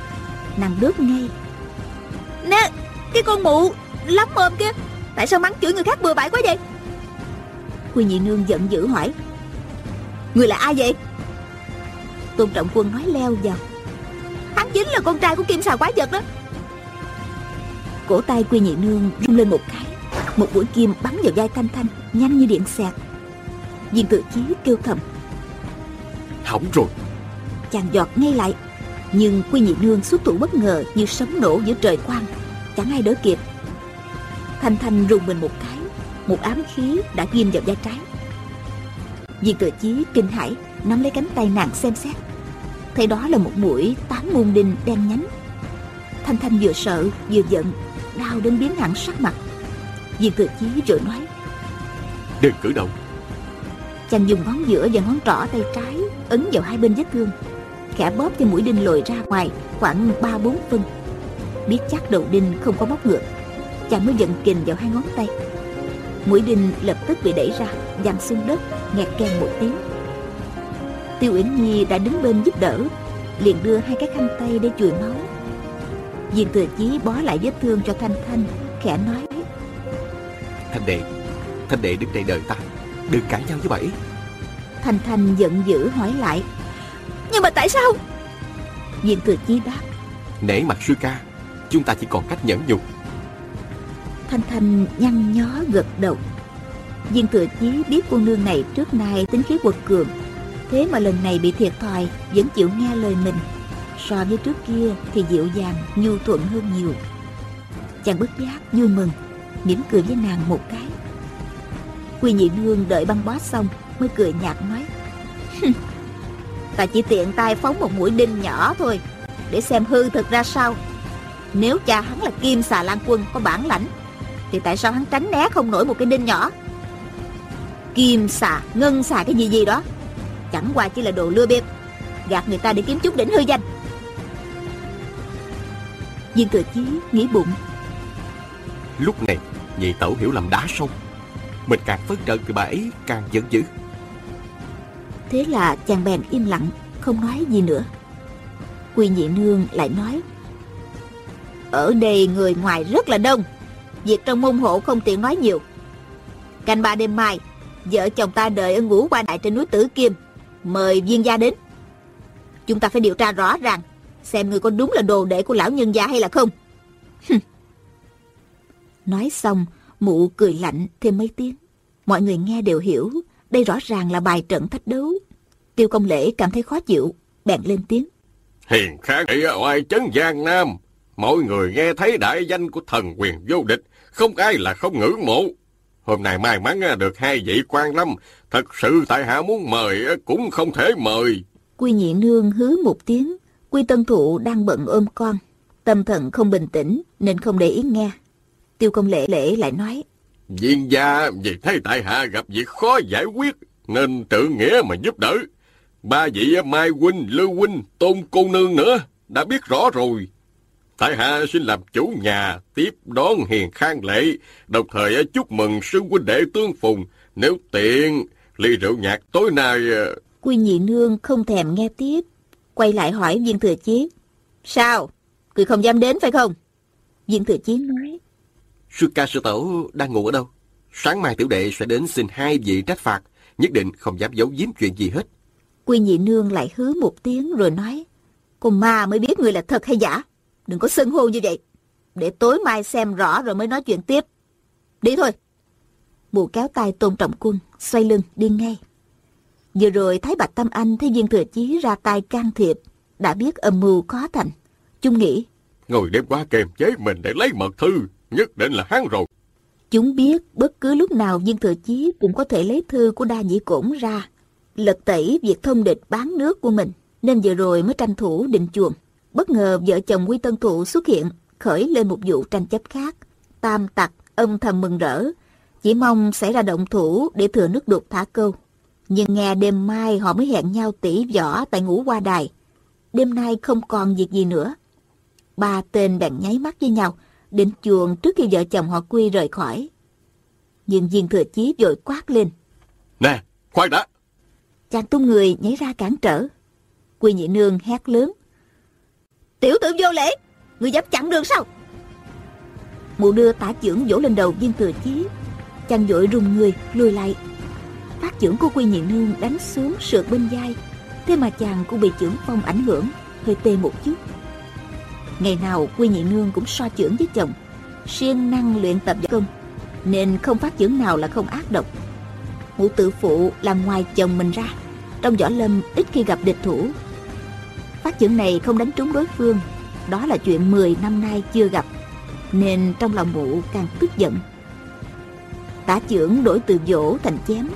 Nàng đớp ngay. Nè Cái con mụ lắm mồm kia Tại sao mắng chửi người khác bừa bãi quá vậy? Quy nhị nương giận dữ hỏi Người là ai vậy? Tôn trọng quân nói leo vào. Hắn chính là con trai của kim xà quái vật đó. Cổ tay Quy nhị nương rung lên một cái. Một mũi kim bắn vào vai Thanh Thanh Nhanh như điện xẹt. Viên tự chí kêu thầm. Hỏng rồi. Chàng giọt ngay lại. Nhưng quy nhị nương xuất thủ bất ngờ như sấm nổ giữa trời quang. Chẳng ai đỡ kịp. Thanh thanh rùng mình một cái. Một ám khí đã ghim vào vai trái viên tự chí kinh hãi nắm lấy cánh tay nàng xem xét. Thấy đó là một mũi tám muôn đinh đen nhánh. Thanh thanh vừa sợ vừa giận đau đến biến hẳn sắc mặt. Viên tự chí rồi nói đừng cử động. Chàng dùng ngón giữa và ngón trỏ tay trái ấn vào hai bên vết thương khẽ bóp cho mũi đinh lồi ra ngoài khoảng ba bốn phân. Biết chắc đầu đinh không có bóc ngược chàng mới giận kình vào hai ngón tay mũi đinh lập tức bị đẩy ra giằng xuống đất nghẹt keng một tiếng. Tiêu uyển nhi đã đứng bên giúp đỡ liền đưa hai cái khăn tay để chùi máu. Viên thừa chí bó lại vết thương cho thanh thanh khẽ nói thanh đệ thanh đệ đứng đây đợi ta đừng cãi nhau với bảy thanh thanh giận dữ hỏi lại nhưng mà tại sao? Diện thừa chí đáp Nể mặt sư ca Chúng ta chỉ còn cách nhẫn nhục Thanh Thanh nhăn nhó gật đầu. Viên thừa chí biết cô nương này trước nay tính khí quật cường, Thế mà lần này bị thiệt thòi, Vẫn chịu nghe lời mình. So với trước kia thì dịu dàng, Nhu thuận hơn nhiều. Chàng bất giác vui mừng, mỉm cười với nàng một cái. Quy nhị nương đợi băng bó xong, Mới cười nhạt nói Ta chỉ tiện tay phóng một mũi đinh nhỏ thôi, Để xem hư thực ra sao. Nếu cha hắn là kim xà lan quân có bản lãnh thì tại sao hắn tránh né không nổi một cái đinh nhỏ? Kim xà, ngân xà cái gì gì đó? Chẳng qua chỉ là đồ lừa bịp Gạt người ta để kiếm chút đỉnh hư danh. Viên thừa chí nghĩ bụng. Lúc này nhị tẩu hiểu lầm đá sông Mình càng phấn trận thì bà ấy càng giận dữ. Thế là chàng bèn im lặng Không nói gì nữa. Quy nhị nương lại nói Ở đây người ngoài rất là đông Việc trong môn hộ không tiện nói nhiều Canh ba đêm mai Vợ chồng ta đợi ở ngủ qua đại trên núi Tử Kim Mời viên gia đến Chúng ta phải điều tra rõ ràng, xem người có đúng là đồ đệ của lão nhân gia hay là không. Nói xong, mụ cười lạnh thêm mấy tiếng. Mọi người nghe đều hiểu, đây rõ ràng là bài trận thách đấu. Tiêu công lễ cảm thấy khó chịu, bèn lên tiếng. Hiền khá ở oai chấn Giang Nam. Mọi người nghe thấy đại danh của thần quyền vô địch, không ai là không ngưỡng mộ. Hôm nay may mắn được hai vị quan lâm, thật sự tại hạ muốn mời cũng không thể mời. Quy nhị nương hứ một tiếng, Quy tân thụ đang bận ôm con, tâm thần không bình tĩnh nên không để ý nghe. Tiêu công lễ lễ lại nói. Viên gia vì thấy tại hạ gặp việc khó giải quyết nên tự nghĩa mà giúp đỡ. Ba vị Mai Huynh, Lưu Huynh, Tôn Cô Nương nữa đã biết rõ rồi. Tại hạ xin làm chủ nhà, tiếp đón hiền khang lệ, đồng thời chúc mừng sư huynh đệ tương phùng. Nếu tiện, ly rượu nhạc tối nay... Quy nhị nương không thèm nghe tiếp, quay lại hỏi viên thừa chí. Sao? Người không dám đến phải không? Viên thừa chí nói. Sư ca sư tổ đang ngủ ở đâu? Sáng mai tiểu đệ sẽ đến xin hai vị trách phạt, nhất định không dám giấu giếm chuyện gì hết. Quy nhị nương lại hứa một tiếng rồi nói. Con ma mới biết người là thật hay giả. Đừng có xưng hô như vậy. Để tối mai xem rõ rồi mới nói chuyện tiếp. Đi thôi. Mụ kéo tay tôn trọng quân, xoay lưng đi ngay. Vừa rồi thấy Bạch Tâm Anh thấy viên thừa chí ra tay can thiệp, đã biết âm mưu khó thành. Chúng nghĩ. Ngồi đêm qua kềm chế mình để lấy mật thư, nhất định là hắn rồi. Chúng biết bất cứ lúc nào viên thừa chí cũng có thể lấy thư của đa nhĩ cổn ra, lật tẩy việc thông địch bán nước của mình, nên vừa rồi mới tranh thủ định chuồng. Bất ngờ vợ chồng Quy Tân Thụ xuất hiện, khởi lên một vụ tranh chấp khác. Tam tặc âm thầm mừng rỡ, chỉ mong xảy ra động thủ để thừa nước đục thả câu. Nhưng nghe đêm mai họ mới hẹn nhau tỉ võ tại ngũ qua đài. Đêm nay không còn việc gì nữa. Ba tên bèn nháy mắt với nhau, định chuồng trước khi vợ chồng họ quy rời khỏi. Nhưng viên thừa chí vội quát lên. Nè, khoan đã! Chàng tung người nhảy ra cản trở. Quy nhị nương hét lớn. Tiểu tử vô lễ, người dám chặn đường sao? Mụ đưa tả trưởng vỗ lên đầu viên thừa chí. Chàng vội rùng người, lùi lại. Phát trưởng của Quy nhị nương đánh xuống sượt bên vai. Thế mà chàng cũng bị trưởng phong ảnh hưởng, hơi tê một chút. Ngày nào Quy nhị nương cũng so trưởng với chồng, siêng năng luyện tập võ công, nên không phát trưởng nào là không ác độc. Mụ tự phụ làm ngoài chồng mình ra, trong võ lâm ít khi gặp địch thủ Phát trưởng này không đánh trúng đối phương. Đó là chuyện 10 năm nay chưa gặp Nên trong lòng mụ càng tức giận. Tả trưởng đổi từ vỗ thành chém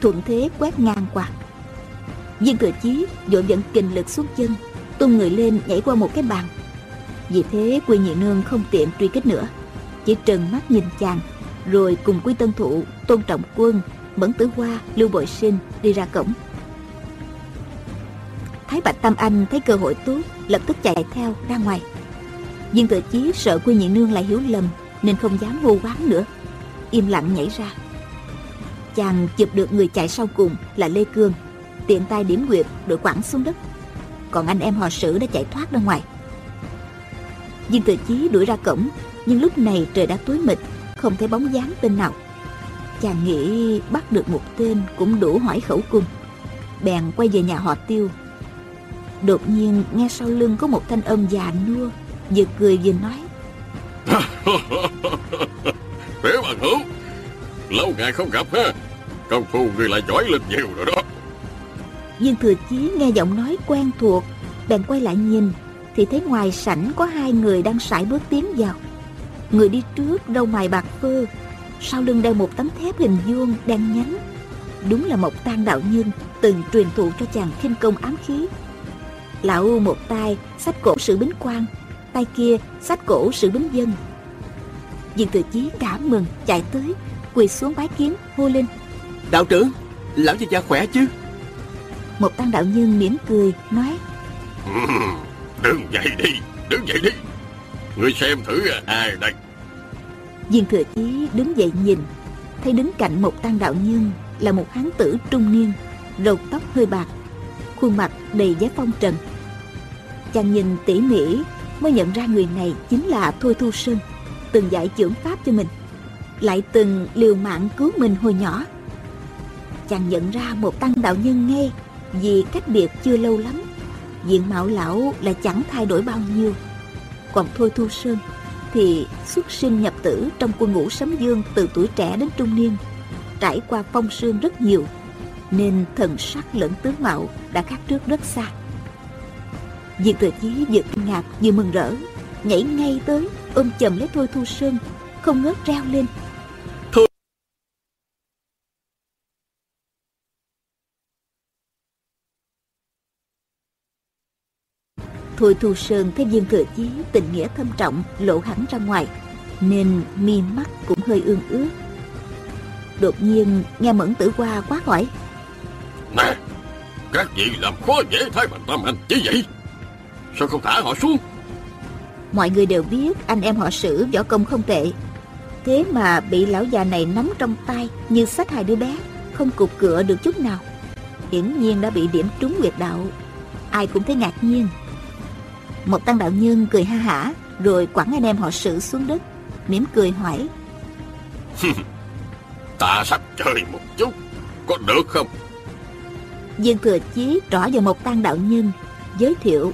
Thuận thế quét ngang qua. Viên thừa chí dội dẫn kình lực xuống chân Tung người lên nhảy qua một cái bàn. Vì thế Quy Nhị Nương không tiện truy kích nữa Chỉ trừng mắt nhìn chàng Rồi cùng Quy Tân Thụ, Tôn Trọng Quân Mẫn Tử Hoa, Lưu Bội Sinh đi ra cổng. Thái Bạch Tam Anh thấy cơ hội tốt, lập tức chạy theo ra ngoài. Viên Tự Chí sợ Quy Nhị Nương lại hiểu lầm, nên không dám hô quán nữa, im lặng nhảy ra. Chàng chụp được người chạy sau cùng là Lê Cương, tiện tay điểm nguyệt đội quẳng xuống đất. Còn anh em họ Sử đã chạy thoát ra ngoài. Viên Tự Chí đuổi ra cổng, nhưng lúc này trời đã tối mịt, không thấy bóng dáng tên nào. Chàng nghĩ bắt được một tên cũng đủ hỏi khẩu cung. Bèn quay về nhà họ Tiêu Đột nhiên nghe sau lưng có một thanh âm già nua Vừa cười vừa nói. Tiểu bằng hữu Lâu ngày không gặp ha. Công phu người lại giỏi lên nhiều rồi đó. Viên thừa chí nghe giọng nói quen thuộc Bèn quay lại nhìn Thì thấy ngoài sảnh có hai người đang sải bước tiến vào. Người đi trước râu mài bạc phơ Sau lưng đeo một tấm thép hình vuông đen nhánh. Đúng là một tan đạo nhân Từng truyền thụ cho chàng khinh công ám khí Lão một tay sách cổ sự bính quan Tay kia sách cổ sự bính dân. Viên tự chí cảm mừng chạy tới Quỳ xuống bái kiến hô lên. Đạo trưởng Lão gia gia khỏe chứ? Một tăng đạo nhân mỉm cười nói. Đứng dậy đi Đứng dậy đi. Người xem thử ai đây? Viên thừa chí đứng dậy nhìn Thấy đứng cạnh một tăng đạo nhân Là một hán tử trung niên Râu tóc hơi bạc Khuôn mặt đầy vẻ phong trần chàng nhìn tỉ mỉ mới nhận ra người này chính là thôi thu sơn từng dạy chưởng pháp cho mình lại từng liều mạng cứu mình hồi nhỏ chàng nhận ra một tăng đạo nhân ngay vì cách biệt chưa lâu lắm diện mạo lão là chẳng thay đổi bao nhiêu. Còn Thôi Thu Sơn thì xuất sinh nhập tử trong quân ngũ sấm dương từ tuổi trẻ đến trung niên, trải qua phong sương rất nhiều, nên thần sắc lẫn tướng mạo đã khác trước rất xa. Diệt Thừa Chí vừa kinh ngạc vừa mừng rỡ, nhảy ngay tới ôm chầm lấy Thôi Thu Sơn, không ngớt reo lên. Thôi! Thôi Thu Sơn thấy viên thừa chí tình nghĩa thâm trọng lộ hẳn ra ngoài, nên mi mắt cũng hơi ương ướt. Đột nhiên nghe Mẫn Tử Hoa quá hỏi. Nè, các vị làm khó dễ thái bằng tâm anh chứ vậy? Sao không thả họ xuống? Mọi người đều biết anh em họ sử võ công không tệ. Thế mà bị lão già này nắm trong tay như sách hai đứa bé, không cục cựa được chút nào. Hiển nhiên đã bị điểm trúng nguyệt đạo. Ai cũng thấy ngạc nhiên. Một tăng đạo nhân cười ha hả, rồi quẳng anh em họ sử xuống đất, mỉm cười hỏi. Ta sắp chơi một chút, có được không? Dương Thừa Chí trỏ vào một tăng đạo nhân, giới thiệu.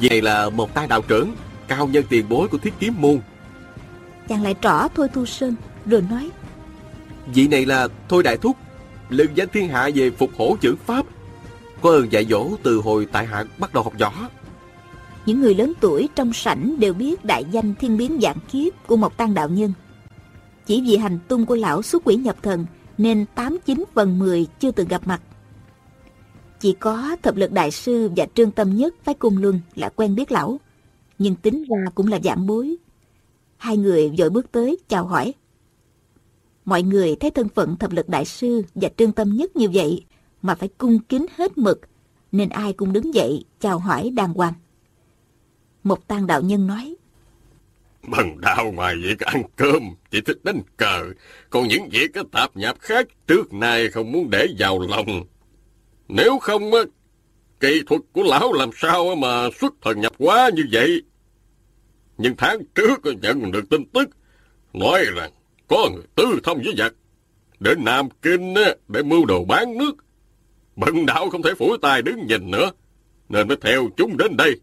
Này là một tay đạo trưởng, cao nhân tiền bối của thiết kiếm môn. Chàng lại trỏ Thôi Thu Sơn, rồi nói. Vị này là Thôi Đại Thúc, lừng danh thiên hạ về phục hổ chữ Pháp. Có ơn dạy dỗ từ hồi tại hạ bắt đầu học võ. Những người lớn tuổi trong sảnh đều biết đại danh thiên biến dạng kiếp của một tăng đạo nhân. Chỉ vì hành tung của lão xuất quỷ nhập thần nên 89 phần 10 chưa từng gặp mặt. Chỉ có thập lực đại sư và trương tâm nhất phái cung luân là quen biết lão, nhưng tính ra cũng là giảm bối. Hai người vội bước tới chào hỏi. Mọi người thấy thân phận thập lực đại sư và trương tâm nhất như vậy mà phải cung kính hết mực, nên ai cũng đứng dậy chào hỏi đàng hoàng. Một tang đạo nhân nói. Bần đạo ngoài việc ăn cơm, chỉ thích đánh cờ. Còn những việc có tạp nhạp khác trước nay không muốn để vào lòng. Nếu không, kỹ thuật của lão làm sao mà xuất thần nhập quá như vậy? Nhưng tháng trước nhận được tin tức, nói rằng có người tư thông với giặc, đến Nam Kinh để mưu đồ bán nước. Bần đạo không thể phủi tay đứng nhìn nữa, nên mới theo chúng đến đây.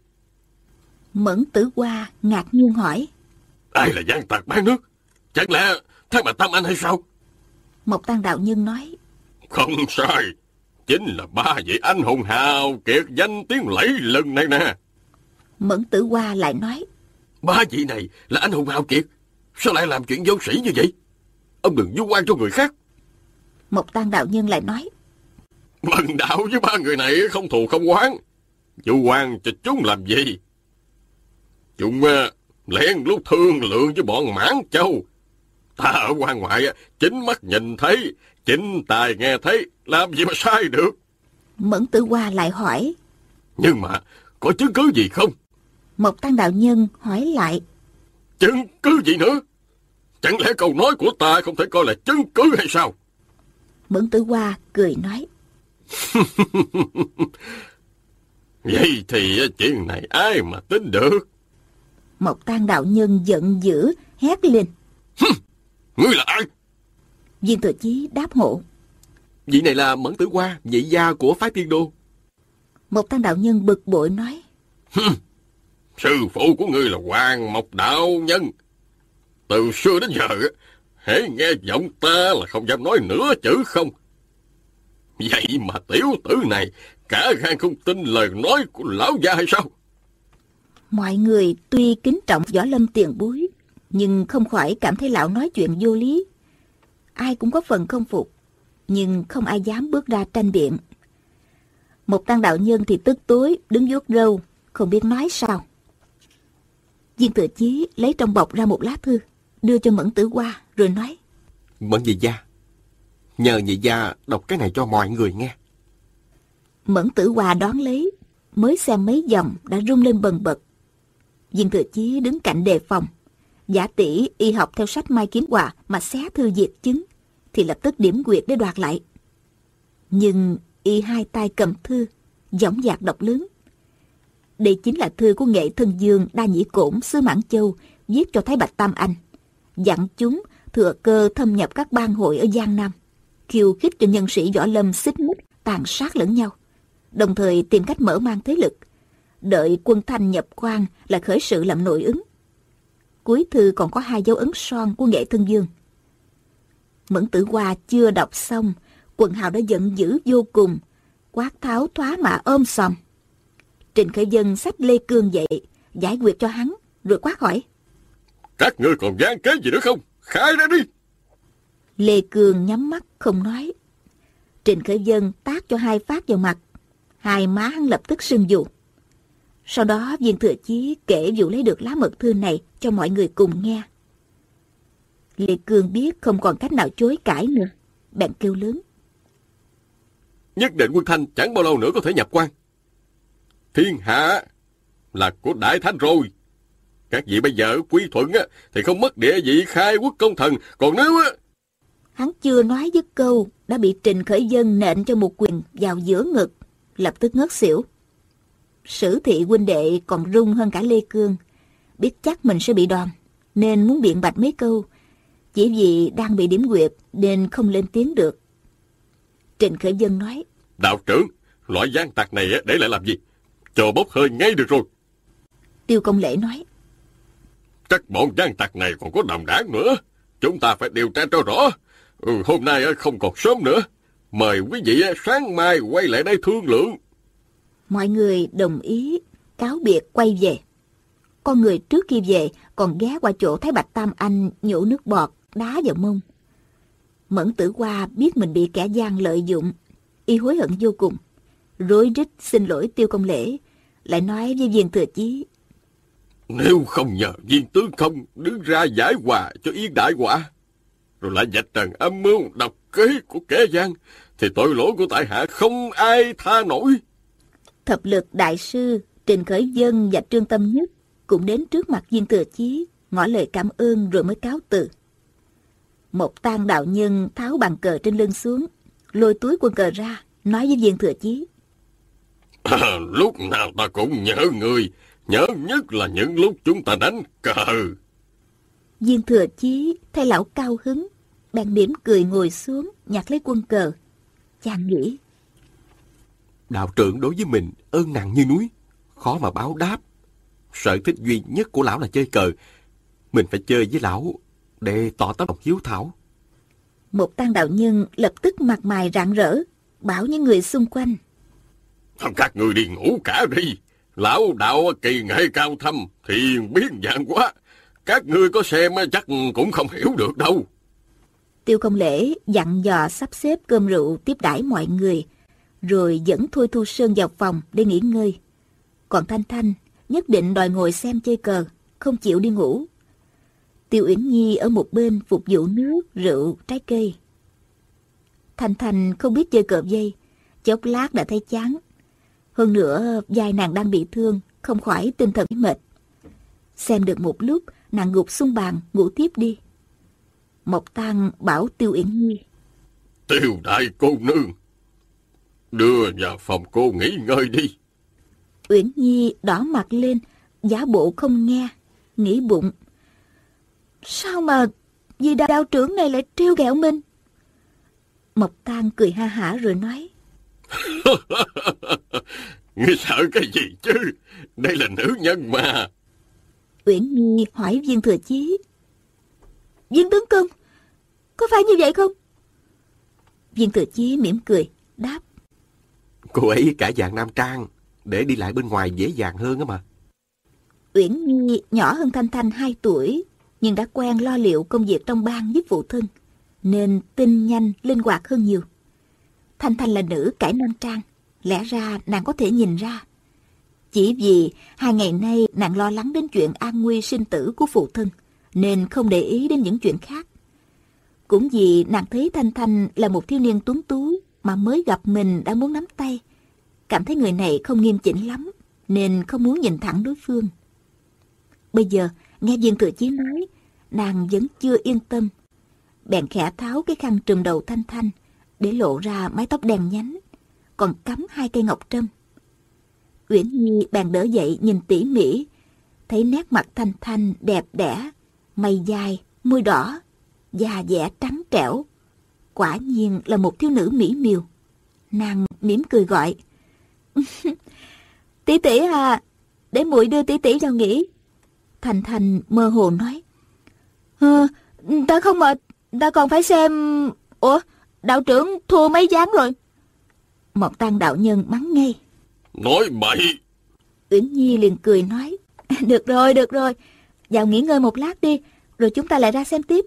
Mẫn tử hoa ngạc nhiên hỏi. Ai là gian tặc bán nước? Chẳng lẽ Thái Bà Tâm Anh hay sao? Một tăng đạo nhân nói. Không sai. Chính là ba vị anh hùng hào kiệt danh tiếng lẫy lần này nè. Mẫn tử hoa lại nói. Ba vị này là anh hùng hào kiệt. Sao lại làm chuyện vô sĩ như vậy? Ông đừng vu oan cho người khác. Một tăng đạo nhân lại nói. Bần đạo với ba người này không thù không oán. Vu oan cho chúng làm gì? Chúng uh, lén lút thương lượng với bọn mãn châu. Ta ở quan ngoại chính mắt nhìn thấy, chính tài nghe thấy, làm gì mà sai được. Mẫn tử hoa lại hỏi. Nhưng mà, có chứng cứ gì không? Một tăng đạo nhân hỏi lại. Chứng cứ gì nữa? Chẳng lẽ câu nói của ta không thể coi là chứng cứ hay sao? Mẫn tử hoa cười nói. Vậy thì chuyện này ai mà tính được? Một tang đạo nhân giận dữ, hét lên. Ngươi là ai? Viên thừa chí đáp hộ. Vị này là Mẫn Tử Hoa, nhị gia của phái tiên đô. Một tăng đạo nhân bực bội nói. Sư phụ của ngươi là Hoàng Mộc Đạo Nhân. Từ xưa đến giờ, hễ nghe giọng ta là không dám nói nửa chữ không. Vậy mà tiểu tử này cả gan không tin lời nói của lão gia hay sao? Mọi người tuy kính trọng võ lâm tiền bối, nhưng không khỏi cảm thấy lão nói chuyện vô lý. Ai cũng có phần không phục, nhưng không ai dám bước ra tranh biện. Một tăng đạo nhân thì tức tối, đứng vuốt râu, không biết nói sao. Viên tự chí lấy trong bọc ra một lá thư, đưa cho Mẫn Tử Hoa, rồi nói. Mẫn nhị gia, nhờ nhị gia đọc cái này cho mọi người nghe. Mẫn Tử Hoa đón lấy, mới xem mấy dòng đã rung lên bần bật. Viên Thừa Chí đứng cạnh đề phòng. Giả tỷ y học theo sách Mai Kiếm Hòa mà xé thư diệt chứng, thì lập tức điểm quyệt để đoạt lại. Nhưng y hai tay cầm thư, giọng dạc đọc lớn. Đây chính là thư của nghệ thân dương Đa Nhĩ Cổn xứ Mãn Châu viết cho Thái Bạch Tam Anh. Dặn chúng thừa cơ thâm nhập các bang hội ở Giang Nam, khiêu khích cho nhân sĩ võ lâm xích mích tàn sát lẫn nhau, đồng thời tìm cách mở mang thế lực, đợi quân thanh nhập quan là khởi sự làm nội ứng. Cuối thư còn có hai dấu ấn son của nghệ thân dương. Mẫn tử hoa chưa đọc xong, quần hào đã giận dữ vô cùng, quát tháo thoá mạ ôm sòm. Trình Khởi Dân xách Lê Cương dậy, giải quyết cho hắn, rồi quát hỏi. Các ngươi còn gian kế gì nữa không? Khai ra đi! Lê Cương nhắm mắt không nói. Trình Khởi Dân tác cho hai phát vào mặt. Hai má hắn lập tức sưng dù. Sau đó viên thừa chí kể vụ lấy được lá mật thư này cho mọi người cùng nghe. Lê Cương biết không còn cách nào chối cãi nữa. Bạn kêu lớn. Nhất định quân thanh chẳng bao lâu nữa có thể nhập quan. Thiên hạ là của Đại Thánh rồi. Các vị bây giờ quy thuận á, thì không mất địa vị khai quốc công thần. Còn nếu á... Hắn chưa nói dứt câu, đã bị Trình Khởi Dân nện cho một quyền vào giữa ngực, lập tức ngất xỉu. Sử thị huynh đệ còn rung hơn cả Lê Cương, biết chắc mình sẽ bị đòn, nên muốn biện bạch mấy câu, chỉ vì đang bị điểm quyệt nên không lên tiếng được. Trình Khởi Dân nói, Đạo trưởng, loại gian tạc này để lại làm gì? Cho bốc hơi ngay được rồi. Tiêu Công Lễ nói, Chắc bọn gian tạc này còn có đồng đảng nữa. Chúng ta phải điều tra cho rõ. Ừ, hôm nay không còn sớm nữa. Mời quý vị sáng mai quay lại đây thương lượng. Mọi người đồng ý, cáo biệt quay về. Con người trước khi về còn ghé qua chỗ Thái Bạch Tam Anh nhổ nước bọt, đá vào mông. Mẫn tử qua biết mình bị kẻ gian lợi dụng, y hối hận vô cùng. Rối rít xin lỗi tiêu công lễ, lại nói với viên thừa chí. Nếu không nhờ viên tướng không đứng ra giải hòa cho yên đại quả, rồi lại dạch trần âm mưu độc kế của kẻ gian, thì tội lỗi của tại hạ không ai tha nổi. Thập lực đại sư, Trình Khởi Dân và Trương Tâm Nhất cũng đến trước mặt viên thừa chí, ngỏ lời cảm ơn rồi mới cáo từ. Một tang đạo nhân tháo bàn cờ trên lưng xuống, lôi túi quân cờ ra, nói với viên thừa chí. À, lúc nào ta cũng nhớ người, nhớ nhất là những lúc chúng ta đánh cờ. Viên thừa chí thấy lão cao hứng, bèn mỉm cười ngồi xuống, nhặt lấy quân cờ. Chàng nghĩ, Đạo trưởng đối với mình ơn nặng như núi, khó mà báo đáp. Sở thích duy nhất của lão là chơi cờ. Mình phải chơi với lão để tỏ tấm lòng hiếu thảo. một tang đạo nhân lập tức mặt mày rạng rỡ, bảo những người xung quanh. Các người đi ngủ cả đi. Lão đạo kỳ nghệ cao thâm, thiền biến dạng quá. Các ngươi có xem chắc cũng không hiểu được đâu. Tiêu công lễ dặn dò sắp xếp cơm rượu tiếp đãi mọi người, rồi dẫn Thôi Thu Sơn vào phòng để nghỉ ngơi. Còn Thanh Thanh nhất định đòi ngồi xem chơi cờ, không chịu đi ngủ. Tiêu Uyển Nhi ở một bên phục vụ nước, rượu, trái cây. Thanh Thanh không biết chơi cờ dây, chốc lát đã thấy chán. Hơn nữa, vai nàng đang bị thương, không khỏi tinh thần mệt. Xem được một lúc, nàng gục xuống bàn, ngủ tiếp đi. Mộc Tăng bảo Tiêu Uyển Nhi. Tiêu đại cô nương. Đưa vào phòng cô nghỉ ngơi đi. Uyển Nhi đỏ mặt lên, giả bộ không nghe, nghĩ bụng. Sao mà vì đạo trưởng này lại trêu ghẹo mình? Mộc Tăng cười ha hả rồi nói. Ngươi sợ cái gì chứ? Đây là nữ nhân mà. Uyển Nhi hỏi viên thừa chí. Viên tướng công, có phải như vậy không? Viên thừa chí mỉm cười, đáp. Cô ấy cả dạng nam trang, để đi lại bên ngoài dễ dàng hơn á mà. Uyển Nhi nhỏ hơn Thanh Thanh 2 tuổi, nhưng đã quen lo liệu công việc trong bang giúp phụ thân, nên tinh nhanh, linh hoạt hơn nhiều. Thanh Thanh là nữ cải nam trang, lẽ ra nàng có thể nhìn ra. Chỉ vì hai ngày nay nàng lo lắng đến chuyện an nguy sinh tử của phụ thân, nên không để ý đến những chuyện khác. Cũng vì nàng thấy Thanh Thanh là một thiếu niên tuấn tú mà mới gặp mình đã muốn nắm tay. Cảm thấy người này không nghiêm chỉnh lắm, nên không muốn nhìn thẳng đối phương. Bây giờ, nghe viên thừa chí nói, nàng vẫn chưa yên tâm. Bèn khẽ tháo cái khăn trùm đầu Thanh Thanh, để lộ ra mái tóc đen nhánh, còn cắm hai cây ngọc trâm. Uyển Nhi bèn đỡ dậy nhìn tỉ mỉ, thấy nét mặt Thanh Thanh đẹp đẽ, mày dài, môi đỏ, da dẻ trắng trẻo. Quả nhiên là một thiếu nữ mỹ miều. Nàng mỉm cười gọi. tỷ tỷ à, để muội đưa tỷ tỷ vào nghỉ. Thành Thành mơ hồ nói. À, ta không mệt, ta còn phải xem... Ủa, đạo trưởng thua mấy gián rồi. Một tăng đạo nhân mắng ngay. Nói bậy. Uyển Nhi liền cười nói. Được rồi, được rồi. Vào nghỉ ngơi một lát đi, rồi chúng ta lại ra xem tiếp.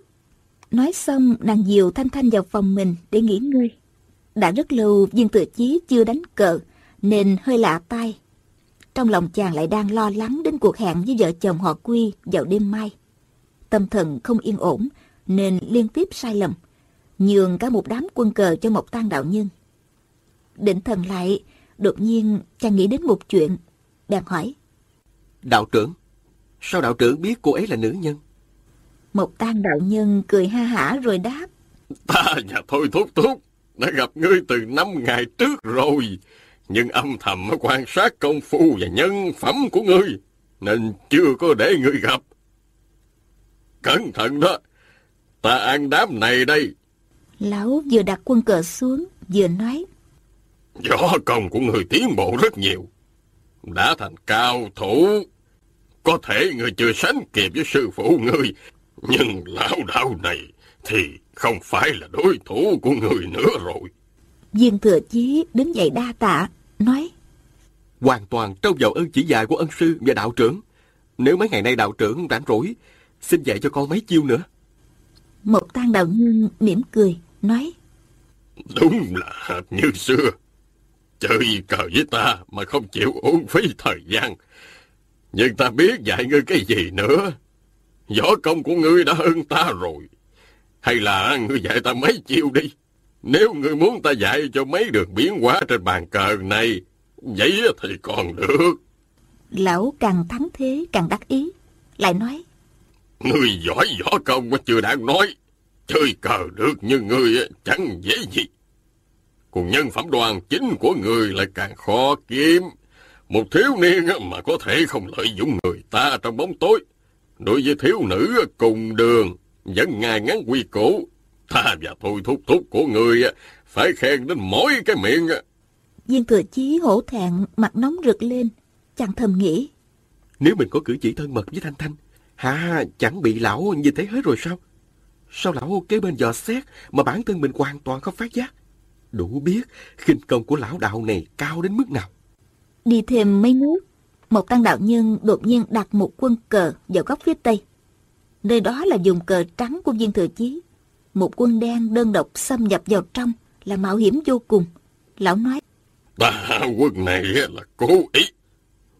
Nói xong, nàng dìu Thanh Thanh vào phòng mình để nghỉ ngơi. Đã rất lâu viên tự chí chưa đánh cờ, nên hơi lạ tai. Trong lòng chàng lại đang lo lắng đến cuộc hẹn với vợ chồng họ Quy vào đêm mai. Tâm thần không yên ổn, nên liên tiếp sai lầm, nhường cả một đám quân cờ cho một tan đạo nhân. Định thần lại, đột nhiên chàng nghĩ đến một chuyện, bèn hỏi. Đạo trưởng, sao đạo trưởng biết cô ấy là nữ nhân? Một tan đạo nhân cười ha hả rồi đáp. Ta và Thôi Thúc Thúc đã gặp ngươi từ năm ngày trước rồi, nhưng âm thầm quan sát công phu và nhân phẩm của ngươi, nên chưa có để ngươi gặp. Cẩn thận đó, ta ăn đám này đây. Lão vừa đặt quân cờ xuống, vừa nói. Võ công của người tiến bộ rất nhiều, đã thành cao thủ. Có thể người chưa sánh kịp với sư phụ ngươi, nhưng lão đạo này thì không phải là đối thủ của người nữa rồi. Viên thừa chí đứng dậy đa tạ, nói. Hoàn toàn trông vào ơn chỉ dạy của ân sư và đạo trưởng. Nếu mấy ngày nay đạo trưởng rảnh rỗi, xin dạy cho con mấy chiêu nữa. Một tan đạo nhân mỉm cười, nói. Đúng là như xưa. Chơi cờ với ta mà không chịu uổng phí thời gian. Nhưng ta biết dạy ngươi cái gì nữa. Võ công của ngươi đã hơn ta rồi. Hay là ngươi dạy ta mấy chiêu đi. Nếu ngươi muốn ta dạy cho mấy đường biến hóa trên bàn cờ này, vậy thì còn được. Lão càng thắng thế càng đắc ý, lại nói. Ngươi giỏi võ công chưa đáng nói. Chơi cờ được như ngươi chẳng dễ gì. Còn nhân phẩm đoàn chính của người lại càng khó kiếm. Một thiếu niên mà có thể không lợi dụng người ta trong bóng tối. Đối với thiếu nữ cùng đường, vẫn ngài ngắn quy củ. Ta và thôi thúc thúc của người phải khen đến mỗi cái miệng. Viên thừa chí hổ thẹn, mặt nóng rực lên. Chàng thầm nghĩ. Nếu mình có cử chỉ thân mật với Thanh Thanh, hả chẳng bị lão như thế hết rồi sao? Sao lão kế bên dò xét mà bản thân mình hoàn toàn không phát giác? Đủ biết khinh công của lão đạo này cao đến mức nào. Đi thêm mấy nước, một tăng đạo nhân đột nhiên đặt một quân cờ vào góc phía tây. Nơi đó là dùng cờ trắng của viên thừa chí. Một quân đen đơn độc xâm nhập vào trong là mạo hiểm vô cùng. Lão nói, Ta quân này là cố ý.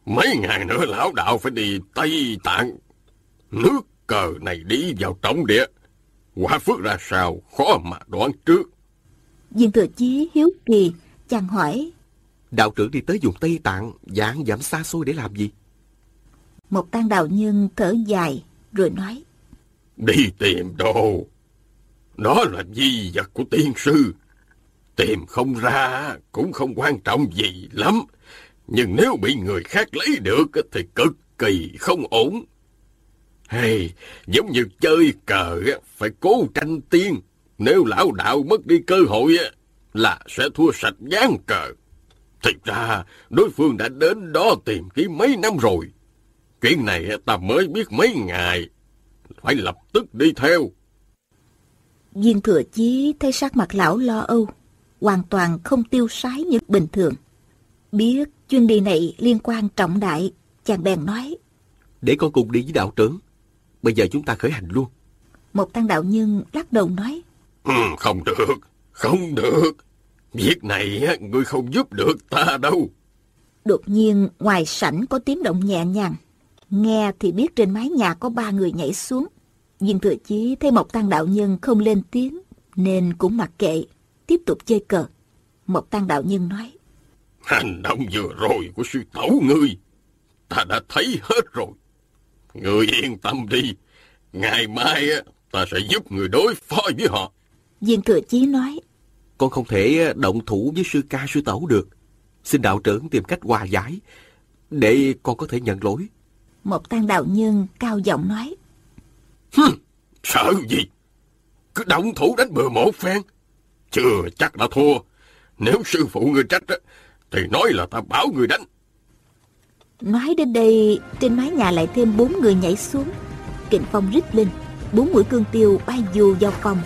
Mấy ngày nữa lão đạo phải đi Tây Tạng. Nước cờ này đi vào trọng địa. Quả phước ra sao khó mà đoán trước. viên thừa chí hiếu kỳ, chàng hỏi, Đạo trưởng đi tới vùng Tây Tạng, dạng giảm xa xôi để làm gì? một tăng đạo nhân thở dài rồi nói, Đi tìm đồ. Đó là di vật của tiên sư. Tìm không ra cũng không quan trọng gì lắm. Nhưng nếu bị người khác lấy được thì cực kỳ không ổn. Hay, giống như chơi cờ phải cố tranh tiên. Nếu lão đạo mất đi cơ hội là sẽ thua sạch gián cờ. thật ra, đối phương đã đến đó tìm kiếm mấy năm rồi. Chuyện này ta mới biết mấy ngày. Phải lập tức đi theo. Viên thừa chí thấy sắc mặt lão lo âu, hoàn toàn không tiêu sái như bình thường. Biết chuyến đi này liên quan trọng đại, chàng bèn nói, Để con cùng đi với đạo trưởng. Bây giờ chúng ta khởi hành luôn. một tăng đạo nhân lắc đầu nói, Ừ, không được, không được. Việc này á, ngươi không giúp được ta đâu. Đột nhiên ngoài sảnh có tiếng động nhẹ nhàng. Nghe thì biết trên mái nhà có ba người nhảy xuống. Viên thừa chí thấy một tăng đạo nhân không lên tiếng, nên cũng mặc kệ, tiếp tục chơi cờ. Một tăng đạo nhân nói, Hành động vừa rồi của sư tẩu ngươi, ta đã thấy hết rồi. Ngươi yên tâm đi, ngày mai ta sẽ giúp người đối phó với họ. viên thừa chí nói, Con không thể động thủ với sư ca sư tẩu được. Xin đạo trưởng tìm cách hòa giải, để con có thể nhận lỗi. một tăng đạo nhân cao giọng nói, Sợ gì? Cứ động thủ đánh bừa một phen. Chưa chắc đã thua. Nếu sư phụ người trách, á, Thì nói là ta bảo người đánh. Nói đến đây, trên mái nhà lại thêm bốn người nhảy xuống. Kình phong rít lên, bốn mũi cương tiêu bay dù vào phòng.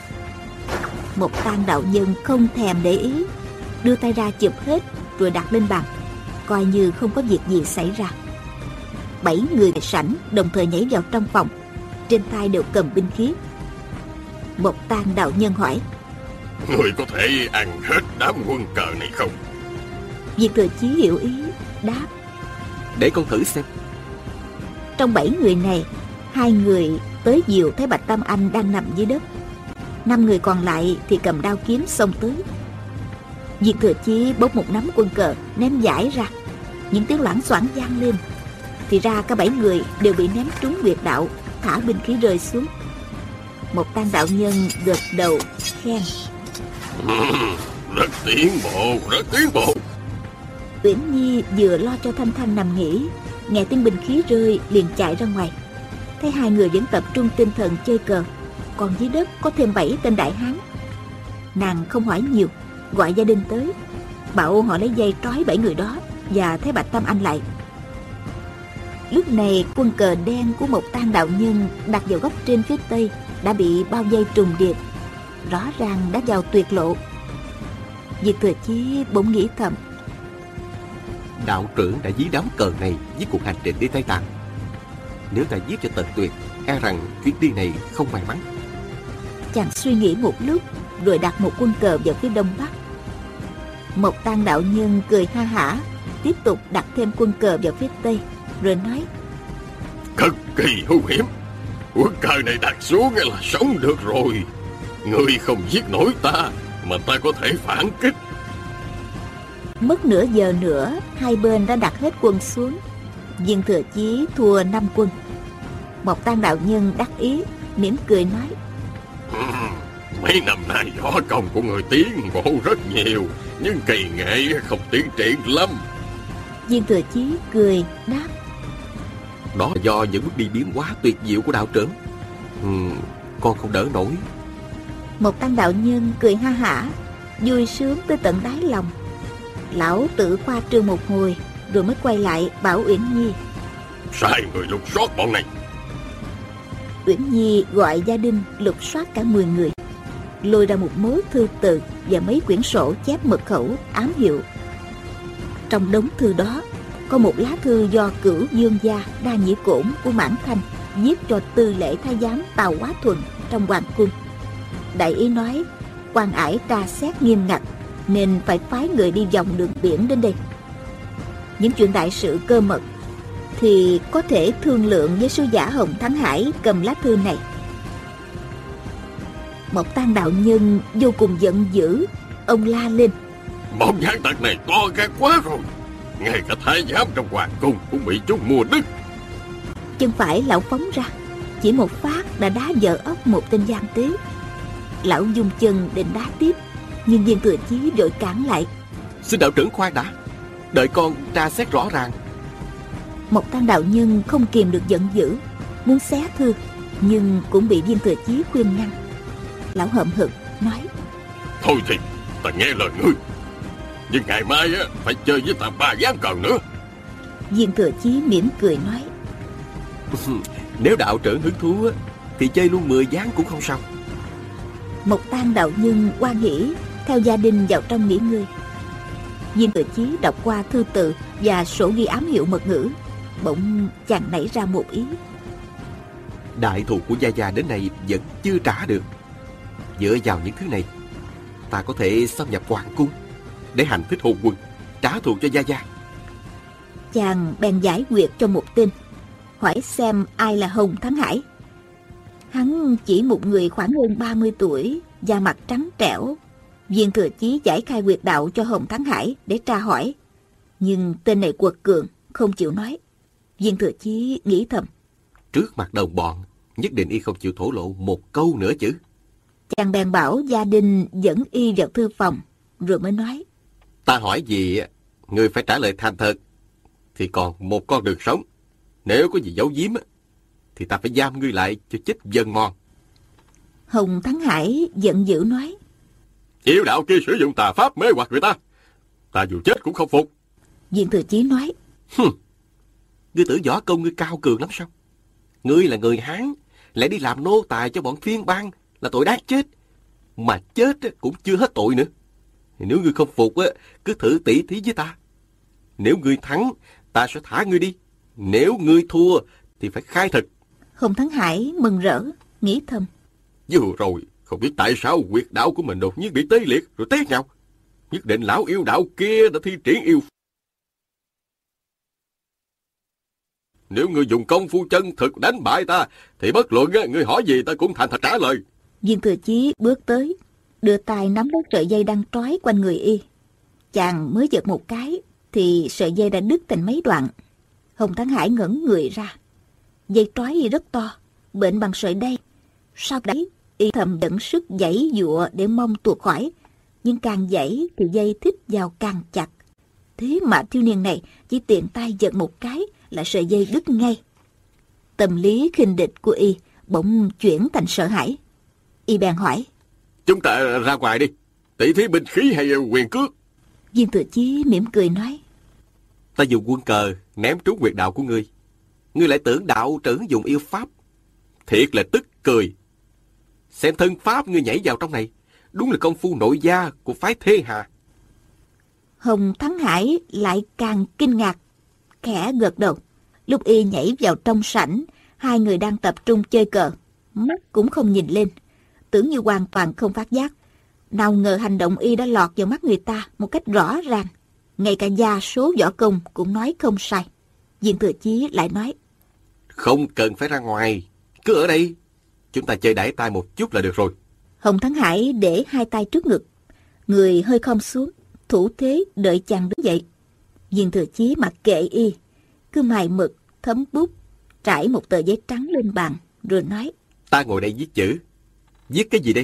Một tan đạo nhân không thèm để ý, đưa tay ra chụp hết rồi đặt lên bàn, coi như không có việc gì xảy ra. Bảy người sảnh đồng thời nhảy vào trong phòng, trên tay đều cầm binh khí. Một tan đạo nhân hỏi, Người có thể ăn hết đám quân cờ này không? Diệt thừa chí hiểu ý, đáp. Để con thử xem. Trong bảy người này, hai người tới diều thấy Bạch Tam Anh đang nằm dưới đất. Năm người còn lại thì cầm đao kiếm xông tới. Diệt thừa chí bốc một nắm quân cờ ném giải ra. Những tiếng loảng xoảng vang lên. Thì ra cả bảy người đều bị ném trúng huyệt đạo, thả binh khí rơi xuống. Một tan đạo nhân gật đầu khen. Rất tiến bộ, rất tiến bộ. Uyển Nhi vừa lo cho Thanh Thanh nằm nghỉ, nghe tiếng binh khí rơi liền chạy ra ngoài. Thấy hai người vẫn tập trung tinh thần chơi cờ, còn dưới đất có thêm bảy tên đại hán. Nàng không hỏi nhiều, gọi gia đình tới, bảo họ lấy dây trói bảy người đó và thấy Bạch Tam Anh lại. Lúc này quân cờ đen của một tan đạo nhân đặt vào góc trên phía tây đã bị bao vây trùng điệp, rõ ràng đã vào tuyệt lộ. Diệt thừa chí bỗng nghĩ thầm Đạo trưởng đã dí đám cờ này với cuộc hành trình đi Tây Tạng. Nếu ta giết cho tận tuyệt, e rằng chuyến đi này không may mắn. Chàng suy nghĩ một lúc Rồi đặt một quân cờ vào phía đông bắc Một tan đạo nhân cười ha hả Tiếp tục đặt thêm quân cờ vào phía tây Rồi nói Cực kỳ hung hiểm. Quân cờ này đặt xuống là sống được rồi. Người không giết nổi ta, mà ta có thể phản kích. Mất nửa giờ nữa Hai bên đã đặt hết quân xuống Viên thừa chí thua năm quân Một tan đạo nhân đắc ý mỉm cười nói Mấy năm nay võ công của người tiến bộ rất nhiều, nhưng kỳ nghệ không tiến triển lắm. Viên thừa chí cười đáp Đó là do những bước đi biến hóa tuyệt diệu của đạo trưởng. Ừm, con không đỡ nổi. Một tăng đạo nhân cười ha hả Vui sướng tới tận đáy lòng Lão tự khoa trương một hồi Rồi mới quay lại bảo Uyển Nhi Sai người lục soát bọn này. Uyển Nhi gọi gia đình lục soát cả 10 người Lôi ra một mớ thư từ Và mấy quyển sổ chép mật khẩu ám hiệu Trong đống thư đó có một lá thư do cửu dương gia đa nhĩ cổn của Mãn Thanh Viết cho tư lễ thái giám Tào Quá Thuần trong hoàng cung Đại ý nói quan ải tra xét nghiêm ngặt Nên phải phái người đi vòng đường biển đến đây Những chuyện đại sự cơ mật thì có thể thương lượng với sứ giả Hồng Thắng Hải cầm lá thư này. Một tan đạo nhân vô cùng giận dữ, ông la lên. Bọn gián tặc này to gan quá rồi. Ngay cả thái giám trong hoàng cung cũng bị chúng mua đứt. Chân phải lão phóng ra, chỉ một phát đã đá vỡ ốc một tên gian tế. Lão dùng chân định đá tiếp, nhưng viên thừa chí vội cản lại. Xin đạo trưởng khoan đã. Đợi con tra xét rõ ràng. Một tan đạo nhân không kìm được giận dữ, muốn xé thư, nhưng cũng bị viên thừa chí khuyên ngăn. Lão hậm hực nói. Thôi thì, ta nghe lời ngươi. Nhưng ngày mai á, phải chơi với ta ba gián cờ nữa. Viên thừa chí mỉm cười nói. Nếu đạo trưởng hứng thú á, thì chơi luôn 10 gián cũng không sao. Một tan đạo nhân quan hỷ theo gia đình vào trong nghỉ ngơi. Viên tự chí đọc qua thư tự và sổ ghi ám hiệu mật ngữ. Bỗng chàng nảy ra một ý. Đại thù của Gia Gia đến nay vẫn chưa trả được. Dựa vào những thứ này, ta có thể xâm nhập hoàng cung để hành thích hôn quân, trả thù cho Gia Gia. Chàng bèn giải quyệt cho một tên, hỏi xem ai là Hồng Thắng Hải. Hắn chỉ một người khoảng hơn 30 tuổi, da mặt trắng trẻo. Viên thừa chí giải khai quyệt đạo cho Hồng Thắng Hải để tra hỏi. Nhưng tên này quật cường, không chịu nói. Viên thừa chí nghĩ thầm. Trước mặt đồng bọn, nhất định y không chịu thổ lộ một câu nữa chứ. Chàng bèn bảo gia đình dẫn y vào thư phòng, rồi mới nói. Ta hỏi gì, người phải trả lời thành thật. Thì còn một con đường sống. Nếu có gì giấu giếm, thì ta phải giam ngươi lại cho chết dân mòn. Hồng Thắng Hải giận dữ nói. Yêu đạo kia sử dụng tà pháp mê hoặc người ta. Ta dù chết cũng không phục. Viên Thừa Chí nói. Ngươi tưởng võ công ngươi cao cường lắm sao? Ngươi là người Hán, lại đi làm nô tài cho bọn phiên bang là tội đáng chết. Mà chết cũng chưa hết tội nữa. Nếu ngươi không phục, cứ thử tỉ thí với ta. Nếu ngươi thắng, ta sẽ thả ngươi đi. Nếu ngươi thua, thì phải khai thực. Hồng Thắng Hải mừng rỡ, nghĩ thầm. Vừa rồi, không biết tại sao quyệt đạo của mình đột nhiên bị tê liệt rồi té nhau. Nhất định lão yêu đạo kia đã thi triển yêu. Nếu ngươi dùng công phu chân thực đánh bại ta, thì bất luận ngươi hỏi gì ta cũng thành thật trả lời. Viên Thừa Chí bước tới, đưa tay nắm lấy sợi dây đang trói quanh người y. Chàng mới giật một cái, thì sợi dây đã đứt thành mấy đoạn. Hồng Thắng Hải ngẩn người ra. Dây trói y rất to, bệnh bằng sợi đây. Sau đấy, y thầm dẫn sức giãy dụa để mong tuột khỏi. Nhưng càng giãy thì dây thích vào càng chặt. Thế mà thiếu niên này chỉ tiện tay giật một cái là sợi dây đứt ngay. Tâm lý khinh địch của y bỗng chuyển thành sợ hãi. Y bèn hỏi. Chúng ta ra ngoài đi. Tỷ thí binh khí hay quyền cước? Viên Thừa Chí mỉm cười nói. Ta dùng quân cờ ném trúng quyệt đạo của ngươi. Ngươi lại tưởng đạo trưởng dùng yêu pháp. Thiệt là tức cười. Xem thân pháp ngươi nhảy vào trong này. Đúng là công phu nội gia của phái Thê Hà. Hồng Thắng Hải lại càng kinh ngạc. Khẽ gật đầu. Lúc y nhảy vào trong sảnh, hai người đang tập trung chơi cờ. Mắt cũng không nhìn lên. Tưởng như hoàn toàn không phát giác. Nào ngờ hành động y đã lọt vào mắt người ta một cách rõ ràng. Ngay cả gia số võ công cũng nói không sai. Viên Thừa Chí lại nói. Không cần phải ra ngoài. Cứ ở đây. Chúng ta chơi đẩy tay một chút là được rồi. Hồng Thắng Hải để hai tay trước ngực. Người hơi khom xuống. Thủ thế đợi chàng đứng dậy. Viên Thừa Chí mặc kệ y. Cứ mài mực, thấm bút. Trải một tờ giấy trắng lên bàn. Rồi nói. Ta ngồi đây viết chữ. Viết cái gì đây?